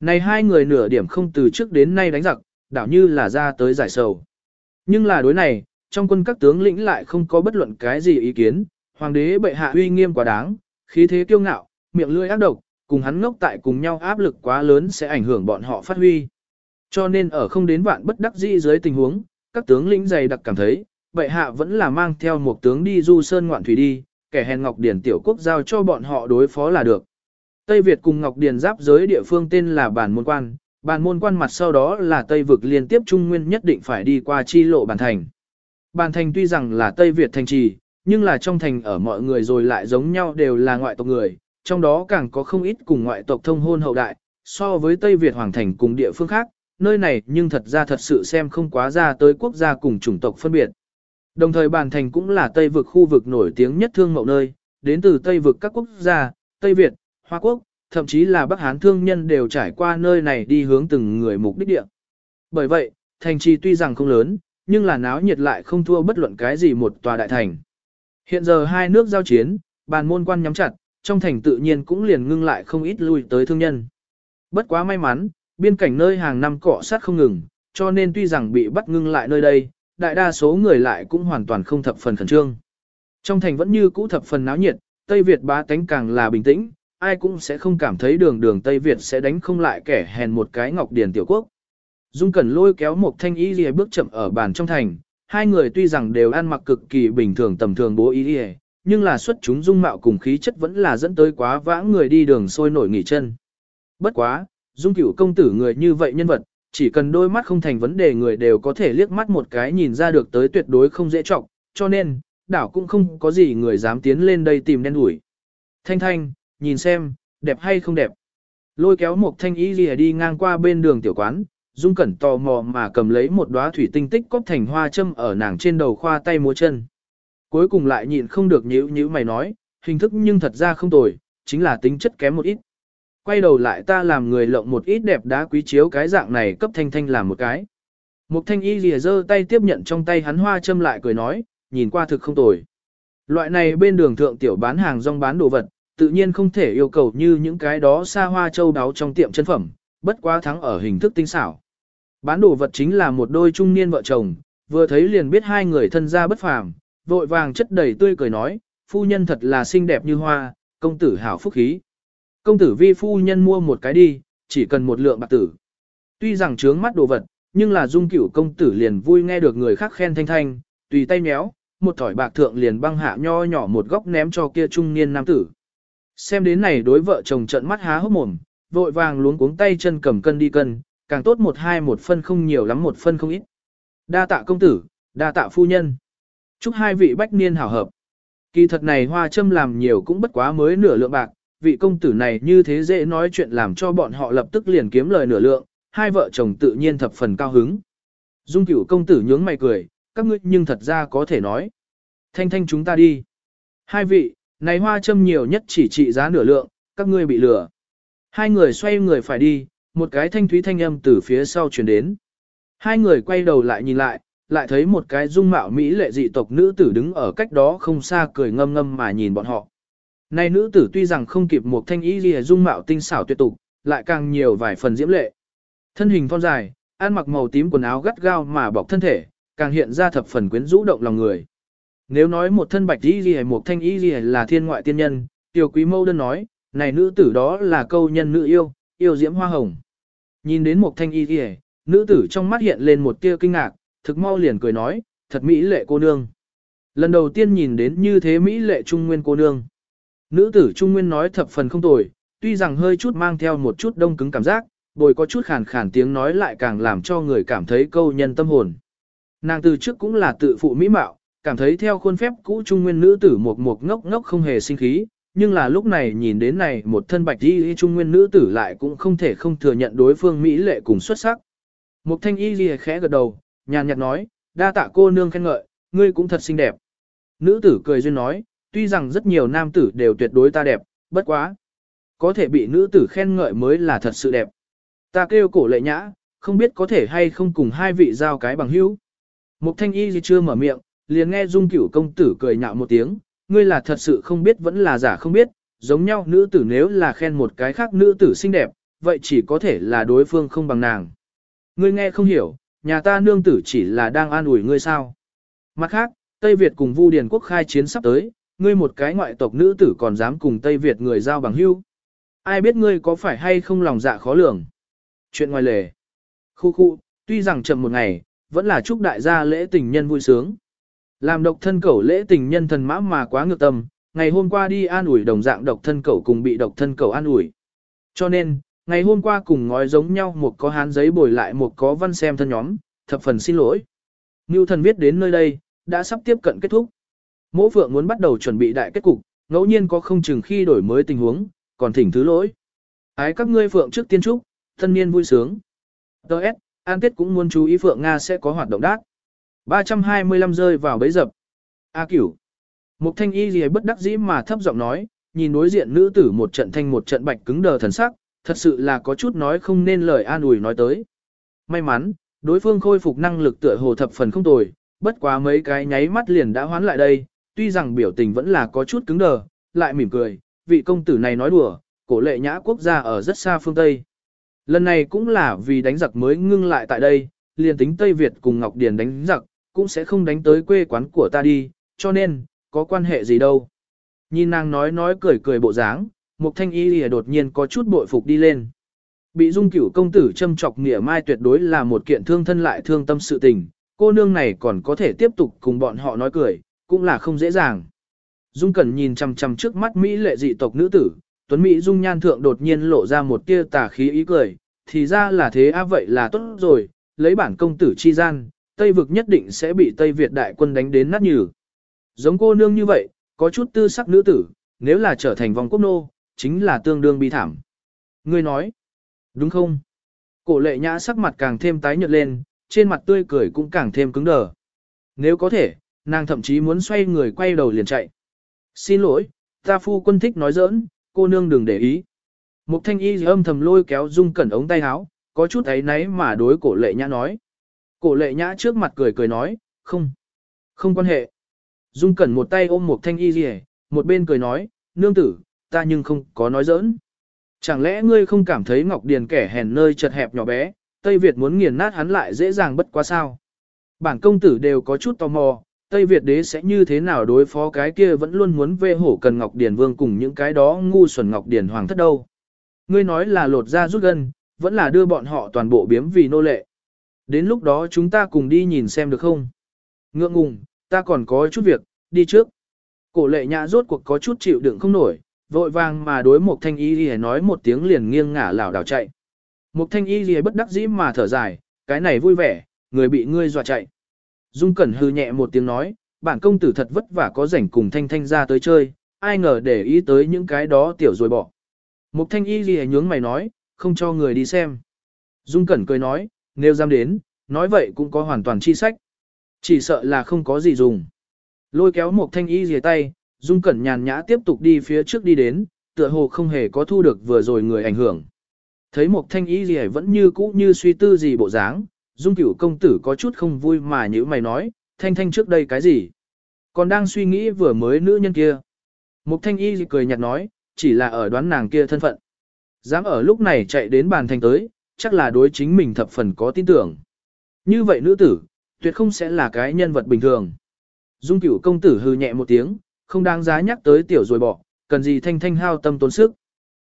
Này hai người nửa điểm không từ trước đến nay đánh giặc, đảo như là ra tới giải sầu. Nhưng là đối này, trong quân các tướng lĩnh lại không có bất luận cái gì ý kiến, hoàng đế bệ hạ uy nghiêm quá đáng, khí thế kiêu ngạo, miệng lưỡi ác độc, cùng hắn ngốc tại cùng nhau áp lực quá lớn sẽ ảnh hưởng bọn họ phát huy. Cho nên ở không đến vạn bất đắc dĩ dưới tình huống, các tướng lĩnh dày đặc cảm thấy, bệ hạ vẫn là mang theo một tướng đi du sơn ngoạn thủy đi, kẻ hèn Ngọc Điển tiểu quốc giao cho bọn họ đối phó là được. Tây Việt cùng Ngọc Điền giáp giới địa phương tên là Bản Môn Quan, Bản Môn Quan mặt sau đó là Tây vực liên tiếp Trung Nguyên nhất định phải đi qua chi lộ Bản Thành. Bản Thành tuy rằng là Tây Việt thành trì, nhưng là trong thành ở mọi người rồi lại giống nhau đều là ngoại tộc người, trong đó càng có không ít cùng ngoại tộc thông hôn hậu đại, so với Tây Việt Hoàng Thành cùng địa phương khác, nơi này nhưng thật ra thật sự xem không quá ra tới quốc gia cùng chủng tộc phân biệt. Đồng thời Bản Thành cũng là Tây vực khu vực nổi tiếng nhất thương mậu nơi, đến từ Tây vực các quốc gia, Tây Việt, Hoa Quốc, thậm chí là Bắc Hán thương nhân đều trải qua nơi này đi hướng từng người mục đích địa. Bởi vậy, thành trì tuy rằng không lớn, nhưng là náo nhiệt lại không thua bất luận cái gì một tòa đại thành. Hiện giờ hai nước giao chiến, bàn môn quan nhắm chặt, trong thành tự nhiên cũng liền ngưng lại không ít lui tới thương nhân. Bất quá may mắn, biên cảnh nơi hàng năm cọ sát không ngừng, cho nên tuy rằng bị bắt ngưng lại nơi đây, đại đa số người lại cũng hoàn toàn không thập phần khẩn trương. Trong thành vẫn như cũ thập phần náo nhiệt, Tây Việt bá tánh càng là bình tĩnh, ai cũng sẽ không cảm thấy đường đường Tây Việt sẽ đánh không lại kẻ hèn một cái ngọc điền tiểu quốc. Dung Cẩn lôi kéo một thanh y lìa bước chậm ở bàn trong thành, hai người tuy rằng đều ăn mặc cực kỳ bình thường tầm thường bố ý lìa, nhưng là xuất chúng dung mạo cùng khí chất vẫn là dẫn tới quá vãng người đi đường sôi nổi nghỉ chân. Bất quá, dung cửu công tử người như vậy nhân vật, chỉ cần đôi mắt không thành vấn đề người đều có thể liếc mắt một cái nhìn ra được tới tuyệt đối không dễ trọng, cho nên, đảo cũng không có gì người dám tiến lên đây tìm đen đuổi. Thanh thanh, nhìn xem, đẹp hay không đẹp. Lôi kéo một thanh y lìa đi ngang qua bên đường tiểu quán, Dung Cẩn tò mò mà cầm lấy một đóa thủy tinh tích cóp thành hoa châm ở nàng trên đầu khoa tay múa chân. Cuối cùng lại nhịn không được nhíu nhíu mày nói, hình thức nhưng thật ra không tồi, chính là tính chất kém một ít. Quay đầu lại ta làm người lộng một ít đẹp đá quý chiếu cái dạng này cấp thanh thanh làm một cái. Mục thanh y lìa giơ tay tiếp nhận trong tay hắn hoa châm lại cười nói, nhìn qua thực không tồi. Loại này bên đường thượng tiểu bán hàng rong bán đồ vật, tự nhiên không thể yêu cầu như những cái đó xa hoa châu đáo trong tiệm chân phẩm, bất quá thắng ở hình thức tinh xảo. Bán đồ vật chính là một đôi trung niên vợ chồng, vừa thấy liền biết hai người thân gia bất phàm, vội vàng chất đầy tươi cười nói, phu nhân thật là xinh đẹp như hoa, công tử hảo phúc khí. Công tử vi phu nhân mua một cái đi, chỉ cần một lượng bạc tử. Tuy rằng trướng mắt đồ vật, nhưng là dung cửu công tử liền vui nghe được người khác khen thanh thanh, tùy tay méo, một thỏi bạc thượng liền băng hạ nho nhỏ một góc ném cho kia trung niên nam tử. Xem đến này đối vợ chồng trận mắt há hốc mồm, vội vàng luống cuống tay chân cầm cân đi cân, càng tốt một hai một phân không nhiều lắm một phân không ít. Đa tạ công tử, đa tạ phu nhân. Chúc hai vị bách niên hảo hợp. Kỳ thật này hoa châm làm nhiều cũng bất quá mới nửa lượng bạc, vị công tử này như thế dễ nói chuyện làm cho bọn họ lập tức liền kiếm lời nửa lượng, hai vợ chồng tự nhiên thập phần cao hứng. Dung cửu công tử nhướng mày cười, các ngươi nhưng thật ra có thể nói. Thanh thanh chúng ta đi. Hai vị, này hoa châm nhiều nhất chỉ trị giá nửa lượng, các ngươi bị lừa. Hai người xoay người phải đi, một cái thanh thúy thanh âm từ phía sau truyền đến. Hai người quay đầu lại nhìn lại, lại thấy một cái dung mạo mỹ lệ dị tộc nữ tử đứng ở cách đó không xa cười ngâm ngâm mà nhìn bọn họ. Này nữ tử tuy rằng không kịp một thanh ý gì dung mạo tinh xảo tuyệt tục, lại càng nhiều vài phần diễm lệ. Thân hình thon dài, ăn mặc màu tím quần áo gắt gao mà bọc thân thể, càng hiện ra thập phần quyến rũ động lòng người. Nếu nói một thân bạch y gì một thanh y gì là thiên ngoại tiên nhân, tiểu quý mâu đơn nói, này nữ tử đó là câu nhân nữ yêu, yêu diễm hoa hồng. Nhìn đến một thanh y gì, nữ tử trong mắt hiện lên một tia kinh ngạc, thực mau liền cười nói, thật mỹ lệ cô nương. Lần đầu tiên nhìn đến như thế mỹ lệ trung nguyên cô nương. Nữ tử trung nguyên nói thập phần không tồi, tuy rằng hơi chút mang theo một chút đông cứng cảm giác, bồi có chút khàn khàn tiếng nói lại càng làm cho người cảm thấy câu nhân tâm hồn. Nàng từ trước cũng là tự phụ mỹ mạo, cảm thấy theo khuôn phép cũ trung nguyên nữ tử một một ngốc ngốc không hề sinh khí, nhưng là lúc này nhìn đến này một thân bạch y trung nguyên nữ tử lại cũng không thể không thừa nhận đối phương mỹ lệ cùng xuất sắc. Một thanh y lìa khẽ gật đầu, nhàn nhạt nói, đa tạ cô nương khen ngợi, ngươi cũng thật xinh đẹp. Nữ tử cười duyên nói, tuy rằng rất nhiều nam tử đều tuyệt đối ta đẹp, bất quá. Có thể bị nữ tử khen ngợi mới là thật sự đẹp. Ta kêu cổ lệ nhã, không biết có thể hay không cùng hai vị giao cái bằng hữu. Mục thanh y gì chưa mở miệng, liền nghe dung cửu công tử cười nhạo một tiếng, ngươi là thật sự không biết vẫn là giả không biết, giống nhau nữ tử nếu là khen một cái khác nữ tử xinh đẹp, vậy chỉ có thể là đối phương không bằng nàng. Ngươi nghe không hiểu, nhà ta nương tử chỉ là đang an ủi ngươi sao. Mặt khác, Tây Việt cùng Vu Điền quốc khai chiến sắp tới, ngươi một cái ngoại tộc nữ tử còn dám cùng Tây Việt người giao bằng hữu. Ai biết ngươi có phải hay không lòng dạ khó lường. Chuyện ngoài lề. Khu khu, tuy rằng chậm một ngày, vẫn là chúc đại gia lễ tình nhân vui sướng. Làm độc thân cẩu lễ tình nhân thần mã mà quá ngược tâm, ngày hôm qua đi an ủi đồng dạng độc thân cẩu cùng bị độc thân cẩu an ủi. Cho nên, ngày hôm qua cùng ngói giống nhau một có hán giấy bồi lại một có văn xem thân nhóm, thập phần xin lỗi. Ngưu thần viết đến nơi đây, đã sắp tiếp cận kết thúc. Mỗ phượng muốn bắt đầu chuẩn bị đại kết cục, ngẫu nhiên có không chừng khi đổi mới tình huống, còn thỉnh thứ lỗi. Ái các ngươi phượng trước tiên trúc, thân niên vui sướng. Đợt, an tết cũng muốn chú ý phượng Nga sẽ có hoạt động đát. 325 rơi vào bẫy dập. A cửu. Mục thanh y gì bất đắc dĩ mà thấp giọng nói, nhìn đối diện nữ tử một trận thanh một trận bạch cứng đờ thần sắc, thật sự là có chút nói không nên lời an ủi nói tới. May mắn, đối phương khôi phục năng lực tựa hồ thập phần không tồi, bất quá mấy cái nháy mắt liền đã hoán lại đây, tuy rằng biểu tình vẫn là có chút cứng đờ, lại mỉm cười, vị công tử này nói đùa, cổ lệ nhã quốc gia ở rất xa phương Tây. Lần này cũng là vì đánh giặc mới ngưng lại tại đây, liền tính Tây Việt cùng Ngọc Điền đánh giặc, cũng sẽ không đánh tới quê quán của ta đi, cho nên, có quan hệ gì đâu. Nhìn nàng nói nói cười cười bộ dáng, Mục Thanh Y lìa đột nhiên có chút bội phục đi lên. Bị dung cửu công tử châm chọc nghĩa mai tuyệt đối là một kiện thương thân lại thương tâm sự tình, cô nương này còn có thể tiếp tục cùng bọn họ nói cười, cũng là không dễ dàng. Dung Cẩn nhìn chằm chằm trước mắt Mỹ lệ dị tộc nữ tử, Tuấn Mỹ Dung nhan thượng đột nhiên lộ ra một tia tà khí ý cười, thì ra là thế a vậy là tốt rồi, lấy bản công tử chi gian, Tây vực nhất định sẽ bị Tây Việt đại quân đánh đến nát nhừ. Giống cô nương như vậy, có chút tư sắc nữ tử, nếu là trở thành vòng quốc nô, chính là tương đương bi thảm. Ngươi nói, đúng không? Cổ lệ nhã sắc mặt càng thêm tái nhợt lên, trên mặt tươi cười cũng càng thêm cứng đờ. Nếu có thể, nàng thậm chí muốn xoay người quay đầu liền chạy. Xin lỗi, ta phu quân thích nói giỡn, cô nương đừng để ý. Mục thanh y âm thầm lôi kéo dung cẩn ống tay áo, có chút ấy náy mà đối cổ lệ nhã nói. Cổ lệ nhã trước mặt cười cười nói, không, không quan hệ. Dung cẩn một tay ôm một thanh y gì một bên cười nói, nương tử, ta nhưng không có nói giỡn. Chẳng lẽ ngươi không cảm thấy Ngọc Điền kẻ hèn nơi chật hẹp nhỏ bé, Tây Việt muốn nghiền nát hắn lại dễ dàng bất quá sao? Bản công tử đều có chút tò mò, Tây Việt đế sẽ như thế nào đối phó cái kia vẫn luôn muốn vê hổ cần Ngọc Điền Vương cùng những cái đó ngu xuẩn Ngọc Điền Hoàng thất đâu. Ngươi nói là lột ra rút gân, vẫn là đưa bọn họ toàn bộ biếm vì nô lệ. Đến lúc đó chúng ta cùng đi nhìn xem được không? Ngượng ngùng, ta còn có chút việc, đi trước. Cổ lệ nhã rốt cuộc có chút chịu đựng không nổi, vội vàng mà đối một thanh y gì nói một tiếng liền nghiêng ngả lảo đảo chạy. Một thanh y gì bất đắc dĩ mà thở dài, cái này vui vẻ, người bị ngươi dọa chạy. Dung Cẩn hư nhẹ một tiếng nói, bản công tử thật vất vả có rảnh cùng thanh thanh ra tới chơi, ai ngờ để ý tới những cái đó tiểu rồi bỏ. Mục thanh y gì nhướng mày nói, không cho người đi xem. Dung Cẩn cười nói, nếu dám đến, nói vậy cũng có hoàn toàn chi sách. Chỉ sợ là không có gì dùng. Lôi kéo một thanh y dìa tay, Dung Cẩn nhàn nhã tiếp tục đi phía trước đi đến, tựa hồ không hề có thu được vừa rồi người ảnh hưởng. Thấy một thanh y dìa vẫn như cũ như suy tư gì bộ dáng, Dung cửu công tử có chút không vui mà như mày nói, thanh thanh trước đây cái gì? Còn đang suy nghĩ vừa mới nữ nhân kia. Mục thanh y cười nhạt nói, chỉ là ở đoán nàng kia thân phận. Dám ở lúc này chạy đến bàn thành tới, chắc là đối chính mình thập phần có tin tưởng. Như vậy nữ tử, tuyệt không sẽ là cái nhân vật bình thường. Dung cửu công tử hư nhẹ một tiếng, không đáng giá nhắc tới tiểu rồi bỏ, cần gì thanh thanh hao tâm tốn sức.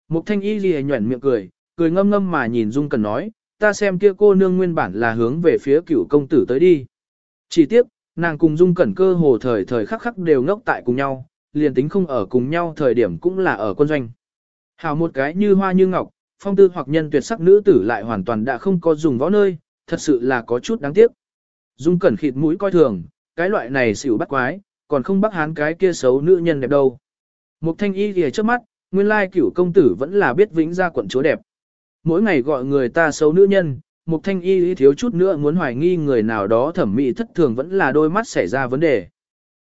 Mục thanh y ghi nhuẩn miệng cười, cười ngâm ngâm mà nhìn Dung cần nói, ta xem kia cô nương nguyên bản là hướng về phía cửu công tử tới đi. Chỉ tiếc, nàng cùng Dung Cẩn cơ hồ thời thời khắc khắc đều ngốc tại cùng nhau, liền tính không ở cùng nhau thời điểm cũng là ở quân doanh. Hào một cái như hoa như ngọc, phong tư hoặc nhân tuyệt sắc nữ tử lại hoàn toàn đã không có dùng võ nơi, thật sự là có chút đáng tiếc. Dung Cẩn khịt mũi coi thường, cái loại này xỉu bắt quái, còn không bắt hán cái kia xấu nữ nhân đẹp đâu. Mục thanh y thì trước mắt, nguyên lai cửu công tử vẫn là biết vĩnh ra quận chúa đẹp. Mỗi ngày gọi người ta xấu nữ nhân, mục thanh y thiếu chút nữa muốn hoài nghi người nào đó thẩm mỹ thất thường vẫn là đôi mắt xảy ra vấn đề.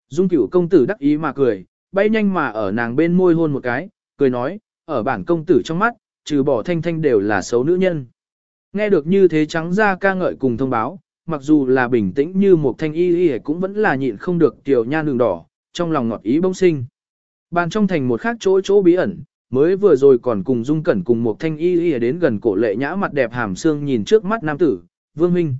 Dung cửu công tử đắc ý mà cười, bay nhanh mà ở nàng bên môi hôn một cái, cười nói, ở bản công tử trong mắt, trừ bỏ thanh thanh đều là xấu nữ nhân. Nghe được như thế trắng ra ca ngợi cùng thông báo, mặc dù là bình tĩnh như một thanh y y cũng vẫn là nhịn không được tiểu nha đường đỏ, trong lòng ngọt ý bông sinh. Bàn trong thành một khác chỗ chỗ bí ẩn, mới vừa rồi còn cùng dung cẩn cùng một thanh y y đến gần cổ lệ nhã mặt đẹp hàm xương nhìn trước mắt nam tử, vương minh.